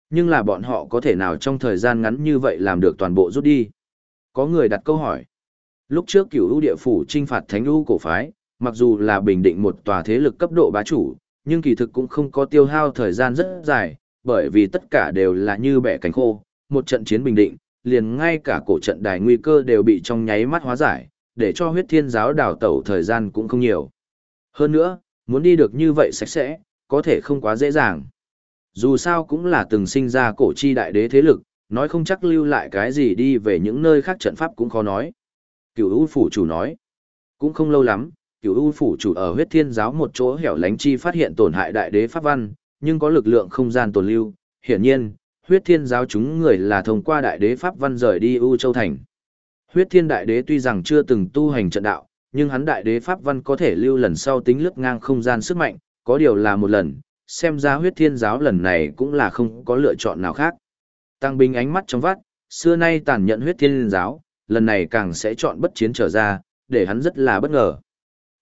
nhưng là bọn họ có thể nào trong thời gian ngắn như vậy làm được toàn bộ rút đi. Có người đặt câu hỏi. Lúc trước cửu lũ địa phủ trinh phạt thánh lũ cổ phái, mặc dù là bình định một tòa thế lực cấp độ bá chủ, nhưng kỳ thực cũng không có tiêu hao thời gian rất dài, bởi vì tất cả đều là như bẻ cánh khô, một trận chiến bình định, liền ngay cả cổ trận đài nguy cơ đều bị trong nháy mắt hóa giải, để cho huyết thiên giáo đào tẩu thời gian cũng không nhiều. Hơn nữa, muốn đi được như vậy sạch sẽ, có thể không quá dễ dàng. Dù sao cũng là từng sinh ra cổ chi đại đế thế lực, nói không chắc lưu lại cái gì đi về những nơi khác trận pháp cũng khó nói. Cửu U phủ chủ nói, cũng không lâu lắm, Cửu U phủ chủ ở huyết thiên giáo một chỗ hẻo lánh chi phát hiện tổn hại đại đế pháp văn, nhưng có lực lượng không gian tồn lưu, hiển nhiên, huyết thiên giáo chúng người là thông qua đại đế pháp văn rời đi U Châu Thành. Huyết thiên đại đế tuy rằng chưa từng tu hành trận đạo, nhưng hắn đại đế pháp văn có thể lưu lần sau tính lướt ngang không gian sức mạnh, có điều là một lần, xem ra huyết thiên giáo lần này cũng là không có lựa chọn nào khác. Tăng binh ánh mắt trong vắt, xưa nay tàn nhận huyết thiên giáo, lần này càng sẽ chọn bất chiến trở ra, để hắn rất là bất ngờ.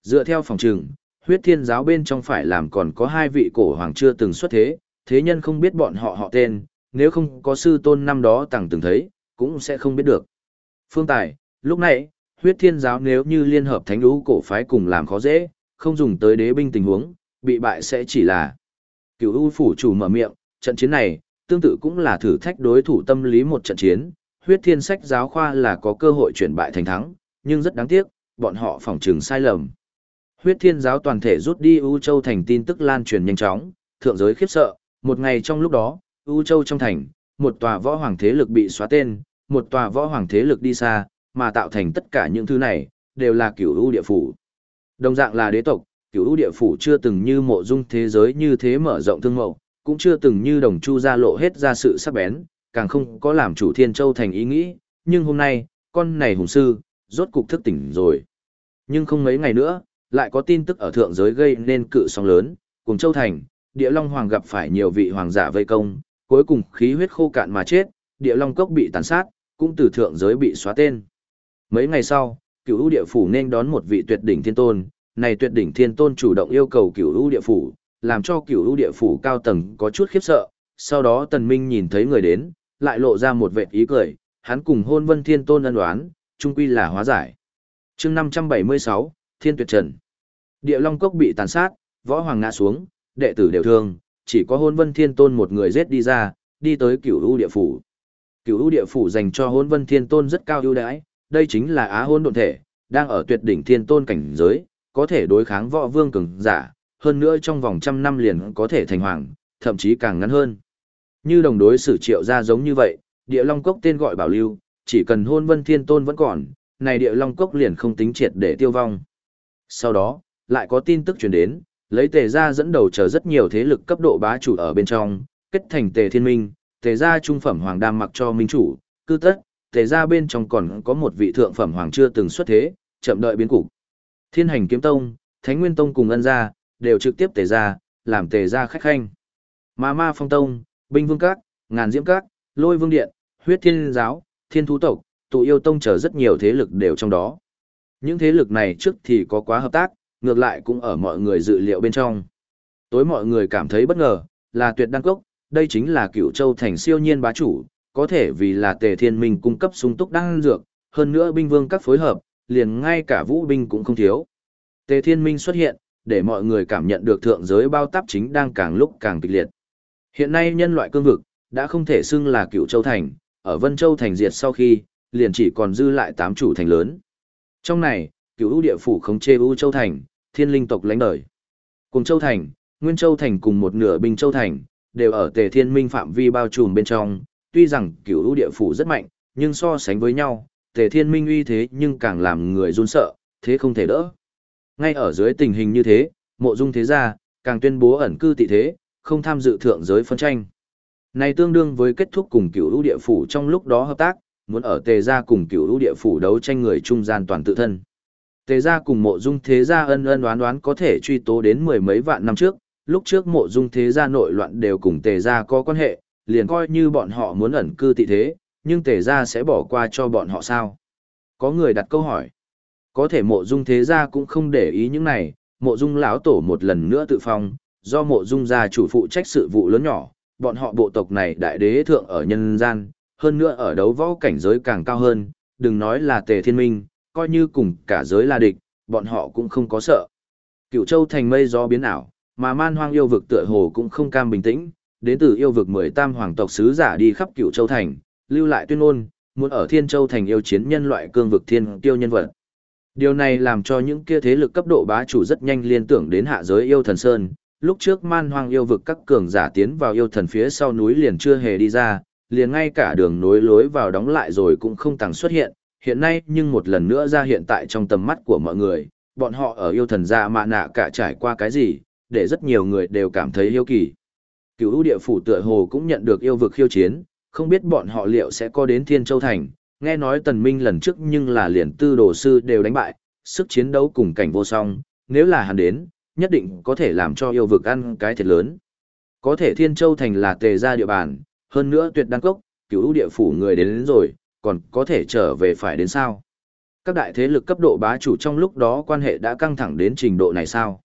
Dựa theo phòng trừng, huyết thiên giáo bên trong phải làm còn có hai vị cổ hoàng chưa từng xuất thế, thế nhân không biết bọn họ họ tên, nếu không có sư tôn năm đó tàng từng thấy, cũng sẽ không biết được. Phương Tài, lúc này, huyết thiên giáo nếu như liên hợp thánh lũ cổ phái cùng làm khó dễ, không dùng tới đế binh tình huống, bị bại sẽ chỉ là cựu u phủ chủ mở miệng, trận chiến này, tương tự cũng là thử thách đối thủ tâm lý một trận chiến, huyết thiên sách giáo khoa là có cơ hội chuyển bại thành thắng, nhưng rất đáng tiếc, bọn họ phòng trừng sai lầm. Huyết thiên giáo toàn thể rút đi U Châu thành tin tức lan truyền nhanh chóng, thượng giới khiếp sợ, một ngày trong lúc đó, U Châu trong thành, một tòa võ hoàng thế lực bị xóa tên, một tòa võ hoàng thế lực đi xa, mà tạo thành tất cả những thứ này, đều là cửu U địa phủ. Đồng dạng là đế tộc, cửu U địa phủ chưa từng như mộ dung thế giới như thế mở rộng thương mậu, cũng chưa từng như đồng chu ra lộ hết ra sự sắc bén, càng không có làm chủ thiên châu thành ý nghĩ, nhưng hôm nay, con này hùng sư, rốt cục thức tỉnh rồi. Nhưng không mấy ngày nữa, lại có tin tức ở thượng giới gây nên cự sóng lớn, cùng châu thành, địa long hoàng gặp phải nhiều vị hoàng giả vây công, cuối cùng khí huyết khô cạn mà chết, địa long cốc bị tàn sát, cũng từ thượng giới bị xóa tên. Mấy ngày sau, cửu ưu địa phủ nên đón một vị tuyệt đỉnh thiên tôn, này tuyệt đỉnh thiên tôn chủ động yêu cầu cửu ưu địa phủ, làm cho cửu ưu địa phủ cao tầng có chút khiếp sợ, sau đó tần minh nhìn thấy người đến, lại lộ ra một vệt ý cười, hắn cùng hôn vân thiên tôn ân đoán, chung quy là hóa giải. chương 576, Thiên Tuyệt Trần. Địa Long Cốc bị tàn sát, võ hoàng ngã xuống, đệ tử đều thương, chỉ có hôn vân thiên tôn một người giết đi ra, đi tới cửu u địa phủ cựu ưu địa phủ dành cho hôn vân thiên tôn rất cao ưu đãi, đây chính là á hôn độn thể, đang ở tuyệt đỉnh thiên tôn cảnh giới, có thể đối kháng võ vương cường giả, hơn nữa trong vòng trăm năm liền có thể thành hoàng, thậm chí càng ngắn hơn. Như đồng đối xử triệu ra giống như vậy, địa long cốc tên gọi bảo lưu, chỉ cần hôn vân thiên tôn vẫn còn, này địa long cốc liền không tính triệt để tiêu vong. Sau đó, lại có tin tức truyền đến, lấy tề gia dẫn đầu chờ rất nhiều thế lực cấp độ bá chủ ở bên trong, kết thành tề thiên minh, tề gia trung phẩm hoàng đam mặc cho minh chủ, cư tất, tề gia bên trong còn có một vị thượng phẩm hoàng chưa từng xuất thế, chậm đợi biến cục. Thiên hành kiếm tông, thánh nguyên tông cùng ân gia, đều trực tiếp tề gia, làm tề gia khách khanh. Ma ma phong tông, binh vương các, ngàn diễm các, lôi vương điện, huyết thiên giáo, thiên thú tộc, tụ yêu tông chờ rất nhiều thế lực đều trong đó. Những thế lực này trước thì có quá hợp tác, ngược lại cũng ở mọi người dự liệu bên trong. Tối mọi người cảm thấy bất ngờ, là tuyệt đăng cốc, đây chính là cựu châu thành siêu nhiên bá chủ, có thể vì là tề thiên minh cung cấp sung túc đan dược, hơn nữa binh vương các phối hợp, liền ngay cả vũ binh cũng không thiếu. Tề thiên minh xuất hiện, để mọi người cảm nhận được thượng giới bao táp chính đang càng lúc càng kịch liệt. Hiện nay nhân loại cương vực, đã không thể xưng là cựu châu thành, ở Vân Châu thành diệt sau khi, liền chỉ còn dư lại tám chủ thành lớn. Trong này, cựu ưu địa phủ không chê ưu châu thành, thiên linh tộc lãnh đời. Cùng châu thành, nguyên châu thành cùng một nửa bình châu thành, đều ở tề thiên minh phạm vi bao trùm bên trong, tuy rằng cựu ưu địa phủ rất mạnh, nhưng so sánh với nhau, tề thiên minh uy thế nhưng càng làm người run sợ, thế không thể đỡ. Ngay ở dưới tình hình như thế, mộ dung thế gia, càng tuyên bố ẩn cư tị thế, không tham dự thượng giới phân tranh. Này tương đương với kết thúc cùng cựu ưu địa phủ trong lúc đó hợp tác, muốn ở tề gia cùng cựu ưu địa phủ đấu tranh người trung gian toàn tự thân. Tề gia cùng mộ dung thế gia ân ân đoán đoán có thể truy tố đến mười mấy vạn năm trước, lúc trước mộ dung thế gia nội loạn đều cùng tề gia có quan hệ, liền coi như bọn họ muốn ẩn cư tị thế, nhưng tề gia sẽ bỏ qua cho bọn họ sao? Có người đặt câu hỏi. Có thể mộ dung thế gia cũng không để ý những này, mộ dung lão tổ một lần nữa tự phong, do mộ dung gia chủ phụ trách sự vụ lớn nhỏ, bọn họ bộ tộc này đại đế thượng ở nhân gian, hơn nữa ở đấu võ cảnh giới càng cao hơn, đừng nói là tề thiên minh, coi như cùng cả giới là địch, bọn họ cũng không có sợ. Cựu châu thành mây gió biến ảo, mà man hoang yêu vực tựa hồ cũng không cam bình tĩnh, đến từ yêu vực mười tam hoàng tộc sứ giả đi khắp cựu châu thành, lưu lại tuyên ngôn, muốn ở thiên châu thành yêu chiến nhân loại cương vực thiên tiêu nhân vật. Điều này làm cho những kia thế lực cấp độ bá chủ rất nhanh liên tưởng đến hạ giới yêu thần sơn. Lúc trước man hoang yêu vực các cường giả tiến vào yêu thần phía sau núi liền chưa hề đi ra, liền ngay cả đường nối lối vào đóng lại rồi cũng không tăng xuất hiện. Hiện nay nhưng một lần nữa ra hiện tại trong tầm mắt của mọi người, bọn họ ở yêu thần gia mạ nạ cả trải qua cái gì, để rất nhiều người đều cảm thấy yêu kỳ. cửu ưu địa phủ tựa hồ cũng nhận được yêu vực khiêu chiến, không biết bọn họ liệu sẽ có đến Thiên Châu Thành, nghe nói tần minh lần trước nhưng là liền tư đồ sư đều đánh bại, sức chiến đấu cùng cảnh vô song, nếu là hắn đến, nhất định có thể làm cho yêu vực ăn cái thiệt lớn. Có thể Thiên Châu Thành là tề gia địa bàn, hơn nữa tuyệt đăng cốc, cửu ưu địa phủ người đến, đến rồi, còn có thể trở về phải đến sao? Các đại thế lực cấp độ bá chủ trong lúc đó quan hệ đã căng thẳng đến trình độ này sao?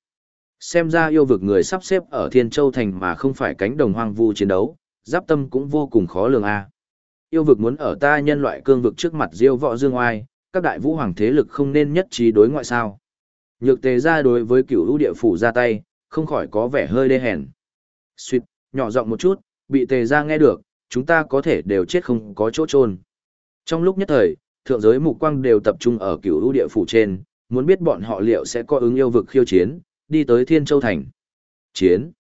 Xem ra yêu vực người sắp xếp ở Thiên Châu Thành mà không phải cánh đồng hoang vu chiến đấu, giáp tâm cũng vô cùng khó lường a yêu vực muốn ở ta nhân loại cương vực trước mặt diêu võ dương oai, các đại vũ hoàng thế lực không nên nhất trí đối ngoại sao. Nhược tề ra đối với cửu lũ địa phủ ra tay, không khỏi có vẻ hơi đê hèn. Xuyệt, nhỏ giọng một chút, bị tề ra nghe được, chúng ta có thể đều chết không có chỗ trôn. Trong lúc nhất thời, thượng giới mục quang đều tập trung ở cửu lũ địa phủ trên, muốn biết bọn họ liệu sẽ có ứng yêu vực khiêu chiến, đi tới Thiên Châu Thành. Chiến.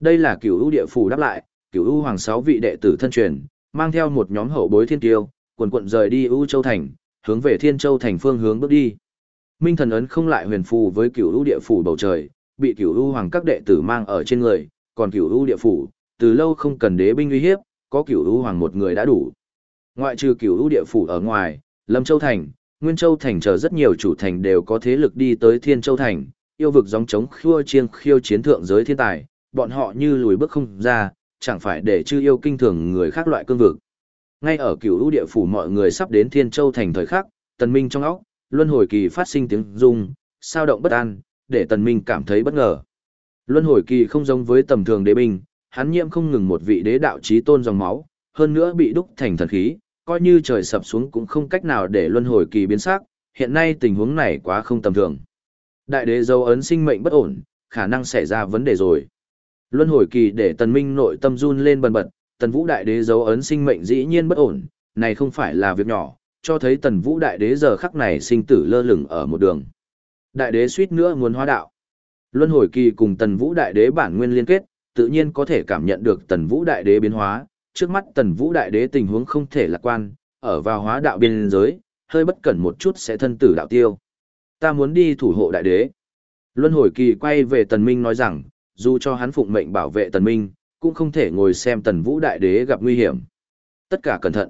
Đây là cửu ưu địa phủ đáp lại, cửu ưu hoàng sáu vị đệ tử thân truyền, mang theo một nhóm hậu bối thiên tiêu, quần quận rời đi U Châu Thành, hướng về Thiên Châu Thành phương hướng bước đi. Minh thần ấn không lại huyền phù với cửu u địa phủ bầu trời, bị cửu u hoàng các đệ tử mang ở trên người, còn cửu u địa phủ, từ lâu không cần đế binh uy hiếp, có cửu u hoàng một người đã đủ. Ngoại trừ cửu u địa phủ ở ngoài, Lâm Châu Thành, Nguyên Châu Thành chờ rất nhiều chủ thành đều có thế lực đi tới Thiên Châu Thành, yêu vực gióng chống khua chiêng khiêu chiến thượng giới thiên tài, bọn họ như lùi bước không ra, chẳng phải để chư yêu kinh thường người khác loại cương vực. Ngay ở cửu lũ địa phủ mọi người sắp đến Thiên Châu thành thời khắc, Tần Minh trong óc, luân hồi kỳ phát sinh tiếng rung, sao động bất an, để Tần Minh cảm thấy bất ngờ. Luân hồi kỳ không giống với tầm thường đế binh, hắn nhiễm không ngừng một vị đế đạo chí tôn dòng máu, hơn nữa bị đúc thành thần khí, coi như trời sập xuống cũng không cách nào để luân hồi kỳ biến sắc, hiện nay tình huống này quá không tầm thường. Đại đế dấu ấn sinh mệnh bất ổn, khả năng xảy ra vấn đề rồi. Luân hồi kỳ để tần minh nội tâm run lên bần bật, tần vũ đại đế dấu ấn sinh mệnh dĩ nhiên bất ổn, này không phải là việc nhỏ, cho thấy tần vũ đại đế giờ khắc này sinh tử lơ lửng ở một đường. Đại đế suýt nữa muốn hóa đạo. Luân hồi kỳ cùng tần vũ đại đế bản nguyên liên kết, tự nhiên có thể cảm nhận được tần vũ đại đế biến hóa, trước mắt tần vũ đại đế tình huống không thể lạc quan, ở vào hóa đạo biên giới, hơi bất cẩn một chút sẽ thân tử đạo tiêu. Ta muốn đi thủ hộ đại đế. Luân hồi kỳ quay về tần minh nói rằng, dù cho hắn phụng mệnh bảo vệ tần minh, cũng không thể ngồi xem tần vũ đại đế gặp nguy hiểm. Tất cả cẩn thận.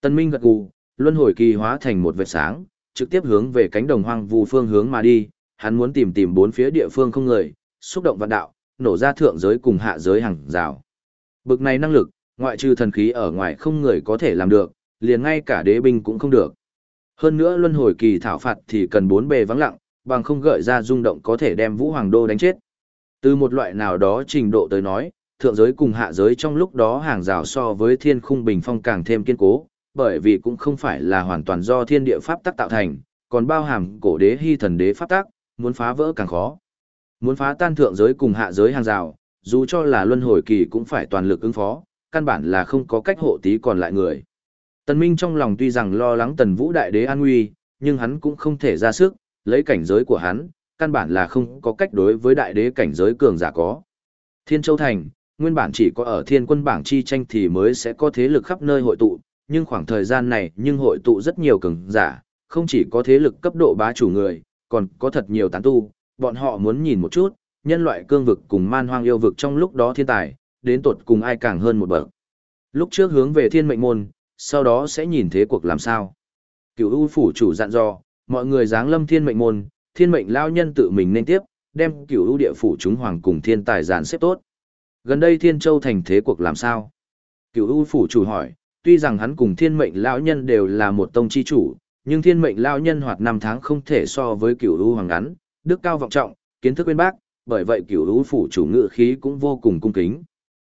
Tần minh gật gù, luân hồi kỳ hóa thành một vệt sáng, trực tiếp hướng về cánh đồng hoang vu phương hướng mà đi, hắn muốn tìm tìm bốn phía địa phương không người, xúc động vạn đạo, nổ ra thượng giới cùng hạ giới hàng rào. Bực này năng lực, ngoại trừ thần khí ở ngoài không người có thể làm được, liền ngay cả đế binh cũng không được. Hơn nữa luân hồi kỳ thảo phạt thì cần bốn bề vắng lặng, bằng không gợi ra rung động có thể đem Vũ Hoàng Đô đánh chết. Từ một loại nào đó trình độ tới nói, thượng giới cùng hạ giới trong lúc đó hàng rào so với thiên khung bình phong càng thêm kiên cố, bởi vì cũng không phải là hoàn toàn do thiên địa pháp tắc tạo thành, còn bao hàm cổ đế hy thần đế pháp tắc, muốn phá vỡ càng khó. Muốn phá tan thượng giới cùng hạ giới hàng rào, dù cho là luân hồi kỳ cũng phải toàn lực ứng phó, căn bản là không có cách hộ tí còn lại người. Tần Minh trong lòng tuy rằng lo lắng Tần Vũ Đại Đế an nguy, nhưng hắn cũng không thể ra sức, lấy cảnh giới của hắn, căn bản là không có cách đối với Đại Đế cảnh giới cường giả có. Thiên Châu Thành, nguyên bản chỉ có ở thiên quân bảng chi tranh thì mới sẽ có thế lực khắp nơi hội tụ, nhưng khoảng thời gian này nhưng hội tụ rất nhiều cường giả, không chỉ có thế lực cấp độ bá chủ người, còn có thật nhiều tán tu, bọn họ muốn nhìn một chút, nhân loại cương vực cùng man hoang yêu vực trong lúc đó thiên tài, đến tột cùng ai càng hơn một bậc. Lúc trước hướng về thiên mệnh môn, sau đó sẽ nhìn thế cuộc làm sao. Cửu U phủ chủ dặn dò, mọi người dáng lâm thiên mệnh môn, thiên mệnh lao nhân tự mình nên tiếp, đem Cửu U địa phủ chúng hoàng cùng thiên tài giàn xếp tốt. Gần đây Thiên Châu thành thế cuộc làm sao? Cửu U phủ chủ hỏi, tuy rằng hắn cùng thiên mệnh lão nhân đều là một tông chi chủ, nhưng thiên mệnh lão nhân hoạt năm tháng không thể so với Cửu U hoàng ngắn, đức cao vọng trọng, kiến thức uyên bác, bởi vậy Cửu U phủ chủ ngự khí cũng vô cùng cung kính.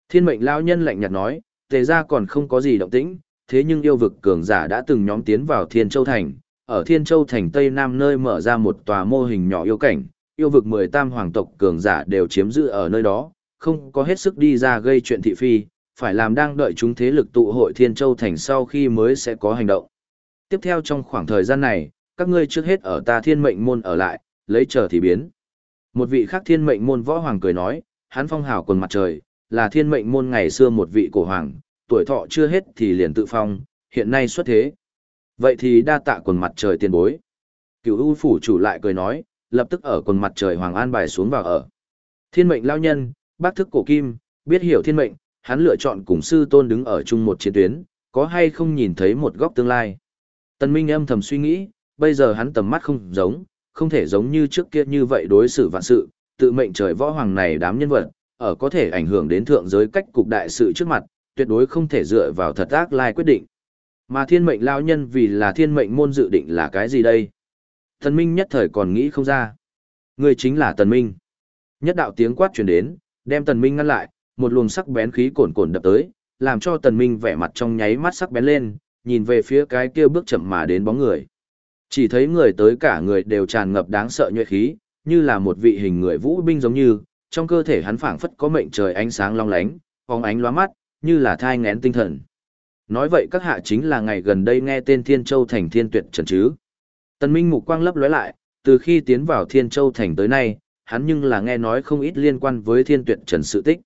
Thiên mệnh lão nhân lạnh nhạt nói, tề gia còn không có gì động tĩnh, thế nhưng yêu vực cường giả đã từng nhóm tiến vào Thiên Châu Thành, ở Thiên Châu Thành Tây Nam nơi mở ra một tòa mô hình nhỏ yêu cảnh, yêu vực mười tam hoàng tộc cường giả đều chiếm giữ ở nơi đó, không có hết sức đi ra gây chuyện thị phi, phải làm đang đợi chúng thế lực tụ hội Thiên Châu Thành sau khi mới sẽ có hành động. Tiếp theo trong khoảng thời gian này, các ngươi trước hết ở ta thiên mệnh môn ở lại, lấy chờ thì biến. Một vị khác thiên mệnh môn võ hoàng cười nói, hắn phong hào quần mặt trời, là thiên mệnh môn ngày xưa một vị cổ hoàng, tuổi thọ chưa hết thì liền tự phong, hiện nay xuất thế. Vậy thì đa tạ quần mặt trời tiền bối. Cửu U phủ chủ lại cười nói, lập tức ở quần mặt trời hoàng an bài xuống vào ở. Thiên mệnh lao nhân, bác thức cổ kim, biết hiểu thiên mệnh, hắn lựa chọn cùng sư tôn đứng ở chung một chiến tuyến, có hay không nhìn thấy một góc tương lai. Tần Minh âm thầm suy nghĩ, bây giờ hắn tầm mắt không giống, không thể giống như trước kia như vậy đối xử vạn sự, tự mệnh trời võ hoàng này đám nhân vật, ở có thể ảnh hưởng đến thượng giới cách cục đại sự trước mặt, tuyệt đối không thể dựa vào thật ác lai quyết định. Mà thiên mệnh lao nhân vì là thiên mệnh môn dự định là cái gì đây? Tần Minh nhất thời còn nghĩ không ra. Người chính là Tần Minh. Nhất đạo tiếng quát truyền đến, đem Tần Minh ngăn lại, một luồng sắc bén khí cồn cồn đập tới, làm cho Tần Minh vẻ mặt trong nháy mắt sắc bén lên, nhìn về phía cái kia bước chậm mà đến bóng người. Chỉ thấy người tới cả người đều tràn ngập đáng sợ nhuệ khí, như là một vị hình người vũ binh giống như, trong cơ thể hắn phảng phất có mệnh trời ánh sáng long lánh, phóng ánh lóa mắt, như là thai ngén tinh thần. Nói vậy các hạ chính là ngày gần đây nghe tên Thiên Châu Thành Thiên Tuyệt Trần chứ. Tần Minh mục quang lấp lóe lại, từ khi tiến vào Thiên Châu Thành tới nay, hắn nhưng là nghe nói không ít liên quan với Thiên Tuyệt Trần sự tích.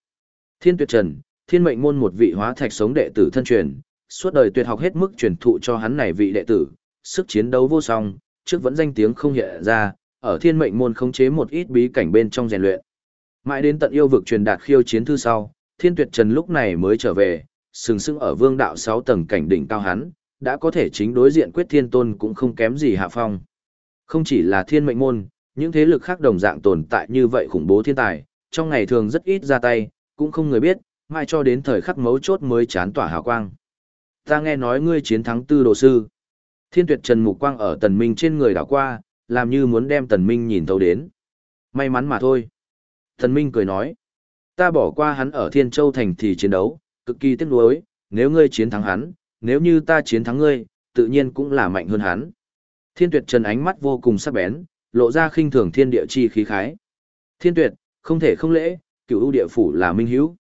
Thiên Tuyệt Trần, thiên mệnh môn một vị hóa thạch sống đệ tử thân truyền, suốt đời tuyệt học hết mức truyền thụ cho hắn này vị đệ tử, sức chiến đấu vô song, trước vẫn danh tiếng không hiện ra, ở thiên mệnh môn khống chế một ít bí cảnh bên trong rèn luyện. Mãi đến tận yêu vực truyền đạt khiêu chiến thư sau, Thiên Tuyệt Trần lúc này mới trở về, sừng sững ở vương đạo 6 tầng cảnh đỉnh cao hắn, đã có thể chính đối diện quyết thiên tôn cũng không kém gì hạ phong. Không chỉ là thiên mệnh môn, những thế lực khác đồng dạng tồn tại như vậy khủng bố thiên tài, trong ngày thường rất ít ra tay, cũng không người biết, mai cho đến thời khắc mấu chốt mới chán tỏa hào quang. Ta nghe nói ngươi chiến thắng tư đồ sư. Thiên tuyệt trần mục quang ở tần minh trên người đảo qua, làm như muốn đem tần minh nhìn thấu đến. May mắn mà thôi. Tần minh cười nói. Ta bỏ qua hắn ở Thiên Châu Thành thì chiến đấu, cực kỳ tiếc nuối, nếu ngươi chiến thắng hắn, nếu như ta chiến thắng ngươi, tự nhiên cũng là mạnh hơn hắn. Thiên tuyệt trần ánh mắt vô cùng sắc bén, lộ ra khinh thường thiên địa chi khí khái. Thiên tuyệt, không thể không lễ, cựu ưu địa phủ là minh hữu.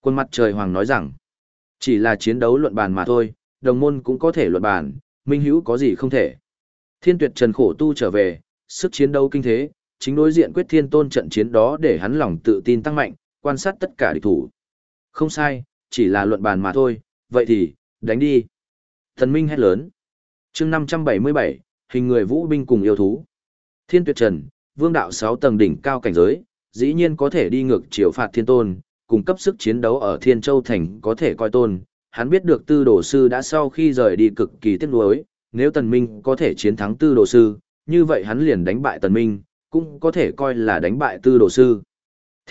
Quân mặt trời hoàng nói rằng, chỉ là chiến đấu luận bàn mà thôi, đồng môn cũng có thể luận bàn, minh hữu có gì không thể. Thiên tuyệt trần khổ tu trở về, sức chiến đấu kinh thế, chính đối diện quyết thiên tôn trận chiến đó để hắn lòng tự tin tăng mạnh, quan sát tất cả địch thủ. Không sai, chỉ là luận bàn mà thôi, vậy thì, đánh đi. Thần Minh hét lớn. chương 577, hình người vũ binh cùng yêu thú. Thiên tuyệt trần, vương đạo 6 tầng đỉnh cao cảnh giới, dĩ nhiên có thể đi ngược chiều phạt thiên tôn, cung cấp sức chiến đấu ở Thiên Châu Thành có thể coi tôn. Hắn biết được tư đồ sư đã sau khi rời đi cực kỳ tiếc nuối, nếu tần minh có thể chiến thắng tư đồ sư, như vậy hắn liền đánh bại tần minh, cũng có thể coi là đánh bại tư đồ sư.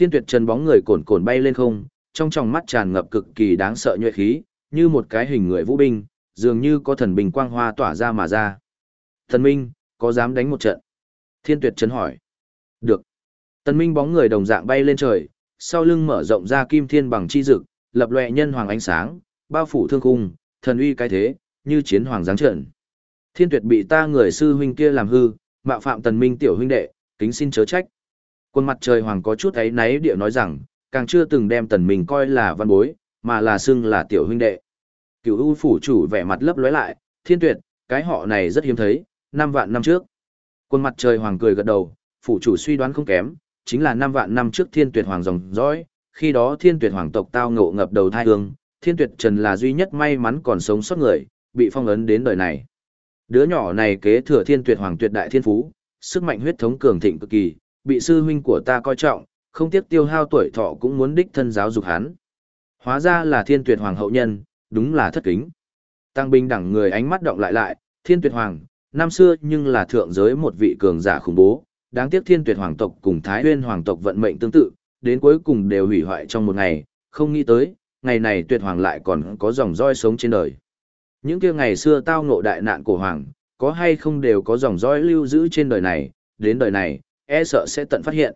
Thiên tuyệt trần bóng người cồn cồn bay lên không, trong tròng mắt tràn ngập cực kỳ đáng sợ nhuệ khí, như một cái hình người vũ binh, dường như có thần bình quang hoa tỏa ra mà ra. Thần minh, có dám đánh một trận? Thiên tuyệt trần hỏi. Được. Tần minh bóng người đồng dạng bay lên trời, sau lưng mở rộng ra kim thiên bằng chi dực, lập lòe nhân hoàng ánh sáng, bao phủ thương khung, thần uy cái thế, như chiến hoàng giáng trận. Thiên tuyệt bị ta người sư huynh kia làm hư, mạo phạm tần minh tiểu huynh đệ, kính xin chớ trách. Quân mặt trời hoàng có chút ấy náy địa nói rằng, càng chưa từng đem tần mình coi là văn bối, mà là xưng là tiểu huynh đệ. Cửu U phủ chủ vẻ mặt lấp lóe lại, thiên tuyệt, cái họ này rất hiếm thấy, năm vạn năm trước. Quân mặt trời hoàng cười gật đầu, phủ chủ suy đoán không kém, chính là năm vạn năm trước thiên tuyệt hoàng dòng dõi, khi đó thiên tuyệt hoàng tộc tao ngộ ngập đầu thai hương, thiên tuyệt trần là duy nhất may mắn còn sống sót người, bị phong ấn đến đời này. Đứa nhỏ này kế thừa thiên tuyệt hoàng tuyệt đại thiên phú, sức mạnh huyết thống cường thịnh cực kỳ, bị sư huynh của ta coi trọng, không tiếc tiêu hao tuổi thọ cũng muốn đích thân giáo dục hắn. Hóa ra là thiên tuyệt hoàng hậu nhân, đúng là thất kính. Tăng binh đẳng người ánh mắt động lại lại, thiên tuyệt hoàng, năm xưa nhưng là thượng giới một vị cường giả khủng bố, đáng tiếc thiên tuyệt hoàng tộc cùng thái huyên hoàng tộc vận mệnh tương tự, đến cuối cùng đều hủy hoại trong một ngày, không nghĩ tới, ngày này tuyệt hoàng lại còn có dòng roi sống trên đời. Những kia ngày xưa tao ngộ đại nạn của hoàng, có hay không đều có dòng roi lưu giữ trên đời này, đến đời này, e sợ sẽ tận phát hiện.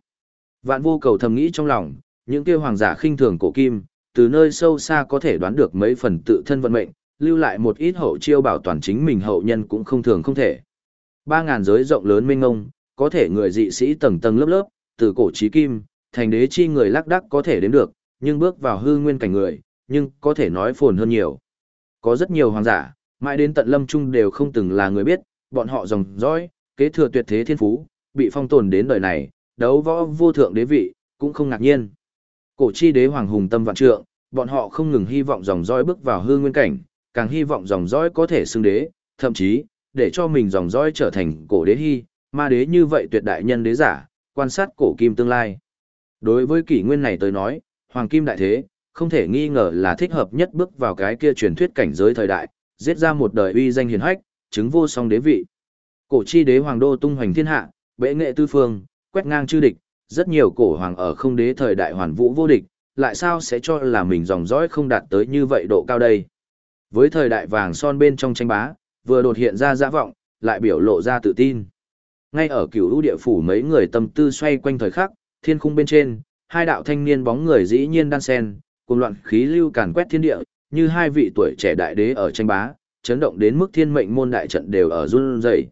Vạn vô cầu thầm nghĩ trong lòng, những kia hoàng giả khinh thường cổ kim, từ nơi sâu xa có thể đoán được mấy phần tự thân vận mệnh, lưu lại một ít hậu chiêu bảo toàn chính mình hậu nhân cũng không thường không thể. Ba ngàn giới rộng lớn mênh ngông, có thể người dị sĩ tầng tầng lớp lớp, từ cổ chí kim, thành đế chi người lắc đắc có thể đến được, nhưng bước vào hư nguyên cảnh người, nhưng có thể nói phồn hơn nhiều. Có rất nhiều hoàng giả, mãi đến tận lâm trung đều không từng là người biết, bọn họ dòng dõi, kế thừa tuyệt thế thiên phú, bị phong tồn đến đời này, đấu võ vô thượng đế vị, cũng không ngạc nhiên. Cổ chi đế hoàng hùng tâm vạn trượng, bọn họ không ngừng hy vọng dòng dõi bước vào hư nguyên cảnh, càng hy vọng dòng dõi có thể xưng đế, thậm chí, để cho mình dòng dõi trở thành cổ đế hy, ma đế như vậy tuyệt đại nhân đế giả, quan sát cổ kim tương lai. Đối với kỷ nguyên này tới nói, hoàng kim đại thế, không thể nghi ngờ là thích hợp nhất bước vào cái kia truyền thuyết cảnh giới thời đại, giết ra một đời uy danh hiền hách, chứng vô song đế vị. Cổ chi đế hoàng đô tung hoành thiên hạ, bệ nghệ tư phương, quét ngang chư địch, rất nhiều cổ hoàng ở không đế thời đại hoàn vũ vô địch, lại sao sẽ cho là mình dòng dõi không đạt tới như vậy độ cao đây. Với thời đại vàng son bên trong tranh bá, vừa đột hiện ra dã vọng, lại biểu lộ ra tự tin. Ngay ở cửu lũ địa phủ mấy người tâm tư xoay quanh thời khắc, thiên khung bên trên, hai đạo thanh niên bóng người dĩ nhiên đan sen, cùng loạn khí lưu càn quét thiên địa, như hai vị tuổi trẻ đại đế ở tranh bá, chấn động đến mức thiên mệnh môn đại trận đều ở run rẩy.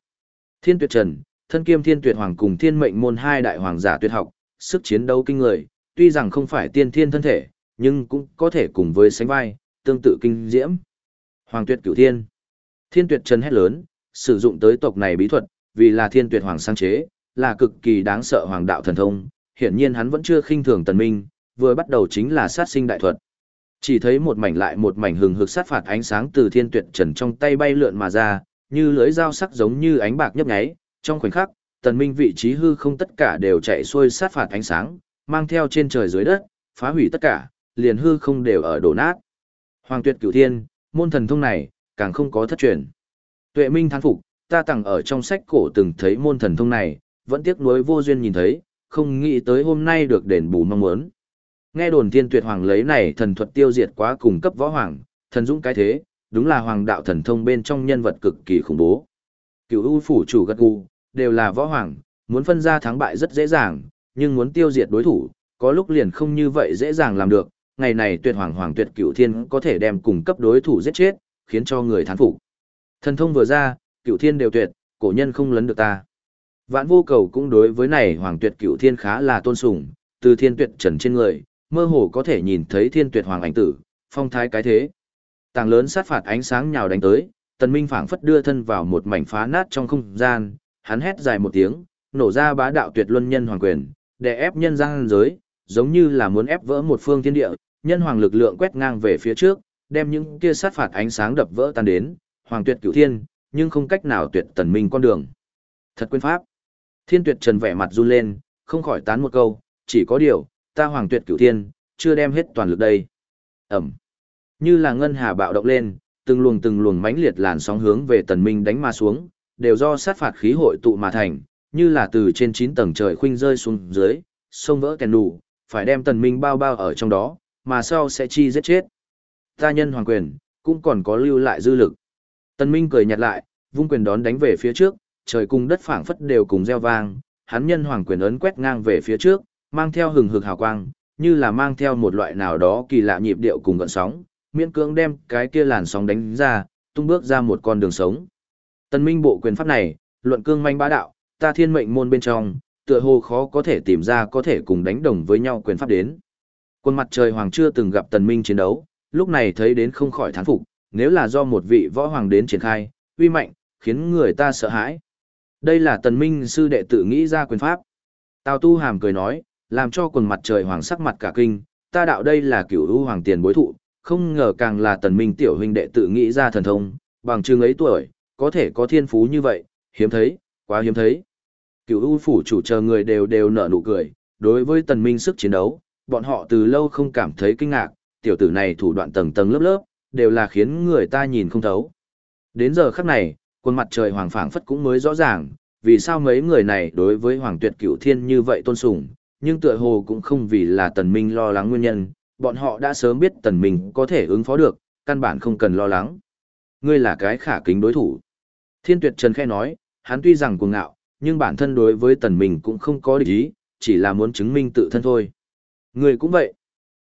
Thiên Tuyệt Trần, thân kiêm Thiên Tuyệt Hoàng cùng Thiên Mệnh môn hai đại hoàng giả tuyệt học, sức chiến đấu kinh người, tuy rằng không phải tiên thiên thân thể, nhưng cũng có thể cùng với sánh vai, tương tự kinh diễm. Hoàng Tuyệt Cửu Thiên. Thiên Tuyệt Trần hét lớn, sử dụng tới tộc này bí thuật, vì là Thiên Tuyệt Hoàng sáng chế, là cực kỳ đáng sợ hoàng đạo thần thông, hiển nhiên hắn vẫn chưa khinh thường Tần Minh, vừa bắt đầu chính là sát sinh đại thuật. Chỉ thấy một mảnh lại một mảnh hừng hực sát phạt ánh sáng từ thiên tuyệt trần trong tay bay lượn mà ra, như lưỡi dao sắc giống như ánh bạc nhấp nháy, trong khoảnh khắc, tần minh vị trí hư không tất cả đều chạy xuôi sát phạt ánh sáng, mang theo trên trời dưới đất, phá hủy tất cả, liền hư không đều ở đổ nát. Hoàng tuyệt cửu thiên, môn thần thông này, càng không có thất truyền. Tuệ minh thán phục, ta tặng ở trong sách cổ từng thấy môn thần thông này, vẫn tiếc nuối vô duyên nhìn thấy, không nghĩ tới hôm nay được đền bù mong muốn. Nghe đồn thiên tuyệt hoàng lấy này thần thuật tiêu diệt quá cùng cấp võ hoàng, thần dũng cái thế, đúng là hoàng đạo thần thông bên trong nhân vật cực kỳ khủng bố. Cựu ưu phủ chủ gật gù, đều là võ hoàng, muốn phân ra thắng bại rất dễ dàng, nhưng muốn tiêu diệt đối thủ, có lúc liền không như vậy dễ dàng làm được. Ngày này tuyệt hoàng hoàng tuyệt cửu thiên có thể đem cùng cấp đối thủ giết chết, khiến cho người thán phục. Thần thông vừa ra, cửu thiên đều tuyệt, cổ nhân không lấn được ta. Vạn vô cầu cũng đối với này hoàng tuyệt cửu thiên khá là tôn sùng, từ thiên tuyệt trần trên người, mơ hồ có thể nhìn thấy thiên tuyệt hoàng ảnh tử, phong thái cái thế. Tàng lớn sát phạt ánh sáng nhào đánh tới, tần minh phảng phất đưa thân vào một mảnh phá nát trong không gian, hắn hét dài một tiếng, nổ ra bá đạo tuyệt luân nhân hoàng quyền, để ép nhân gian giới, giống như là muốn ép vỡ một phương thiên địa, nhân hoàng lực lượng quét ngang về phía trước, đem những kia sát phạt ánh sáng đập vỡ tan đến, hoàng tuyệt cửu thiên, nhưng không cách nào tuyệt tần minh con đường. Thật quên pháp. Thiên tuyệt trần vẻ mặt run lên, không khỏi tán một câu, chỉ có điều, ta hoàng tuyệt cửu thiên, chưa đem hết toàn lực đây. Ẩm. Như là ngân hà bạo động lên, từng luồng từng luồng mãnh liệt làn sóng hướng về tần minh đánh mà xuống, đều do sát phạt khí hội tụ mà thành, như là từ trên 9 tầng trời khuynh rơi xuống dưới, sông vỡ kèn đủ, phải đem tần minh bao bao ở trong đó, mà sau sẽ chi giết chết. Ta nhân hoàng quyền, cũng còn có lưu lại dư lực. Tần minh cười nhạt lại, vung quyền đón đánh về phía trước, trời cùng đất phảng phất đều cùng gieo vang, hắn nhân hoàng quyền ấn quét ngang về phía trước, mang theo hừng hực hào quang, như là mang theo một loại nào đó kỳ lạ nhịp điệu cùng gợn sóng, miễn cưỡng đem cái kia làn sóng đánh ra, tung bước ra một con đường sống. Tần Minh bộ quyền pháp này, luận cương manh bá đạo, ta thiên mệnh môn bên trong, tựa hồ khó có thể tìm ra có thể cùng đánh đồng với nhau quyền pháp đến. Quân mặt trời hoàng chưa từng gặp Tần Minh chiến đấu, lúc này thấy đến không khỏi thán phục, nếu là do một vị võ hoàng đến triển khai, uy mạnh, khiến người ta sợ hãi. Đây là Tần Minh sư đệ tự nghĩ ra quyền pháp. Tào Tu Hàm cười nói, làm cho quần mặt trời hoàng sắc mặt cả kinh, ta đạo đây là cửu u hoàng tiền bối thụ, không ngờ càng là Tần Minh tiểu huynh đệ tự nghĩ ra thần thông, bằng chứng ấy tuổi, có thể có thiên phú như vậy, hiếm thấy, quá hiếm thấy. Cựu u phủ chủ chờ người đều đều nở nụ cười, đối với Tần Minh sức chiến đấu, bọn họ từ lâu không cảm thấy kinh ngạc, tiểu tử này thủ đoạn tầng tầng lớp lớp, đều là khiến người ta nhìn không thấu. Đến giờ khắc này, quân mặt trời hoàng phảng phất cũng mới rõ ràng, vì sao mấy người này đối với hoàng tuyệt cửu thiên như vậy tôn sùng, nhưng tựa hồ cũng không vì là tần minh lo lắng nguyên nhân, bọn họ đã sớm biết tần minh có thể ứng phó được, căn bản không cần lo lắng. Ngươi là cái khả kính đối thủ. Thiên tuyệt trần khẽ nói, hắn tuy rằng cuồng ngạo, nhưng bản thân đối với tần minh cũng không có địch ý, chỉ là muốn chứng minh tự thân thôi. Ngươi cũng vậy.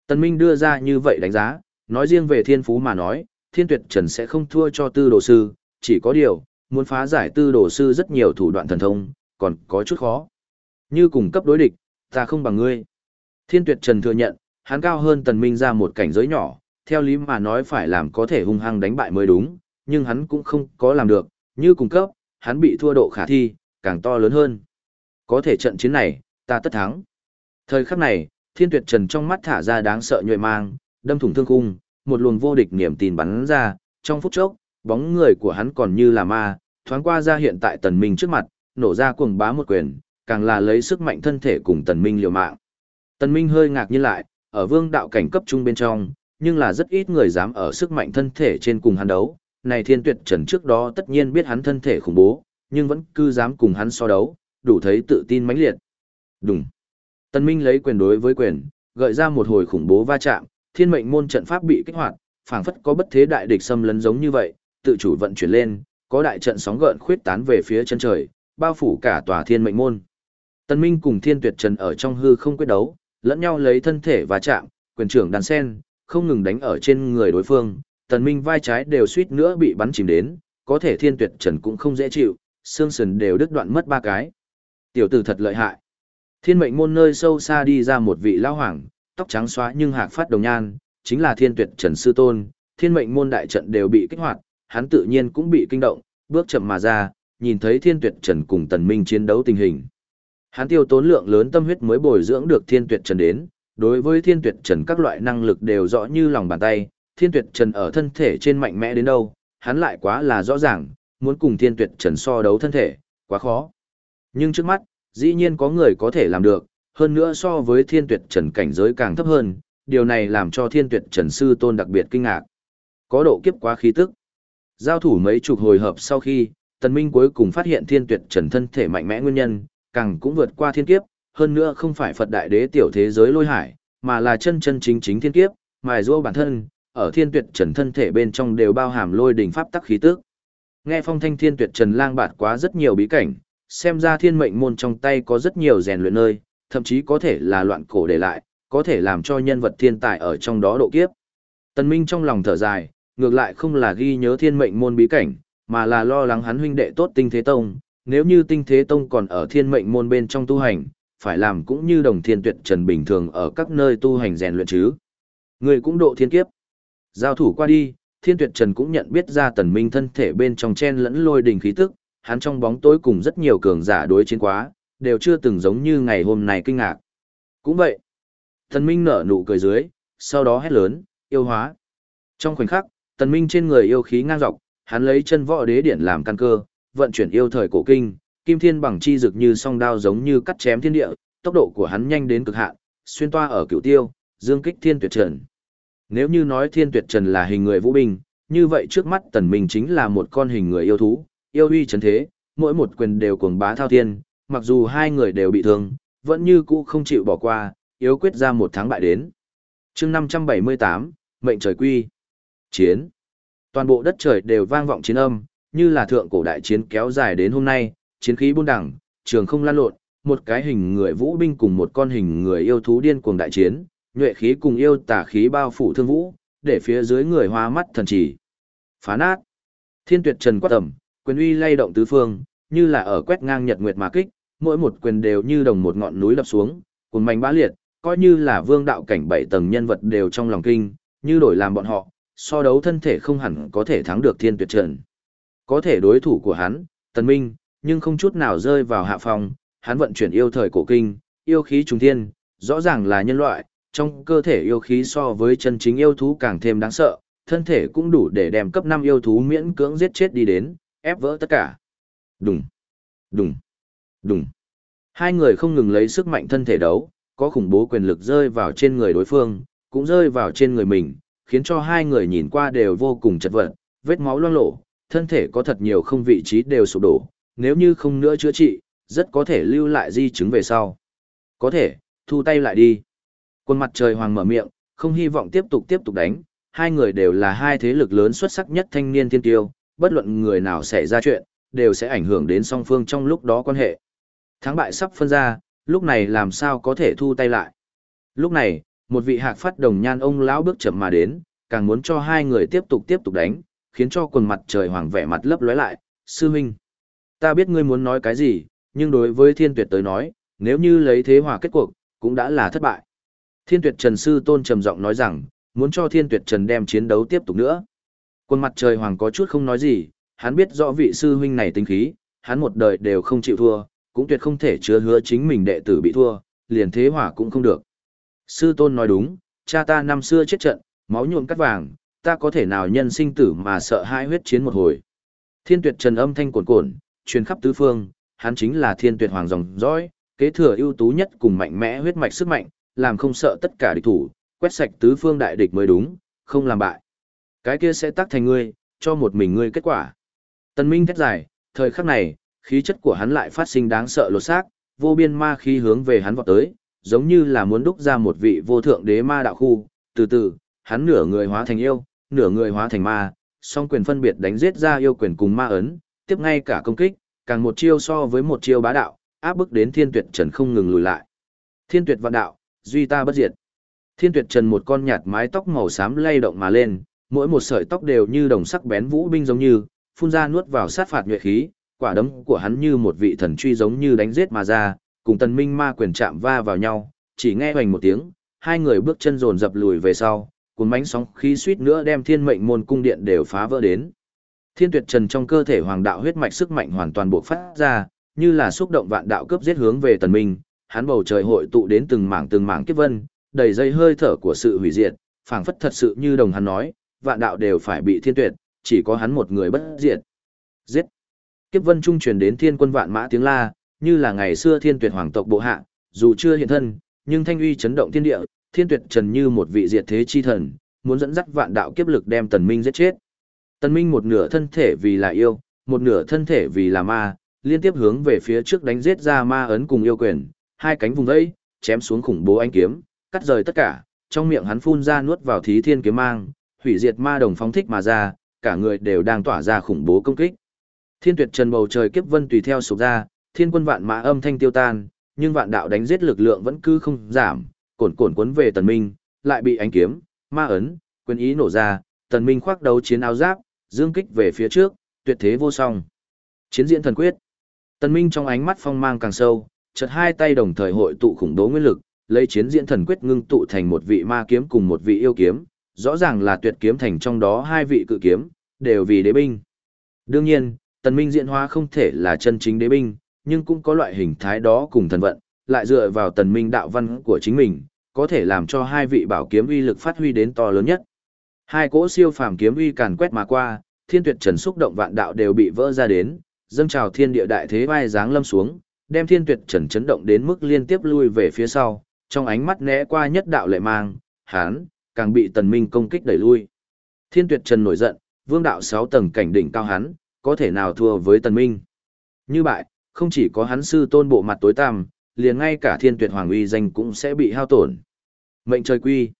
Tần minh đưa ra như vậy đánh giá, nói riêng về thiên phú mà nói, thiên tuyệt trần sẽ không thua cho tư đồ sư, chỉ có điều, muốn phá giải tư đồ sư rất nhiều thủ đoạn thần thông, còn có chút khó. Như cùng cấp đối địch, ta không bằng ngươi. Thiên tuyệt trần thừa nhận, hắn cao hơn tần minh ra một cảnh giới nhỏ, theo lý mà nói phải làm có thể hung hăng đánh bại mới đúng, nhưng hắn cũng không có làm được, như cùng cấp, hắn bị thua độ khả thi, càng to lớn hơn. Có thể trận chiến này, ta tất thắng. Thời khắc này, thiên tuyệt trần trong mắt thả ra đáng sợ nhuệ mang, đâm thủng thương khung, một luồng vô địch niềm tin bắn ra, trong phút chốc, bóng người của hắn còn như là ma, thoáng qua ra hiện tại tần minh trước mặt, nổ ra cuồng bá một quyền, càng là lấy sức mạnh thân thể cùng tần minh liều mạng. Tần minh hơi ngạc nhiên lại, ở vương đạo cảnh cấp trung bên trong, nhưng là rất ít người dám ở sức mạnh thân thể trên cùng hắn đấu. Này thiên tuyệt trần trước đó tất nhiên biết hắn thân thể khủng bố, nhưng vẫn cứ dám cùng hắn so đấu, đủ thấy tự tin mãnh liệt. Đúng. Tần minh lấy quyền đối với quyền, gợi ra một hồi khủng bố va chạm, thiên mệnh môn trận pháp bị kích hoạt, phảng phất có bất thế đại địch xâm lấn giống như vậy, tự chủ vận chuyển lên, có đại trận sóng gợn khuyết tán về phía chân trời, bao phủ cả tòa thiên mệnh môn. Tân Minh cùng Thiên Tuyệt Trần ở trong hư không quyết đấu, lẫn nhau lấy thân thể và chạm, quyền trưởng đàn sen, không ngừng đánh ở trên người đối phương. Tần Minh vai trái đều suýt nữa bị bắn chìm đến, có thể Thiên Tuyệt Trần cũng không dễ chịu, xương sườn đều đứt đoạn mất ba cái. Tiểu tử thật lợi hại. Thiên mệnh môn nơi sâu xa đi ra một vị lão hoàng, tóc trắng xóa nhưng hạc phát đồng nhan, chính là Thiên Tuyệt Trần sư tôn. Thiên mệnh môn đại trận đều bị kích hoạt, hắn tự nhiên cũng bị kinh động, bước chậm mà ra, nhìn thấy Thiên Tuyệt Trần cùng Tần Minh chiến đấu tình hình. Hắn tiêu tốn lượng lớn tâm huyết mới bồi dưỡng được Thiên Tuyệt Trần đến, đối với Thiên Tuyệt Trần các loại năng lực đều rõ như lòng bàn tay, Thiên Tuyệt Trần ở thân thể trên mạnh mẽ đến đâu, hắn lại quá là rõ ràng, muốn cùng Thiên Tuyệt Trần so đấu thân thể, quá khó. Nhưng trước mắt, dĩ nhiên có người có thể làm được, hơn nữa so với Thiên Tuyệt Trần cảnh giới càng thấp hơn, điều này làm cho Thiên Tuyệt Trần sư tôn đặc biệt kinh ngạc. Có độ kiếp quá khí tức. Giao thủ mấy chục hồi hợp sau khi, Tần Minh cuối cùng phát hiện Thiên Tuyệt Trần thân thể mạnh mẽ nguyên nhân, càng cũng vượt qua thiên kiếp, hơn nữa không phải Phật đại đế tiểu thế giới lôi hải, mà là chân chân chính chính thiên kiếp, mài rua bản thân, ở thiên tuyệt trần thân thể bên trong đều bao hàm lôi đỉnh pháp tắc khí tức. Nghe phong thanh thiên tuyệt trần lang bạt quá rất nhiều bí cảnh, xem ra thiên mệnh môn trong tay có rất nhiều rèn luyện nơi, thậm chí có thể là loạn cổ để lại, có thể làm cho nhân vật thiên tài ở trong đó độ kiếp. Tần Minh trong lòng thở dài, ngược lại không là ghi nhớ thiên mệnh môn bí cảnh, mà là lo lắng hắn huynh đệ tốt tinh thế tông, nếu như tinh thế tông còn ở thiên mệnh môn bên trong tu hành, phải làm cũng như đồng thiên tuyệt trần bình thường ở các nơi tu hành rèn luyện chứ. Người cũng độ thiên kiếp. Giao thủ qua đi, thiên tuyệt trần cũng nhận biết ra tần minh thân thể bên trong chen lẫn lôi đình khí tức, hắn trong bóng tối cùng rất nhiều cường giả đối chiến quá, đều chưa từng giống như ngày hôm này kinh ngạc. Cũng vậy. Tần minh nở nụ cười dưới, sau đó hét lớn, yêu hóa. Trong khoảnh khắc, tần minh trên người yêu khí ngang dọc, hắn lấy chân võ đế điển làm căn cơ, vận chuyển yêu thời cổ kinh, kim thiên bằng chi dực như song đao giống như cắt chém thiên địa, tốc độ của hắn nhanh đến cực hạn, xuyên toa ở cửu tiêu, dương kích thiên tuyệt trần. Nếu như nói thiên tuyệt trần là hình người vũ binh, như vậy trước mắt tần minh chính là một con hình người yêu thú, yêu uy chấn thế, mỗi một quyền đều cuồng bá thao thiên, mặc dù hai người đều bị thương, vẫn như cũ không chịu bỏ qua, yếu quyết ra một tháng bại đến. Chương 578, mệnh trời quy. Chiến. Toàn bộ đất trời đều vang vọng chiến âm, như là thượng cổ đại chiến kéo dài đến hôm nay, chiến khí buôn đẳng, trường không lan lộn, một cái hình người vũ binh cùng một con hình người yêu thú điên cuồng đại chiến, nhuệ khí cùng yêu tà khí bao phủ thương vũ, để phía dưới người hoa mắt thần chỉ. Phá nát. Thiên tuyệt trần quát tầm, quyền uy lay động tứ phương, như là ở quét ngang nhật nguyệt mà kích, mỗi một quyền đều như đồng một ngọn núi lập xuống, cuồng mạnh bá liệt, coi như là vương đạo cảnh bảy tầng nhân vật đều trong lòng kinh, như đổi làm bọn họ, so đấu thân thể không hẳn có thể thắng được thiên tuyệt trần. Có thể đối thủ của hắn, tần minh, nhưng không chút nào rơi vào hạ phòng, hắn vận chuyển yêu thời cổ kinh, yêu khí trùng thiên, rõ ràng là nhân loại, trong cơ thể yêu khí so với chân chính yêu thú càng thêm đáng sợ, thân thể cũng đủ để đem cấp 5 yêu thú miễn cưỡng giết chết đi đến, ép vỡ tất cả. Đùng, đùng, đùng. Hai người không ngừng lấy sức mạnh thân thể đấu, có khủng bố quyền lực rơi vào trên người đối phương, cũng rơi vào trên người mình, khiến cho hai người nhìn qua đều vô cùng chật vật, vết máu loang lổ, thân thể có thật nhiều không vị trí đều sụp đổ, nếu như không nữa chữa trị, rất có thể lưu lại di chứng về sau. Có thể, thu tay lại đi. Quân mặt trời hoàng mở miệng, không hy vọng tiếp tục tiếp tục đánh, hai người đều là hai thế lực lớn xuất sắc nhất thanh niên thiên tiêu, bất luận người nào xảy ra chuyện, đều sẽ ảnh hưởng đến song phương trong lúc đó quan hệ. Thắng bại sắp phân ra, lúc này làm sao có thể thu tay lại. Lúc này, một vị hạc phát đồng nhan ông lão bước chậm mà đến, càng muốn cho hai người tiếp tục tiếp tục đánh, khiến cho quần mặt trời hoàng vẻ mặt lấp lóe lại, sư huynh. Ta biết ngươi muốn nói cái gì, nhưng đối với thiên tuyệt tới nói, nếu như lấy thế hòa kết cuộc, cũng đã là thất bại. Thiên tuyệt trần sư tôn trầm giọng nói rằng, muốn cho thiên tuyệt trần đem chiến đấu tiếp tục nữa. Quân mặt trời hoàng có chút không nói gì, hắn biết rõ vị sư huynh này tính khí, hắn một đời đều không chịu thua, cũng tuyệt không thể chứa hứa chính mình đệ tử bị thua, liền thế hỏa cũng không được. Sư tôn nói đúng, cha ta năm xưa chết trận, máu nhuộm cắt vàng, ta có thể nào nhân sinh tử mà sợ hai huyết chiến một hồi. Thiên tuyệt trần âm thanh cồn cồn, truyền khắp tứ phương, hắn chính là thiên tuyệt hoàng dòng dõi, kế thừa ưu tú nhất cùng mạnh mẽ huyết mạch sức mạnh, làm không sợ tất cả địch thủ, quét sạch tứ phương đại địch mới đúng, không làm bại. Cái kia sẽ tác thành ngươi, cho một mình ngươi kết quả. Tần Minh thét dài, thời khắc này, khí chất của hắn lại phát sinh đáng sợ lột xác, vô biên ma khí hướng về hắn vọt tới, giống như là muốn đúc ra một vị vô thượng đế ma đạo khu, từ từ, hắn nửa người hóa thành yêu, nửa người hóa thành ma, song quyền phân biệt đánh giết ra yêu quyền cùng ma ấn, tiếp ngay cả công kích, càng một chiêu so với một chiêu bá đạo, áp bức đến thiên tuyệt trần không ngừng lùi lại. Thiên tuyệt vạn đạo, duy ta bất diệt. Thiên tuyệt trần một con nhạt mái tóc màu xám lay động mà lên, mỗi một sợi tóc đều như đồng sắc bén vũ binh giống như, phun ra nuốt vào sát phạt nhuệ khí, quả đấm của hắn như một vị thần truy giống như đánh giết mà ra, cùng tần minh ma quyền chạm va vào nhau, chỉ nghe hoành một tiếng, hai người bước chân dồn dập lùi về sau, cuốn bánh sóng khí suýt nữa đem thiên mệnh môn cung điện đều phá vỡ đến. Thiên tuyệt trần trong cơ thể hoàng đạo huyết mạch sức mạnh hoàn toàn bộc phát ra, như là xúc động vạn đạo cướp giết hướng về tần minh, hắn bầu trời hội tụ đến từng mảng từng mảng kiếp vân, đầy dây hơi thở của sự hủy diệt, phảng phất thật sự như đồng hắn nói, vạn đạo đều phải bị thiên tuyệt, chỉ có hắn một người bất diệt. Giết! Kiếp vân trung truyền đến thiên quân vạn mã tiếng la, như là ngày xưa thiên tuyệt hoàng tộc bộ hạ, dù chưa hiện thân, nhưng thanh uy chấn động thiên địa, thiên tuyệt trần như một vị diệt thế chi thần, muốn dẫn dắt vạn đạo kiếp lực đem tần minh giết chết. Tần minh một nửa thân thể vì là yêu, một nửa thân thể vì là ma, liên tiếp hướng về phía trước đánh giết ra ma ấn cùng yêu quyền, hai cánh vùng vẫy, chém xuống khủng bố ánh kiếm, cắt rời tất cả, trong miệng hắn phun ra nuốt vào thí thiên kiếm mang, hủy diệt ma đồng phóng thích mà ra, cả người đều đang tỏa ra khủng bố công kích. Thiên tuyệt trần bầu trời kiếp vân tùy theo sụp ra, thiên quân vạn mã âm thanh tiêu tan, nhưng vạn đạo đánh giết lực lượng vẫn cứ không giảm, cồn cồn cuốn về tần minh, lại bị ánh kiếm, ma ấn, quyền ý nổ ra, tần minh khoác đấu chiến áo giáp, dương kích về phía trước, tuyệt thế vô song. Chiến diễn thần quyết. Tần minh trong ánh mắt phong mang càng sâu, chật hai tay đồng thời hội tụ khủng bố nguyên lực, lấy chiến diễn thần quyết ngưng tụ thành một vị ma kiếm cùng một vị yêu kiếm, rõ ràng là tuyệt kiếm thành trong đó hai vị cự kiếm, đều vì đế binh. Đương nhiên, tần minh diễn hóa không thể là chân chính đế binh, nhưng cũng có loại hình thái đó cùng thần vận, lại dựa vào tần minh đạo văn của chính mình, có thể làm cho hai vị bảo kiếm uy lực phát huy đến to lớn nhất. Hai cỗ siêu phàm kiếm uy càn quét mà qua, thiên tuyệt trần xúc động vạn đạo đều bị vỡ ra đến, dâng trào thiên địa đại thế vai dáng lâm xuống, đem thiên tuyệt trần chấn động đến mức liên tiếp lui về phía sau, trong ánh mắt né qua nhất đạo lệ mang, hán, càng bị tần minh công kích đẩy lui. Thiên tuyệt trần nổi giận, vương đạo sáu tầng cảnh đỉnh cao hắn, có thể nào thua với tần minh. Như vậy, không chỉ có hắn sư tôn bộ mặt tối tăm, liền ngay cả thiên tuyệt hoàng uy danh cũng sẽ bị hao tổn. Mệnh trời quy.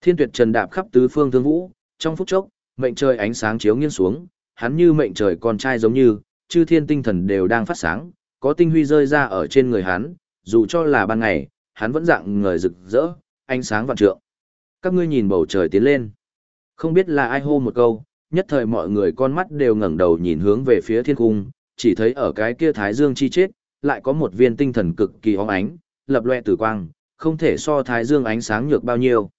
Thiên tuyệt trần đạp khắp tứ phương thương vũ, trong phút chốc, mệnh trời ánh sáng chiếu nghiêng xuống, hắn như mệnh trời con trai giống như, chư thiên tinh thần đều đang phát sáng, có tinh huy rơi ra ở trên người hắn, dù cho là ban ngày, hắn vẫn dạng người rực rỡ, ánh sáng vạn trượng. Các ngươi nhìn bầu trời tiến lên. Không biết là ai hô một câu, nhất thời mọi người con mắt đều ngẩng đầu nhìn hướng về phía thiên cung, chỉ thấy ở cái kia thái dương chi chết, lại có một viên tinh thần cực kỳ óng ánh, lập loe tử quang, không thể so thái dương ánh sáng nhược bao nhiêu.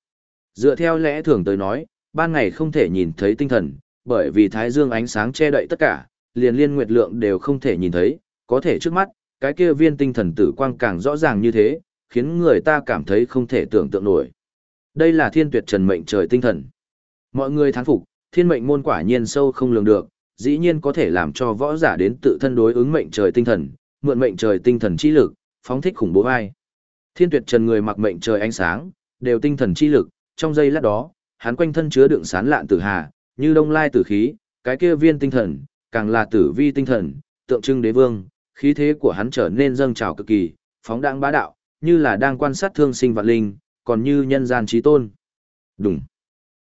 Dựa theo lẽ thường tới nói, ban ngày không thể nhìn thấy tinh thần, bởi vì thái dương ánh sáng che đậy tất cả, liền liên nguyệt lượng đều không thể nhìn thấy, có thể trước mắt, cái kia viên tinh thần tử quang càng rõ ràng như thế, khiến người ta cảm thấy không thể tưởng tượng nổi. Đây là thiên tuyệt trần mệnh trời tinh thần. Mọi người thán phục, thiên mệnh môn quả nhiên sâu không lường được, dĩ nhiên có thể làm cho võ giả đến tự thân đối ứng mệnh trời tinh thần, mượn mệnh trời tinh thần chi lực, phóng thích khủng bố vai. Thiên tuyệt trần người mặc mệnh trời ánh sáng, đều tinh thần chi lực, trong giây lát đó, hắn quanh thân chứa đựng sán lạn tử hà, như đông lai tử khí, cái kia viên tinh thần, càng là tử vi tinh thần, tượng trưng đế vương, khí thế của hắn trở nên dâng trào cực kỳ, phóng đãng bá đạo, như là đang quan sát thương sinh vạn linh, còn như nhân gian trí tôn. Đúng.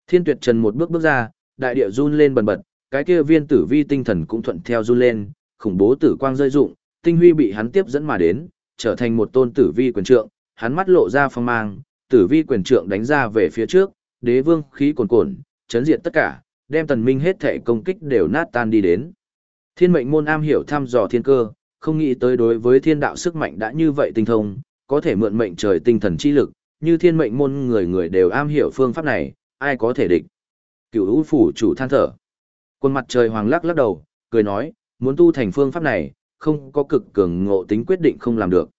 Thiên tuyệt trần một bước bước ra, đại địa run lên bần bật, cái kia viên tử vi tinh thần cũng thuận theo run lên, khủng bố tử quang rơi rụng, tinh huy bị hắn tiếp dẫn mà đến, trở thành một tôn tử vi quyền trượng, hắn mắt lộ ra phong mang, tử vi quyền trượng đánh ra về phía trước, đế vương khí cuồn cuộn chấn diệt tất cả, đem tần minh hết thể công kích đều nát tan đi đến. Thiên mệnh môn am hiểu thăm dò thiên cơ, không nghĩ tới đối với thiên đạo sức mạnh đã như vậy tinh thông, có thể mượn mệnh trời tinh thần chi lực, như thiên mệnh môn người người đều am hiểu phương pháp này, ai có thể địch. Cửu ưu phủ chủ than thở. Quân mặt trời hoàng lắc lắc đầu, cười nói, muốn tu thành phương pháp này, không có cực cường ngộ tính quyết định không làm được.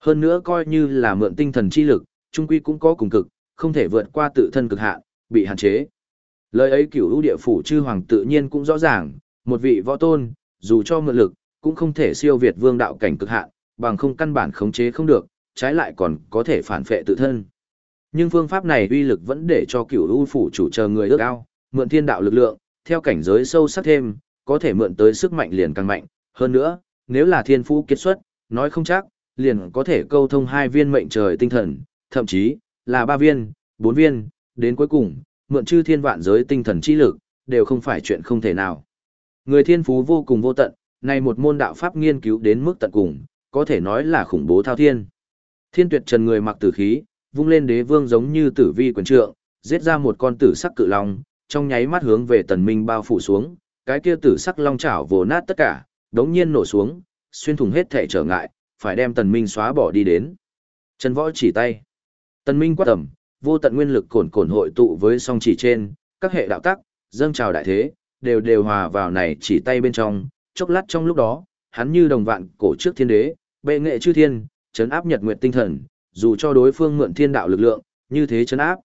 Hơn nữa coi như là mượn tinh thần chi lực, trung quy cũng có cùng cực, không thể vượt qua tự thân cực hạn, bị hạn chế. Lời ấy cửu ưu địa phủ chư hoàng tự nhiên cũng rõ ràng, một vị võ tôn, dù cho mượn lực, cũng không thể siêu việt vương đạo cảnh cực hạn, bằng không căn bản khống chế không được, trái lại còn có thể phản phệ tự thân. Nhưng phương pháp này uy lực vẫn để cho cửu u phủ chủ chờ người ước ao, mượn thiên đạo lực lượng, theo cảnh giới sâu sắc thêm, có thể mượn tới sức mạnh liền càng mạnh, hơn nữa, nếu là thiên phú kết xuất, nói không chắc, liền có thể câu thông hai viên mệnh trời tinh thần, thậm chí là ba viên, bốn viên, đến cuối cùng, mượn chư thiên vạn giới tinh thần chi lực, đều không phải chuyện không thể nào. Người thiên phú vô cùng vô tận, này một môn đạo pháp nghiên cứu đến mức tận cùng, có thể nói là khủng bố thao thiên. Thiên tuyệt trần người mặc tử khí, vung lên đế vương giống như tử vi quyền trượng, giết ra một con tử sắc cự long, trong nháy mắt hướng về tần minh bao phủ xuống, cái kia tử sắc long chảo vồ nát tất cả, đống nhiên nổ xuống, xuyên thủng hết thể trở ngại, phải đem tần minh xóa bỏ đi đến. Trần võ chỉ tay. Tần minh quát tầm, vô tận nguyên lực cồn cồn hội tụ với song chỉ trên, các hệ đạo tắc, dâng trào đại thế, đều đều hòa vào này chỉ tay bên trong, chốc lát trong lúc đó, hắn như đồng vạn cổ trước thiên đế, bệ nghệ chư thiên, chấn áp nhật nguyệt tinh thần, dù cho đối phương mượn thiên đạo lực lượng, như thế chấn áp.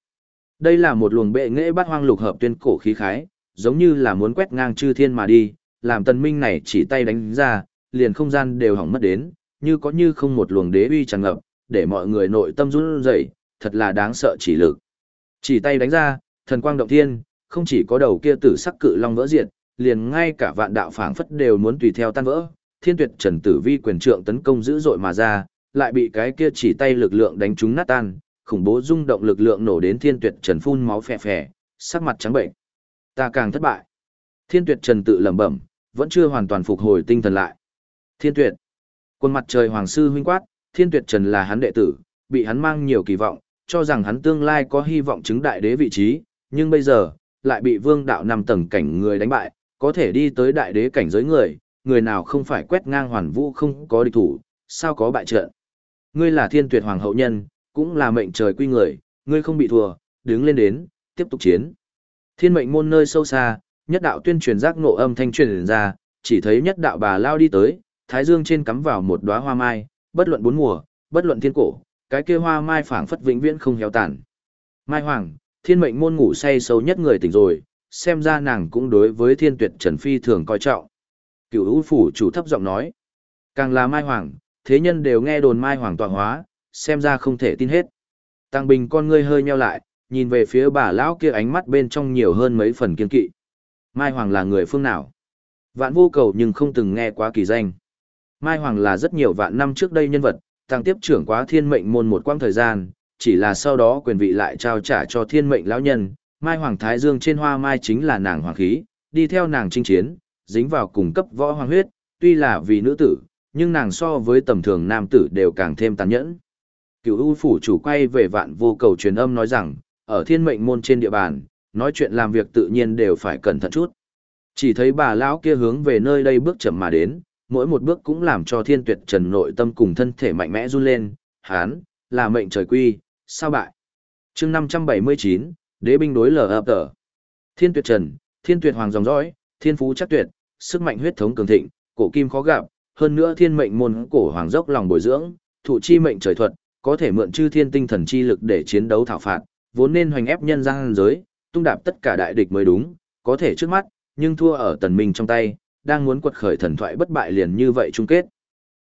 Đây là một luồng bệ nghệ bát hoang lục hợp tuyên cổ khí khái, giống như là muốn quét ngang chư thiên mà đi, làm tần minh này chỉ tay đánh ra, liền không gian đều hỏng mất đến, như có như không một luồng đế uy tràn ngập, để mọi người nội tâm run rẩy, thật là đáng sợ chỉ lực. Chỉ tay đánh ra, thần quang động thiên, không chỉ có đầu kia tử sắc cự long vỡ diệt, liền ngay cả vạn đạo phảng phất đều muốn tùy theo tan vỡ. Thiên tuyệt trần tử vi quyền trượng tấn công dữ dội mà ra, lại bị cái kia chỉ tay lực lượng đánh trúng nát tan, khủng bố rung động lực lượng nổ đến thiên tuyệt trần phun máu phè phè, sắc mặt trắng bệnh. Ta càng thất bại. Thiên tuyệt trần tự lẩm bẩm, vẫn chưa hoàn toàn phục hồi tinh thần lại. Thiên tuyệt. Quân mặt trời hoàng sư huynh quát, thiên tuyệt trần là hắn đệ tử, bị hắn mang nhiều kỳ vọng, cho rằng hắn tương lai có hy vọng chứng đại đế vị trí, nhưng bây giờ, lại bị vương đạo năm tầng cảnh người đánh bại, có thể đi tới đại đế cảnh giới người, người nào không phải quét ngang hoàn vũ không có địch thủ, sao có bại trận. Ngươi là thiên tuyệt hoàng hậu nhân, cũng là mệnh trời quy người, ngươi không bị thua, đứng lên đến, tiếp tục chiến. Thiên mệnh môn nơi sâu xa, nhất đạo tuyên truyền giác ngộ âm thanh truyền ra, chỉ thấy nhất đạo bà lao đi tới, thái dương trên cắm vào một đóa hoa mai, bất luận bốn mùa, bất luận thiên cổ, cái kia hoa mai phảng phất vĩnh viễn không héo tàn. Mai Hoàng, thiên mệnh môn ngủ say sâu nhất người tỉnh rồi, xem ra nàng cũng đối với thiên tuyệt trần phi thường coi trọng. Cựu ưu phủ chủ thấp giọng nói, càng là Mai Hoàng, thế nhân đều nghe đồn Mai Hoàng tọa hóa, xem ra không thể tin hết. Tăng Bình con ngươi hơi nheo lại, nhìn về phía bà lão kia ánh mắt bên trong nhiều hơn mấy phần kiên kỵ. Mai Hoàng là người phương nào? Vạn vô cầu nhưng không từng nghe quá kỳ danh. Mai Hoàng là rất nhiều vạn năm trước đây nhân vật, tăng tiếp trưởng quá thiên mệnh môn một quãng thời gian, chỉ là sau đó quyền vị lại trao trả cho thiên mệnh lão nhân, Mai Hoàng Thái Dương trên hoa mai chính là nàng hoàng khí, đi theo nàng chinh chiến, dính vào cùng cấp võ hoàng huyết, tuy là vì nữ tử, nhưng nàng so với tầm thường nam tử đều càng thêm tàn nhẫn. Cựu U phủ chủ quay về vạn vô cầu truyền âm nói rằng, ở thiên mệnh môn trên địa bàn, nói chuyện làm việc tự nhiên đều phải cẩn thận chút. Chỉ thấy bà lão kia hướng về nơi đây bước chậm mà đến, mỗi một bước cũng làm cho thiên tuyệt trần nội tâm cùng thân thể mạnh mẽ run lên, hán, là mệnh trời quy, sao bại. chương 579, đế binh đối lở ập tở. Thiên tuyệt trần, thiên tuyệt hoàng dòng dõi, thiên phú chắc tuyệt, sức mạnh huyết thống cường thịnh, cổ kim khó gặp, hơn nữa thiên mệnh môn cổ hoàng dốc lòng bồi dưỡng, thụ chi mệnh trời thuật, có thể mượn chư thiên tinh thần chi lực để chiến đấu thảo phạt, vốn nên hoành ép nhân gian giới, tung đạp tất cả đại địch mới đúng, có thể trước mắt, nhưng thua ở tần minh trong tay, đang muốn quật khởi thần thoại bất bại liền như vậy chung kết.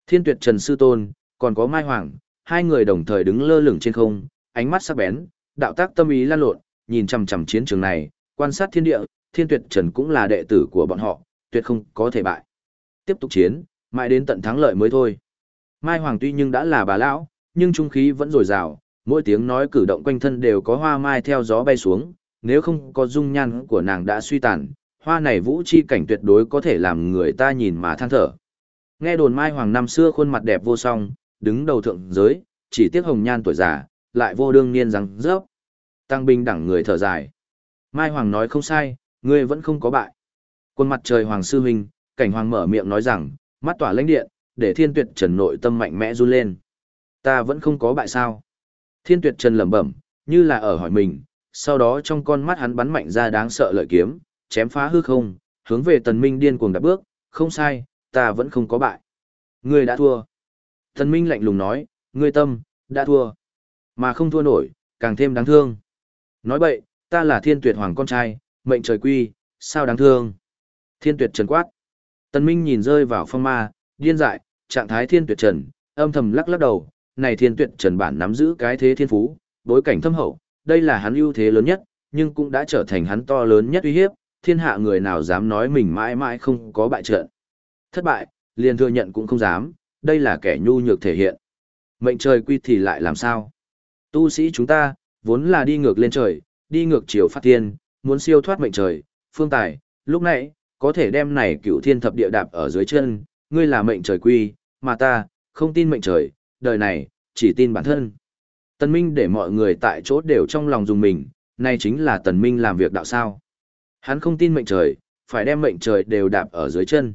Thiên tuyệt Trần Sư Tôn, còn có Mai Hoàng, hai người đồng thời đứng lơ lửng trên không, ánh mắt sắc bén, đạo tác tâm ý lan lộn, nhìn chằm chằm chiến trường này, quan sát thiên địa, thiên tuyệt Trần cũng là đệ tử của bọn họ, tuyệt không có thể bại. Tiếp tục chiến, mãi đến tận thắng lợi mới thôi. Mai Hoàng tuy nhưng đã là bà lão, nhưng trung khí vẫn dồi dào, mỗi tiếng nói cử động quanh thân đều có hoa mai theo gió bay xuống, nếu không có dung nhan của nàng đã suy tàn, hoa này vũ chi cảnh tuyệt đối có thể làm người ta nhìn mà than thở. Nghe đồn Mai Hoàng năm xưa khuôn mặt đẹp vô song, đứng đầu thượng giới, chỉ tiếc hồng nhan tuổi già, lại vô đương niên rằng rớp. Tăng binh đẳng người thở dài. Mai Hoàng nói không sai, ngươi vẫn không có bại. Quân mặt trời Hoàng Sư Huynh, cảnh Hoàng mở miệng nói rằng, mắt tỏa lãnh điện, để thiên tuyệt trần nội tâm mạnh mẽ run lên. Ta vẫn không có bại sao. Thiên tuyệt trần lẩm bẩm, như là ở hỏi mình, sau đó trong con mắt hắn bắn mạnh ra đáng sợ lợi kiếm, chém phá hư không, hướng về tần minh điên cuồng đạp bước, không sai, ta vẫn không có bại. Ngươi đã thua. Tần minh lạnh lùng nói, ngươi tâm, đã thua. Mà không thua nổi, càng thêm đáng thương. Nói bậy, ta là thiên tuyệt hoàng con trai, mệnh trời quy, sao đáng thương. Thiên tuyệt trần quát. Tần minh nhìn rơi vào phong ma, điên dại, trạng thái thiên tuyệt trần, âm thầm lắc lắc đầu, này thiên tuyệt trần bản nắm giữ cái thế thiên phú, bối cảnh thâm hậu, đây là hắn ưu thế lớn nhất, nhưng cũng đã trở thành hắn to lớn nhất uy hiếp, thiên hạ người nào dám nói mình mãi mãi không có bại trận. Thất bại, liền thừa nhận cũng không dám, đây là kẻ nhu nhược thể hiện. Mệnh trời quy thì lại làm sao? Tu sĩ chúng ta, vốn là đi ngược lên trời, đi ngược chiều phát thiên, muốn siêu thoát mệnh trời, phương tài, lúc nãy, có thể đem này cựu thiên thập địa đạp ở dưới chân, ngươi là mệnh trời quy, mà ta, không tin mệnh trời, đời này, chỉ tin bản thân. Tần Minh để mọi người tại chỗ đều trong lòng dùng mình, này chính là Tần Minh làm việc đạo sao. Hắn không tin mệnh trời, phải đem mệnh trời đều đạp ở dưới chân.